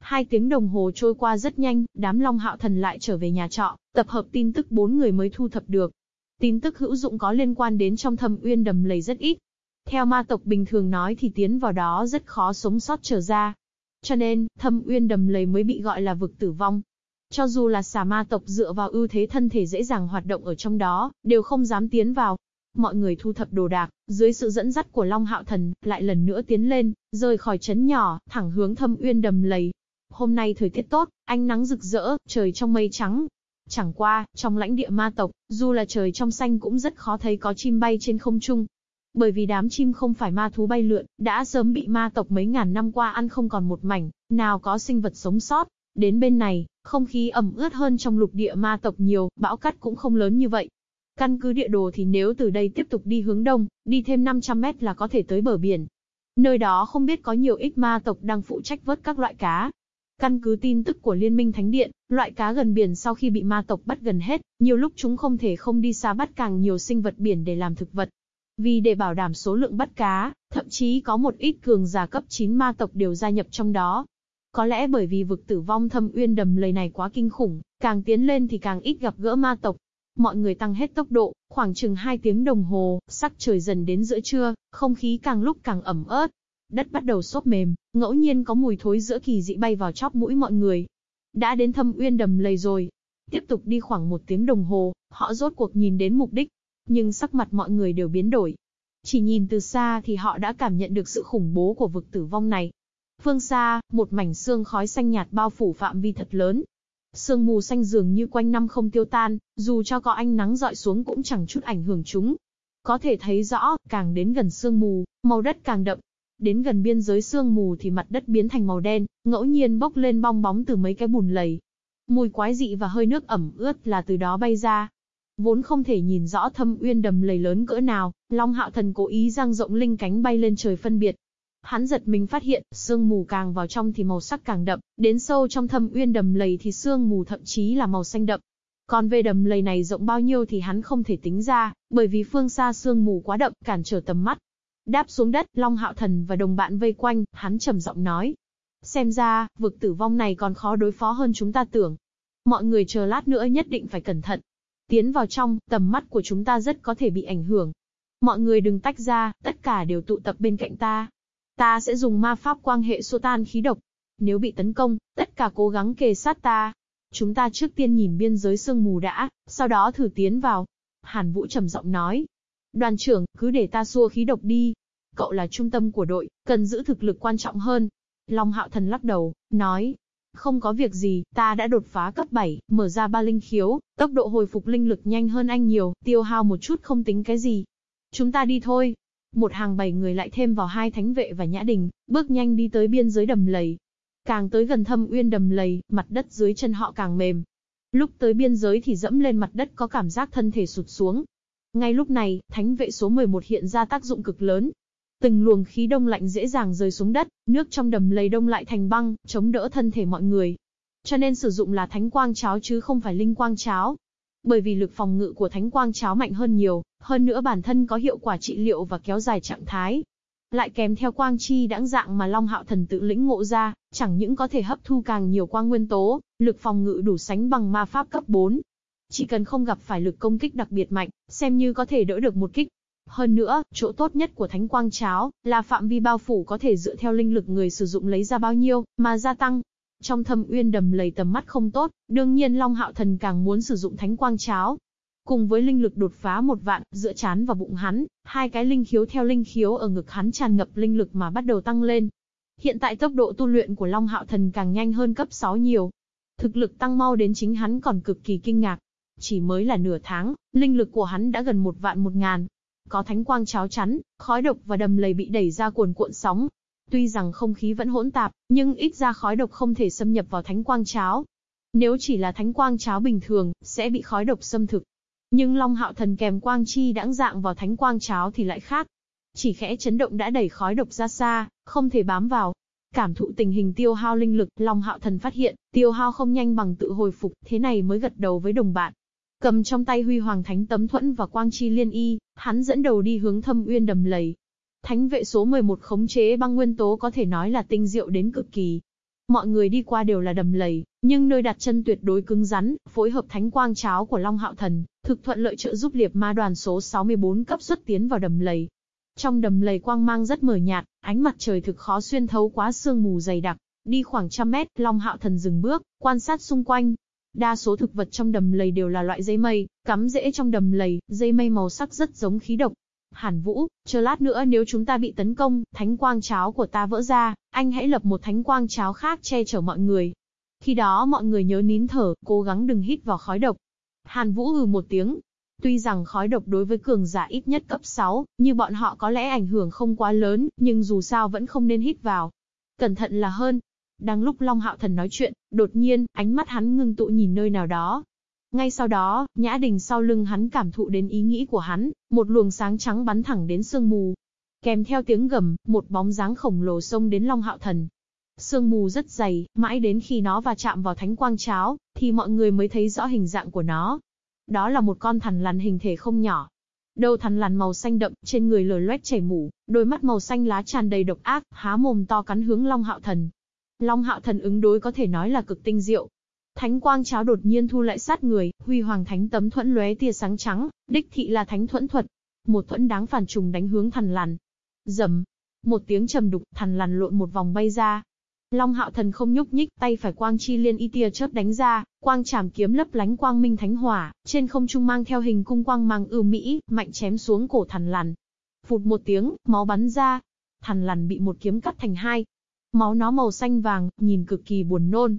Hai tiếng đồng hồ trôi qua rất nhanh, đám Long Hạo Thần lại trở về nhà trọ, tập hợp tin tức bốn người mới thu thập được. Tin tức hữu dụng có liên quan đến trong thâm uyên đầm lầy rất ít, theo ma tộc bình thường nói thì tiến vào đó rất khó sống sót trở ra. Cho nên, thâm uyên đầm lầy mới bị gọi là vực tử vong. Cho dù là xà ma tộc dựa vào ưu thế thân thể dễ dàng hoạt động ở trong đó, đều không dám tiến vào. Mọi người thu thập đồ đạc, dưới sự dẫn dắt của Long Hạo Thần, lại lần nữa tiến lên, rời khỏi chấn nhỏ, thẳng hướng thâm uyên đầm lầy. Hôm nay thời tiết tốt, ánh nắng rực rỡ, trời trong mây trắng. Chẳng qua, trong lãnh địa ma tộc, dù là trời trong xanh cũng rất khó thấy có chim bay trên không trung, bởi vì đám chim không phải ma thú bay lượn, đã sớm bị ma tộc mấy ngàn năm qua ăn không còn một mảnh, nào có sinh vật sống sót. Đến bên này, không khí ẩm ướt hơn trong lục địa ma tộc nhiều, bão cắt cũng không lớn như vậy. Căn cứ địa đồ thì nếu từ đây tiếp tục đi hướng đông, đi thêm 500 mét là có thể tới bờ biển. Nơi đó không biết có nhiều ít ma tộc đang phụ trách vớt các loại cá. Căn cứ tin tức của Liên minh Thánh Điện, loại cá gần biển sau khi bị ma tộc bắt gần hết, nhiều lúc chúng không thể không đi xa bắt càng nhiều sinh vật biển để làm thực vật. Vì để bảo đảm số lượng bắt cá, thậm chí có một ít cường giả cấp 9 ma tộc đều gia nhập trong đó. Có lẽ bởi vì vực tử vong thâm uyên đầm lầy này quá kinh khủng, càng tiến lên thì càng ít gặp gỡ ma tộc. Mọi người tăng hết tốc độ, khoảng chừng 2 tiếng đồng hồ, sắc trời dần đến giữa trưa, không khí càng lúc càng ẩm ớt. Đất bắt đầu xốp mềm, ngẫu nhiên có mùi thối giữa kỳ dị bay vào chóp mũi mọi người. Đã đến thâm uyên đầm lầy rồi. Tiếp tục đi khoảng một tiếng đồng hồ, họ rốt cuộc nhìn đến mục đích. Nhưng sắc mặt mọi người đều biến đổi. Chỉ nhìn từ xa thì họ đã cảm nhận được sự khủng bố của vực tử vong này. Phương xa, một mảnh xương khói xanh nhạt bao phủ phạm vi thật lớn, Sương mù xanh dường như quanh năm không tiêu tan, dù cho có ánh nắng dọi xuống cũng chẳng chút ảnh hưởng chúng. Có thể thấy rõ, càng đến gần sương mù, màu đất càng đậm. Đến gần biên giới sương mù thì mặt đất biến thành màu đen, ngẫu nhiên bốc lên bong bóng từ mấy cái bùn lầy. Mùi quái dị và hơi nước ẩm ướt là từ đó bay ra. Vốn không thể nhìn rõ thâm uyên đầm lầy lớn cỡ nào, Long Hạo Thần cố ý giang rộng linh cánh bay lên trời phân biệt, Hắn giật mình phát hiện, sương mù càng vào trong thì màu sắc càng đậm, đến sâu trong thâm uyên đầm lầy thì sương mù thậm chí là màu xanh đậm. Còn về đầm lầy này rộng bao nhiêu thì hắn không thể tính ra, bởi vì phương xa sương mù quá đậm, cản trở tầm mắt. Đáp xuống đất, Long Hạo Thần và đồng bạn vây quanh, hắn trầm giọng nói. Xem ra, vực tử vong này còn khó đối phó hơn chúng ta tưởng. Mọi người chờ lát nữa nhất định phải cẩn thận. Tiến vào trong, tầm mắt của chúng ta rất có thể bị ảnh hưởng. Mọi người đừng tách ra, tất cả đều tụ tập bên cạnh ta. Ta sẽ dùng ma pháp quang hệ xua tan khí độc. Nếu bị tấn công, tất cả cố gắng kề sát ta. Chúng ta trước tiên nhìn biên giới sương mù đã, sau đó thử tiến vào. Hàn Vũ trầm giọng nói. Đoàn trưởng, cứ để ta xua khí độc đi. Cậu là trung tâm của đội, cần giữ thực lực quan trọng hơn. Long Hạo Thần lắc đầu, nói. Không có việc gì, ta đã đột phá cấp 7, mở ra ba linh khiếu, tốc độ hồi phục linh lực nhanh hơn anh nhiều, tiêu hao một chút không tính cái gì. Chúng ta đi thôi, một hàng bảy người lại thêm vào hai thánh vệ và nhã đình, bước nhanh đi tới biên giới đầm lầy. Càng tới gần thâm uyên đầm lầy, mặt đất dưới chân họ càng mềm. Lúc tới biên giới thì dẫm lên mặt đất có cảm giác thân thể sụt xuống. Ngay lúc này, thánh vệ số 11 hiện ra tác dụng cực lớn. Từng luồng khí đông lạnh dễ dàng rơi xuống đất, nước trong đầm lầy đông lại thành băng, chống đỡ thân thể mọi người. Cho nên sử dụng là thánh quang cháo chứ không phải linh quang cháo bởi vì lực phòng ngự của thánh quang cháo mạnh hơn nhiều, hơn nữa bản thân có hiệu quả trị liệu và kéo dài trạng thái. Lại kèm theo quang chi đãng dạng mà Long Hạo Thần tự lĩnh ngộ ra, chẳng những có thể hấp thu càng nhiều quang nguyên tố, lực phòng ngự đủ sánh bằng ma pháp cấp 4. Chỉ cần không gặp phải lực công kích đặc biệt mạnh, xem như có thể đỡ được một kích. Hơn nữa, chỗ tốt nhất của thánh quang cháo là phạm vi bao phủ có thể dựa theo linh lực người sử dụng lấy ra bao nhiêu mà gia tăng, trong thâm uyên đầm lầy tầm mắt không tốt, đương nhiên Long Hạo Thần càng muốn sử dụng thánh quang cháo. Cùng với linh lực đột phá một vạn, giữa chán và bụng hắn, hai cái linh khiếu theo linh khiếu ở ngực hắn tràn ngập linh lực mà bắt đầu tăng lên. Hiện tại tốc độ tu luyện của Long Hạo Thần càng nhanh hơn cấp 6 nhiều. Thực lực tăng mau đến chính hắn còn cực kỳ kinh ngạc. Chỉ mới là nửa tháng, linh lực của hắn đã gần một vạn một ngàn. Có thánh quang cháo chắn, khói độc và đầm lầy bị đẩy ra cuồn cuộn sóng, Tuy rằng không khí vẫn hỗn tạp, nhưng ít ra khói độc không thể xâm nhập vào thánh quang cháo. Nếu chỉ là thánh quang cháo bình thường, sẽ bị khói độc xâm thực. Nhưng Long Hạo Thần kèm quang chi đãng dạng vào thánh quang cháo thì lại khác. Chỉ khẽ chấn động đã đẩy khói độc ra xa, không thể bám vào. Cảm thụ tình hình tiêu hao linh lực, Long Hạo Thần phát hiện, tiêu hao không nhanh bằng tự hồi phục, thế này mới gật đầu với đồng bạn. Cầm trong tay Huy Hoàng Thánh Tấm Thuẫn và Quang Chi Liên Y, hắn dẫn đầu đi hướng thâm uyên đầm lầy, Thánh vệ số 11 khống chế băng nguyên tố có thể nói là tinh diệu đến cực kỳ. Mọi người đi qua đều là đầm lầy, nhưng nơi đặt chân tuyệt đối cứng rắn, phối hợp thánh quang cháo của Long Hạo Thần, thực thuận lợi trợ giúp liệp ma đoàn số 64 cấp xuất tiến vào đầm lầy. Trong đầm lầy quang mang rất mờ nhạt, ánh mặt trời thực khó xuyên thấu quá sương mù dày đặc. Đi khoảng trăm mét, Long Hạo Thần dừng bước, quan sát xung quanh. Đa số thực vật trong đầm lầy đều là loại dây mây, cắm rễ trong đầm lầy, dây mây màu sắc rất giống khí độc, Hàn Vũ, chờ lát nữa nếu chúng ta bị tấn công, thánh quang cháo của ta vỡ ra, anh hãy lập một thánh quang cháo khác che chở mọi người. Khi đó mọi người nhớ nín thở, cố gắng đừng hít vào khói độc. Hàn Vũ hừ một tiếng. Tuy rằng khói độc đối với cường giả ít nhất cấp 6, như bọn họ có lẽ ảnh hưởng không quá lớn, nhưng dù sao vẫn không nên hít vào. Cẩn thận là hơn. Đang lúc Long Hạo Thần nói chuyện, đột nhiên, ánh mắt hắn ngưng tụ nhìn nơi nào đó. Ngay sau đó, Nhã Đình sau lưng hắn cảm thụ đến ý nghĩ của hắn, một luồng sáng trắng bắn thẳng đến sương mù. Kèm theo tiếng gầm, một bóng dáng khổng lồ xông đến Long Hạo Thần. Sương mù rất dày, mãi đến khi nó va chạm vào thánh quang cháo, thì mọi người mới thấy rõ hình dạng của nó. Đó là một con thằn lằn hình thể không nhỏ. Đầu thằn lằn màu xanh đậm, trên người lở loét chảy mủ, đôi mắt màu xanh lá tràn đầy độc ác, há mồm to cắn hướng Long Hạo Thần. Long Hạo Thần ứng đối có thể nói là cực tinh diệu, Thánh quang cháo đột nhiên thu lại sát người, huy hoàng thánh tấm thuẫn lóe tia sáng trắng, đích thị là thánh thuẫn thuật. Một thuẫn đáng phản trùng đánh hướng thần lằn. Dầm. Một tiếng trầm đục, thần lằn lộn một vòng bay ra. Long hạo thần không nhúc nhích, tay phải quang chi liên y tia chớp đánh ra, quang chảm kiếm lấp lánh quang minh thánh hỏa, trên không trung mang theo hình cung quang mang ưu mỹ, mạnh chém xuống cổ thần lằn. Phụt một tiếng, máu bắn ra. Thần lằn bị một kiếm cắt thành hai. Máu nó màu xanh vàng, nhìn cực kỳ buồn nôn,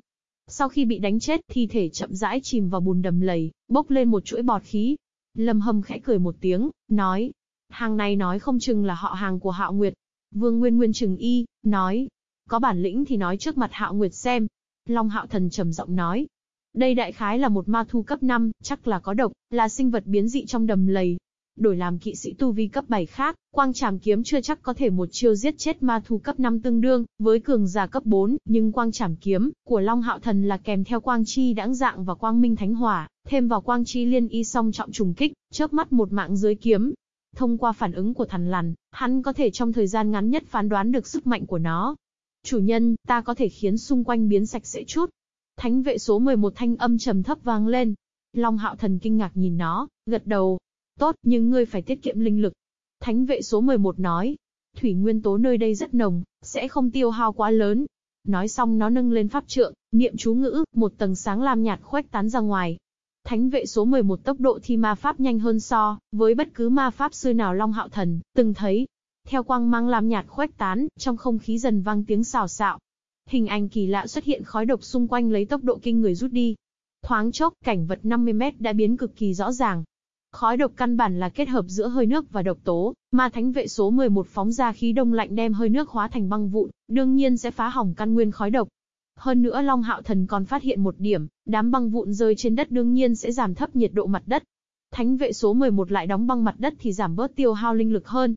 sau khi bị đánh chết, thi thể chậm rãi chìm vào bùn đầm lầy, bốc lên một chuỗi bọt khí. Lâm Hâm khẽ cười một tiếng, nói, hàng này nói không chừng là họ hàng của Hạo Nguyệt. Vương Nguyên Nguyên chừng y, nói, có bản lĩnh thì nói trước mặt Hạo Nguyệt xem. Long Hạo Thần trầm giọng nói, đây đại khái là một ma thu cấp 5, chắc là có độc, là sinh vật biến dị trong đầm lầy, đổi làm kỵ sĩ tu vi cấp 7 khác, quang trảm kiếm chưa chắc có thể một chiêu giết chết ma thú cấp 5 tương đương với cường giả cấp 4, nhưng quang trảm kiếm của Long Hạo Thần là kèm theo quang chi đãng dạng và quang minh thánh hỏa, thêm vào quang chi liên y song trọng trùng kích, chớp mắt một mạng dưới kiếm. Thông qua phản ứng của thần lằn, hắn có thể trong thời gian ngắn nhất phán đoán được sức mạnh của nó. Chủ nhân, ta có thể khiến xung quanh biến sạch sẽ chút. Thánh vệ số 11 thanh âm trầm thấp vang lên. Long hạo thần kinh ngạc nhìn nó, gật đầu, Tốt, nhưng ngươi phải tiết kiệm linh lực. Thánh vệ số 11 nói. Thủy nguyên tố nơi đây rất nồng, sẽ không tiêu hao quá lớn. Nói xong nó nâng lên pháp trượng, niệm chú ngữ, một tầng sáng lam nhạt khuếch tán ra ngoài. Thánh vệ số 11 tốc độ thi ma pháp nhanh hơn so, với bất cứ ma pháp sư nào Long Hạo Thần, từng thấy. Theo quang mang lam nhạt khuếch tán, trong không khí dần vang tiếng xào xạo. Hình ảnh kỳ lạ xuất hiện khói độc xung quanh lấy tốc độ kinh người rút đi. Thoáng chốc, cảnh vật 50 mét đã biến cực kỳ rõ ràng, Khói độc căn bản là kết hợp giữa hơi nước và độc tố, mà thánh vệ số 11 phóng ra khí đông lạnh đem hơi nước hóa thành băng vụn, đương nhiên sẽ phá hỏng căn nguyên khói độc. Hơn nữa Long Hạo Thần còn phát hiện một điểm, đám băng vụn rơi trên đất đương nhiên sẽ giảm thấp nhiệt độ mặt đất. Thánh vệ số 11 lại đóng băng mặt đất thì giảm bớt tiêu hao linh lực hơn.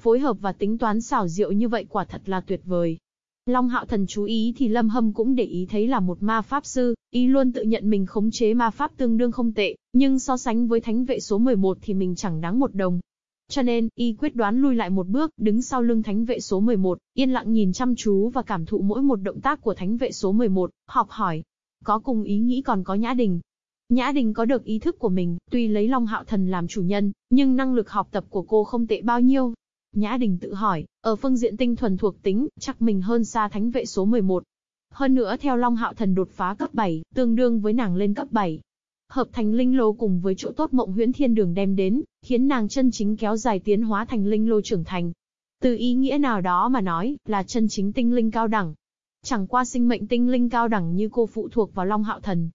Phối hợp và tính toán xảo diệu như vậy quả thật là tuyệt vời. Long Hạo Thần chú ý thì Lâm Hâm cũng để ý thấy là một ma pháp sư, y luôn tự nhận mình khống chế ma pháp tương đương không tệ, nhưng so sánh với thánh vệ số 11 thì mình chẳng đáng một đồng. Cho nên, y quyết đoán lui lại một bước, đứng sau lưng thánh vệ số 11, yên lặng nhìn chăm chú và cảm thụ mỗi một động tác của thánh vệ số 11, học hỏi. Có cùng ý nghĩ còn có Nhã Đình. Nhã Đình có được ý thức của mình, tuy lấy Long Hạo Thần làm chủ nhân, nhưng năng lực học tập của cô không tệ bao nhiêu, Nhã Đình tự hỏi, ở phương diện tinh thuần thuộc tính, chắc mình hơn xa thánh vệ số 11. Hơn nữa theo Long Hạo Thần đột phá cấp 7, tương đương với nàng lên cấp 7. Hợp thành linh lô cùng với chỗ tốt mộng huyễn thiên đường đem đến, khiến nàng chân chính kéo dài tiến hóa thành linh lô trưởng thành. Từ ý nghĩa nào đó mà nói, là chân chính tinh linh cao đẳng. Chẳng qua sinh mệnh tinh linh cao đẳng như cô phụ thuộc vào Long Hạo Thần,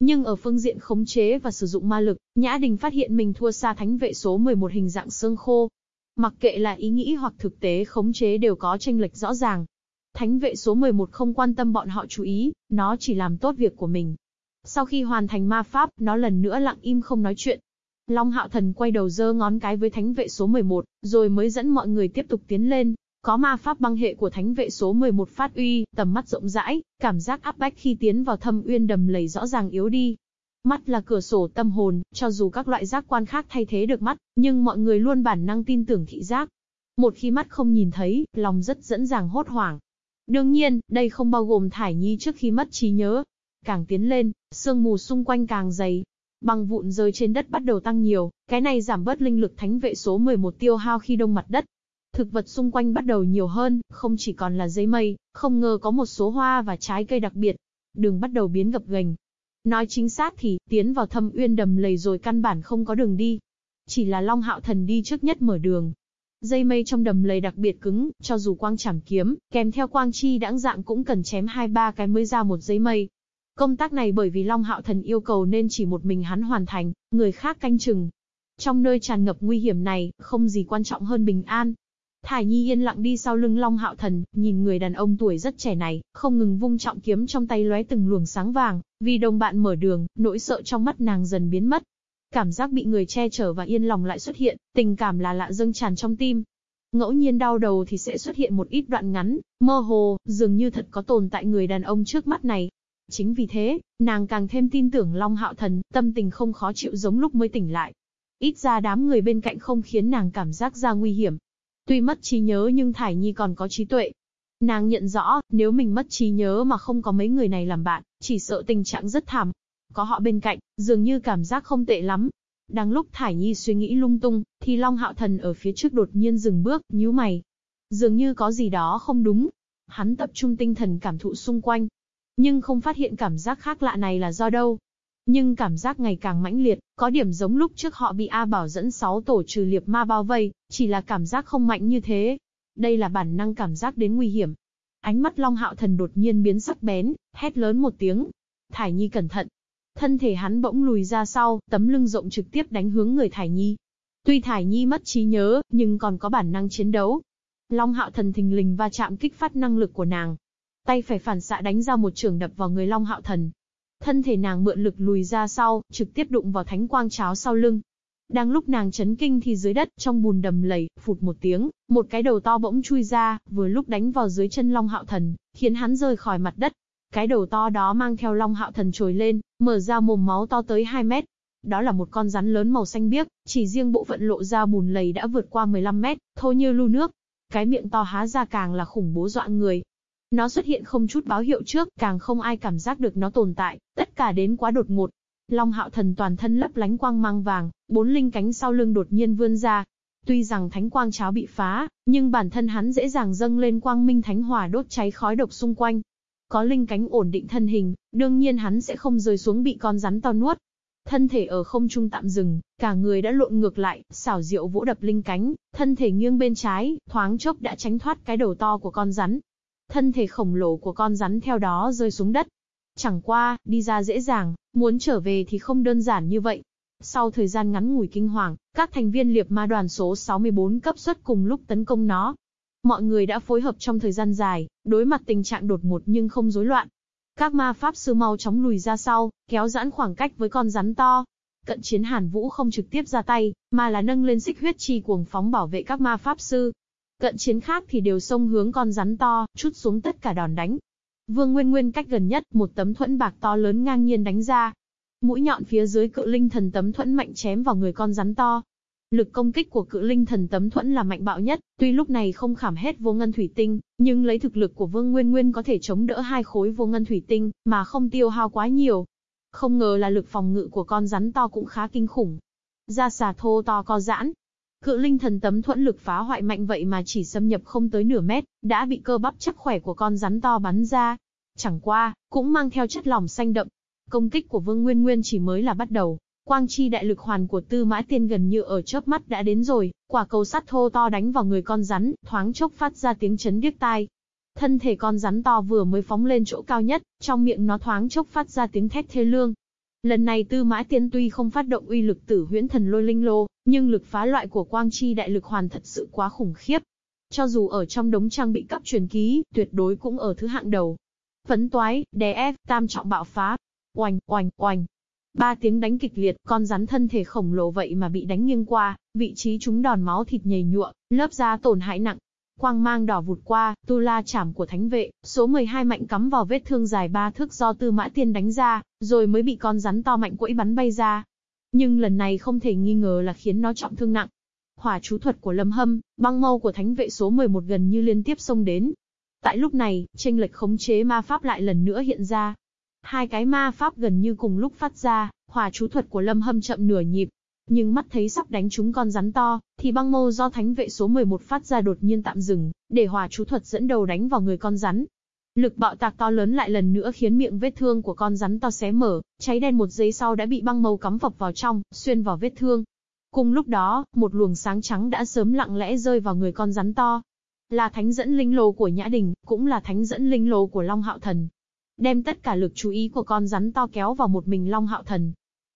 nhưng ở phương diện khống chế và sử dụng ma lực, Nhã Đình phát hiện mình thua xa thánh vệ số 11 hình dạng xương khô, Mặc kệ là ý nghĩ hoặc thực tế khống chế đều có tranh lệch rõ ràng. Thánh vệ số 11 không quan tâm bọn họ chú ý, nó chỉ làm tốt việc của mình. Sau khi hoàn thành ma pháp, nó lần nữa lặng im không nói chuyện. Long hạo thần quay đầu dơ ngón cái với thánh vệ số 11, rồi mới dẫn mọi người tiếp tục tiến lên. Có ma pháp băng hệ của thánh vệ số 11 phát uy, tầm mắt rộng rãi, cảm giác áp bách khi tiến vào thâm uyên đầm lầy rõ ràng yếu đi. Mắt là cửa sổ tâm hồn, cho dù các loại giác quan khác thay thế được mắt, nhưng mọi người luôn bản năng tin tưởng thị giác. Một khi mắt không nhìn thấy, lòng rất dẫn dàng hốt hoảng. Đương nhiên, đây không bao gồm thải nhi trước khi mất trí nhớ. Càng tiến lên, sương mù xung quanh càng dày. Băng vụn rơi trên đất bắt đầu tăng nhiều, cái này giảm bớt linh lực thánh vệ số 11 tiêu hao khi đông mặt đất. Thực vật xung quanh bắt đầu nhiều hơn, không chỉ còn là giấy mây, không ngờ có một số hoa và trái cây đặc biệt. Đường bắt đầu biến gập ghềnh, Nói chính xác thì, tiến vào thâm uyên đầm lầy rồi căn bản không có đường đi. Chỉ là Long Hạo Thần đi trước nhất mở đường. Dây mây trong đầm lầy đặc biệt cứng, cho dù quang chảm kiếm, kèm theo quang chi đãng dạng cũng cần chém hai ba cái mới ra một dây mây. Công tác này bởi vì Long Hạo Thần yêu cầu nên chỉ một mình hắn hoàn thành, người khác canh chừng. Trong nơi tràn ngập nguy hiểm này, không gì quan trọng hơn bình an. Thải Nhi yên lặng đi sau lưng Long Hạo Thần, nhìn người đàn ông tuổi rất trẻ này, không ngừng vung trọng kiếm trong tay lóe từng luồng sáng vàng, vì đồng bạn mở đường, nỗi sợ trong mắt nàng dần biến mất. Cảm giác bị người che chở và yên lòng lại xuất hiện, tình cảm là lạ dâng tràn trong tim. Ngẫu nhiên đau đầu thì sẽ xuất hiện một ít đoạn ngắn, mơ hồ, dường như thật có tồn tại người đàn ông trước mắt này. Chính vì thế, nàng càng thêm tin tưởng Long Hạo Thần, tâm tình không khó chịu giống lúc mới tỉnh lại. Ít ra đám người bên cạnh không khiến nàng cảm giác ra nguy hiểm, Tuy mất trí nhớ nhưng Thải Nhi còn có trí tuệ. Nàng nhận rõ, nếu mình mất trí nhớ mà không có mấy người này làm bạn, chỉ sợ tình trạng rất thảm. Có họ bên cạnh, dường như cảm giác không tệ lắm. Đang lúc Thải Nhi suy nghĩ lung tung, thì Long Hạo Thần ở phía trước đột nhiên dừng bước, nhíu mày. Dường như có gì đó không đúng. Hắn tập trung tinh thần cảm thụ xung quanh. Nhưng không phát hiện cảm giác khác lạ này là do đâu. Nhưng cảm giác ngày càng mãnh liệt, có điểm giống lúc trước họ bị A Bảo dẫn 6 tổ trừ liệp ma bao vây, chỉ là cảm giác không mạnh như thế. Đây là bản năng cảm giác đến nguy hiểm. Ánh mắt Long Hạo Thần đột nhiên biến sắc bén, hét lớn một tiếng. Thải Nhi cẩn thận. Thân thể hắn bỗng lùi ra sau, tấm lưng rộng trực tiếp đánh hướng người Thải Nhi. Tuy Thải Nhi mất trí nhớ, nhưng còn có bản năng chiến đấu. Long Hạo Thần thình lình va chạm kích phát năng lực của nàng. Tay phải phản xạ đánh ra một trường đập vào người Long Hạo Thần, Thân thể nàng mượn lực lùi ra sau, trực tiếp đụng vào thánh quang cháo sau lưng. Đang lúc nàng chấn kinh thì dưới đất, trong bùn đầm lầy, phụt một tiếng, một cái đầu to bỗng chui ra, vừa lúc đánh vào dưới chân Long Hạo Thần, khiến hắn rơi khỏi mặt đất. Cái đầu to đó mang theo Long Hạo Thần trồi lên, mở ra mồm máu to tới 2 mét. Đó là một con rắn lớn màu xanh biếc, chỉ riêng bộ phận lộ ra bùn lầy đã vượt qua 15 mét, thô như lu nước. Cái miệng to há ra càng là khủng bố dọa người, nó xuất hiện không chút báo hiệu trước, càng không ai cảm giác được nó tồn tại, tất cả đến quá đột ngột. Long hạo thần toàn thân lấp lánh quang mang vàng, bốn linh cánh sau lưng đột nhiên vươn ra. Tuy rằng thánh quang cháo bị phá, nhưng bản thân hắn dễ dàng dâng lên quang minh thánh hỏa đốt cháy khói độc xung quanh. Có linh cánh ổn định thân hình, đương nhiên hắn sẽ không rơi xuống bị con rắn to nuốt. Thân thể ở không trung tạm dừng, cả người đã lộn ngược lại, xảo diệu vỗ đập linh cánh, thân thể nghiêng bên trái, thoáng chốc đã tránh thoát cái đầu to của con rắn, Thân thể khổng lồ của con rắn theo đó rơi xuống đất. Chẳng qua, đi ra dễ dàng, muốn trở về thì không đơn giản như vậy. Sau thời gian ngắn ngủi kinh hoàng, các thành viên liệp ma đoàn số 64 cấp xuất cùng lúc tấn công nó. Mọi người đã phối hợp trong thời gian dài, đối mặt tình trạng đột ngột nhưng không rối loạn. Các ma pháp sư mau chóng lùi ra sau, kéo giãn khoảng cách với con rắn to. Cận chiến Hàn Vũ không trực tiếp ra tay, mà là nâng lên xích huyết chi cuồng phóng bảo vệ các ma pháp sư. Cận chiến khác thì đều xông hướng con rắn to, chút xuống tất cả đòn đánh. Vương Nguyên Nguyên cách gần nhất, một tấm thuẫn bạc to lớn ngang nhiên đánh ra. Mũi nhọn phía dưới cự linh thần tấm thuẫn mạnh chém vào người con rắn to. Lực công kích của cự linh thần tấm thuẫn là mạnh bạo nhất, tuy lúc này không khảm hết vô ngân thủy tinh, nhưng lấy thực lực của Vương Nguyên Nguyên có thể chống đỡ hai khối vô ngân thủy tinh, mà không tiêu hao quá nhiều. Không ngờ là lực phòng ngự của con rắn to cũng khá kinh khủng. Da xà thô to co giãn, Cự linh thần tấm thuẫn lực phá hoại mạnh vậy mà chỉ xâm nhập không tới nửa mét, đã bị cơ bắp chắc khỏe của con rắn to bắn ra. Chẳng qua, cũng mang theo chất lỏng xanh đậm. Công kích của Vương Nguyên Nguyên chỉ mới là bắt đầu. Quang chi đại lực hoàn của Tư Mã Tiên gần như ở chớp mắt đã đến rồi, quả cầu sắt thô to đánh vào người con rắn, thoáng chốc phát ra tiếng chấn điếc tai. Thân thể con rắn to vừa mới phóng lên chỗ cao nhất, trong miệng nó thoáng chốc phát ra tiếng thét thê lương. Lần này Tư Mã Tiên tuy không phát động uy lực tử huyễn thần lôi linh lô, nhưng lực phá loại của Quang Chi đại lực hoàn thật sự quá khủng khiếp. Cho dù ở trong đống trang bị cấp truyền ký, tuyệt đối cũng ở thứ hạng đầu. Phấn toái, đè ép, tam trọng bạo phá. oành oành oành Ba tiếng đánh kịch liệt, con rắn thân thể khổng lồ vậy mà bị đánh nghiêng qua, vị trí chúng đòn máu thịt nhầy nhụa, lớp da tổn hại nặng, Quang mang đỏ vụt qua, tu la chảm của thánh vệ, số 12 mạnh cắm vào vết thương dài ba thước do tư mã tiên đánh ra, rồi mới bị con rắn to mạnh quẫy bắn bay ra. Nhưng lần này không thể nghi ngờ là khiến nó trọng thương nặng. Hỏa chú thuật của Lâm Hâm, băng mâu của thánh vệ số 11 gần như liên tiếp xông đến. Tại lúc này, tranh lệch khống chế ma pháp lại lần nữa hiện ra. Hai cái ma pháp gần như cùng lúc phát ra, hỏa chú thuật của Lâm Hâm chậm nửa nhịp, nhưng mắt thấy sắp đánh trúng con rắn to, thì băng mâu do thánh vệ số 11 phát ra đột nhiên tạm dừng, để hòa chú thuật dẫn đầu đánh vào người con rắn. Lực bạo tạc to lớn lại lần nữa khiến miệng vết thương của con rắn to xé mở, cháy đen một giây sau đã bị băng mâu cắm phập vào trong, xuyên vào vết thương. Cùng lúc đó, một luồng sáng trắng đã sớm lặng lẽ rơi vào người con rắn to. Là thánh dẫn linh lô của Nhã Đình, cũng là thánh dẫn linh lô của Long Hạo Thần. Đem tất cả lực chú ý của con rắn to kéo vào một mình Long Hạo Thần.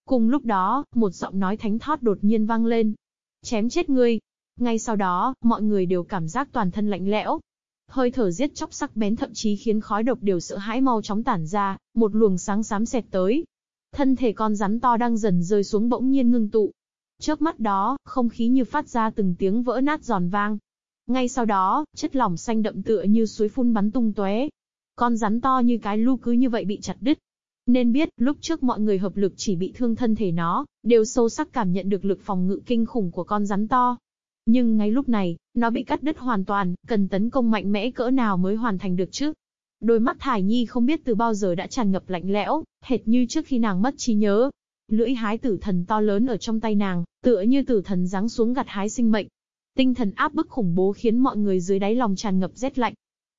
Cùng lúc đó, một giọng nói thánh thót đột nhiên vang lên. Chém chết ngươi. Ngay sau đó, mọi người đều cảm giác toàn thân lạnh lẽo. Hơi thở giết chóc sắc bén thậm chí khiến khói độc đều sợ hãi mau chóng tản ra, một luồng sáng xám xẹt tới. Thân thể con rắn to đang dần rơi xuống bỗng nhiên ngưng tụ. Chớp mắt đó, không khí như phát ra từng tiếng vỡ nát giòn vang. Ngay sau đó, chất lỏng xanh đậm tựa như suối phun bắn tung tóe. Con rắn to như cái lu cứ như vậy bị chặt đứt, nên biết, lúc trước mọi người hợp lực chỉ bị thương thân thể nó, đều sâu sắc cảm nhận được lực phòng ngự kinh khủng của con rắn to. Nhưng ngay lúc này, nó bị cắt đứt hoàn toàn, cần tấn công mạnh mẽ cỡ nào mới hoàn thành được chứ? Đôi mắt Thải Nhi không biết từ bao giờ đã tràn ngập lạnh lẽo, hệt như trước khi nàng mất trí nhớ. Lưỡi hái tử thần to lớn ở trong tay nàng, tựa như tử thần giáng xuống gặt hái sinh mệnh. Tinh thần áp bức khủng bố khiến mọi người dưới đáy lòng tràn ngập rét lạnh.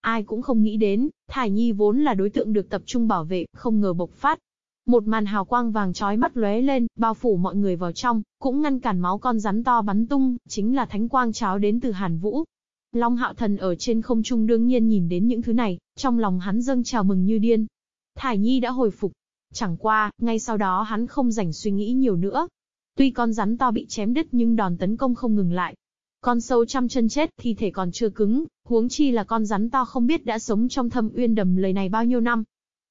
Ai cũng không nghĩ đến, Thải Nhi vốn là đối tượng được tập trung bảo vệ, không ngờ bộc phát. Một màn hào quang vàng chói mắt lóe lên, bao phủ mọi người vào trong, cũng ngăn cản máu con rắn to bắn tung, chính là thánh quang cháo đến từ Hàn Vũ. Long Hạo Thần ở trên không trung đương nhiên nhìn đến những thứ này, trong lòng hắn dâng chào mừng như điên. Thải Nhi đã hồi phục. Chẳng qua, ngay sau đó hắn không rảnh suy nghĩ nhiều nữa. Tuy con rắn to bị chém đứt nhưng đòn tấn công không ngừng lại, con sâu trăm chân chết, thi thể còn chưa cứng, huống chi là con rắn to không biết đã sống trong thâm uyên đầm lầy này bao nhiêu năm.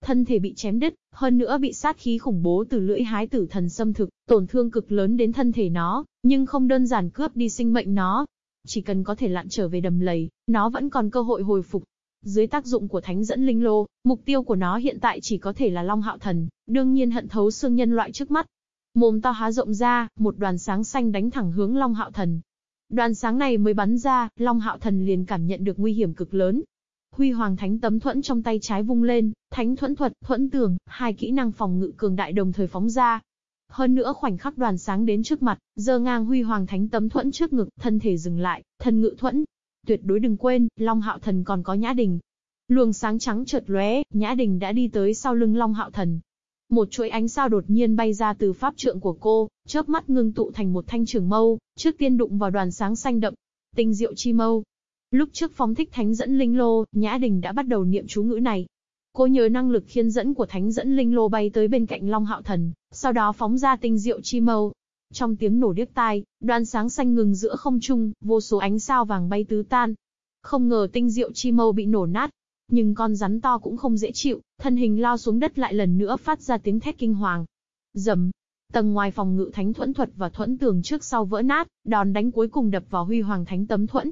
Thân thể bị chém đứt, hơn nữa bị sát khí khủng bố từ lưỡi hái tử thần xâm thực, tổn thương cực lớn đến thân thể nó, nhưng không đơn giản cướp đi sinh mệnh nó. Chỉ cần có thể lặn trở về đầm lầy, nó vẫn còn cơ hội hồi phục. Dưới tác dụng của thánh dẫn linh lô, mục tiêu của nó hiện tại chỉ có thể là Long Hạo Thần, đương nhiên hận thấu xương nhân loại trước mắt. Mồm to há rộng ra, một đoàn sáng xanh đánh thẳng hướng Long Hạo Thần, Đoàn sáng này mới bắn ra, Long Hạo Thần liền cảm nhận được nguy hiểm cực lớn. Huy Hoàng Thánh tấm thuẫn trong tay trái vung lên, Thánh thuẫn thuật, thuẫn tường, hai kỹ năng phòng ngự cường đại đồng thời phóng ra. Hơn nữa khoảnh khắc đoàn sáng đến trước mặt, giơ ngang Huy Hoàng Thánh tấm thuẫn trước ngực, thân thể dừng lại, thần ngự thuẫn. Tuyệt đối đừng quên, Long Hạo Thần còn có Nhã Đình. Luồng sáng trắng chợt lóe, Nhã Đình đã đi tới sau lưng Long Hạo Thần, một chuỗi ánh sao đột nhiên bay ra từ pháp trượng của cô, chớp mắt ngưng tụ thành một thanh trường mâu, trước tiên đụng vào đoàn sáng xanh đậm. Tinh diệu chi mâu. Lúc trước phóng thích thánh dẫn linh lô, Nhã Đình đã bắt đầu niệm chú ngữ này. Cô nhớ năng lực khiên dẫn của thánh dẫn linh lô bay tới bên cạnh Long Hạo Thần, sau đó phóng ra tinh diệu chi mâu. Trong tiếng nổ điếc tai, đoàn sáng xanh ngừng giữa không trung, vô số ánh sao vàng bay tứ tan. Không ngờ tinh diệu chi mâu bị nổ nát, nhưng con rắn to cũng không dễ chịu, thân hình lao xuống đất lại lần nữa phát ra tiếng thét kinh hoàng. Dầm. Tầng ngoài phòng ngự thánh thuẫn thuật và thuẫn tường trước sau vỡ nát, đòn đánh cuối cùng đập vào huy hoàng thánh tấm thuẫn.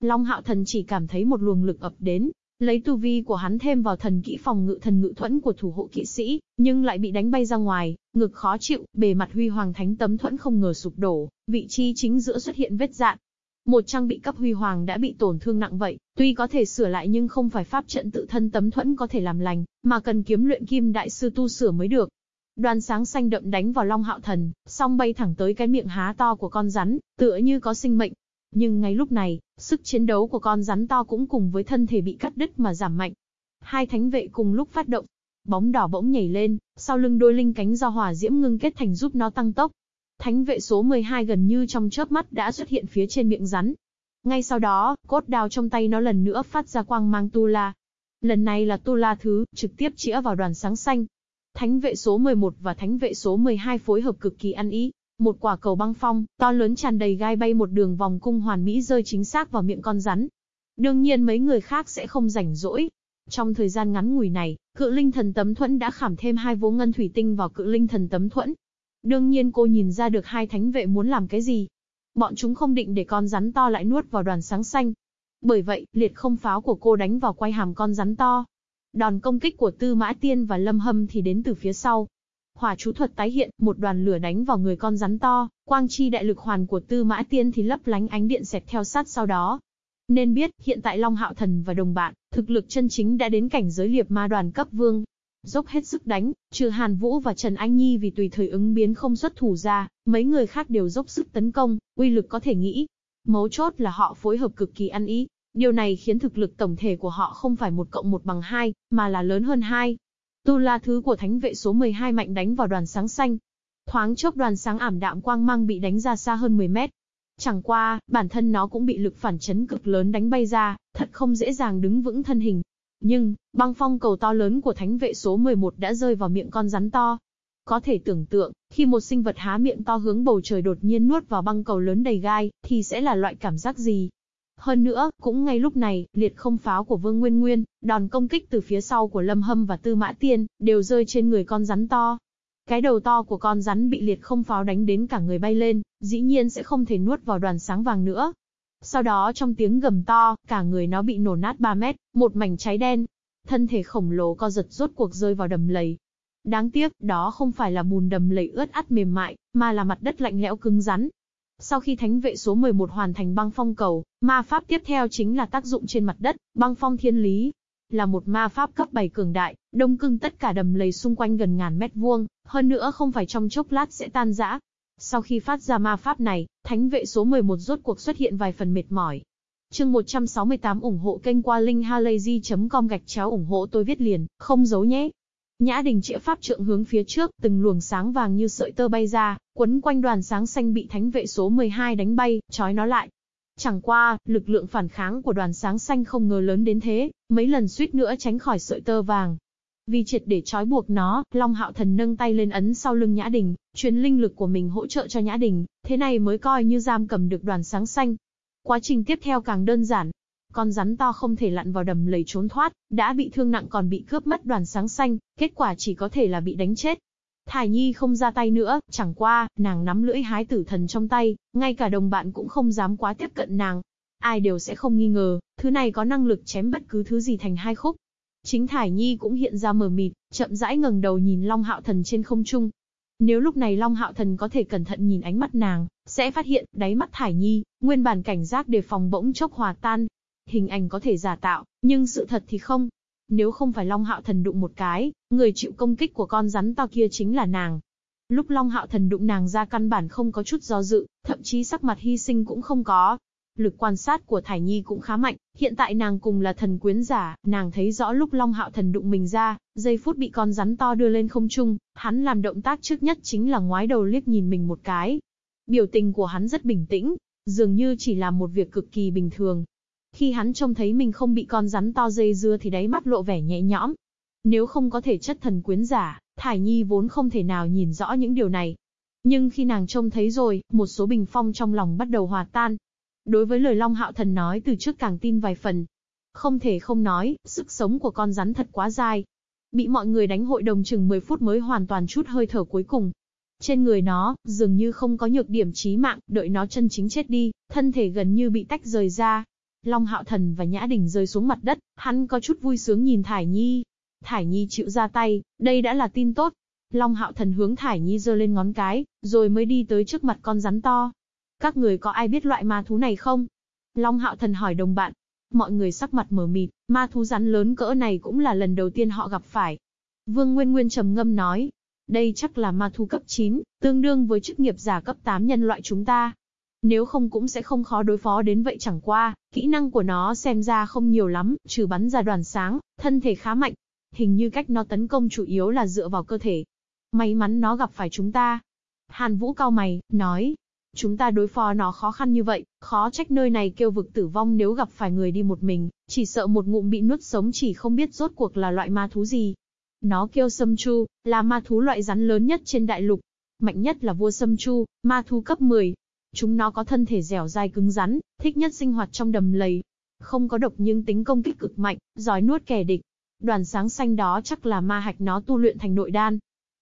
Long hạo thần chỉ cảm thấy một luồng lực ập đến, lấy tu vi của hắn thêm vào thần kỹ phòng ngự thần ngự thuẫn của thủ hộ kỵ sĩ, nhưng lại bị đánh bay ra ngoài, ngực khó chịu, bề mặt huy hoàng thánh tấm thuẫn không ngờ sụp đổ, vị trí chính giữa xuất hiện vết dạn, một trang bị cấp huy hoàng đã bị tổn thương nặng vậy, tuy có thể sửa lại nhưng không phải pháp trận tự thân tấm thuẫn có thể làm lành, mà cần kiếm luyện kim đại sư tu sửa mới được. Đoàn sáng xanh đậm đánh vào Long Hạo Thần, song bay thẳng tới cái miệng há to của con rắn, tựa như có sinh mệnh. Nhưng ngay lúc này, sức chiến đấu của con rắn to cũng cùng với thân thể bị cắt đứt mà giảm mạnh. Hai thánh vệ cùng lúc phát động, bóng đỏ bỗng nhảy lên, sau lưng đôi linh cánh do hỏa diễm ngưng kết thành giúp nó tăng tốc, Thánh vệ số 12 gần như trong chớp mắt đã xuất hiện phía trên miệng rắn. Ngay sau đó, cốt đao trong tay nó lần nữa phát ra quang mang tu la. Lần này là tu la thứ, trực tiếp chĩa vào đoàn sáng xanh. Thánh vệ số 11 và thánh vệ số 12 phối hợp cực kỳ ăn ý. Một quả cầu băng phong, to lớn tràn đầy gai bay một đường vòng cung hoàn mỹ rơi chính xác vào miệng con rắn. Đương nhiên mấy người khác sẽ không rảnh rỗi. Trong thời gian ngắn ngủi này, cự linh thần tấm thuẫn đã khảm thêm hai vố ngân thủy tinh vào cự linh thần tấm thuẫn, Đương nhiên cô nhìn ra được hai thánh vệ muốn làm cái gì. Bọn chúng không định để con rắn to lại nuốt vào đoàn sáng xanh. Bởi vậy, liệt không pháo của cô đánh vào quay hàm con rắn to. Đòn công kích của Tư Mã Tiên và Lâm Hâm thì đến từ phía sau. Hỏa chú thuật tái hiện, một đoàn lửa đánh vào người con rắn to, quang chi đại lực hoàn của Tư Mã Tiên thì lấp lánh ánh điện xẹt theo sát sau đó. Nên biết, hiện tại Long Hạo Thần và đồng bạn, thực lực chân chính đã đến cảnh giới liệp ma đoàn cấp vương, dốc hết sức đánh, trừ Hàn Vũ và Trần Anh Nhi vì tùy thời ứng biến không xuất thủ ra, mấy người khác đều dốc sức tấn công, uy lực có thể nghĩ. Mấu chốt là họ phối hợp cực kỳ ăn ý, điều này khiến thực lực tổng thể của họ không phải một cộng một bằng hai, mà là lớn hơn hai. Tu la thứ của thánh vệ số 12 mạnh đánh vào đoàn sáng xanh. Thoáng chốc đoàn sáng ảm đạm quang mang bị đánh ra xa hơn 10 mét. Chẳng qua, bản thân nó cũng bị lực phản chấn cực lớn đánh bay ra, thật không dễ dàng đứng vững thân hình, nhưng, băng phong cầu to lớn của thánh vệ số 11 đã rơi vào miệng con rắn to. Có thể tưởng tượng, khi một sinh vật há miệng to hướng bầu trời đột nhiên nuốt vào băng cầu lớn đầy gai, thì sẽ là loại cảm giác gì? Hơn nữa, cũng ngay lúc này, liệt không pháo của Vương Nguyên Nguyên, đòn công kích từ phía sau của Lâm Hâm và Tư Mã Tiên, đều rơi trên người con rắn to. Cái đầu to của con rắn bị liệt không pháo đánh đến cả người bay lên, dĩ nhiên sẽ không thể nuốt vào đoàn sáng vàng nữa. Sau đó trong tiếng gầm to, cả người nó bị nổ nát 3 mét, một mảnh cháy đen. Thân thể khổng lồ co giật rốt cuộc rơi vào đầm lầy. Đáng tiếc, đó không phải là bùn đầm lầy ướt át mềm mại, mà là mặt đất lạnh lẽo cứng rắn. Sau khi thánh vệ số 11 hoàn thành băng phong cầu, ma pháp tiếp theo chính là tác dụng trên mặt đất, băng phong thiên lý. Là một ma pháp cấp 7 cường đại, đông cưng tất cả đầm lầy xung quanh gần ngàn mét vuông, hơn nữa không phải trong chốc lát sẽ tan rã. Sau khi phát ra ma pháp này, thánh vệ số 11 rốt cuộc xuất hiện vài phần mệt mỏi. Chương 168 ủng hộ kênh qua linkhalazy.com gạch chéo ủng hộ tôi viết liền, không giấu nhé. Nhã đình trịa pháp trượng hướng phía trước, từng luồng sáng vàng như sợi tơ bay ra, quấn quanh đoàn sáng xanh bị thánh vệ số 12 đánh bay, trói nó lại. Chẳng qua, lực lượng phản kháng của đoàn sáng xanh không ngờ lớn đến thế, mấy lần suýt nữa tránh khỏi sợi tơ vàng. Vì triệt để trói buộc nó, Long Hạo Thần nâng tay lên ấn sau lưng Nhã Đình, truyền linh lực của mình hỗ trợ cho Nhã Đình, thế này mới coi như giam cầm được đoàn sáng xanh. Quá trình tiếp theo càng đơn giản, con rắn to không thể lặn vào đầm lầy trốn thoát, đã bị thương nặng còn bị cướp mất đoàn sáng xanh, kết quả chỉ có thể là bị đánh chết. Thải Nhi không ra tay nữa, chẳng qua, nàng nắm lưỡi hái tử thần trong tay, ngay cả đồng bạn cũng không dám quá tiếp cận nàng. Ai đều sẽ không nghi ngờ, thứ này có năng lực chém bất cứ thứ gì thành hai khúc. Chính Thải Nhi cũng hiện ra mờ mịt, chậm rãi ngẩng đầu nhìn Long Hạo Thần trên không trung. Nếu lúc này Long Hạo Thần có thể cẩn thận nhìn ánh mắt nàng, sẽ phát hiện, đáy mắt Thải Nhi, nguyên bản cảnh giác đề phòng bỗng chốc hòa tan, Hình ảnh có thể giả tạo, nhưng sự thật thì không. Nếu không phải Long Hạo Thần đụng một cái, người chịu công kích của con rắn to kia chính là nàng. Lúc Long Hạo Thần đụng nàng ra căn bản không có chút do dự, thậm chí sắc mặt hy sinh cũng không có. Lực quan sát của Thải Nhi cũng khá mạnh, hiện tại nàng cùng là thần quyến giả, nàng thấy rõ lúc Long Hạo Thần đụng mình ra, giây phút bị con rắn to đưa lên không trung, hắn làm động tác trước nhất chính là ngoái đầu liếc nhìn mình một cái. Biểu tình của hắn rất bình tĩnh, dường như chỉ là một việc cực kỳ bình thường, khi hắn trông thấy mình không bị con rắn to dây dưa thì đáy mắt lộ vẻ nhẹ nhõm. Nếu không có thể chất thần quyến giả, Thải Nhi vốn không thể nào nhìn rõ những điều này. Nhưng khi nàng trông thấy rồi, một số bình phong trong lòng bắt đầu hòa tan. Đối với lời Long Hạo Thần nói từ trước càng tin vài phần. Không thể không nói, sức sống của con rắn thật quá dai. Bị mọi người đánh hội đồng chừng 10 phút mới hoàn toàn chút hơi thở cuối cùng. Trên người nó, dường như không có nhược điểm chí mạng, đợi nó chân chính chết đi, thân thể gần như bị tách rời ra, Long Hạo Thần và Nhã Đình rơi xuống mặt đất, hắn có chút vui sướng nhìn Thải Nhi. Thải Nhi chịu ra tay, đây đã là tin tốt. Long Hạo Thần hướng Thải Nhi giơ lên ngón cái, rồi mới đi tới trước mặt con rắn to. Các người có ai biết loại ma thú này không? Long Hạo Thần hỏi đồng bạn. Mọi người sắc mặt mở mịt, ma thú rắn lớn cỡ này cũng là lần đầu tiên họ gặp phải. Vương Nguyên Nguyên trầm ngâm nói, đây chắc là ma thú cấp 9, tương đương với chức nghiệp giả cấp 8 nhân loại chúng ta. Nếu không cũng sẽ không khó đối phó đến vậy chẳng qua, kỹ năng của nó xem ra không nhiều lắm, trừ bắn ra đoàn sáng, thân thể khá mạnh. Hình như cách nó tấn công chủ yếu là dựa vào cơ thể. May mắn nó gặp phải chúng ta. Hàn Vũ cao mày, nói. Chúng ta đối phó nó khó khăn như vậy, khó trách nơi này kêu vực tử vong nếu gặp phải người đi một mình, chỉ sợ một ngụm bị nuốt sống chỉ không biết rốt cuộc là loại ma thú gì. Nó kêu Sâm Chu, là ma thú loại rắn lớn nhất trên đại lục. Mạnh nhất là vua Sâm Chu, ma thú cấp 10, Chúng nó có thân thể dẻo dai cứng rắn, thích nhất sinh hoạt trong đầm lầy. Không có độc nhưng tính công kích cực mạnh, giỏi nuốt kẻ địch. Đoàn sáng xanh đó chắc là ma hạch nó tu luyện thành nội đan.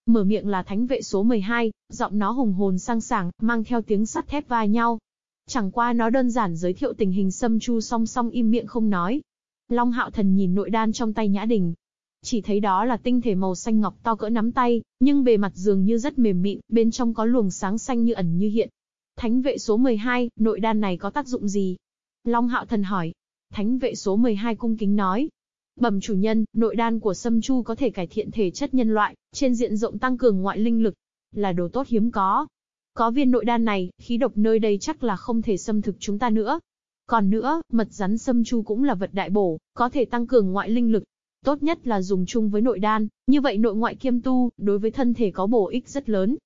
Mở miệng là thánh vệ số 12, giọng nó hùng hồn sang sảng, mang theo tiếng sắt thép va nhau. Chẳng qua nó đơn giản giới thiệu tình hình xâm chu song song im miệng không nói. Long hạo thần nhìn nội đan trong tay nhã đình, chỉ thấy đó là tinh thể màu xanh ngọc to cỡ nắm tay, nhưng bề mặt dường như rất mềm mịn, bên trong có luồng sáng xanh như ẩn như hiện, Thánh vệ số 12, nội đan này có tác dụng gì? Long Hạo Thần hỏi. Thánh vệ số 12 cung kính nói. Bẩm chủ nhân, nội đan của Sâm Chu có thể cải thiện thể chất nhân loại, trên diện rộng tăng cường ngoại linh lực. Là đồ tốt hiếm có. Có viên nội đan này, khí độc nơi đây chắc là không thể xâm thực chúng ta nữa. Còn nữa, mật rắn Sâm Chu cũng là vật đại bổ, có thể tăng cường ngoại linh lực. Tốt nhất là dùng chung với nội đan, như vậy nội ngoại kiêm tu, đối với thân thể có bổ ích rất lớn.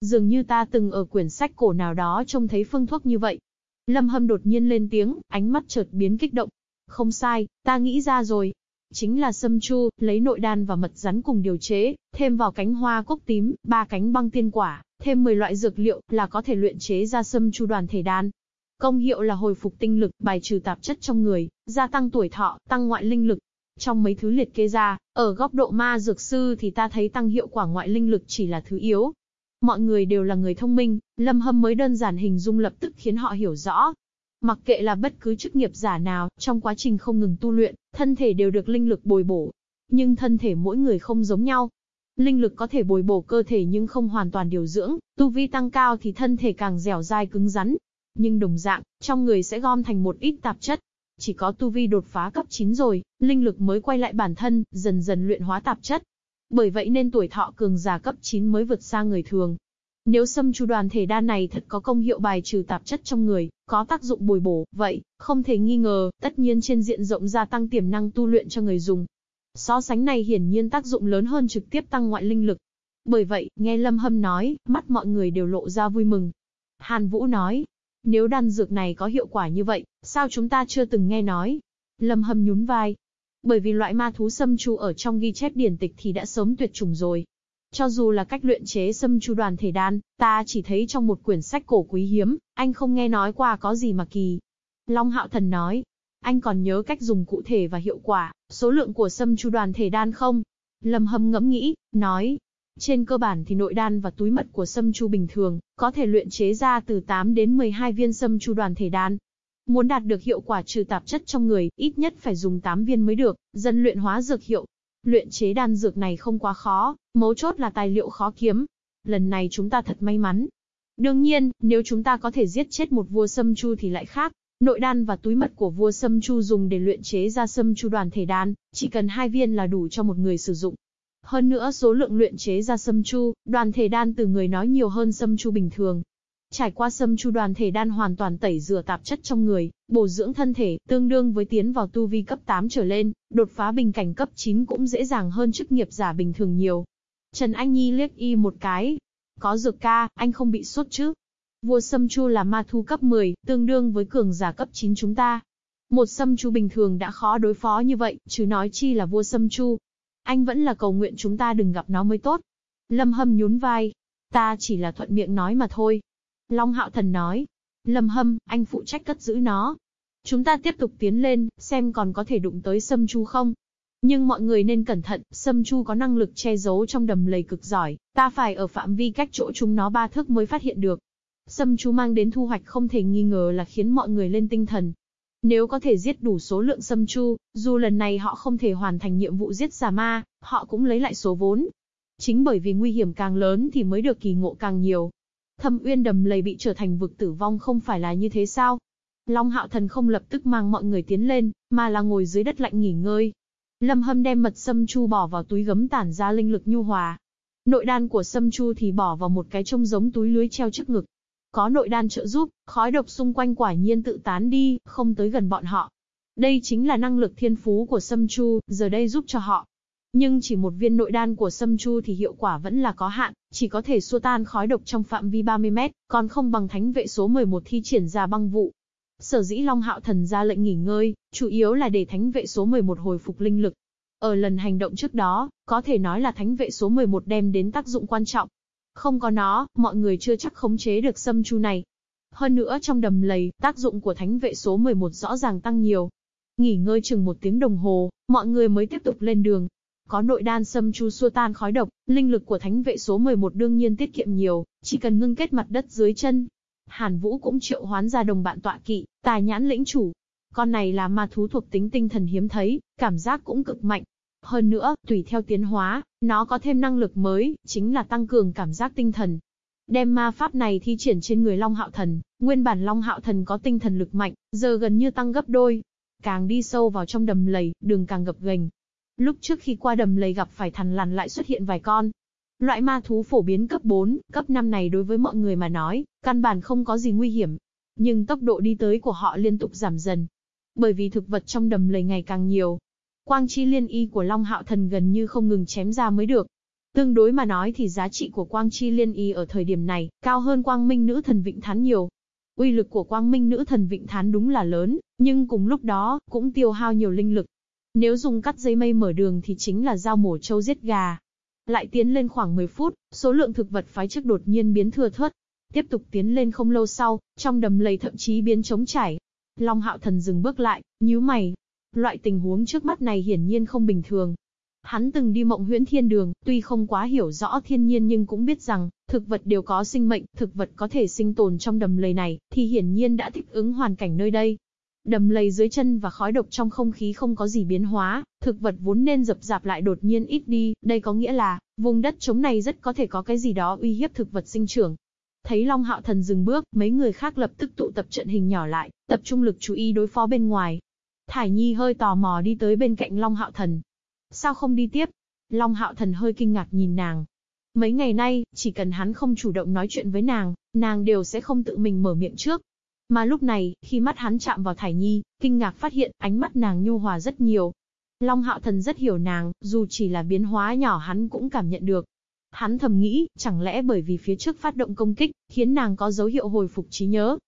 Dường như ta từng ở quyển sách cổ nào đó trông thấy phương thuốc như vậy. Lâm Hâm đột nhiên lên tiếng, ánh mắt chợt biến kích động. Không sai, ta nghĩ ra rồi. Chính là sâm chu, lấy nội đan và mật rắn cùng điều chế, thêm vào cánh hoa cốc tím, ba cánh băng tiên quả, thêm 10 loại dược liệu là có thể luyện chế ra sâm chu đoàn thể đan. Công hiệu là hồi phục tinh lực, bài trừ tạp chất trong người, gia tăng tuổi thọ, tăng ngoại linh lực. Trong mấy thứ liệt kê ra, ở góc độ ma dược sư thì ta thấy tăng hiệu quả ngoại linh lực chỉ là thứ yếu. Mọi người đều là người thông minh, lâm hâm mới đơn giản hình dung lập tức khiến họ hiểu rõ. Mặc kệ là bất cứ chức nghiệp giả nào, trong quá trình không ngừng tu luyện, thân thể đều được linh lực bồi bổ. Nhưng thân thể mỗi người không giống nhau, Linh lực có thể bồi bổ cơ thể nhưng không hoàn toàn điều dưỡng, tu vi tăng cao thì thân thể càng dẻo dai cứng rắn. Nhưng đồng dạng, trong người sẽ gom thành một ít tạp chất. Chỉ có tu vi đột phá cấp 9 rồi, linh lực mới quay lại bản thân, dần dần luyện hóa tạp chất. Bởi vậy nên tuổi thọ cường già cấp 9 mới vượt xa người thường. Nếu xâm chu đoàn thể đan này thật có công hiệu bài trừ tạp chất trong người, có tác dụng bồi bổ, vậy, không thể nghi ngờ, tất nhiên trên diện rộng gia tăng tiềm năng tu luyện cho người dùng. So sánh này hiển nhiên tác dụng lớn hơn trực tiếp tăng ngoại linh lực. Bởi vậy, nghe Lâm Hâm nói, mắt mọi người đều lộ ra vui mừng. Hàn Vũ nói, nếu đan dược này có hiệu quả như vậy, sao chúng ta chưa từng nghe nói? Lâm Hâm nhún vai. Bởi vì loại ma thú xâm chu ở trong ghi chép điển tịch thì đã sớm tuyệt chủng rồi. Cho dù là cách luyện chế sâm chu đoàn thể đan, ta chỉ thấy trong một quyển sách cổ quý hiếm, anh không nghe nói qua có gì mà kỳ. Long Hạo Thần nói, anh còn nhớ cách dùng cụ thể và hiệu quả, số lượng của sâm chu đoàn thể đan không? Lâm Hâm ngẫm nghĩ, nói. Trên cơ bản thì nội đan và túi mật của sâm chu bình thường, có thể luyện chế ra từ 8 đến 12 viên sâm chu đoàn thể đan. Muốn đạt được hiệu quả trừ tạp chất trong người, ít nhất phải dùng 8 viên mới được, Dân luyện hóa dược hiệu. Luyện chế đan dược này không quá khó, mấu chốt là tài liệu khó kiếm. Lần này chúng ta thật may mắn. Đương nhiên, nếu chúng ta có thể giết chết một vua sâm chu thì lại khác, Nội đan và túi mật của vua Sâm Chu dùng để luyện chế ra Sâm Chu đoàn thể đan, chỉ cần hai viên là đủ cho một người sử dụng. Hơn nữa số lượng luyện chế ra Sâm Chu, đoàn thể đan từ người nói nhiều hơn Sâm Chu bình thường. Trải qua Sâm Chu đoàn thể đan hoàn toàn tẩy rửa tạp chất trong người, bổ dưỡng thân thể, tương đương với tiến vào tu vi cấp 8 trở lên, đột phá bình cảnh cấp 9 cũng dễ dàng hơn chức nghiệp giả bình thường nhiều. Trần Anh Nhi liếc y một cái. Có dược ca, anh không bị sốt chứ? Vua Sâm Chu là ma thu cấp 10, tương đương với cường giả cấp 9 chúng ta. Một Sâm Chu bình thường đã khó đối phó như vậy, chứ nói chi là vua Sâm Chu. Anh vẫn là cầu nguyện chúng ta đừng gặp nó mới tốt. Lâm Hâm nhún vai. Ta chỉ là thuận miệng nói mà thôi. Long Hạo Thần nói. Lâm Hâm, anh phụ trách cất giữ nó. Chúng ta tiếp tục tiến lên, xem còn có thể đụng tới Sâm Chu không. Nhưng mọi người nên cẩn thận, Sâm Chu có năng lực che giấu trong đầm lầy cực giỏi, ta phải ở phạm vi cách chỗ chúng nó ba thước mới phát hiện được. Sâm Chu mang đến thu hoạch không thể nghi ngờ là khiến mọi người lên tinh thần. Nếu có thể giết đủ số lượng sâm chu, dù lần này họ không thể hoàn thành nhiệm vụ giết giả ma, họ cũng lấy lại số vốn. Chính bởi vì nguy hiểm càng lớn thì mới được kỳ ngộ càng nhiều. Thâm uyên đầm lầy bị trở thành vực tử vong không phải là như thế sao? Long hạo thần không lập tức mang mọi người tiến lên, mà là ngồi dưới đất lạnh nghỉ ngơi. Lâm hâm đem mật sâm chu bỏ vào túi gấm tản ra linh lực nhu hòa. Nội đan của sâm chu thì bỏ vào một cái trông giống túi lưới treo trước ngực. Có nội đan trợ giúp, khói độc xung quanh quả nhiên tự tán đi, không tới gần bọn họ. Đây chính là năng lực thiên phú của Sâm Chu, giờ đây giúp cho họ. Nhưng chỉ một viên nội đan của Sâm Chu thì hiệu quả vẫn là có hạn, chỉ có thể xua tan khói độc trong phạm vi 30 mét, còn không bằng thánh vệ số 11 thi triển ra băng vụ. Sở dĩ Long Hạo Thần ra lệnh nghỉ ngơi, chủ yếu là để thánh vệ số 11 hồi phục linh lực. Ở lần hành động trước đó, có thể nói là thánh vệ số 11 đem đến tác dụng quan trọng. Không có nó, mọi người chưa chắc khống chế được sâm chu này. Hơn nữa trong đầm lầy, tác dụng của thánh vệ số 11 rõ ràng tăng nhiều. Nghỉ ngơi chừng một tiếng đồng hồ, mọi người mới tiếp tục lên đường. Có nội đan sâm chu xua tan khói độc, linh lực của thánh vệ số 11 đương nhiên tiết kiệm nhiều, chỉ cần ngưng kết mặt đất dưới chân. Hàn Vũ cũng triệu hoán ra đồng bạn tọa kỵ, tài nhãn lĩnh chủ. Con này là ma thú thuộc tính tinh thần hiếm thấy, cảm giác cũng cực mạnh, hơn nữa, tùy theo tiến hóa, nó có thêm năng lực mới, chính là tăng cường cảm giác tinh thần. Đem ma pháp này thi triển trên người Long Hạo Thần, nguyên bản Long Hạo Thần có tinh thần lực mạnh, giờ gần như tăng gấp đôi. Càng đi sâu vào trong đầm lầy, đường càng gập ghềnh. Lúc trước khi qua đầm lầy gặp phải thằn lằn lại xuất hiện vài con. Loại ma thú phổ biến cấp 4, cấp 5 này đối với mọi người mà nói, căn bản không có gì nguy hiểm. Nhưng tốc độ đi tới của họ liên tục giảm dần. Bởi vì thực vật trong đầm lầy ngày càng nhiều, Quang chi liên y của Long Hạo Thần gần như không ngừng chém ra mới được. Tương đối mà nói thì giá trị của quang chi liên y ở thời điểm này, cao hơn quang minh nữ thần vịnh thán nhiều. Uy lực của quang minh nữ thần vịnh thán đúng là lớn, nhưng cùng lúc đó, cũng tiêu hao nhiều linh lực. Nếu dùng cắt dây mây mở đường thì chính là dao mổ trâu giết gà. Lại tiến lên khoảng 10 phút, số lượng thực vật phái trước đột nhiên biến thừa thớt. Tiếp tục tiến lên không lâu sau, trong đầm lầy thậm chí biến trống chảy. Long hạo thần dừng bước lại, nhíu mày. Loại tình huống trước mắt này hiển nhiên không bình thường, Hắn từng đi mộng huyễn thiên đường, tuy không quá hiểu rõ thiên nhiên nhưng cũng biết rằng, thực vật đều có sinh mệnh, thực vật có thể sinh tồn trong đầm lầy này, thì hiển nhiên đã thích ứng hoàn cảnh nơi đây. Đầm lầy dưới chân và khói độc trong không khí không có gì biến hóa, thực vật vốn nên dập dạp lại đột nhiên ít đi, đây có nghĩa là, vùng đất trống này rất có thể có cái gì đó uy hiếp thực vật sinh trưởng. Thấy Long Hạo Thần dừng bước, mấy người khác lập tức tụ tập trận hình nhỏ lại, tập trung lực chú ý đối phó bên ngoài. Thải Nhi hơi tò mò đi tới bên cạnh Long Hạo Thần, Sao không đi tiếp? Long hạo thần hơi kinh ngạc nhìn nàng. Mấy ngày nay, chỉ cần hắn không chủ động nói chuyện với nàng, nàng đều sẽ không tự mình mở miệng trước. Mà lúc này, khi mắt hắn chạm vào Thải Nhi, kinh ngạc phát hiện ánh mắt nàng nhu hòa rất nhiều. Long hạo thần rất hiểu nàng, dù chỉ là biến hóa nhỏ hắn cũng cảm nhận được. Hắn thầm nghĩ, chẳng lẽ bởi vì phía trước phát động công kích, khiến nàng có dấu hiệu hồi phục trí nhớ,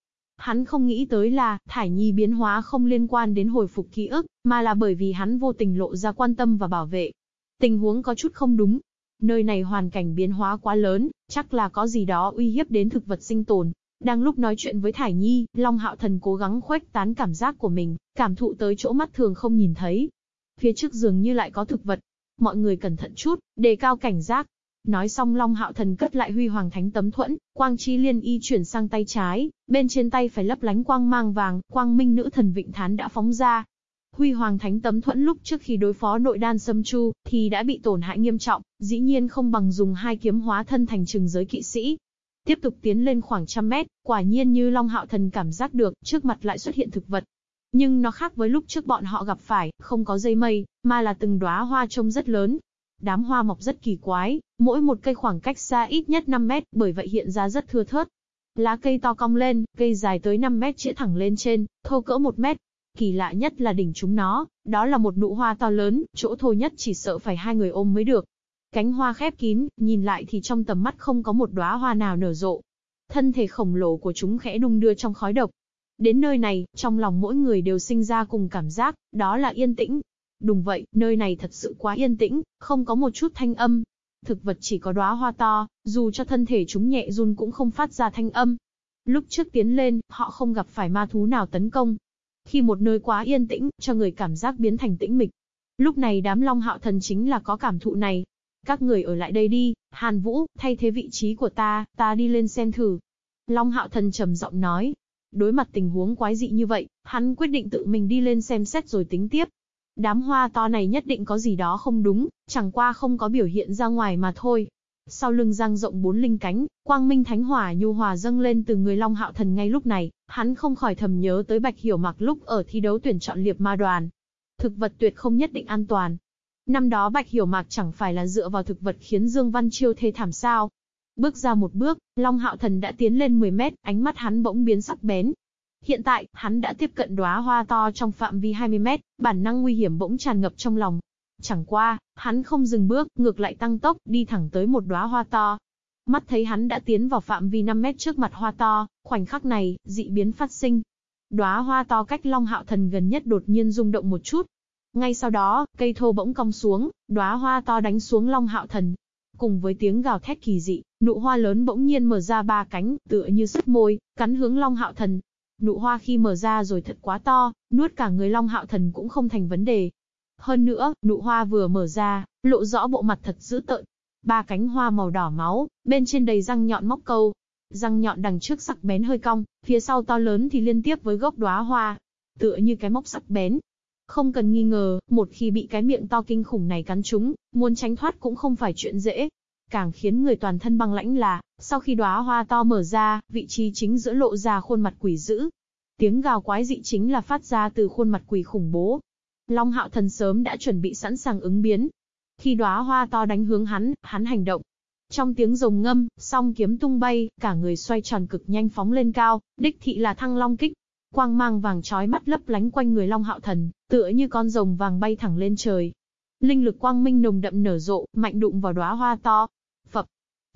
Hắn không nghĩ tới là, Thải Nhi biến hóa không liên quan đến hồi phục ký ức, mà là bởi vì hắn vô tình lộ ra quan tâm và bảo vệ. Tình huống có chút không đúng. Nơi này hoàn cảnh biến hóa quá lớn, chắc là có gì đó uy hiếp đến thực vật sinh tồn. Đang lúc nói chuyện với Thải Nhi, Long Hạo Thần cố gắng khuếch tán cảm giác của mình, cảm thụ tới chỗ mắt thường không nhìn thấy. Phía trước giường như lại có thực vật. Mọi người cẩn thận chút, đề cao cảnh giác, Nói xong Long Hạo Thần cất lại Huy Hoàng Thánh tấm thuẫn, quang chi liên y chuyển sang tay trái, bên trên tay phải lấp lánh quang mang vàng, quang minh nữ thần Vịnh Thán đã phóng ra. Huy Hoàng Thánh tấm thuẫn lúc trước khi đối phó nội đan xâm chu, thì đã bị tổn hại nghiêm trọng, dĩ nhiên không bằng dùng hai kiếm hóa thân thành trừng giới kỵ sĩ. Tiếp tục tiến lên khoảng trăm mét, quả nhiên như Long Hạo Thần cảm giác được, trước mặt lại xuất hiện thực vật, nhưng nó khác với lúc trước bọn họ gặp phải, không có dây mây, mà là từng đóa hoa trông rất lớn, Đám hoa mọc rất kỳ quái, mỗi một cây khoảng cách xa ít nhất 5 mét, bởi vậy hiện ra rất thưa thớt. Lá cây to cong lên, cây dài tới 5 mét chĩa thẳng lên trên, thô cỡ 1 mét. Kỳ lạ nhất là đỉnh chúng nó, đó là một nụ hoa to lớn, chỗ thô nhất chỉ sợ phải hai người ôm mới được. Cánh hoa khép kín, nhìn lại thì trong tầm mắt không có một đóa hoa nào nở rộ. Thân thể khổng lồ của chúng khẽ đung đưa trong khói độc. Đến nơi này, trong lòng mỗi người đều sinh ra cùng cảm giác, đó là yên tĩnh, Đúng vậy, nơi này thật sự quá yên tĩnh, không có một chút thanh âm. Thực vật chỉ có đóa hoa to, dù cho thân thể chúng nhẹ run cũng không phát ra thanh âm. Lúc trước tiến lên, họ không gặp phải ma thú nào tấn công. Khi một nơi quá yên tĩnh, cho người cảm giác biến thành tĩnh mịch. Lúc này đám long hạo thần chính là có cảm thụ này. Các người ở lại đây đi, Hàn Vũ, thay thế vị trí của ta, ta đi lên xem thử. Long hạo thần trầm giọng nói. Đối mặt tình huống quái dị như vậy, hắn quyết định tự mình đi lên xem xét rồi tính tiếp. Đám hoa to này nhất định có gì đó không đúng, chẳng qua không có biểu hiện ra ngoài mà thôi. Sau lưng giang rộng bốn linh cánh, quang minh thánh hỏa nhu hòa dâng lên từ người Long Hạo Thần ngay lúc này, hắn không khỏi thầm nhớ tới Bạch Hiểu Mặc lúc ở thi đấu tuyển chọn liệp ma đoàn. Thực vật tuyệt không nhất định an toàn. Năm đó Bạch Hiểu mạc chẳng phải là dựa vào thực vật khiến Dương Văn Chiêu thê thảm sao. Bước ra một bước, Long Hạo Thần đã tiến lên 10 mét, ánh mắt hắn bỗng biến sắc bén, Hiện tại, hắn đã tiếp cận đóa hoa to trong phạm vi 20 mét, bản năng nguy hiểm bỗng tràn ngập trong lòng. Chẳng qua, hắn không dừng bước, ngược lại tăng tốc, đi thẳng tới một đóa hoa to. Mắt thấy hắn đã tiến vào phạm vi 5 mét trước mặt hoa to, khoảnh khắc này, dị biến phát sinh. Đóa hoa to cách Long Hạo Thần gần nhất đột nhiên rung động một chút. Ngay sau đó, cây thô bỗng cong xuống, đóa hoa to đánh xuống Long Hạo Thần. Cùng với tiếng gào thét kỳ dị, nụ hoa lớn bỗng nhiên mở ra ba cánh, tựa như sức môi, cắn hướng Long Hạo Thần. Nụ hoa khi mở ra rồi thật quá to, nuốt cả người Long Hạo Thần cũng không thành vấn đề. Hơn nữa, nụ hoa vừa mở ra, lộ rõ bộ mặt thật dữ tợn. Ba cánh hoa màu đỏ máu, bên trên đầy răng nhọn móc câu. Răng nhọn đằng trước sắc bén hơi cong, phía sau to lớn thì liên tiếp với gốc đóa hoa. Tựa như cái móc sắc bén. Không cần nghi ngờ, một khi bị cái miệng to kinh khủng này cắn trúng, muốn tránh thoát cũng không phải chuyện dễ. Càng khiến người toàn thân băng lãnh là, sau khi đóa hoa to mở ra, vị trí chính giữa lộ ra khuôn mặt quỷ dữ. Tiếng gào quái dị chính là phát ra từ khuôn mặt quỷ khủng bố. Long hạo thần sớm đã chuẩn bị sẵn sàng ứng biến. Khi đóa hoa to đánh hướng hắn, hắn hành động. Trong tiếng rồng ngâm, song kiếm tung bay, cả người xoay tròn cực nhanh phóng lên cao, đích thị là thăng long kích. Quang mang vàng chói mắt lấp lánh quanh người Long Hạo Thần, tựa như con rồng vàng bay thẳng lên trời. Linh lực quang minh nồng đậm nở rộ, mạnh đụng vào đóa hoa to,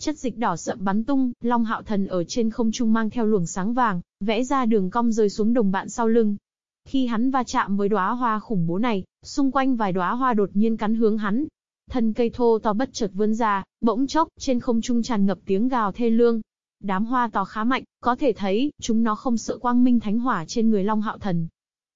Chất dịch đỏ sậm bắn tung, Long Hạo Thần ở trên không trung mang theo luồng sáng vàng, vẽ ra đường cong rơi xuống đồng bạn sau lưng. Khi hắn va chạm với đóa hoa khủng bố này, xung quanh vài đóa hoa đột nhiên cắn hướng hắn. Thân cây thô to bất chợt vươn ra, bỗng chốc, trên không trung tràn ngập tiếng gào thê lương. Đám hoa to khá mạnh, có thể thấy, chúng nó không sợ quang minh thánh hỏa trên người Long Hạo Thần.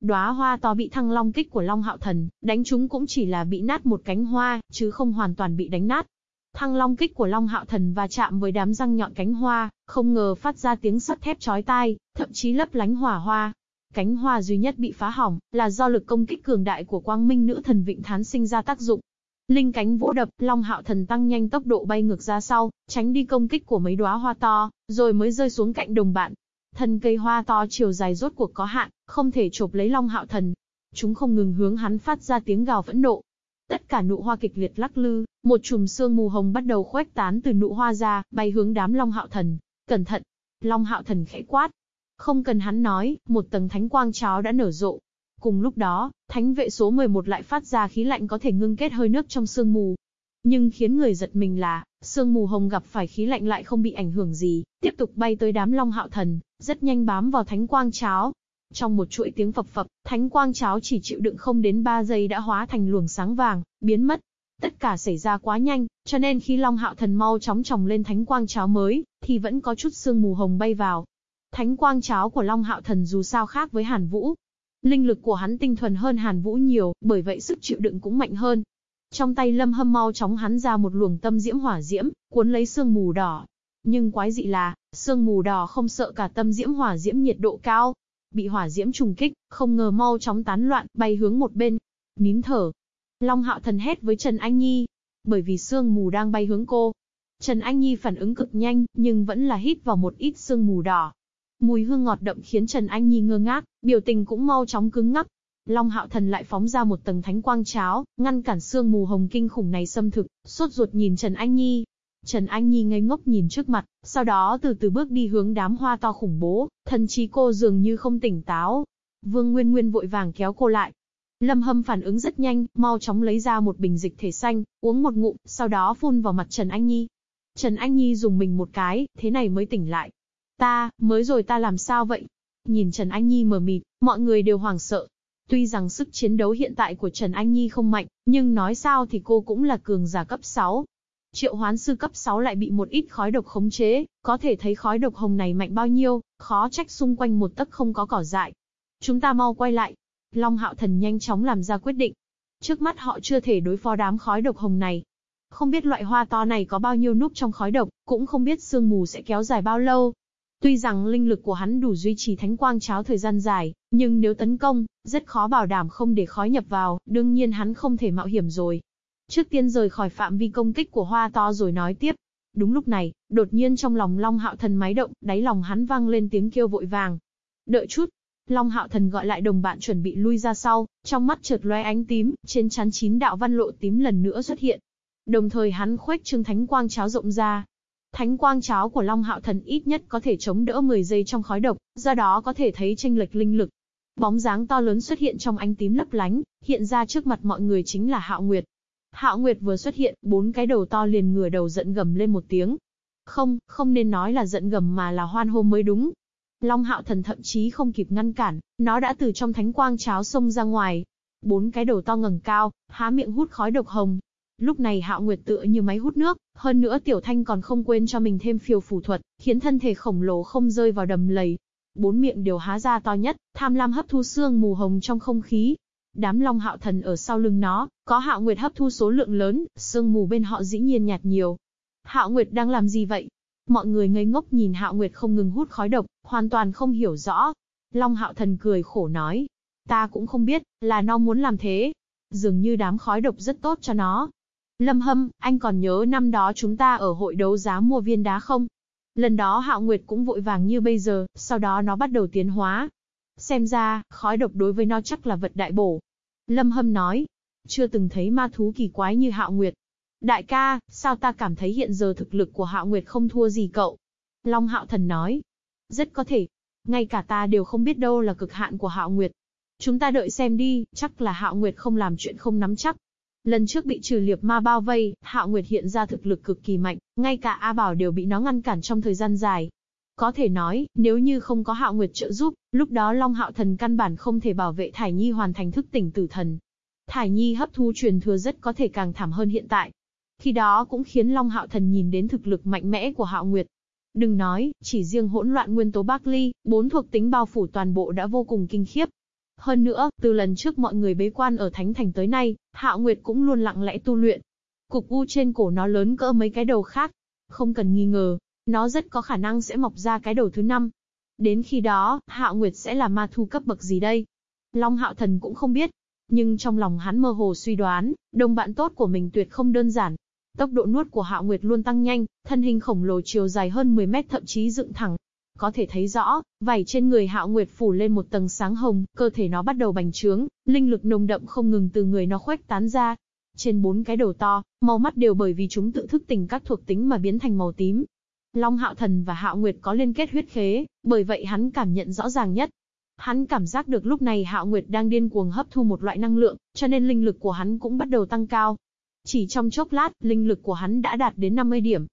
Đóa hoa to bị thăng long kích của Long Hạo Thần, đánh chúng cũng chỉ là bị nát một cánh hoa, chứ không hoàn toàn bị đánh nát. Thăng long kích của Long Hạo Thần va chạm với đám răng nhọn cánh hoa, không ngờ phát ra tiếng sắt thép chói tai, thậm chí lấp lánh hỏa hoa. Cánh hoa duy nhất bị phá hỏng, là do lực công kích cường đại của quang minh nữ thần Vịnh Thán sinh ra tác dụng. Linh cánh vỗ đập, Long Hạo Thần tăng nhanh tốc độ bay ngược ra sau, tránh đi công kích của mấy đóa hoa to, rồi mới rơi xuống cạnh đồng bạn. Thân cây hoa to chiều dài rốt cuộc có hạn, không thể chộp lấy Long Hạo Thần. Chúng không ngừng hướng hắn phát ra tiếng gào phẫn nộ. Tất cả nụ hoa kịch liệt lắc lư, một chùm sương mù hồng bắt đầu khuếch tán từ nụ hoa ra, bay hướng đám Long Hạo Thần. Cẩn thận! Long Hạo Thần khẽ quát. Không cần hắn nói, một tầng thánh quang cháo đã nở rộ, Cùng lúc đó, thánh vệ số 11 lại phát ra khí lạnh có thể ngưng kết hơi nước trong sương mù. Nhưng khiến người giật mình là, sương mù hồng gặp phải khí lạnh lại không bị ảnh hưởng gì, tiếp tục bay tới đám long hạo thần, rất nhanh bám vào thánh quang cháo. Trong một chuỗi tiếng phập phập, thánh quang cháo chỉ chịu đựng không đến 3 giây đã hóa thành luồng sáng vàng, biến mất. Tất cả xảy ra quá nhanh, cho nên khi Long Hạo Thần mau chóng trồng lên thánh quang cháo mới, thì vẫn có chút sương mù hồng bay vào. Thánh quang cháo của Long Hạo Thần dù sao khác với Hàn Vũ, Linh lực của hắn tinh thuần hơn Hàn Vũ nhiều, bởi vậy sức chịu đựng cũng mạnh hơn. Trong tay Lâm Hâm mau chóng hắn ra một luồng tâm diễm hỏa diễm, cuốn lấy sương mù đỏ. Nhưng quái dị là, sương mù đỏ không sợ cả tâm diễm hỏa diễm nhiệt độ cao. Bị hỏa diễm trùng kích, không ngờ mau chóng tán loạn, bay hướng một bên. Nín thở. Long hạo thần hét với Trần Anh Nhi. Bởi vì sương mù đang bay hướng cô. Trần Anh Nhi phản ứng cực nhanh, nhưng vẫn là hít vào một ít sương mù đỏ. Mùi hương ngọt đậm khiến Trần Anh Nhi ngơ ngác, biểu tình cũng mau chóng cứng ngắc. Long Hạo Thần lại phóng ra một tầng thánh quang cháo, ngăn cản sương mù hồng kinh khủng này xâm thực, sốt ruột nhìn Trần Anh Nhi. Trần Anh Nhi ngây ngốc nhìn trước mặt, sau đó từ từ bước đi hướng đám hoa to khủng bố, thần trí cô dường như không tỉnh táo. Vương Nguyên Nguyên vội vàng kéo cô lại. Lâm Hâm phản ứng rất nhanh, mau chóng lấy ra một bình dịch thể xanh, uống một ngụm, sau đó phun vào mặt Trần Anh Nhi. Trần Anh Nhi dùng mình một cái, thế này mới tỉnh lại. Ta, mới rồi ta làm sao vậy? Nhìn Trần Anh Nhi mờ mịt, mọi người đều hoảng sợ. Tuy rằng sức chiến đấu hiện tại của Trần Anh Nhi không mạnh, nhưng nói sao thì cô cũng là cường giả cấp 6. Triệu hoán sư cấp 6 lại bị một ít khói độc khống chế, có thể thấy khói độc hồng này mạnh bao nhiêu, khó trách xung quanh một tấc không có cỏ dại. Chúng ta mau quay lại. Long Hạo Thần nhanh chóng làm ra quyết định. Trước mắt họ chưa thể đối phó đám khói độc hồng này. Không biết loại hoa to này có bao nhiêu núp trong khói độc, cũng không biết sương mù sẽ kéo dài bao lâu. Tuy rằng linh lực của hắn đủ duy trì thánh quang cháo thời gian dài, nhưng nếu tấn công, rất khó bảo đảm không để khói nhập vào, đương nhiên hắn không thể mạo hiểm rồi. Trước tiên rời khỏi phạm vi công kích của hoa to rồi nói tiếp. Đúng lúc này, đột nhiên trong lòng Long Hạo Thần máy động, đáy lòng hắn vang lên tiếng kêu vội vàng. Đợi chút. Long Hạo Thần gọi lại đồng bạn chuẩn bị lui ra sau, trong mắt chợt lóe ánh tím, trên chán chín đạo văn lộ tím lần nữa xuất hiện. Đồng thời hắn khuếch trương thánh quang cháo rộng ra, Thánh quang cháo của Long Hạo Thần ít nhất có thể chống đỡ 10 giây trong khói độc, do đó có thể thấy tranh lệch linh lực. Bóng dáng to lớn xuất hiện trong ánh tím lấp lánh, hiện ra trước mặt mọi người chính là Hạo Nguyệt. Hạo Nguyệt vừa xuất hiện, bốn cái đầu to liền ngửa đầu giận gầm lên một tiếng. Không, không nên nói là giận gầm mà là hoan hô mới đúng. Long Hạo Thần thậm chí không kịp ngăn cản, nó đã từ trong thánh quang cháo xông ra ngoài. Bốn cái đầu to ngẩng cao, há miệng hút khói độc hồng, Lúc này Hạo Nguyệt tựa như máy hút nước, hơn nữa Tiểu Thanh còn không quên cho mình thêm phiêu phù thuật, khiến thân thể khổng lồ không rơi vào đầm lầy. Bốn miệng đều há ra to nhất, tham lam hấp thu xương mù hồng trong không khí. Đám Long Hạo Thần ở sau lưng nó, có Hạo Nguyệt hấp thu số lượng lớn, xương mù bên họ dĩ nhiên nhạt nhiều. Hạo Nguyệt đang làm gì vậy? Mọi người ngây ngốc nhìn Hạo Nguyệt không ngừng hút khói độc, hoàn toàn không hiểu rõ. Long Hạo Thần cười khổ nói, ta cũng không biết, là nó muốn làm thế. Dường như đám khói độc rất tốt cho nó, Lâm Hâm, anh còn nhớ năm đó chúng ta ở hội đấu giá mua viên đá không? Lần đó Hạo Nguyệt cũng vội vàng như bây giờ, sau đó nó bắt đầu tiến hóa. Xem ra, khói độc đối với nó chắc là vật đại bổ. Lâm Hâm nói, chưa từng thấy ma thú kỳ quái như Hạo Nguyệt. Đại ca, sao ta cảm thấy hiện giờ thực lực của Hạo Nguyệt không thua gì cậu? Long Hạo Thần nói, rất có thể. Ngay cả ta đều không biết đâu là cực hạn của Hạo Nguyệt. Chúng ta đợi xem đi, chắc là Hạo Nguyệt không làm chuyện không nắm chắc. Lần trước bị trừ liệp ma bao vây, Hạo Nguyệt hiện ra thực lực cực kỳ mạnh, ngay cả A Bảo đều bị nó ngăn cản trong thời gian dài. Có thể nói, nếu như không có Hạo Nguyệt trợ giúp, lúc đó Long Hạo Thần căn bản không thể bảo vệ Thải Nhi hoàn thành thức tỉnh tử thần. Thải Nhi hấp thu truyền thừa rất có thể càng thảm hơn hiện tại. Khi đó cũng khiến Long Hạo Thần nhìn đến thực lực mạnh mẽ của Hạo Nguyệt. Đừng nói, chỉ riêng hỗn loạn nguyên tố Bắc Ly, bốn thuộc tính bao phủ toàn bộ đã vô cùng kinh khiếp. Hơn nữa, từ lần trước mọi người bế quan ở Thánh Thành tới nay, Hạo Nguyệt cũng luôn lặng lẽ tu luyện. Cục u trên cổ nó lớn cỡ mấy cái đầu khác. Không cần nghi ngờ, nó rất có khả năng sẽ mọc ra cái đầu thứ năm. Đến khi đó, Hạo Nguyệt sẽ là ma thu cấp bậc gì đây? Long Hạo Thần cũng không biết. Nhưng trong lòng hắn mơ hồ suy đoán, đồng bạn tốt của mình tuyệt không đơn giản. Tốc độ nuốt của Hạo Nguyệt luôn tăng nhanh, thân hình khổng lồ chiều dài hơn 10 mét thậm chí dựng thẳng. Có thể thấy rõ, vảy trên người Hạo Nguyệt phủ lên một tầng sáng hồng, cơ thể nó bắt đầu bành trướng, linh lực nồng đậm không ngừng từ người nó khuếch tán ra. Trên bốn cái đầu to, màu mắt đều bởi vì chúng tự thức tỉnh các thuộc tính mà biến thành màu tím, Long Hạo Thần và Hạo Nguyệt có liên kết huyết khế, bởi vậy hắn cảm nhận rõ ràng nhất. Hắn cảm giác được lúc này Hạo Nguyệt đang điên cuồng hấp thu một loại năng lượng, cho nên linh lực của hắn cũng bắt đầu tăng cao. Chỉ trong chốc lát, linh lực của hắn đã đạt đến 50 điểm.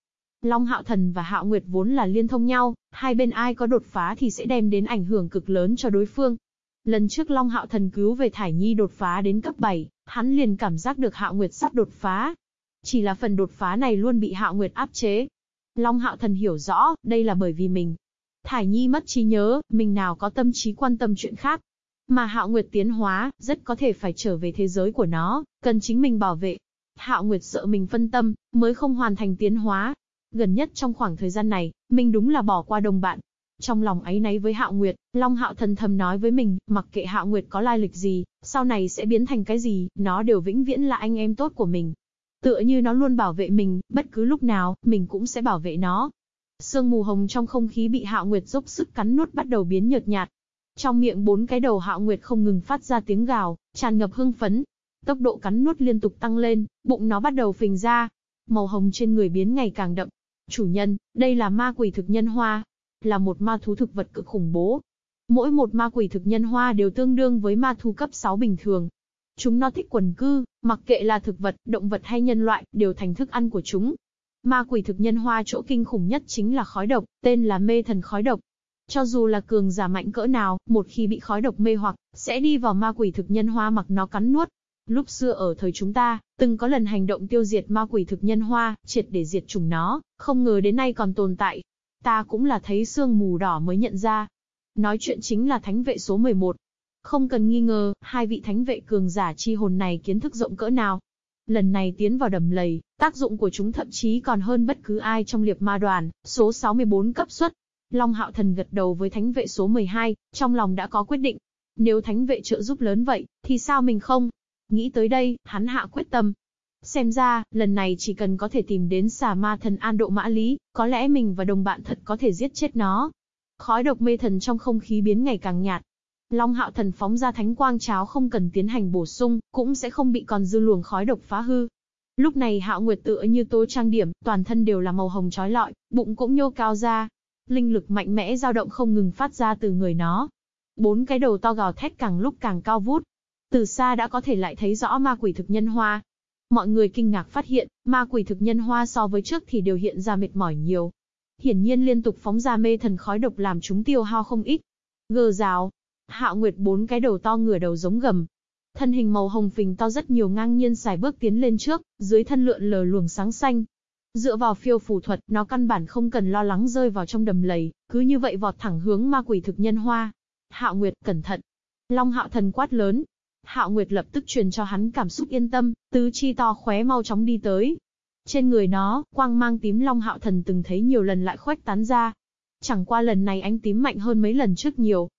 Long Hạo Thần và Hạo Nguyệt vốn là liên thông nhau, hai bên ai có đột phá thì sẽ đem đến ảnh hưởng cực lớn cho đối phương. Lần trước Long Hạo Thần cứu về Thải Nhi đột phá đến cấp 7, hắn liền cảm giác được Hạo Nguyệt sắp đột phá. Chỉ là phần đột phá này luôn bị Hạo Nguyệt áp chế, Long Hạo Thần hiểu rõ, đây là bởi vì mình. Thải Nhi mất trí nhớ, mình nào có tâm trí quan tâm chuyện khác. Mà Hạo Nguyệt tiến hóa, rất có thể phải trở về thế giới của nó, cần chính mình bảo vệ. Hạo Nguyệt sợ mình phân tâm, mới không hoàn thành tiến hóa. Gần nhất trong khoảng thời gian này, mình đúng là bỏ qua đồng bạn. Trong lòng ấy náy với Hạo Nguyệt, Long Hạo Thần thầm nói với mình, mặc kệ Hạo Nguyệt có lai lịch gì, sau này sẽ biến thành cái gì, nó đều vĩnh viễn là anh em tốt của mình. Tựa như nó luôn bảo vệ mình, bất cứ lúc nào, mình cũng sẽ bảo vệ nó. Sương mù hồng trong không khí bị Hạo Nguyệt dốc sức cắn nuốt bắt đầu biến nhợt nhạt. Trong miệng bốn cái đầu Hạo Nguyệt không ngừng phát ra tiếng gào, tràn ngập hưng phấn. Tốc độ cắn nuốt liên tục tăng lên, bụng nó bắt đầu phình ra. Màu hồng trên người biến ngày càng đậm. Chủ nhân, đây là ma quỷ thực nhân hoa. Là một ma thú thực vật cực khủng bố. Mỗi một ma quỷ thực nhân hoa đều tương đương với ma thú cấp 6 bình thường. Chúng nó thích quần cư, mặc kệ là thực vật, động vật hay nhân loại, đều thành thức ăn của chúng. Ma quỷ thực nhân hoa chỗ kinh khủng nhất chính là khói độc, tên là mê thần khói độc. Cho dù là cường giả mạnh cỡ nào, một khi bị khói độc mê hoặc, sẽ đi vào ma quỷ thực nhân hoa mặc nó cắn nuốt. Lúc xưa ở thời chúng ta, từng có lần hành động tiêu diệt ma quỷ thực nhân hoa, triệt để diệt chủng nó, không ngờ đến nay còn tồn tại. Ta cũng là thấy sương mù đỏ mới nhận ra. Nói chuyện chính là thánh vệ số 11. Không cần nghi ngờ, hai vị thánh vệ cường giả chi hồn này kiến thức rộng cỡ nào. Lần này tiến vào đầm lầy, tác dụng của chúng thậm chí còn hơn bất cứ ai trong liệp ma đoàn, số 64 cấp suất. Long Hạo Thần gật đầu với thánh vệ số 12, trong lòng đã có quyết định. Nếu thánh vệ trợ giúp lớn vậy, thì sao mình không? Nghĩ tới đây, hắn hạ quyết tâm. Xem ra, lần này chỉ cần có thể tìm đến xà ma thần an độ mã lý, có lẽ mình và đồng bạn thật có thể giết chết nó. Khói độc mê thần trong không khí biến ngày càng nhạt, Long hạo thần phóng ra thánh quang cháo không cần tiến hành bổ sung, cũng sẽ không bị còn dư luồng khói độc phá hư. Lúc này hạo nguyệt tựa như tô trang điểm, toàn thân đều là màu hồng trói lọi, bụng cũng nhô cao ra. Linh lực mạnh mẽ dao động không ngừng phát ra từ người nó. Bốn cái đầu to gào thét càng lúc càng cao vút. Từ xa đã có thể lại thấy rõ ma quỷ thực nhân hoa. Mọi người kinh ngạc phát hiện, ma quỷ thực nhân hoa so với trước thì đều hiện ra mệt mỏi nhiều. Hiển nhiên liên tục phóng ra mê thần khói độc làm chúng tiêu hao không ít. Gờ rào, Hạo Nguyệt bốn cái đầu to ngửa đầu giống gầm. Thân hình màu hồng phình to rất nhiều ngang nhiên xài bước tiến lên trước, dưới thân lượn lờ luồng sáng xanh. Dựa vào phiêu phù thuật, nó căn bản không cần lo lắng rơi vào trong đầm lầy, cứ như vậy vọt thẳng hướng ma quỷ thực nhân hoa. Hạo Nguyệt, cẩn thận. Long Hạo Thần quát lớn. Hạo Nguyệt lập tức truyền cho hắn cảm xúc yên tâm, tứ chi to khóe mau chóng đi tới. Trên người nó, quang mang tím Long Hạo Thần từng thấy nhiều lần lại khuếch tán ra. Chẳng qua lần này ánh tím mạnh hơn mấy lần trước nhiều,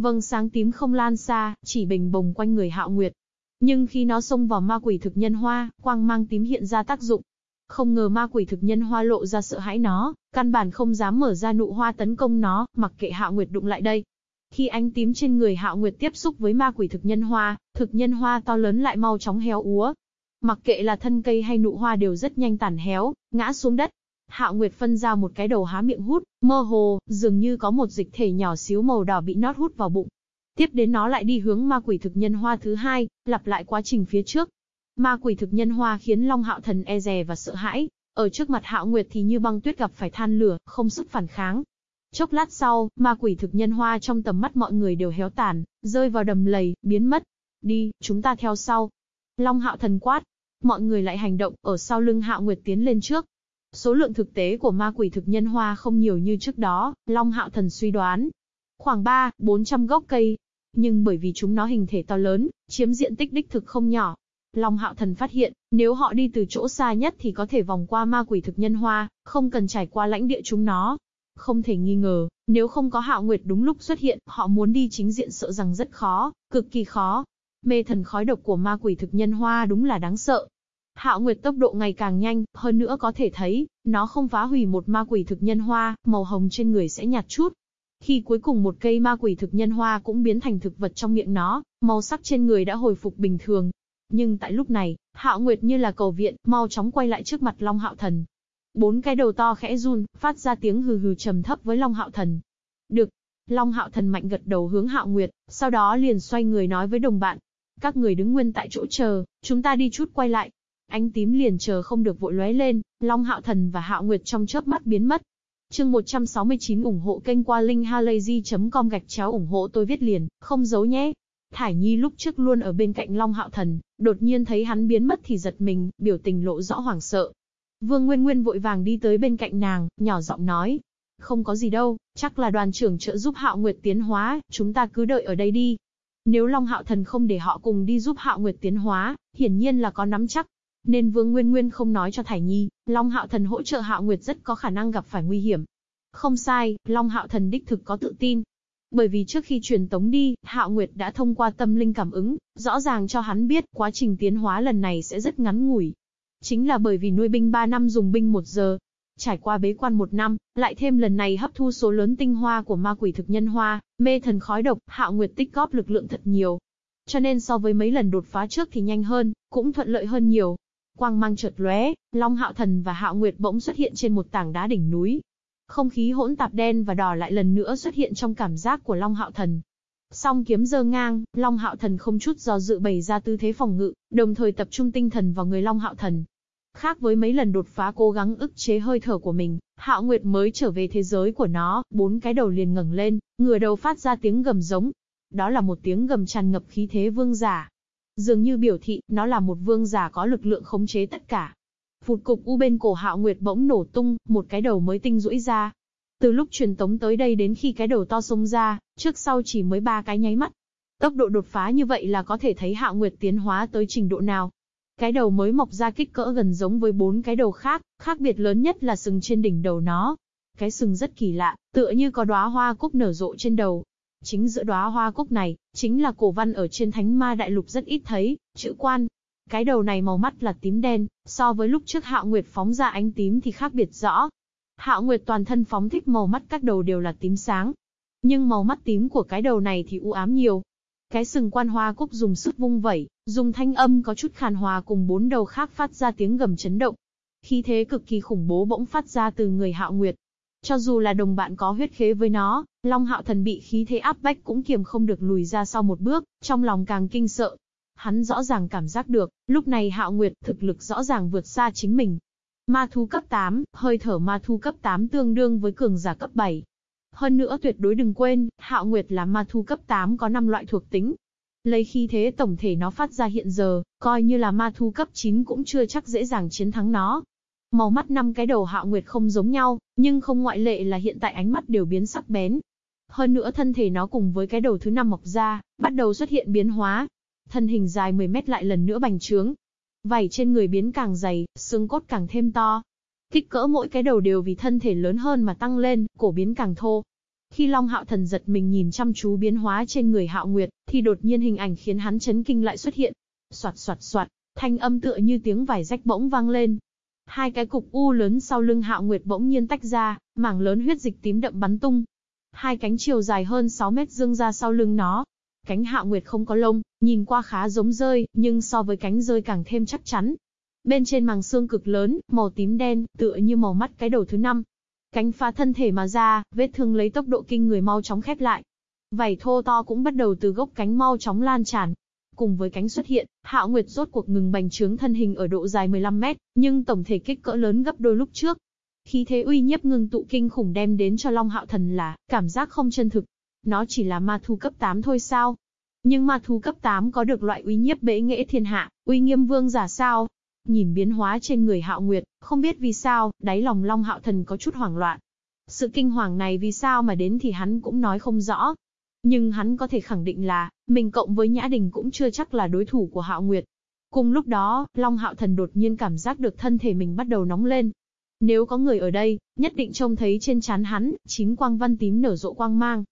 Vâng sáng tím không lan xa, chỉ bình bồng quanh người hạo nguyệt. Nhưng khi nó xông vào ma quỷ thực nhân hoa, quang mang tím hiện ra tác dụng. Không ngờ ma quỷ thực nhân hoa lộ ra sợ hãi nó, căn bản không dám mở ra nụ hoa tấn công nó, mặc kệ hạo nguyệt đụng lại đây. Khi ánh tím trên người hạo nguyệt tiếp xúc với ma quỷ thực nhân hoa, thực nhân hoa to lớn lại mau chóng héo úa. Mặc kệ là thân cây hay nụ hoa đều rất nhanh tàn héo, ngã xuống đất, Hạo Nguyệt phân ra một cái đầu há miệng hút, mơ hồ, dường như có một dịch thể nhỏ xíu màu đỏ bị nót hút vào bụng. Tiếp đến nó lại đi hướng ma quỷ thực nhân hoa thứ hai, lặp lại quá trình phía trước. Ma quỷ thực nhân hoa khiến Long Hạo Thần e dè và sợ hãi, ở trước mặt Hạo Nguyệt thì như băng tuyết gặp phải than lửa, không sức phản kháng. Chốc lát sau, ma quỷ thực nhân hoa trong tầm mắt mọi người đều héo tàn, rơi vào đầm lầy, biến mất. Đi, chúng ta theo sau. Long Hạo Thần quát. Mọi người lại hành động, ở sau lưng Hạo Nguyệt tiến lên trước. Số lượng thực tế của ma quỷ thực nhân hoa không nhiều như trước đó, Long Hạo Thần suy đoán. Khoảng 3, 400 gốc cây. Nhưng bởi vì chúng nó hình thể to lớn, chiếm diện tích đích thực không nhỏ. Long Hạo Thần phát hiện, nếu họ đi từ chỗ xa nhất thì có thể vòng qua ma quỷ thực nhân hoa, không cần trải qua lãnh địa chúng nó. Không thể nghi ngờ, nếu không có Hạo Nguyệt đúng lúc xuất hiện, họ muốn đi chính diện sợ rằng rất khó, cực kỳ khó. Mê thần khói độc của ma quỷ thực nhân hoa đúng là đáng sợ. Hạo Nguyệt tốc độ ngày càng nhanh, hơn nữa có thể thấy, nó không phá hủy một ma quỷ thực nhân hoa, màu hồng trên người sẽ nhạt chút. Khi cuối cùng một cây ma quỷ thực nhân hoa cũng biến thành thực vật trong miệng nó, màu sắc trên người đã hồi phục bình thường. Nhưng tại lúc này, Hạo Nguyệt như là cầu viện, mau chóng quay lại trước mặt Long Hạo Thần. Bốn cái đầu to khẽ run, phát ra tiếng hừ hừ trầm thấp với Long Hạo Thần. Được. Long Hạo Thần mạnh gật đầu hướng Hạo Nguyệt, sau đó liền xoay người nói với đồng bạn. Các người đứng nguyên tại chỗ chờ, chúng ta đi chút quay lại. Ánh tím liền chờ không được vội lóe lên, Long Hạo Thần và Hạo Nguyệt trong chớp mắt biến mất. Chương 169 ủng hộ kênh qua linkhalazy.com gạch chéo ủng hộ tôi viết liền, không giấu nhé. Thải Nhi lúc trước luôn ở bên cạnh Long Hạo Thần, đột nhiên thấy hắn biến mất thì giật mình, biểu tình lộ rõ hoảng sợ. Vương Nguyên Nguyên vội vàng đi tới bên cạnh nàng, nhỏ giọng nói. Không có gì đâu, chắc là đoàn trưởng trợ giúp Hạo Nguyệt tiến hóa, chúng ta cứ đợi ở đây đi. Nếu Long Hạo Thần không để họ cùng đi giúp Hạo Nguyệt tiến hóa, hiển nhiên là có nắm chắc. Nên Vương Nguyên Nguyên không nói cho Thải Nhi, Long Hạo Thần hỗ trợ Hạo Nguyệt rất có khả năng gặp phải nguy hiểm. Không sai, Long Hạo Thần đích thực có tự tin. Bởi vì trước khi truyền tống đi, Hạo Nguyệt đã thông qua tâm linh cảm ứng, rõ ràng cho hắn biết quá trình tiến hóa lần này sẽ rất ngắn ngủi. Chính là bởi vì nuôi binh 3 năm dùng binh 1 giờ. Trải qua bế quan 1 năm, lại thêm lần này hấp thu số lớn tinh hoa của ma quỷ thực nhân hoa, mê thần khói độc, Hạo Nguyệt tích góp lực lượng thật nhiều. Cho nên so với mấy lần đột phá trước thì nhanh hơn, cũng thuận lợi hơn nhiều. Quang mang chợt lóe, Long Hạo Thần và Hạo Nguyệt bỗng xuất hiện trên một tảng đá đỉnh núi. Không khí hỗn tạp đen và đỏ lại lần nữa xuất hiện trong cảm giác của Long Hạo Thần. Song kiếm giơ ngang, Long Hạo Thần không chút do dự bày ra tư thế phòng ngự, đồng thời tập trung tinh thần vào người Long Hạo Thần. Khác với mấy lần đột phá cố gắng ức chế hơi thở của mình, Hạo Nguyệt mới trở về thế giới của nó, bốn cái đầu liền ngẩng lên, ngửa đầu phát ra tiếng gầm giống. Đó là một tiếng gầm tràn ngập khí thế vương giả. Dường như biểu thị, nó là một vương giả có lực lượng khống chế tất cả. Phụt cục u bên cổ Hạo Nguyệt bỗng nổ tung, một cái đầu mới tinh rũi ra. Từ lúc truyền tống tới đây đến khi cái đầu to xông ra, trước sau chỉ mới ba cái nháy mắt. Tốc độ đột phá như vậy là có thể thấy Hạo Nguyệt tiến hóa tới trình độ nào. Cái đầu mới mọc ra kích cỡ gần giống với bốn cái đầu khác, khác biệt lớn nhất là sừng trên đỉnh đầu nó. Cái sừng rất kỳ lạ, tựa như có đóa hoa cúc nở rộ trên đầu, Chính giữa đóa hoa cúc này, chính là cổ văn ở trên thánh ma đại lục rất ít thấy, chữ quan. Cái đầu này màu mắt là tím đen, so với lúc trước Hạo Nguyệt phóng ra ánh tím thì khác biệt rõ. Hạo Nguyệt toàn thân phóng thích màu mắt các đầu đều là tím sáng. Nhưng màu mắt tím của cái đầu này thì u ám nhiều. Cái sừng quan hoa cúc dùng sức vung vẩy, dùng thanh âm có chút khàn hòa cùng bốn đầu khác phát ra tiếng gầm chấn động. Khí thế cực kỳ khủng bố bỗng phát ra từ người Hạo Nguyệt. Cho dù là đồng bạn có huyết khế với nó, Long Hạo Thần bị khí thế áp bách cũng kiềm không được lùi ra sau một bước, trong lòng càng kinh sợ. Hắn rõ ràng cảm giác được, lúc này Hạo Nguyệt thực lực rõ ràng vượt xa chính mình. Ma thú cấp 8, hơi thở ma thú cấp 8 tương đương với cường giả cấp 7. Hơn nữa tuyệt đối đừng quên, Hạo Nguyệt là ma thú cấp 8 có 5 loại thuộc tính. Lấy khi thế tổng thể nó phát ra hiện giờ, coi như là ma thú cấp 9 cũng chưa chắc dễ dàng chiến thắng nó. Màu mắt năm cái đầu Hạo Nguyệt không giống nhau, nhưng không ngoại lệ là hiện tại ánh mắt đều biến sắc bén. Hơn nữa thân thể nó cùng với cái đầu thứ năm mọc ra, bắt đầu xuất hiện biến hóa. Thân hình dài 10 mét lại lần nữa bành trướng. Vảy trên người biến càng dày, xương cốt càng thêm to. Kích cỡ mỗi cái đầu đều vì thân thể lớn hơn mà tăng lên, cổ biến càng thô. Khi Long Hạo Thần giật mình nhìn chăm chú biến hóa trên người Hạo Nguyệt, thì đột nhiên hình ảnh khiến hắn chấn kinh lại xuất hiện. Soạt soạt soạt, thanh âm tựa như tiếng vải rách bỗng vang lên, Hai cái cục u lớn sau lưng Hạo Nguyệt bỗng nhiên tách ra, mảng lớn huyết dịch tím đậm bắn tung. Hai cánh chiều dài hơn 6 mét dương ra sau lưng nó. Cánh Hạo Nguyệt không có lông, nhìn qua khá giống rơi, nhưng so với cánh rơi càng thêm chắc chắn. Bên trên màng xương cực lớn, màu tím đen, tựa như màu mắt cái đầu thứ năm. Cánh phá thân thể mà ra, vết thương lấy tốc độ kinh người mau chóng khép lại. Vảy thô to cũng bắt đầu từ gốc cánh mau chóng lan tràn, Cùng với cánh xuất hiện, Hạo Nguyệt rốt cuộc ngừng bành trướng thân hình ở độ dài 15 mét, nhưng tổng thể kích cỡ lớn gấp đôi lúc trước. Khí thế uy nhiếp ngưng tụ kinh khủng đem đến cho Long Hạo Thần là cảm giác không chân thực. Nó chỉ là ma thu cấp 8 thôi sao? Nhưng ma thú cấp 8 có được loại uy nhiếp bế nghệ thiên hạ, uy nghiêm vương giả sao? Nhìn biến hóa trên người Hạo Nguyệt, không biết vì sao, đáy lòng Long Hạo Thần có chút hoảng loạn. Sự kinh hoàng này vì sao mà đến thì hắn cũng nói không rõ. Nhưng hắn có thể khẳng định là, mình cộng với Nhã Đình cũng chưa chắc là đối thủ của Hạo Nguyệt. Cùng lúc đó, Long Hạo Thần đột nhiên cảm giác được thân thể mình bắt đầu nóng lên. Nếu có người ở đây, nhất định trông thấy trên trán hắn, chín quang văn tím nở rộ quang mang.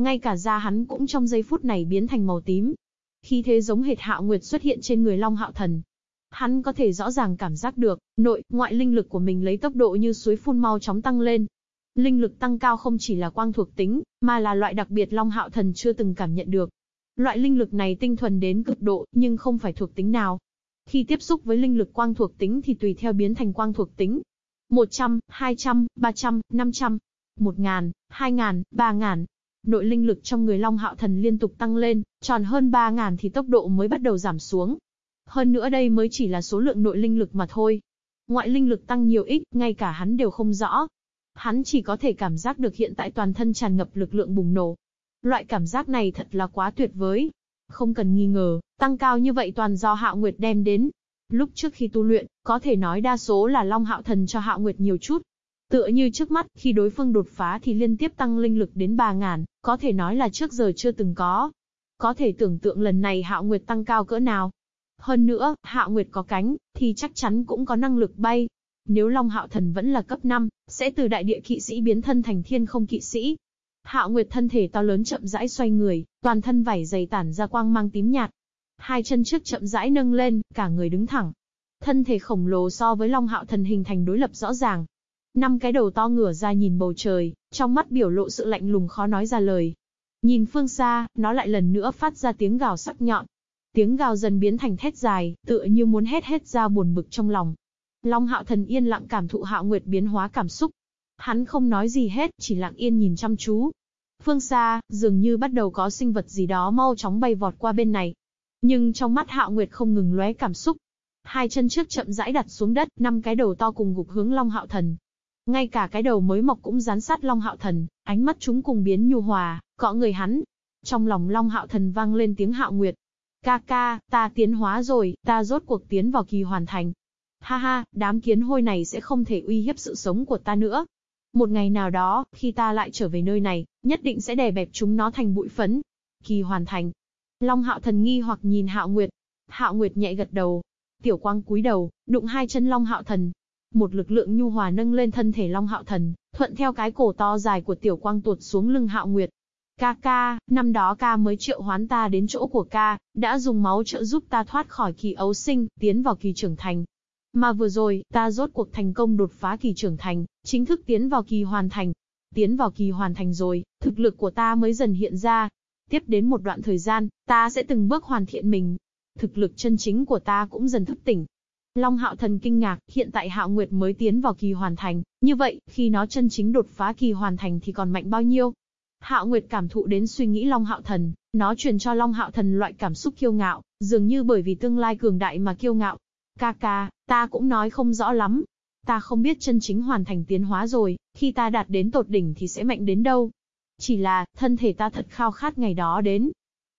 Ngay cả da hắn cũng trong giây phút này biến thành màu tím. Khi thế giống hệt Hạo Nguyệt xuất hiện trên người Long Hạo Thần. Hắn có thể rõ ràng cảm giác được, nội, ngoại linh lực của mình lấy tốc độ như suối phun mau chóng tăng lên, Linh lực tăng cao không chỉ là quang thuộc tính, mà là loại đặc biệt Long Hạo Thần chưa từng cảm nhận được. Loại linh lực này tinh thuần đến cực độ, nhưng không phải thuộc tính nào. Khi tiếp xúc với linh lực quang thuộc tính thì tùy theo biến thành quang thuộc tính. 100, 200, 300, 500, 1000, 2000, 3000. Nội linh lực trong người Long Hạo Thần liên tục tăng lên, tròn hơn 3000 thì tốc độ mới bắt đầu giảm xuống. Hơn nữa đây mới chỉ là số lượng nội linh lực mà thôi. Ngoại linh lực tăng nhiều ít, ngay cả hắn đều không rõ, Hắn chỉ có thể cảm giác được hiện tại toàn thân tràn ngập lực lượng bùng nổ. Loại cảm giác này thật là quá tuyệt vời. Không cần nghi ngờ, tăng cao như vậy toàn do Hạo Nguyệt đem đến. Lúc trước khi tu luyện, có thể nói đa số là Long Hạo Thần cho Hạo Nguyệt nhiều chút. Tựa như trước mắt, khi đối phương đột phá thì liên tiếp tăng linh lực đến 3.000, có thể nói là trước giờ chưa từng có. Có thể tưởng tượng lần này Hạo Nguyệt tăng cao cỡ nào. Hơn nữa, Hạo Nguyệt có cánh, thì chắc chắn cũng có năng lực bay, nếu Long Hạo Thần vẫn là cấp 5, sẽ từ đại địa kỵ sĩ biến thân thành thiên không kỵ sĩ. Hạo Nguyệt thân thể to lớn chậm rãi xoay người, toàn thân vảy dày tản ra quang mang tím nhạt. Hai chân trước chậm rãi nâng lên, cả người đứng thẳng. Thân thể khổng lồ so với Long Hạo Thần hình thành đối lập rõ ràng. Năm cái đầu to ngửa ra nhìn bầu trời, trong mắt biểu lộ sự lạnh lùng khó nói ra lời. Nhìn phương xa, nó lại lần nữa phát ra tiếng gào sắc nhọn. Tiếng gào dần biến thành thét dài, tựa như muốn hét hết ra buồn bực trong lòng. Long Hạo Thần yên lặng cảm thụ Hạo Nguyệt biến hóa cảm xúc. Hắn không nói gì hết, chỉ lặng yên nhìn chăm chú. Phương xa, dường như bắt đầu có sinh vật gì đó mau chóng bay vọt qua bên này. Nhưng trong mắt Hạo Nguyệt không ngừng lóe cảm xúc. Hai chân trước chậm rãi đặt xuống đất, năm cái đầu to cùng gục hướng Long Hạo Thần. Ngay cả cái đầu mới mọc cũng dán sát Long Hạo Thần, ánh mắt chúng cùng biến nhu hòa, cọ người hắn. Trong lòng Long Hạo Thần vang lên tiếng Hạo Nguyệt. Ca ca, ta tiến hóa rồi, ta rốt cuộc tiến vào kỳ hoàn thành. Ha ha, đám kiến hôi này sẽ không thể uy hiếp sự sống của ta nữa. Một ngày nào đó, khi ta lại trở về nơi này, nhất định sẽ đè bẹp chúng nó thành bụi phấn. Kỳ hoàn thành. Long hạo thần nghi hoặc nhìn hạo nguyệt. Hạo nguyệt nhẹ gật đầu. Tiểu quang cúi đầu, đụng hai chân long hạo thần. Một lực lượng nhu hòa nâng lên thân thể long hạo thần, thuận theo cái cổ to dài của tiểu quang tuột xuống lưng hạo nguyệt. Ca ca, năm đó ca mới triệu hoán ta đến chỗ của ca, đã dùng máu trợ giúp ta thoát khỏi kỳ ấu sinh, tiến vào kỳ trưởng thành, mà vừa rồi, ta rốt cuộc thành công đột phá kỳ trưởng thành, chính thức tiến vào kỳ hoàn thành. Tiến vào kỳ hoàn thành rồi, thực lực của ta mới dần hiện ra. Tiếp đến một đoạn thời gian, ta sẽ từng bước hoàn thiện mình. Thực lực chân chính của ta cũng dần thức tỉnh. Long Hạo Thần kinh ngạc, hiện tại Hạo Nguyệt mới tiến vào kỳ hoàn thành, như vậy, khi nó chân chính đột phá kỳ hoàn thành thì còn mạnh bao nhiêu? Hạo Nguyệt cảm thụ đến suy nghĩ Long Hạo Thần, nó truyền cho Long Hạo Thần loại cảm xúc kiêu ngạo, dường như bởi vì tương lai cường đại mà kiêu ngạo, Ca ca, ta cũng nói không rõ lắm. Ta không biết chân chính hoàn thành tiến hóa rồi, khi ta đạt đến tột đỉnh thì sẽ mạnh đến đâu. Chỉ là, thân thể ta thật khao khát ngày đó đến.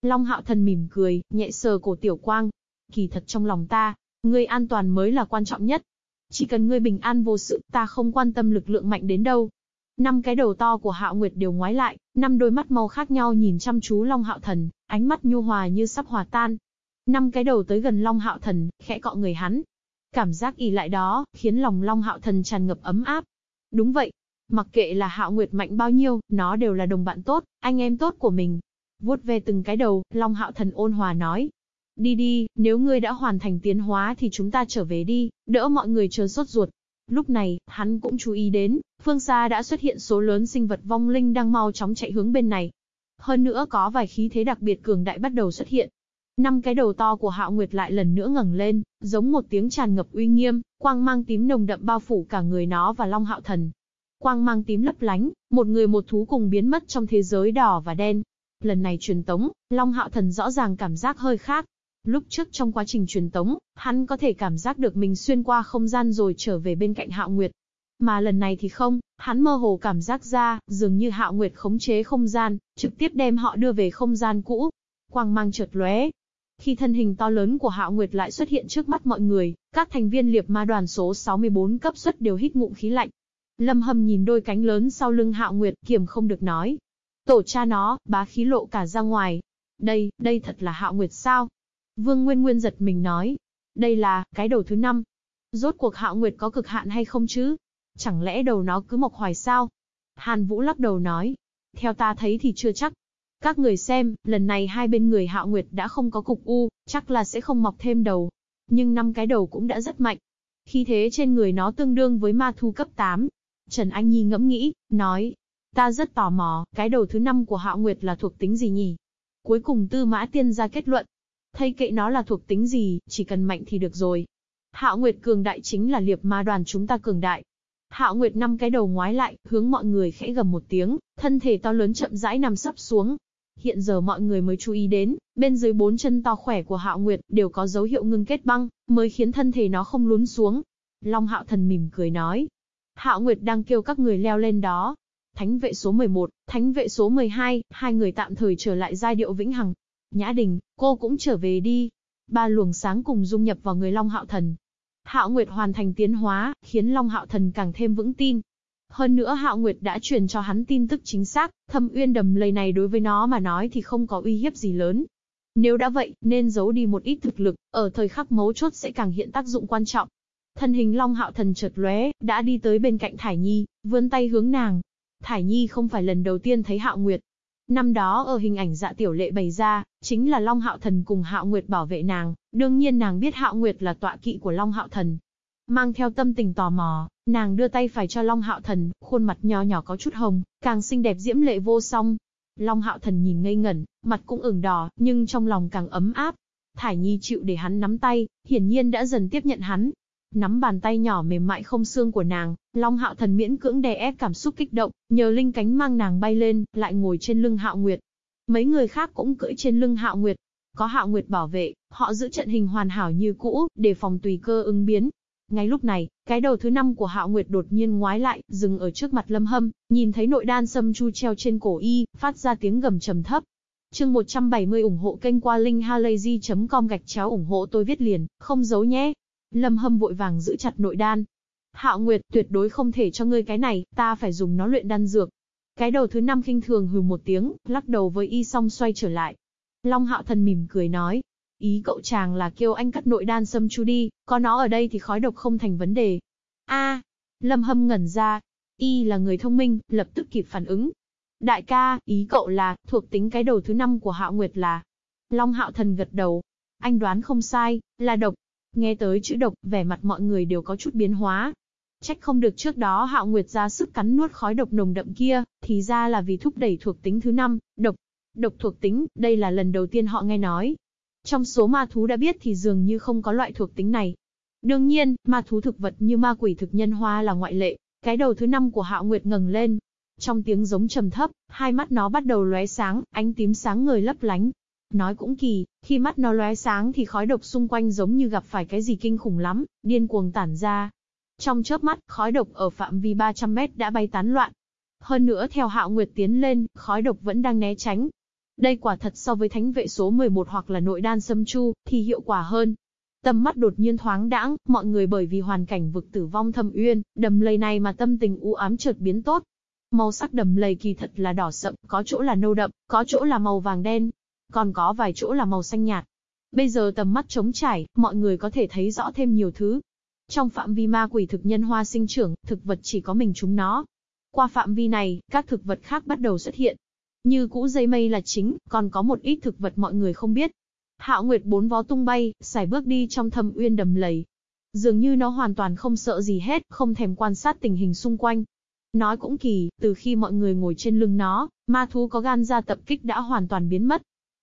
Long hạo thần mỉm cười, nhẹ sờ cổ tiểu quang. Kỳ thật trong lòng ta, ngươi an toàn mới là quan trọng nhất. Chỉ cần ngươi bình an vô sự, ta không quan tâm lực lượng mạnh đến đâu. Năm cái đầu to của Hạo Nguyệt đều ngoái lại, năm đôi mắt màu khác nhau nhìn chăm chú Long Hạo Thần, ánh mắt nhu hòa như sắp hòa tan, Năm cái đầu tới gần Long Hạo Thần, khẽ cọ người hắn. Cảm giác ỉ lại đó, khiến lòng Long Hạo Thần tràn ngập ấm áp. Đúng vậy. Mặc kệ là Hạo Nguyệt mạnh bao nhiêu, nó đều là đồng bạn tốt, anh em tốt của mình. Vuốt về từng cái đầu, Long Hạo Thần ôn hòa nói. Đi đi, nếu ngươi đã hoàn thành tiến hóa thì chúng ta trở về đi, đỡ mọi người chờ sốt ruột. Lúc này, hắn cũng chú ý đến, phương xa đã xuất hiện số lớn sinh vật vong linh đang mau chóng chạy hướng bên này. Hơn nữa có vài khí thế đặc biệt cường đại bắt đầu xuất hiện, Năm cái đầu to của Hạo Nguyệt lại lần nữa ngẩng lên, giống một tiếng tràn ngập uy nghiêm, quang mang tím nồng đậm bao phủ cả người nó và Long Hạo Thần. Quang mang tím lấp lánh, một người một thú cùng biến mất trong thế giới đỏ và đen. Lần này truyền tống, Long Hạo Thần rõ ràng cảm giác hơi khác. Lúc trước trong quá trình truyền tống, hắn có thể cảm giác được mình xuyên qua không gian rồi trở về bên cạnh Hạo Nguyệt. Mà lần này thì không, hắn mơ hồ cảm giác ra, dường như Hạo Nguyệt khống chế không gian, trực tiếp đem họ đưa về không gian cũ, quang mang chợt lóe. Khi thân hình to lớn của Hạo Nguyệt lại xuất hiện trước mắt mọi người, các thành viên liệp ma đoàn số 64 cấp xuất đều hít ngụm khí lạnh. Lâm Hâm nhìn đôi cánh lớn sau lưng Hạo Nguyệt, kiềm không được nói. Tổ cha nó, bá khí lộ cả ra ngoài. Đây, đây thật là Hạo Nguyệt sao? Vương Nguyên Nguyên giật mình nói. Đây là, cái đầu thứ năm. Rốt cuộc Hạo Nguyệt có cực hạn hay không chứ? Chẳng lẽ đầu nó cứ mọc hoài sao? Hàn Vũ lắc đầu nói. Theo ta thấy thì chưa chắc. Các người xem, lần này hai bên người Hạo Nguyệt đã không có cục u, chắc là sẽ không mọc thêm đầu. Nhưng năm cái đầu cũng đã rất mạnh. Khi thế trên người nó tương đương với ma thu cấp 8. Trần Anh Nhi ngẫm nghĩ, nói. Ta rất tò mò, cái đầu thứ năm của Hạo Nguyệt là thuộc tính gì nhỉ? Cuối cùng Tư Mã Tiên ra kết luận. Thay kệ nó là thuộc tính gì, chỉ cần mạnh thì được rồi. Hạo Nguyệt cường đại chính là liệp ma đoàn chúng ta cường đại. Hạo Nguyệt năm cái đầu ngoái lại, hướng mọi người khẽ gầm một tiếng, thân thể to lớn chậm rãi nằm sắp xuống. Hiện giờ mọi người mới chú ý đến, bên dưới bốn chân to khỏe của Hạo Nguyệt đều có dấu hiệu ngưng kết băng, mới khiến thân thể nó không lún xuống. Long Hạo Thần mỉm cười nói. Hạo Nguyệt đang kêu các người leo lên đó. Thánh vệ số 11, thánh vệ số 12, hai người tạm thời trở lại giai điệu vĩnh hằng. Nhã Đình, cô cũng trở về đi. Ba luồng sáng cùng dung nhập vào người Long Hạo Thần, Hạo Nguyệt hoàn thành tiến hóa, khiến Long Hạo Thần càng thêm vững tin. Hơn nữa Hạo Nguyệt đã truyền cho hắn tin tức chính xác, thâm uyên đầm lầy này đối với nó mà nói thì không có uy hiếp gì lớn. Nếu đã vậy, nên giấu đi một ít thực lực, ở thời khắc mấu chốt sẽ càng hiện tác dụng quan trọng. Thân hình Long Hạo Thần chợt lóe, đã đi tới bên cạnh Thải Nhi, vươn tay hướng nàng. Thải Nhi không phải lần đầu tiên thấy Hạo Nguyệt, Năm đó ở hình ảnh dạ tiểu lệ bày ra, chính là Long Hạo Thần cùng Hạo Nguyệt bảo vệ nàng, đương nhiên nàng biết Hạo Nguyệt là tọa kỵ của Long Hạo Thần. Mang theo tâm tình tò mò, nàng đưa tay phải cho Long Hạo Thần, khuôn mặt nho nhỏ có chút hồng, càng xinh đẹp diễm lệ vô song. Long Hạo Thần nhìn ngây ngẩn, mặt cũng ửng đỏ, nhưng trong lòng càng ấm áp. Thải Nhi chịu để hắn nắm tay, hiển nhiên đã dần tiếp nhận hắn, Nắm bàn tay nhỏ mềm mại không xương của nàng, Long Hạo Thần miễn cưỡng đè ép cảm xúc kích động, nhờ linh cánh mang nàng bay lên, lại ngồi trên lưng Hạo Nguyệt. Mấy người khác cũng cưỡi trên lưng Hạo Nguyệt. Có Hạo Nguyệt bảo vệ, họ giữ trận hình hoàn hảo như cũ, để phòng tùy cơ ứng biến. Ngay lúc này, cái đầu thứ năm của Hạo Nguyệt đột nhiên ngoái lại, dừng ở trước mặt Lâm Hâm, nhìn thấy nội đan sâm chu treo trên cổ y, phát ra tiếng gầm trầm thấp. Chương 170 ủng hộ kênh qua linkhalazy.com gạch chéo ủng hộ tôi viết liền, không giấu nhé. Lâm Hâm vội vàng giữ chặt nội đan. Hạo Nguyệt, tuyệt đối không thể cho ngươi cái này, ta phải dùng nó luyện đan dược. Cái đầu thứ năm khinh thường hừ một tiếng, lắc đầu với y Song xoay trở lại. Long Hạo Thần mỉm cười nói, ý cậu chàng là kêu anh cắt nội đan xâm chu đi, có nó ở đây thì khói độc không thành vấn đề. A, Lâm Hâm ngẩn ra, y là người thông minh, lập tức kịp phản ứng. Đại ca, ý cậu là, thuộc tính cái đầu thứ năm của Hạo Nguyệt là. Long Hạo Thần gật đầu. Anh đoán không sai, là độc, Nghe tới chữ độc, vẻ mặt mọi người đều có chút biến hóa. Trách không được trước đó Hạo Nguyệt ra sức cắn nuốt khói độc nồng đậm kia, thì ra là vì thúc đẩy thuộc tính thứ năm, độc. Độc thuộc tính, đây là lần đầu tiên họ nghe nói. Trong số ma thú đã biết thì dường như không có loại thuộc tính này. Đương nhiên, ma thú thực vật như ma quỷ thực nhân hoa là ngoại lệ. Cái đầu thứ năm của Hạo Nguyệt ngẩng lên. Trong tiếng giống trầm thấp, hai mắt nó bắt đầu lóe sáng, ánh tím sáng người lấp lánh, Nói cũng kỳ, khi mắt nó lóe sáng thì khói độc xung quanh giống như gặp phải cái gì kinh khủng lắm, điên cuồng tản ra. Trong chớp mắt, khói độc ở phạm vi 300 mét đã bay tán loạn. Hơn nữa theo Hạo Nguyệt tiến lên, khói độc vẫn đang né tránh. Đây quả thật so với thánh vệ số 11 hoặc là nội đan sâm chu, thì hiệu quả hơn. Tâm mắt đột nhiên thoáng đãng, mọi người bởi vì hoàn cảnh vực tử vong thâm uyên, đầm lầy này mà tâm tình u ám chợt biến tốt. Màu sắc đầm lầy kỳ thật là đỏ sậm, có chỗ là nâu đậm, có chỗ là màu vàng đen, còn có vài chỗ là màu xanh nhạt. Bây giờ tầm mắt trống trải, mọi người có thể thấy rõ thêm nhiều thứ. Trong phạm vi ma quỷ thực nhân hoa sinh trưởng, thực vật chỉ có mình chúng nó. Qua phạm vi này, các thực vật khác bắt đầu xuất hiện. Như cũ dây mây là chính, còn có một ít thực vật mọi người không biết. Hạo Nguyệt bốn vó tung bay, xài bước đi trong thâm uyên đầm lầy. Dường như nó hoàn toàn không sợ gì hết, không thèm quan sát tình hình xung quanh. Nói cũng kỳ, từ khi mọi người ngồi trên lưng nó, ma thú có gan ra tập kích đã hoàn toàn biến mất.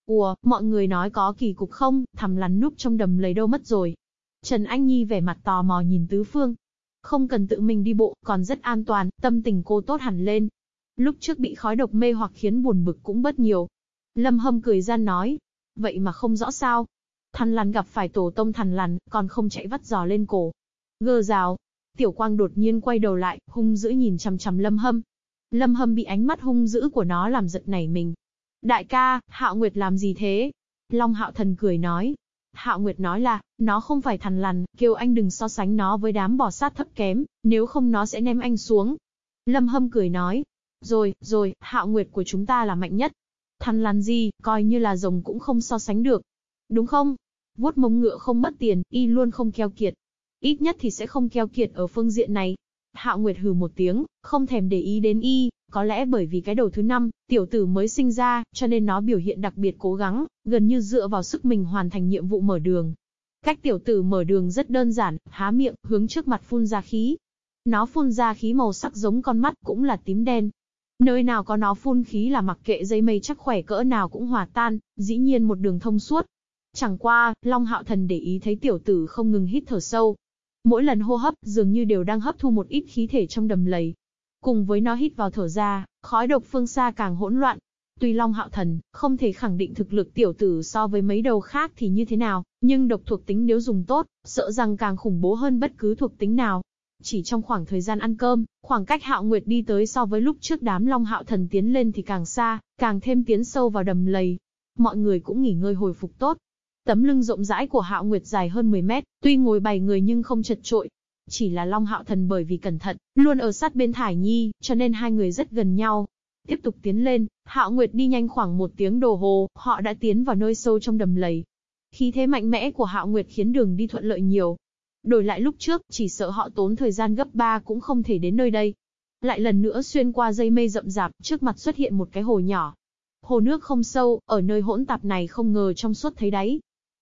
Ủa, mọi người nói có kỳ cục không, thầm lắn núp trong đầm lấy đâu mất rồi. Trần Anh Nhi vẻ mặt tò mò nhìn tứ phương. Không cần tự mình đi bộ, còn rất an toàn, tâm tình cô tốt hẳn lên. Lúc trước bị khói độc mê hoặc khiến buồn bực cũng bất nhiều. Lâm Hâm cười gian nói. Vậy mà không rõ sao. Thằn lằn gặp phải tổ tông thằn lằn, còn không chạy vắt giò lên cổ. Gơ rào. Tiểu Quang đột nhiên quay đầu lại, hung dữ nhìn chằm chằm Lâm Hâm. Lâm Hâm bị ánh mắt hung dữ của nó làm giật nảy mình, Đại ca, Hạo Nguyệt làm gì thế? Long Hạo Thần cười nói. Hạo Nguyệt nói là, nó không phải thằn lằn, kêu anh đừng so sánh nó với đám bò sát thấp kém, nếu không nó sẽ ném anh xuống. Lâm Hâm cười nói. Rồi, rồi, Hạo Nguyệt của chúng ta là mạnh nhất. Thằn lằn gì, coi như là rồng cũng không so sánh được. Đúng không? Vuốt mông ngựa không mất tiền, y luôn không keo kiệt. Ít nhất thì sẽ không keo kiệt ở phương diện này. Hạo Nguyệt hừ một tiếng, không thèm để ý đến y, có lẽ bởi vì cái đầu thứ năm, tiểu tử mới sinh ra, cho nên nó biểu hiện đặc biệt cố gắng, gần như dựa vào sức mình hoàn thành nhiệm vụ mở đường. Cách tiểu tử mở đường rất đơn giản, há miệng, hướng trước mặt phun ra khí. Nó phun ra khí màu sắc giống con mắt cũng là tím đen. Nơi nào có nó phun khí là mặc kệ dây mây chắc khỏe cỡ nào cũng hòa tan, dĩ nhiên một đường thông suốt. Chẳng qua, Long Hạo Thần để ý thấy tiểu tử không ngừng hít thở sâu, Mỗi lần hô hấp, dường như đều đang hấp thu một ít khí thể trong đầm lầy. Cùng với nó hít vào thở ra, khói độc phương xa càng hỗn loạn. Tuy Long Hạo Thần không thể khẳng định thực lực tiểu tử so với mấy đầu khác thì như thế nào, nhưng độc thuộc tính nếu dùng tốt, sợ rằng càng khủng bố hơn bất cứ thuộc tính nào. Chỉ trong khoảng thời gian ăn cơm, khoảng cách Hạo Nguyệt đi tới so với lúc trước đám Long Hạo Thần tiến lên thì càng xa, càng thêm tiến sâu vào đầm lầy. Mọi người cũng nghỉ ngơi hồi phục tốt, Tấm lưng rộng rãi của Hạo Nguyệt dài hơn 10 mét, tuy ngồi bày người nhưng không chật trội. Chỉ là Long Hạo Thần bởi vì cẩn thận, luôn ở sát bên Thải Nhi, cho nên hai người rất gần nhau. Tiếp tục tiến lên, Hạo Nguyệt đi nhanh khoảng một tiếng đồ hồ, họ đã tiến vào nơi sâu trong đầm lầy. Khí thế mạnh mẽ của Hạo Nguyệt khiến đường đi thuận lợi nhiều. Đổi lại lúc trước, chỉ sợ họ tốn thời gian gấp 3 cũng không thể đến nơi đây. Lại lần nữa xuyên qua dây mây rậm rạp, trước mặt xuất hiện một cái hồ nhỏ. Hồ nước không sâu, ở nơi hỗn tạp này không ngờ trong suốt thấy đáy,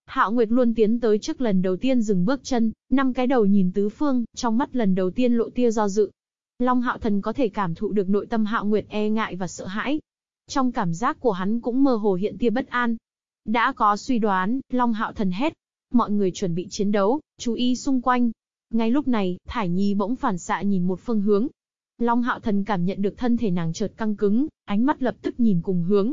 Hạo Nguyệt luôn tiến tới trước lần đầu tiên dừng bước chân, năm cái đầu nhìn tứ phương, trong mắt lần đầu tiên lộ tia do dự. Long Hạo Thần có thể cảm thụ được nội tâm Hạo Nguyệt e ngại và sợ hãi. Trong cảm giác của hắn cũng mơ hồ hiện tia bất an. Đã có suy đoán, Long Hạo Thần hét. Mọi người chuẩn bị chiến đấu, chú ý xung quanh. Ngay lúc này, Thải Nhi bỗng phản xạ nhìn một phương hướng. Long Hạo Thần cảm nhận được thân thể nàng chợt căng cứng, ánh mắt lập tức nhìn cùng hướng.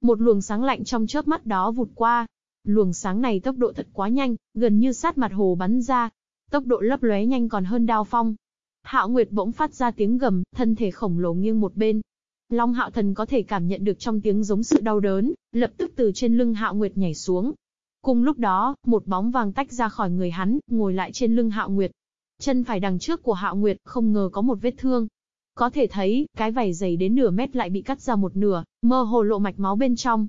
Một luồng sáng lạnh trong chớp mắt đó vụt qua, Luồng sáng này tốc độ thật quá nhanh, gần như sát mặt hồ bắn ra. Tốc độ lấp lóe nhanh còn hơn đao phong. Hạo Nguyệt bỗng phát ra tiếng gầm, thân thể khổng lồ nghiêng một bên. Long Hạo Thần có thể cảm nhận được trong tiếng giống sự đau đớn, lập tức từ trên lưng Hạo Nguyệt nhảy xuống. Cùng lúc đó, một bóng vàng tách ra khỏi người hắn, ngồi lại trên lưng Hạo Nguyệt. Chân phải đằng trước của Hạo Nguyệt không ngờ có một vết thương. Có thể thấy, cái vảy dày đến nửa mét lại bị cắt ra một nửa, mơ hồ lộ mạch máu bên trong.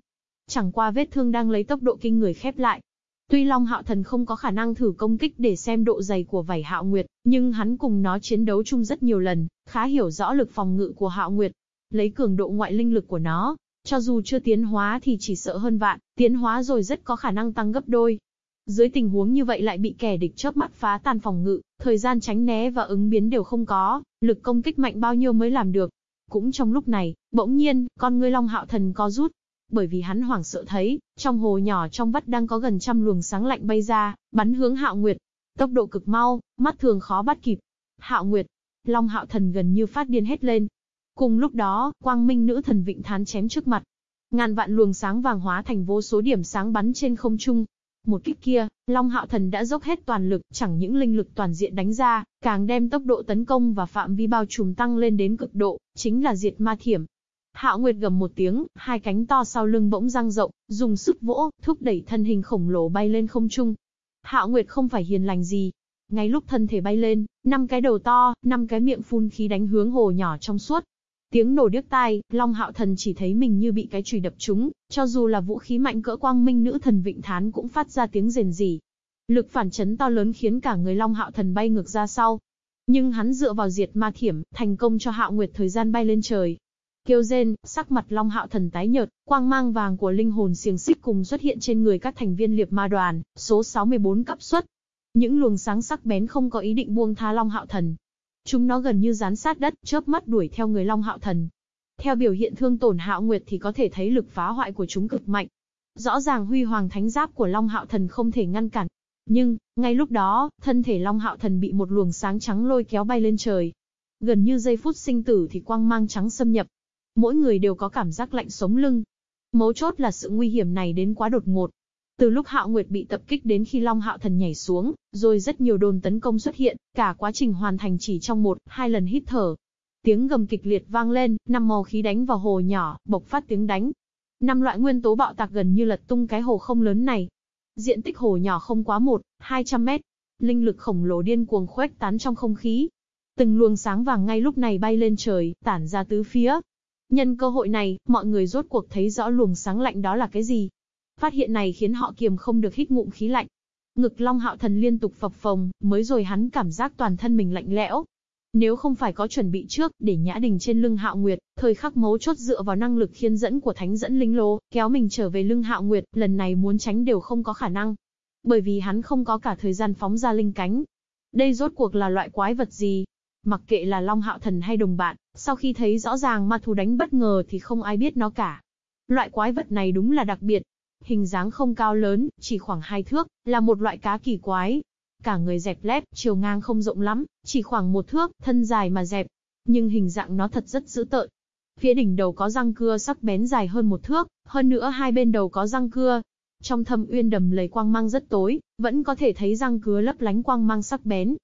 Chẳng qua vết thương đang lấy tốc độ kinh người khép lại. Tuy Long Hạo Thần không có khả năng thử công kích để xem độ dày của vảy Hạo Nguyệt, nhưng hắn cùng nó chiến đấu chung rất nhiều lần, khá hiểu rõ lực phòng ngự của Hạo Nguyệt. Lấy cường độ ngoại linh lực của nó, cho dù chưa tiến hóa thì chỉ sợ hơn vạn, tiến hóa rồi rất có khả năng tăng gấp đôi. Dưới tình huống như vậy lại bị kẻ địch chớp mắt phá tan phòng ngự, thời gian tránh né và ứng biến đều không có, lực công kích mạnh bao nhiêu mới làm được. Cũng trong lúc này, bỗng nhiên, con ngươi Long Hạo Thần co rút, bởi vì hắn hoảng sợ thấy, trong hồ nhỏ trong vắt đang có gần trăm luồng sáng lạnh bay ra, bắn hướng Hạo Nguyệt. Tốc độ cực mau, mắt thường khó bắt kịp. Hạo Nguyệt, Long Hạo Thần gần như phát điên hết lên. Cùng lúc đó, Quang Minh nữ thần vịnh thán chém trước mặt. Ngàn vạn luồng sáng vàng hóa thành vô số điểm sáng bắn trên không trung. Một kích kia, Long Hạo Thần đã dốc hết toàn lực, chẳng những linh lực toàn diện đánh ra, càng đem tốc độ tấn công và phạm vi bao trùm tăng lên đến cực độ, chính là diệt ma thiểm. Hạo Nguyệt gầm một tiếng, hai cánh to sau lưng bỗng răng rộng, dùng sức vỗ, thúc đẩy thân hình khổng lồ bay lên không trung. Hạo Nguyệt không phải hiền lành gì. Ngay lúc thân thể bay lên, năm cái đầu to, năm cái miệng phun khí đánh hướng hồ nhỏ trong suốt. Tiếng nổ điếc tai, Long Hạo Thần chỉ thấy mình như bị cái chùy đập trúng, cho dù là vũ khí mạnh cỡ quang minh nữ thần vịnh thán cũng phát ra tiếng rền rỉ. Lực phản chấn to lớn khiến cả người Long Hạo Thần bay ngược ra sau. Nhưng hắn dựa vào diệt ma thiểm, thành công cho Hạo Nguyệt thời gian bay lên trời. Kêu rên, sắc mặt Long Hạo Thần tái nhợt, quang mang vàng của linh hồn xiềng xích cùng xuất hiện trên người các thành viên liệp ma đoàn, số 64 cấp xuất. Những luồng sáng sắc bén không có ý định buông tha Long Hạo Thần. Chúng nó gần như dán sát đất, chớp mắt đuổi theo người Long Hạo Thần. Theo biểu hiện thương tổn Hạo Nguyệt thì có thể thấy lực phá hoại của chúng cực mạnh. Rõ ràng huy hoàng thánh giáp của Long Hạo Thần không thể ngăn cản. Nhưng, ngay lúc đó, thân thể Long Hạo Thần bị một luồng sáng trắng lôi kéo bay lên trời. Gần như giây phút sinh tử thì quang mang trắng xâm nhập, Mỗi người đều có cảm giác lạnh sống lưng. Mấu chốt là sự nguy hiểm này đến quá đột ngột. Từ lúc Hạo Nguyệt bị tập kích đến khi Long Hạo Thần nhảy xuống, rồi rất nhiều đồn tấn công xuất hiện, cả quá trình hoàn thành chỉ trong một, hai lần hít thở. Tiếng gầm kịch liệt vang lên, năm màu khí đánh vào hồ nhỏ, bộc phát tiếng đánh. Năm loại nguyên tố bạo tạc gần như lật tung cái hồ không lớn này. Diện tích hồ nhỏ không quá 1, 200 mét. Linh lực khổng lồ điên cuồng khuếch tán trong không khí. Từng luồng sáng vàng ngay lúc này bay lên trời, tản ra tứ phía. Nhân cơ hội này, mọi người rốt cuộc thấy rõ luồng sáng lạnh đó là cái gì. Phát hiện này khiến họ kiềm không được hít ngụm khí lạnh. Ngực Long Hạo Thần liên tục phập phồng, mới rồi hắn cảm giác toàn thân mình lạnh lẽo, nếu không phải có chuẩn bị trước, để Nhã Đình trên lưng Hạo Nguyệt, thời khắc mấu chốt dựa vào năng lực khiên dẫn của Thánh dẫn linh lô, kéo mình trở về lưng Hạo Nguyệt, lần này muốn tránh đều không có khả năng. Bởi vì hắn không có cả thời gian phóng ra linh cánh. Đây rốt cuộc là loại quái vật gì? Mặc kệ là Long Hạo Thần hay đồng bạn, sau khi thấy rõ ràng ma thú đánh bất ngờ thì không ai biết nó cả. Loại quái vật này đúng là đặc biệt. Hình dáng không cao lớn, chỉ khoảng hai thước, là một loại cá kỳ quái, Cả người dẹp lép, chiều ngang không rộng lắm, chỉ khoảng một thước, thân dài mà dẹp. Nhưng hình dạng nó thật rất dữ tợn. Phía đỉnh đầu có răng cưa sắc bén dài hơn một thước, hơn nữa hai bên đầu có răng cưa. Trong thâm uyên đầm lầy quang mang rất tối, vẫn có thể thấy răng cưa lấp lánh quang mang sắc bén.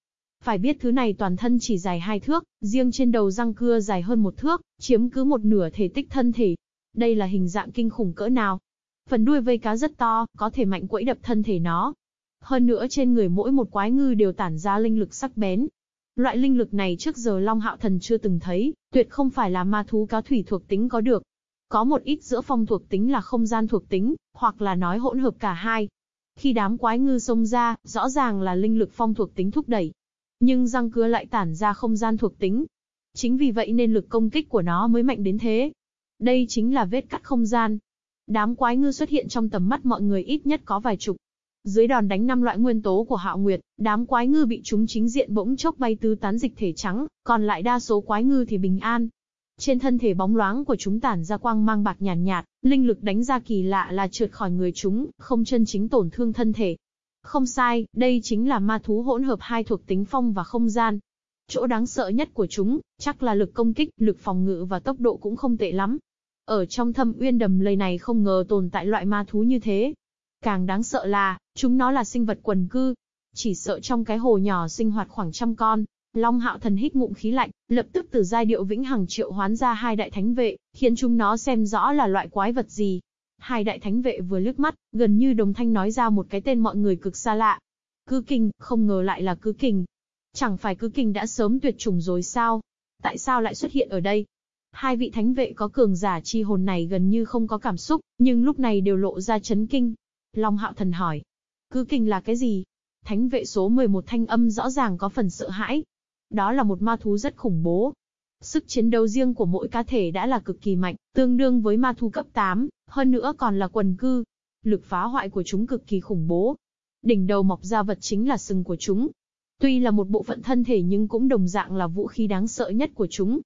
Phải biết thứ này toàn thân chỉ dài hai thước, riêng trên đầu răng cưa dài hơn một thước, chiếm cứ một nửa thể tích thân thể. Đây là hình dạng kinh khủng cỡ nào? Phần đuôi vây cá rất to, có thể mạnh quẫy đập thân thể nó, hơn nữa trên người mỗi một quái ngư đều tản ra linh lực sắc bén. Loại linh lực này trước giờ Long Hạo Thần chưa từng thấy, tuyệt không phải là ma thú cá thủy thuộc tính có được. Có một ít giữa phong thuộc tính là không gian thuộc tính, hoặc là nói hỗn hợp cả hai. Khi đám quái ngư xông ra, rõ ràng là linh lực phong thuộc tính thúc đẩy. Nhưng răng cưa lại tản ra không gian thuộc tính. Chính vì vậy nên lực công kích của nó mới mạnh đến thế. Đây chính là vết cắt không gian. Đám quái ngư xuất hiện trong tầm mắt mọi người ít nhất có vài chục. Dưới đòn đánh năm loại nguyên tố của Hạo Nguyệt, đám quái ngư bị chúng chính diện bỗng chốc bay tứ tán dịch thể trắng, còn lại đa số quái ngư thì bình an. Trên thân thể bóng loáng của chúng tản ra quang mang bạc nhàn nhạt, nhạt, linh lực đánh ra kỳ lạ là trượt khỏi người chúng, không chân chính tổn thương thân thể. Không sai, đây chính là ma thú hỗn hợp hai thuộc tính phong và không gian. Chỗ đáng sợ nhất của chúng, chắc là lực công kích, lực phòng ngự và tốc độ cũng không tệ lắm. Ở trong thâm uyên đầm lầy này không ngờ tồn tại loại ma thú như thế. Càng đáng sợ là, chúng nó là sinh vật quần cư. Chỉ sợ trong cái hồ nhỏ sinh hoạt khoảng trăm con. Long hạo thần hít ngụm khí lạnh, lập tức từ giai điệu vĩnh hằng triệu hoán ra hai đại thánh vệ, khiến chúng nó xem rõ là loại quái vật gì. Hai đại thánh vệ vừa lướt mắt, gần như đồng thanh nói ra một cái tên mọi người cực xa lạ. Cư kình, không ngờ lại là cư kình. Chẳng phải cư kình đã sớm tuyệt chủng rồi sao? Tại sao lại xuất hiện ở đây? Hai vị thánh vệ có cường giả chi hồn này gần như không có cảm xúc, nhưng lúc này đều lộ ra chấn kinh. Long Hạo Thần hỏi. Cứ kình là cái gì? Thánh vệ số 11 thanh âm rõ ràng có phần sợ hãi. Đó là một ma thú rất khủng bố. Sức chiến đấu riêng của mỗi cá thể đã là cực kỳ mạnh, tương đương với ma thú cấp 8, hơn nữa còn là quần cư. Lực phá hoại của chúng cực kỳ khủng bố. Đỉnh đầu mọc ra vật chính là sừng của chúng. Tuy là một bộ phận thân thể nhưng cũng đồng dạng là vũ khí đáng sợ nhất của chúng.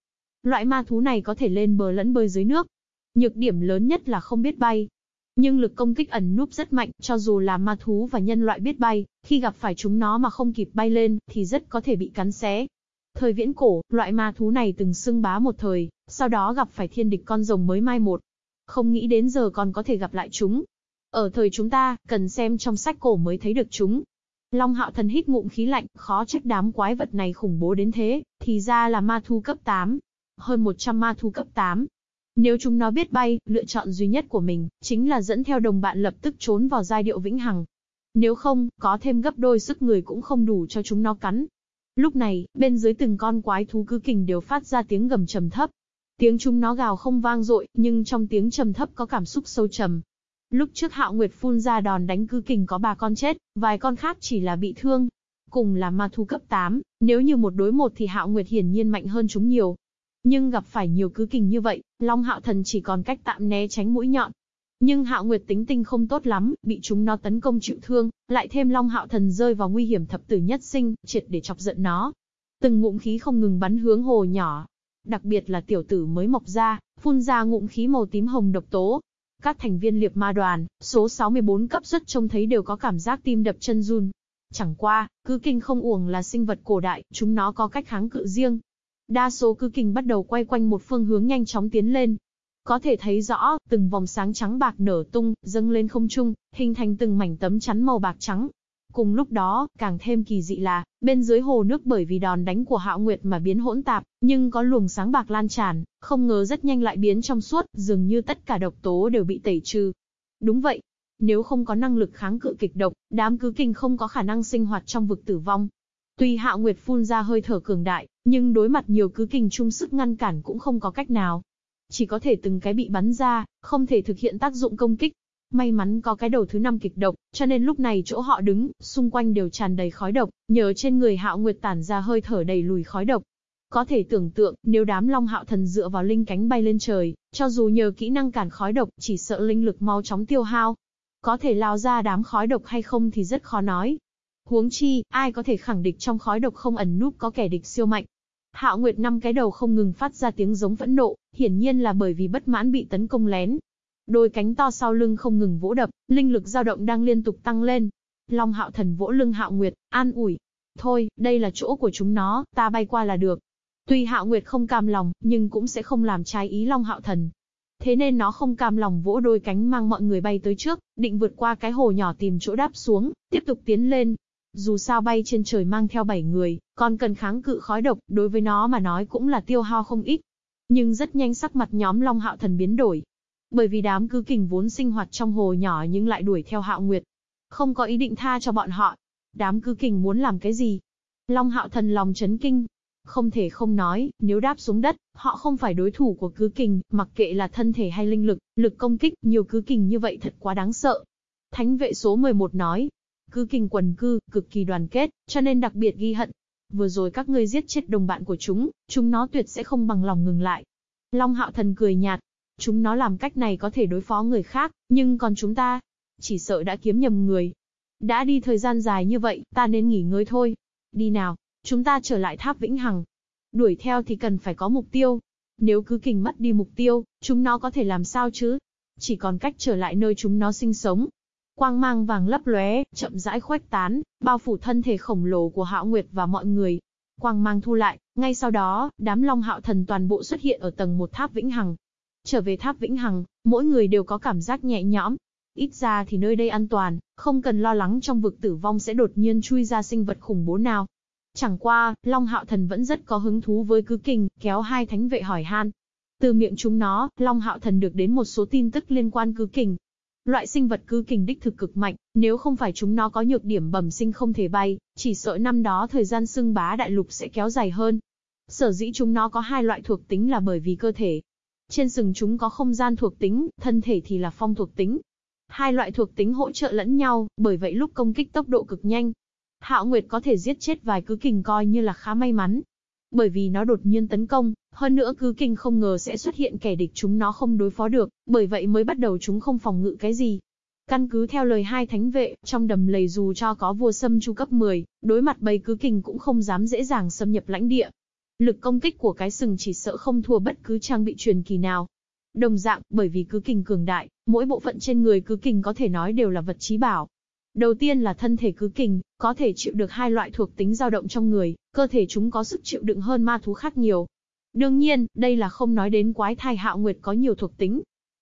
Loại ma thú này có thể lên bờ lẫn bơi dưới nước. Nhược điểm lớn nhất là không biết bay, nhưng lực công kích ẩn núp rất mạnh, cho dù là ma thú và nhân loại biết bay, khi gặp phải chúng nó mà không kịp bay lên, thì rất có thể bị cắn xé. Thời viễn cổ, loại ma thú này từng xưng bá một thời, sau đó gặp phải thiên địch con rồng mới mai một. Không nghĩ đến giờ còn có thể gặp lại chúng. Ở thời chúng ta, cần xem trong sách cổ mới thấy được chúng. Long hạo thần hít ngụm khí lạnh, khó trách đám quái vật này khủng bố đến thế, thì ra là ma thú cấp 8. Hơn 100 ma thú cấp 8, nếu chúng nó biết bay, lựa chọn duy nhất của mình, chính là dẫn theo đồng bạn lập tức trốn vào giai điệu vĩnh hằng. Nếu không, có thêm gấp đôi sức người cũng không đủ cho chúng nó cắn. Lúc này, bên dưới từng con quái thú cứ kình đều phát ra tiếng gầm trầm thấp. Tiếng chúng nó gào không vang dội, nhưng trong tiếng trầm thấp có cảm xúc sâu trầm. Lúc trước Hạo Nguyệt phun ra đòn đánh cư kình có ba con chết, vài con khác chỉ là bị thương. Cùng là ma thú cấp 8, nếu như một đối một thì Hạo Nguyệt hiển nhiên mạnh hơn chúng nhiều. Nhưng gặp phải nhiều cứ kình như vậy, Long Hạo Thần chỉ còn cách tạm né tránh mũi nhọn. Nhưng Hạo Nguyệt tính tinh không tốt lắm, bị chúng nó tấn công chịu thương, lại thêm Long Hạo Thần rơi vào nguy hiểm thập tử nhất sinh, triệt để chọc giận nó. Từng ngụm khí không ngừng bắn hướng hồ nhỏ. Đặc biệt là tiểu tử mới mọc ra, phun ra ngụm khí màu tím hồng độc tố. Các thành viên liệp ma đoàn, số 64 cấp xuất trông thấy đều có cảm giác tim đập chân run. Chẳng qua, cứ kinh không uổng là sinh vật cổ đại, chúng nó có cách kháng cự riêng, Đa số cư kinh bắt đầu quay quanh một phương hướng nhanh chóng tiến lên. Có thể thấy rõ, từng vòng sáng trắng bạc nở tung, dâng lên không trung, hình thành từng mảnh tấm chắn màu bạc trắng. Cùng lúc đó, càng thêm kỳ dị là, bên dưới hồ nước bởi vì đòn đánh của Hạo Nguyệt mà biến hỗn tạp, nhưng có luồng sáng bạc lan tràn, không ngờ rất nhanh lại biến trong suốt, dường như tất cả độc tố đều bị tẩy trừ. Đúng vậy, nếu không có năng lực kháng cự kịch độc, đám cứ kinh không có khả năng sinh hoạt trong vực tử vong. Tuy Hạo Nguyệt phun ra hơi thở cường đại, nhưng đối mặt nhiều cứ kinh chung sức ngăn cản cũng không có cách nào. Chỉ có thể từng cái bị bắn ra, không thể thực hiện tác dụng công kích. May mắn có cái đầu thứ năm kịch độc, cho nên lúc này chỗ họ đứng, xung quanh đều tràn đầy khói độc, nhờ trên người Hạo Nguyệt tản ra hơi thở đầy lùi khói độc. Có thể tưởng tượng, nếu đám Long Hạo Thần dựa vào linh cánh bay lên trời, cho dù nhờ kỹ năng cản khói độc, chỉ sợ linh lực mau chóng tiêu hao. Có thể lao ra đám khói độc hay không thì rất khó nói. Huống chi, ai có thể khẳng định trong khói độc không ẩn núp có kẻ địch siêu mạnh. Hạo Nguyệt năm cái đầu không ngừng phát ra tiếng giống phẫn nộ, hiển nhiên là bởi vì bất mãn bị tấn công lén. Đôi cánh to sau lưng không ngừng vỗ đập, linh lực dao động đang liên tục tăng lên. Long Hạo Thần vỗ lưng Hạo Nguyệt, an ủi. Thôi, đây là chỗ của chúng nó, ta bay qua là được. Tuy Hạo Nguyệt không cam lòng, nhưng cũng sẽ không làm trái ý Long Hạo Thần. Thế nên nó không cam lòng vỗ đôi cánh mang mọi người bay tới trước, định vượt qua cái hồ nhỏ tìm chỗ đáp xuống, tiếp tục tiến lên. Dù sao bay trên trời mang theo 7 người, còn cần kháng cự khói độc, đối với nó mà nói cũng là tiêu hao không ít. Nhưng rất nhanh sắc mặt nhóm Long Hạo Thần biến đổi. Bởi vì đám cư kình vốn sinh hoạt trong hồ nhỏ nhưng lại đuổi theo Hạo Nguyệt. Không có ý định tha cho bọn họ. Đám cư kình muốn làm cái gì? Long Hạo Thần lòng chấn kinh, không thể không nói, nếu đáp xuống đất, họ không phải đối thủ của cứ kình, mặc kệ là thân thể hay linh lực, lực công kích, nhiều cứ kình như vậy thật quá đáng sợ. Thánh vệ số 11 nói, cư kình quần cư, cực kỳ đoàn kết, cho nên đặc biệt ghi hận. Vừa rồi các ngươi giết chết đồng bạn của chúng, chúng nó tuyệt sẽ không bằng lòng ngừng lại. Long hạo thần cười nhạt, chúng nó làm cách này có thể đối phó người khác, nhưng còn chúng ta, chỉ sợ đã kiếm nhầm người. Đã đi thời gian dài như vậy, ta nên nghỉ ngơi thôi. Đi nào, Chúng ta trở lại tháp vĩnh hằng. Đuổi theo thì cần phải có mục tiêu. Nếu cứ kình mất đi mục tiêu, chúng nó có thể làm sao chứ? Chỉ còn cách trở lại nơi chúng nó sinh sống. Quang mang vàng lấp lóe, chậm rãi khuếch tán, bao phủ thân thể khổng lồ của Hạo Nguyệt và mọi người. Quang mang thu lại, ngay sau đó, đám Long Hạo Thần toàn bộ xuất hiện ở tầng một tháp vĩnh hằng. Trở về tháp vĩnh hằng, mỗi người đều có cảm giác nhẹ nhõm, ít ra thì nơi đây an toàn, không cần lo lắng trong vực tử vong sẽ đột nhiên chui ra sinh vật khủng bố nào. Chẳng qua, Long Hạo Thần vẫn rất có hứng thú với cứ kình, kéo hai thánh vệ hỏi han. Từ miệng chúng nó, Long Hạo Thần được đến một số tin tức liên quan cứ kình. Loại sinh vật cư kình đích thực cực mạnh, nếu không phải chúng nó có nhược điểm bẩm sinh không thể bay, chỉ sợ năm đó thời gian xưng bá đại lục sẽ kéo dài hơn. Sở dĩ chúng nó có hai loại thuộc tính là bởi vì cơ thể. Trên sừng chúng có không gian thuộc tính, thân thể thì là phong thuộc tính. Hai loại thuộc tính hỗ trợ lẫn nhau, bởi vậy lúc công kích tốc độ cực nhanh, Hạo Nguyệt có thể giết chết vài cứ kình coi như là khá may mắn. Bởi vì nó đột nhiên tấn công, hơn nữa cứ kình không ngờ sẽ xuất hiện kẻ địch chúng nó không đối phó được, bởi vậy mới bắt đầu chúng không phòng ngự cái gì. Căn cứ theo lời hai thánh vệ, trong đầm lầy dù cho có vua sâm chu cấp 10, đối mặt bầy cứ kình cũng không dám dễ dàng xâm nhập lãnh địa. Lực công kích của cái sừng chỉ sợ không thua bất cứ trang bị truyền kỳ nào. Đồng dạng, bởi vì cứ kình cường đại, mỗi bộ phận trên người cứ kình có thể nói đều là vật trí bảo, Đầu tiên là thân thể cứ kình, có thể chịu được hai loại thuộc tính dao động trong người, cơ thể chúng có sức chịu đựng hơn ma thú khác nhiều. Đương nhiên, đây là không nói đến quái thai hạo nguyệt có nhiều thuộc tính.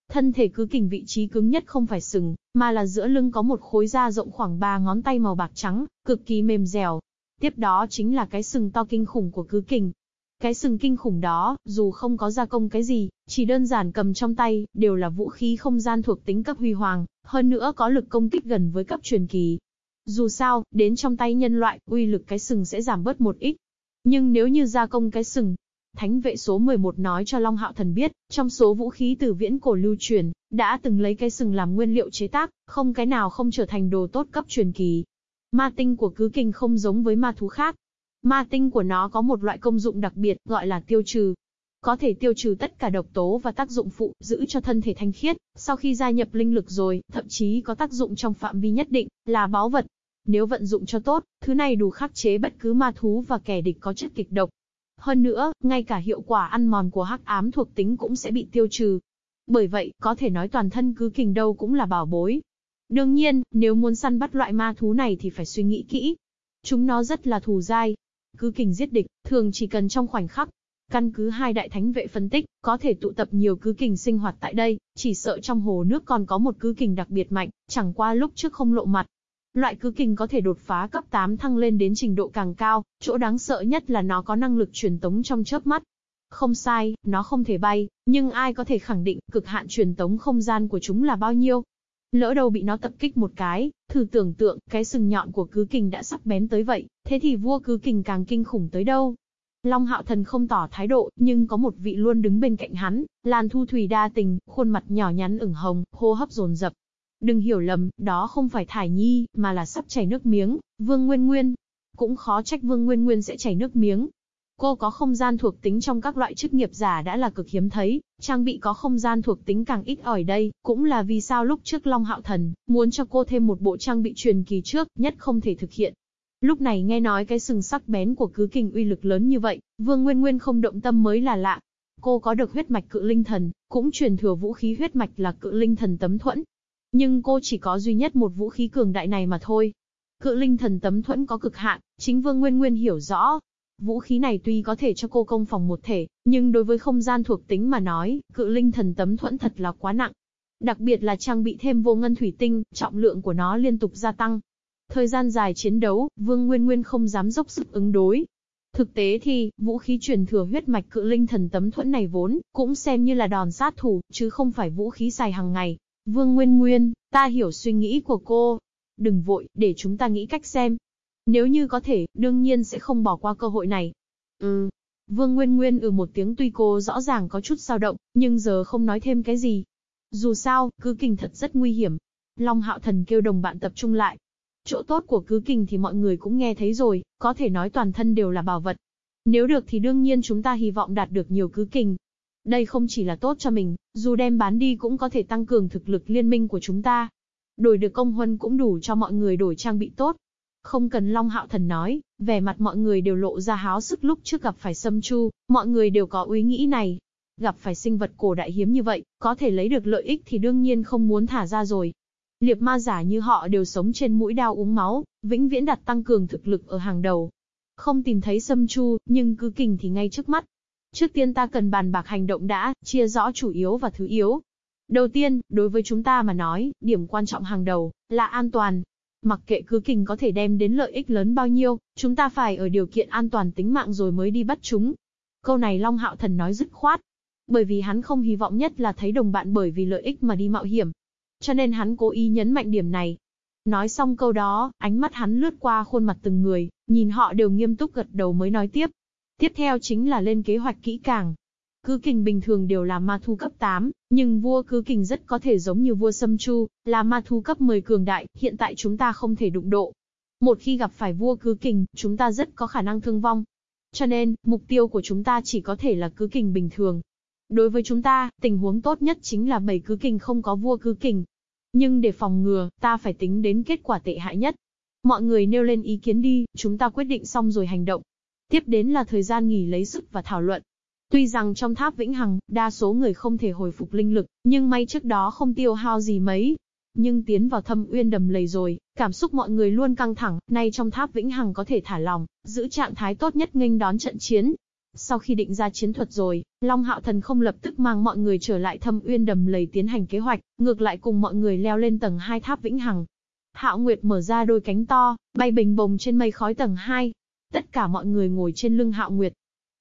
Thân thể cứ kình vị trí cứng nhất không phải sừng, mà là giữa lưng có một khối da rộng khoảng 3 ngón tay màu bạc trắng, cực kỳ mềm dẻo. Tiếp đó chính là cái sừng to kinh khủng của cứ kình, cái sừng kinh khủng đó, dù không có gia công cái gì, chỉ đơn giản cầm trong tay, đều là vũ khí không gian thuộc tính cấp huy hoàng, hơn nữa có lực công kích gần với cấp truyền kỳ. Dù sao, đến trong tay nhân loại, uy lực cái sừng sẽ giảm bớt một ít. Nhưng nếu như gia công cái sừng, Thánh vệ số 11 nói cho Long Hạo Thần biết, trong số vũ khí từ viễn cổ lưu truyền, đã từng lấy cái sừng làm nguyên liệu chế tác, không cái nào không trở thành đồ tốt cấp truyền kỳ. Ma tinh của cứ kinh không giống với ma thú khác, Ma tinh của nó có một loại công dụng đặc biệt, gọi là tiêu trừ. Có thể tiêu trừ tất cả độc tố và tác dụng phụ, giữ cho thân thể thanh khiết, sau khi gia nhập linh lực rồi, thậm chí có tác dụng trong phạm vi nhất định, là báu vật. Nếu vận dụng cho tốt, thứ này đủ khắc chế bất cứ ma thú và kẻ địch có chất kịch độc. Hơn nữa, ngay cả hiệu quả ăn mòn của hắc ám thuộc tính cũng sẽ bị tiêu trừ. Bởi vậy, có thể nói toàn thân cứ kình đâu cũng là bảo bối. Đương nhiên, nếu muốn săn bắt loại ma thú này thì phải suy nghĩ kỹ. Chúng nó rất là thù dai, cứ kình giết địch, thường chỉ cần trong khoảnh khắc. Căn cứ hai đại thánh vệ phân tích, có thể tụ tập nhiều cứ kình sinh hoạt tại đây, chỉ sợ trong hồ nước còn có một cứ kình đặc biệt mạnh, chẳng qua lúc trước không lộ mặt. Loại cứ kình có thể đột phá cấp 8 thăng lên đến trình độ càng cao, chỗ đáng sợ nhất là nó có năng lực truyền tống trong chớp mắt. Không sai, nó không thể bay, nhưng ai có thể khẳng định cực hạn truyền tống không gian của chúng là bao nhiêu? Lỡ đầu bị nó tập kích một cái, thử tưởng tượng, cái sừng nhọn của cứ kình đã sắc bén tới vậy, thế thì vua cứ kình càng kinh khủng tới đâu? Long Hạo Thần không tỏ thái độ, nhưng có một vị luôn đứng bên cạnh hắn, Lan Thu Thủy đa tình, khuôn mặt nhỏ nhắn ửng hồng, hô hấp dồn dập. Đừng hiểu lầm, đó không phải Thải Nhi, mà là sắp chảy nước miếng, Vương Nguyên Nguyên. Cũng khó trách Vương Nguyên Nguyên sẽ chảy nước miếng. Cô có không gian thuộc tính trong các loại chức nghiệp giả đã là cực hiếm thấy, trang bị có không gian thuộc tính càng ít ỏi đây, cũng là vì sao lúc trước Long Hạo Thần, muốn cho cô thêm một bộ trang bị truyền kỳ trước, nhất không thể thực hiện. Lúc này nghe nói cái sừng sắc bén của cứ kình uy lực lớn như vậy, Vương Nguyên Nguyên không động tâm mới là lạ. Cô có được huyết mạch cự linh thần, cũng truyền thừa vũ khí huyết mạch là cự linh thần tấm thuẫn. Nhưng cô chỉ có duy nhất một vũ khí cường đại này mà thôi. Cự linh thần tấm thuẫn có cực hạn, chính Vương Nguyên Nguyên hiểu rõ. Vũ khí này tuy có thể cho cô công phòng một thể, nhưng đối với không gian thuộc tính mà nói, cự linh thần tấm thuẫn thật là quá nặng. Đặc biệt là trang bị thêm vô ngân thủy tinh, trọng lượng của nó liên tục gia tăng, Thời gian dài chiến đấu, Vương Nguyên Nguyên không dám dốc sức ứng đối. Thực tế thì, vũ khí truyền thừa huyết mạch cự linh thần tấm thuẫn này vốn, cũng xem như là đòn sát thủ, chứ không phải vũ khí xài hàng ngày. Vương Nguyên Nguyên, ta hiểu suy nghĩ của cô. Đừng vội, để chúng ta nghĩ cách xem. Nếu như có thể, đương nhiên sẽ không bỏ qua cơ hội này. Ừ. Vương Nguyên Nguyên ừ một tiếng tuy cô rõ ràng có chút dao động, nhưng giờ không nói thêm cái gì. Dù sao, cứ kinh thật rất nguy hiểm. Long Hạo Thần kêu đồng bạn tập trung lại, Chỗ tốt của cứ kình thì mọi người cũng nghe thấy rồi, có thể nói toàn thân đều là bảo vật. Nếu được thì đương nhiên chúng ta hy vọng đạt được nhiều cứ kình. Đây không chỉ là tốt cho mình, dù đem bán đi cũng có thể tăng cường thực lực liên minh của chúng ta. Đổi được công huân cũng đủ cho mọi người đổi trang bị tốt. Không cần Long Hạo Thần nói, vẻ mặt mọi người đều lộ ra háo sức lúc trước gặp phải Sâm Chu, mọi người đều có ý nghĩ này. Gặp phải sinh vật cổ đại hiếm như vậy, có thể lấy được lợi ích thì đương nhiên không muốn thả ra rồi. Liệp ma giả như họ đều sống trên mũi đao uống máu, vĩnh viễn đặt tăng cường thực lực ở hàng đầu. Không tìm thấy Sâm Chu, nhưng cứ kình thì ngay trước mắt. Trước tiên ta cần bàn bạc hành động đã, chia rõ chủ yếu và thứ yếu. Đầu tiên, đối với chúng ta mà nói, điểm quan trọng hàng đầu, là an toàn. Mặc kệ cứ kình có thể đem đến lợi ích lớn bao nhiêu, chúng ta phải ở điều kiện an toàn tính mạng rồi mới đi bắt chúng. Câu này Long Hạo Thần nói dứt khoát. Bởi vì hắn không hy vọng nhất là thấy đồng bạn bởi vì lợi ích mà đi mạo hiểm, cho nên hắn cố ý nhấn mạnh điểm này. Nói xong câu đó, ánh mắt hắn lướt qua khuôn mặt từng người, nhìn họ đều nghiêm túc gật đầu mới nói tiếp. Tiếp theo chính là lên kế hoạch kỹ càng. Cứ kình bình thường đều là ma thu cấp 8, nhưng vua cứ kình rất có thể giống như vua Sâm Chu, là ma thu cấp 10 cường đại, hiện tại chúng ta không thể đụng độ. Một khi gặp phải vua cứ kình, chúng ta rất có khả năng thương vong. Cho nên, mục tiêu của chúng ta chỉ có thể là cứ kình bình thường, Đối với chúng ta, tình huống tốt nhất chính là bảy cứ kình không có vua cứ kình. Nhưng để phòng ngừa, ta phải tính đến kết quả tệ hại nhất. Mọi người nêu lên ý kiến đi, chúng ta quyết định xong rồi hành động. Tiếp đến là thời gian nghỉ lấy sức và thảo luận. Tuy rằng trong tháp vĩnh hằng, đa số người không thể hồi phục linh lực, nhưng may trước đó không tiêu hao gì mấy. Nhưng tiến vào thâm uyên đầm lầy rồi, cảm xúc mọi người luôn căng thẳng, nay trong tháp vĩnh hằng có thể thả lòng, giữ trạng thái tốt nhất nghênh đón trận chiến, sau khi định ra chiến thuật rồi, Long Hạo Thần không lập tức mang mọi người trở lại thâm uyên đầm lầy tiến hành kế hoạch, ngược lại cùng mọi người leo lên tầng 2 tháp vĩnh hằng. Hạo Nguyệt mở ra đôi cánh to, bay bình bồng trên mây khói tầng 2. Tất cả mọi người ngồi trên lưng Hạo Nguyệt.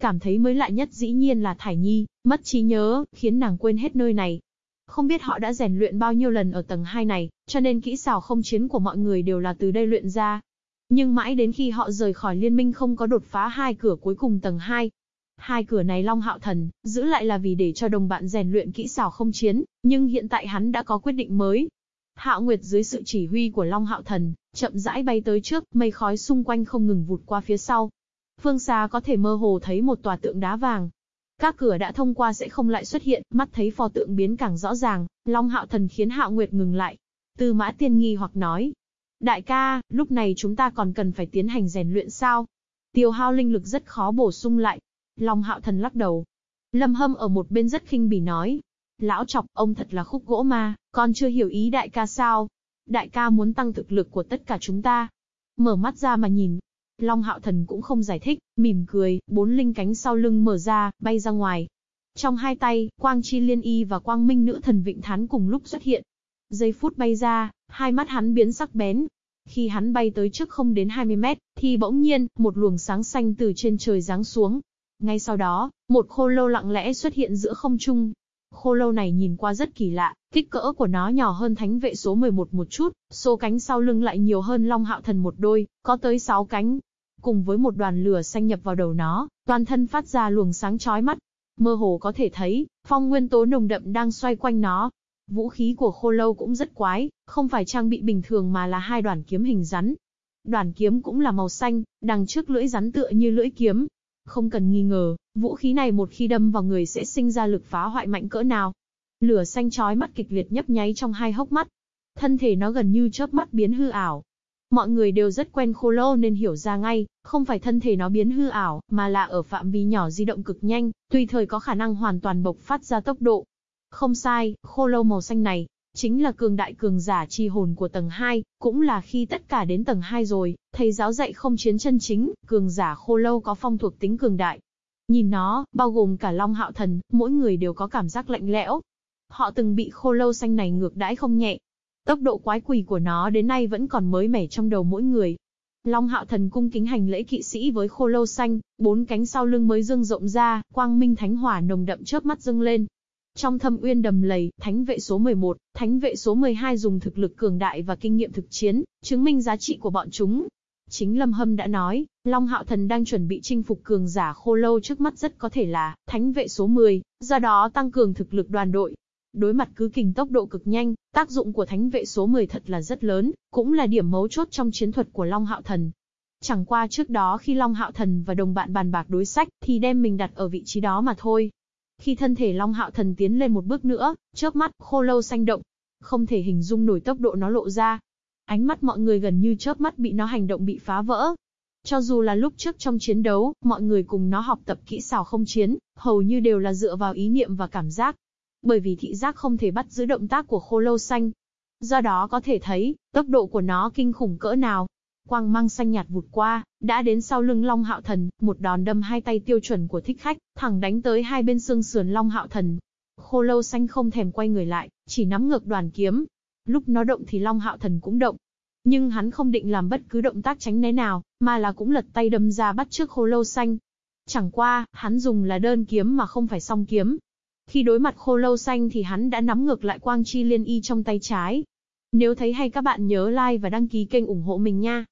Cảm thấy mới lạ nhất dĩ nhiên là Thải Nhi, mất trí nhớ, khiến nàng quên hết nơi này. Không biết họ đã rèn luyện bao nhiêu lần ở tầng 2 này, cho nên kỹ xảo không chiến của mọi người đều là từ đây luyện ra. Nhưng mãi đến khi họ rời khỏi liên minh không có đột phá hai cửa cuối cùng tầng 2, Hai cửa này Long Hạo Thần, giữ lại là vì để cho đồng bạn rèn luyện kỹ xảo không chiến, nhưng hiện tại hắn đã có quyết định mới. Hạo Nguyệt dưới sự chỉ huy của Long Hạo Thần, chậm rãi bay tới trước, mây khói xung quanh không ngừng vụt qua phía sau. Phương xa có thể mơ hồ thấy một tòa tượng đá vàng. Các cửa đã thông qua sẽ không lại xuất hiện, mắt thấy pho tượng biến càng rõ ràng, Long Hạo Thần khiến Hạo Nguyệt ngừng lại. Tư Mã Tiên nghi hoặc nói, Đại ca, lúc này chúng ta còn cần phải tiến hành rèn luyện sao? Tiêu hao linh lực rất khó bổ sung lại, Long hạo thần lắc đầu. Lâm hâm ở một bên rất khinh bỉ nói. Lão chọc, ông thật là khúc gỗ ma, con chưa hiểu ý đại ca sao. Đại ca muốn tăng thực lực của tất cả chúng ta. Mở mắt ra mà nhìn. Long hạo thần cũng không giải thích, mỉm cười, bốn linh cánh sau lưng mở ra, bay ra ngoài. Trong hai tay, Quang Chi Liên Y và Quang Minh Nữ Thần Vịnh Thán cùng lúc xuất hiện. Giây phút bay ra, hai mắt hắn biến sắc bén. Khi hắn bay tới trước không đến 20 mét, thì bỗng nhiên, một luồng sáng xanh từ trên trời giáng xuống. Ngay sau đó, một khô lâu lặng lẽ xuất hiện giữa không trung. Khô lâu này nhìn qua rất kỳ lạ, kích cỡ của nó nhỏ hơn thánh vệ số 11 một chút, số cánh sau lưng lại nhiều hơn Long Hạo Thần một đôi, có tới 6 cánh. Cùng với một đoàn lửa xanh nhập vào đầu nó, toàn thân phát ra luồng sáng chói mắt. Mơ hồ có thể thấy, phong nguyên tố nồng đậm đang xoay quanh nó, Vũ khí của khô lâu cũng rất quái, không phải trang bị bình thường mà là hai đoàn kiếm hình rắn. Đoàn kiếm cũng là màu xanh, đằng trước lưỡi rắn tựa như lưỡi kiếm. Không cần nghi ngờ, vũ khí này một khi đâm vào người sẽ sinh ra lực phá hoại mạnh cỡ nào. Lửa xanh chói mắt kịch liệt nhấp nháy trong hai hốc mắt. Thân thể nó gần như chớp mắt biến hư ảo. Mọi người đều rất quen khô lô nên hiểu ra ngay, không phải thân thể nó biến hư ảo, mà là ở phạm vi nhỏ di động cực nhanh, tùy thời có khả năng hoàn toàn bộc phát ra tốc độ. Không sai, khô lô màu xanh này, chính là cường đại cường giả chi hồn của tầng 2, cũng là khi tất cả đến tầng 2 rồi, thầy giáo dạy không chiến chân chính, cường giả khô lâu có phong thuộc tính cường đại. Nhìn nó, bao gồm cả Long Hạo Thần, mỗi người đều có cảm giác lạnh lẽo. Họ từng bị khô lâu xanh này ngược đãi không nhẹ. Tốc độ quái quỷ của nó đến nay vẫn còn mới mẻ trong đầu mỗi người. Long Hạo Thần cung kính hành lễ kỵ sĩ với khô lâu xanh, bốn cánh sau lưng mới dương rộng ra, quang minh thánh hỏa nồng đậm chớp mắt dâng lên, trong thâm uyên đầm lầy, thánh vệ số 11, thánh vệ số 12 dùng thực lực cường đại và kinh nghiệm thực chiến, chứng minh giá trị của bọn chúng. Chính Lâm Hâm đã nói, Long Hạo Thần đang chuẩn bị chinh phục cường giả khô lâu trước mắt rất có thể là thánh vệ số 10, do đó tăng cường thực lực đoàn đội. Đối mặt cứ kình tốc độ cực nhanh, tác dụng của thánh vệ số 10 thật là rất lớn, cũng là điểm mấu chốt trong chiến thuật của Long Hạo Thần. Chẳng qua trước đó khi Long Hạo Thần và đồng bạn bàn bạc đối sách, thì đem mình đặt ở vị trí đó mà thôi. Khi thân thể Long Hạo Thần tiến lên một bước nữa, chớp mắt, khô lâu xanh động. Không thể hình dung nổi tốc độ nó lộ ra. Ánh mắt mọi người gần như chớp mắt bị nó hành động bị phá vỡ. Cho dù là lúc trước trong chiến đấu, mọi người cùng nó học tập kỹ xảo không chiến, hầu như đều là dựa vào ý niệm và cảm giác. Bởi vì thị giác không thể bắt giữ động tác của khô lâu xanh. Do đó có thể thấy, tốc độ của nó kinh khủng cỡ nào. Quang mang xanh nhạt vụt qua, đã đến sau lưng Long Hạo Thần, một đòn đâm hai tay tiêu chuẩn của thích khách, thẳng đánh tới hai bên xương sườn Long Hạo Thần. Khô lâu xanh không thèm quay người lại, chỉ nắm ngược đoàn kiếm. Lúc nó động thì Long Hạo Thần cũng động. Nhưng hắn không định làm bất cứ động tác tránh né nào, mà là cũng lật tay đâm ra bắt trước khô lâu xanh. Chẳng qua, hắn dùng là đơn kiếm mà không phải song kiếm. Khi đối mặt khô lâu xanh thì hắn đã nắm ngược lại quang chi liên y trong tay trái. Nếu thấy hay các bạn nhớ like và đăng ký kênh ủng hộ mình nha.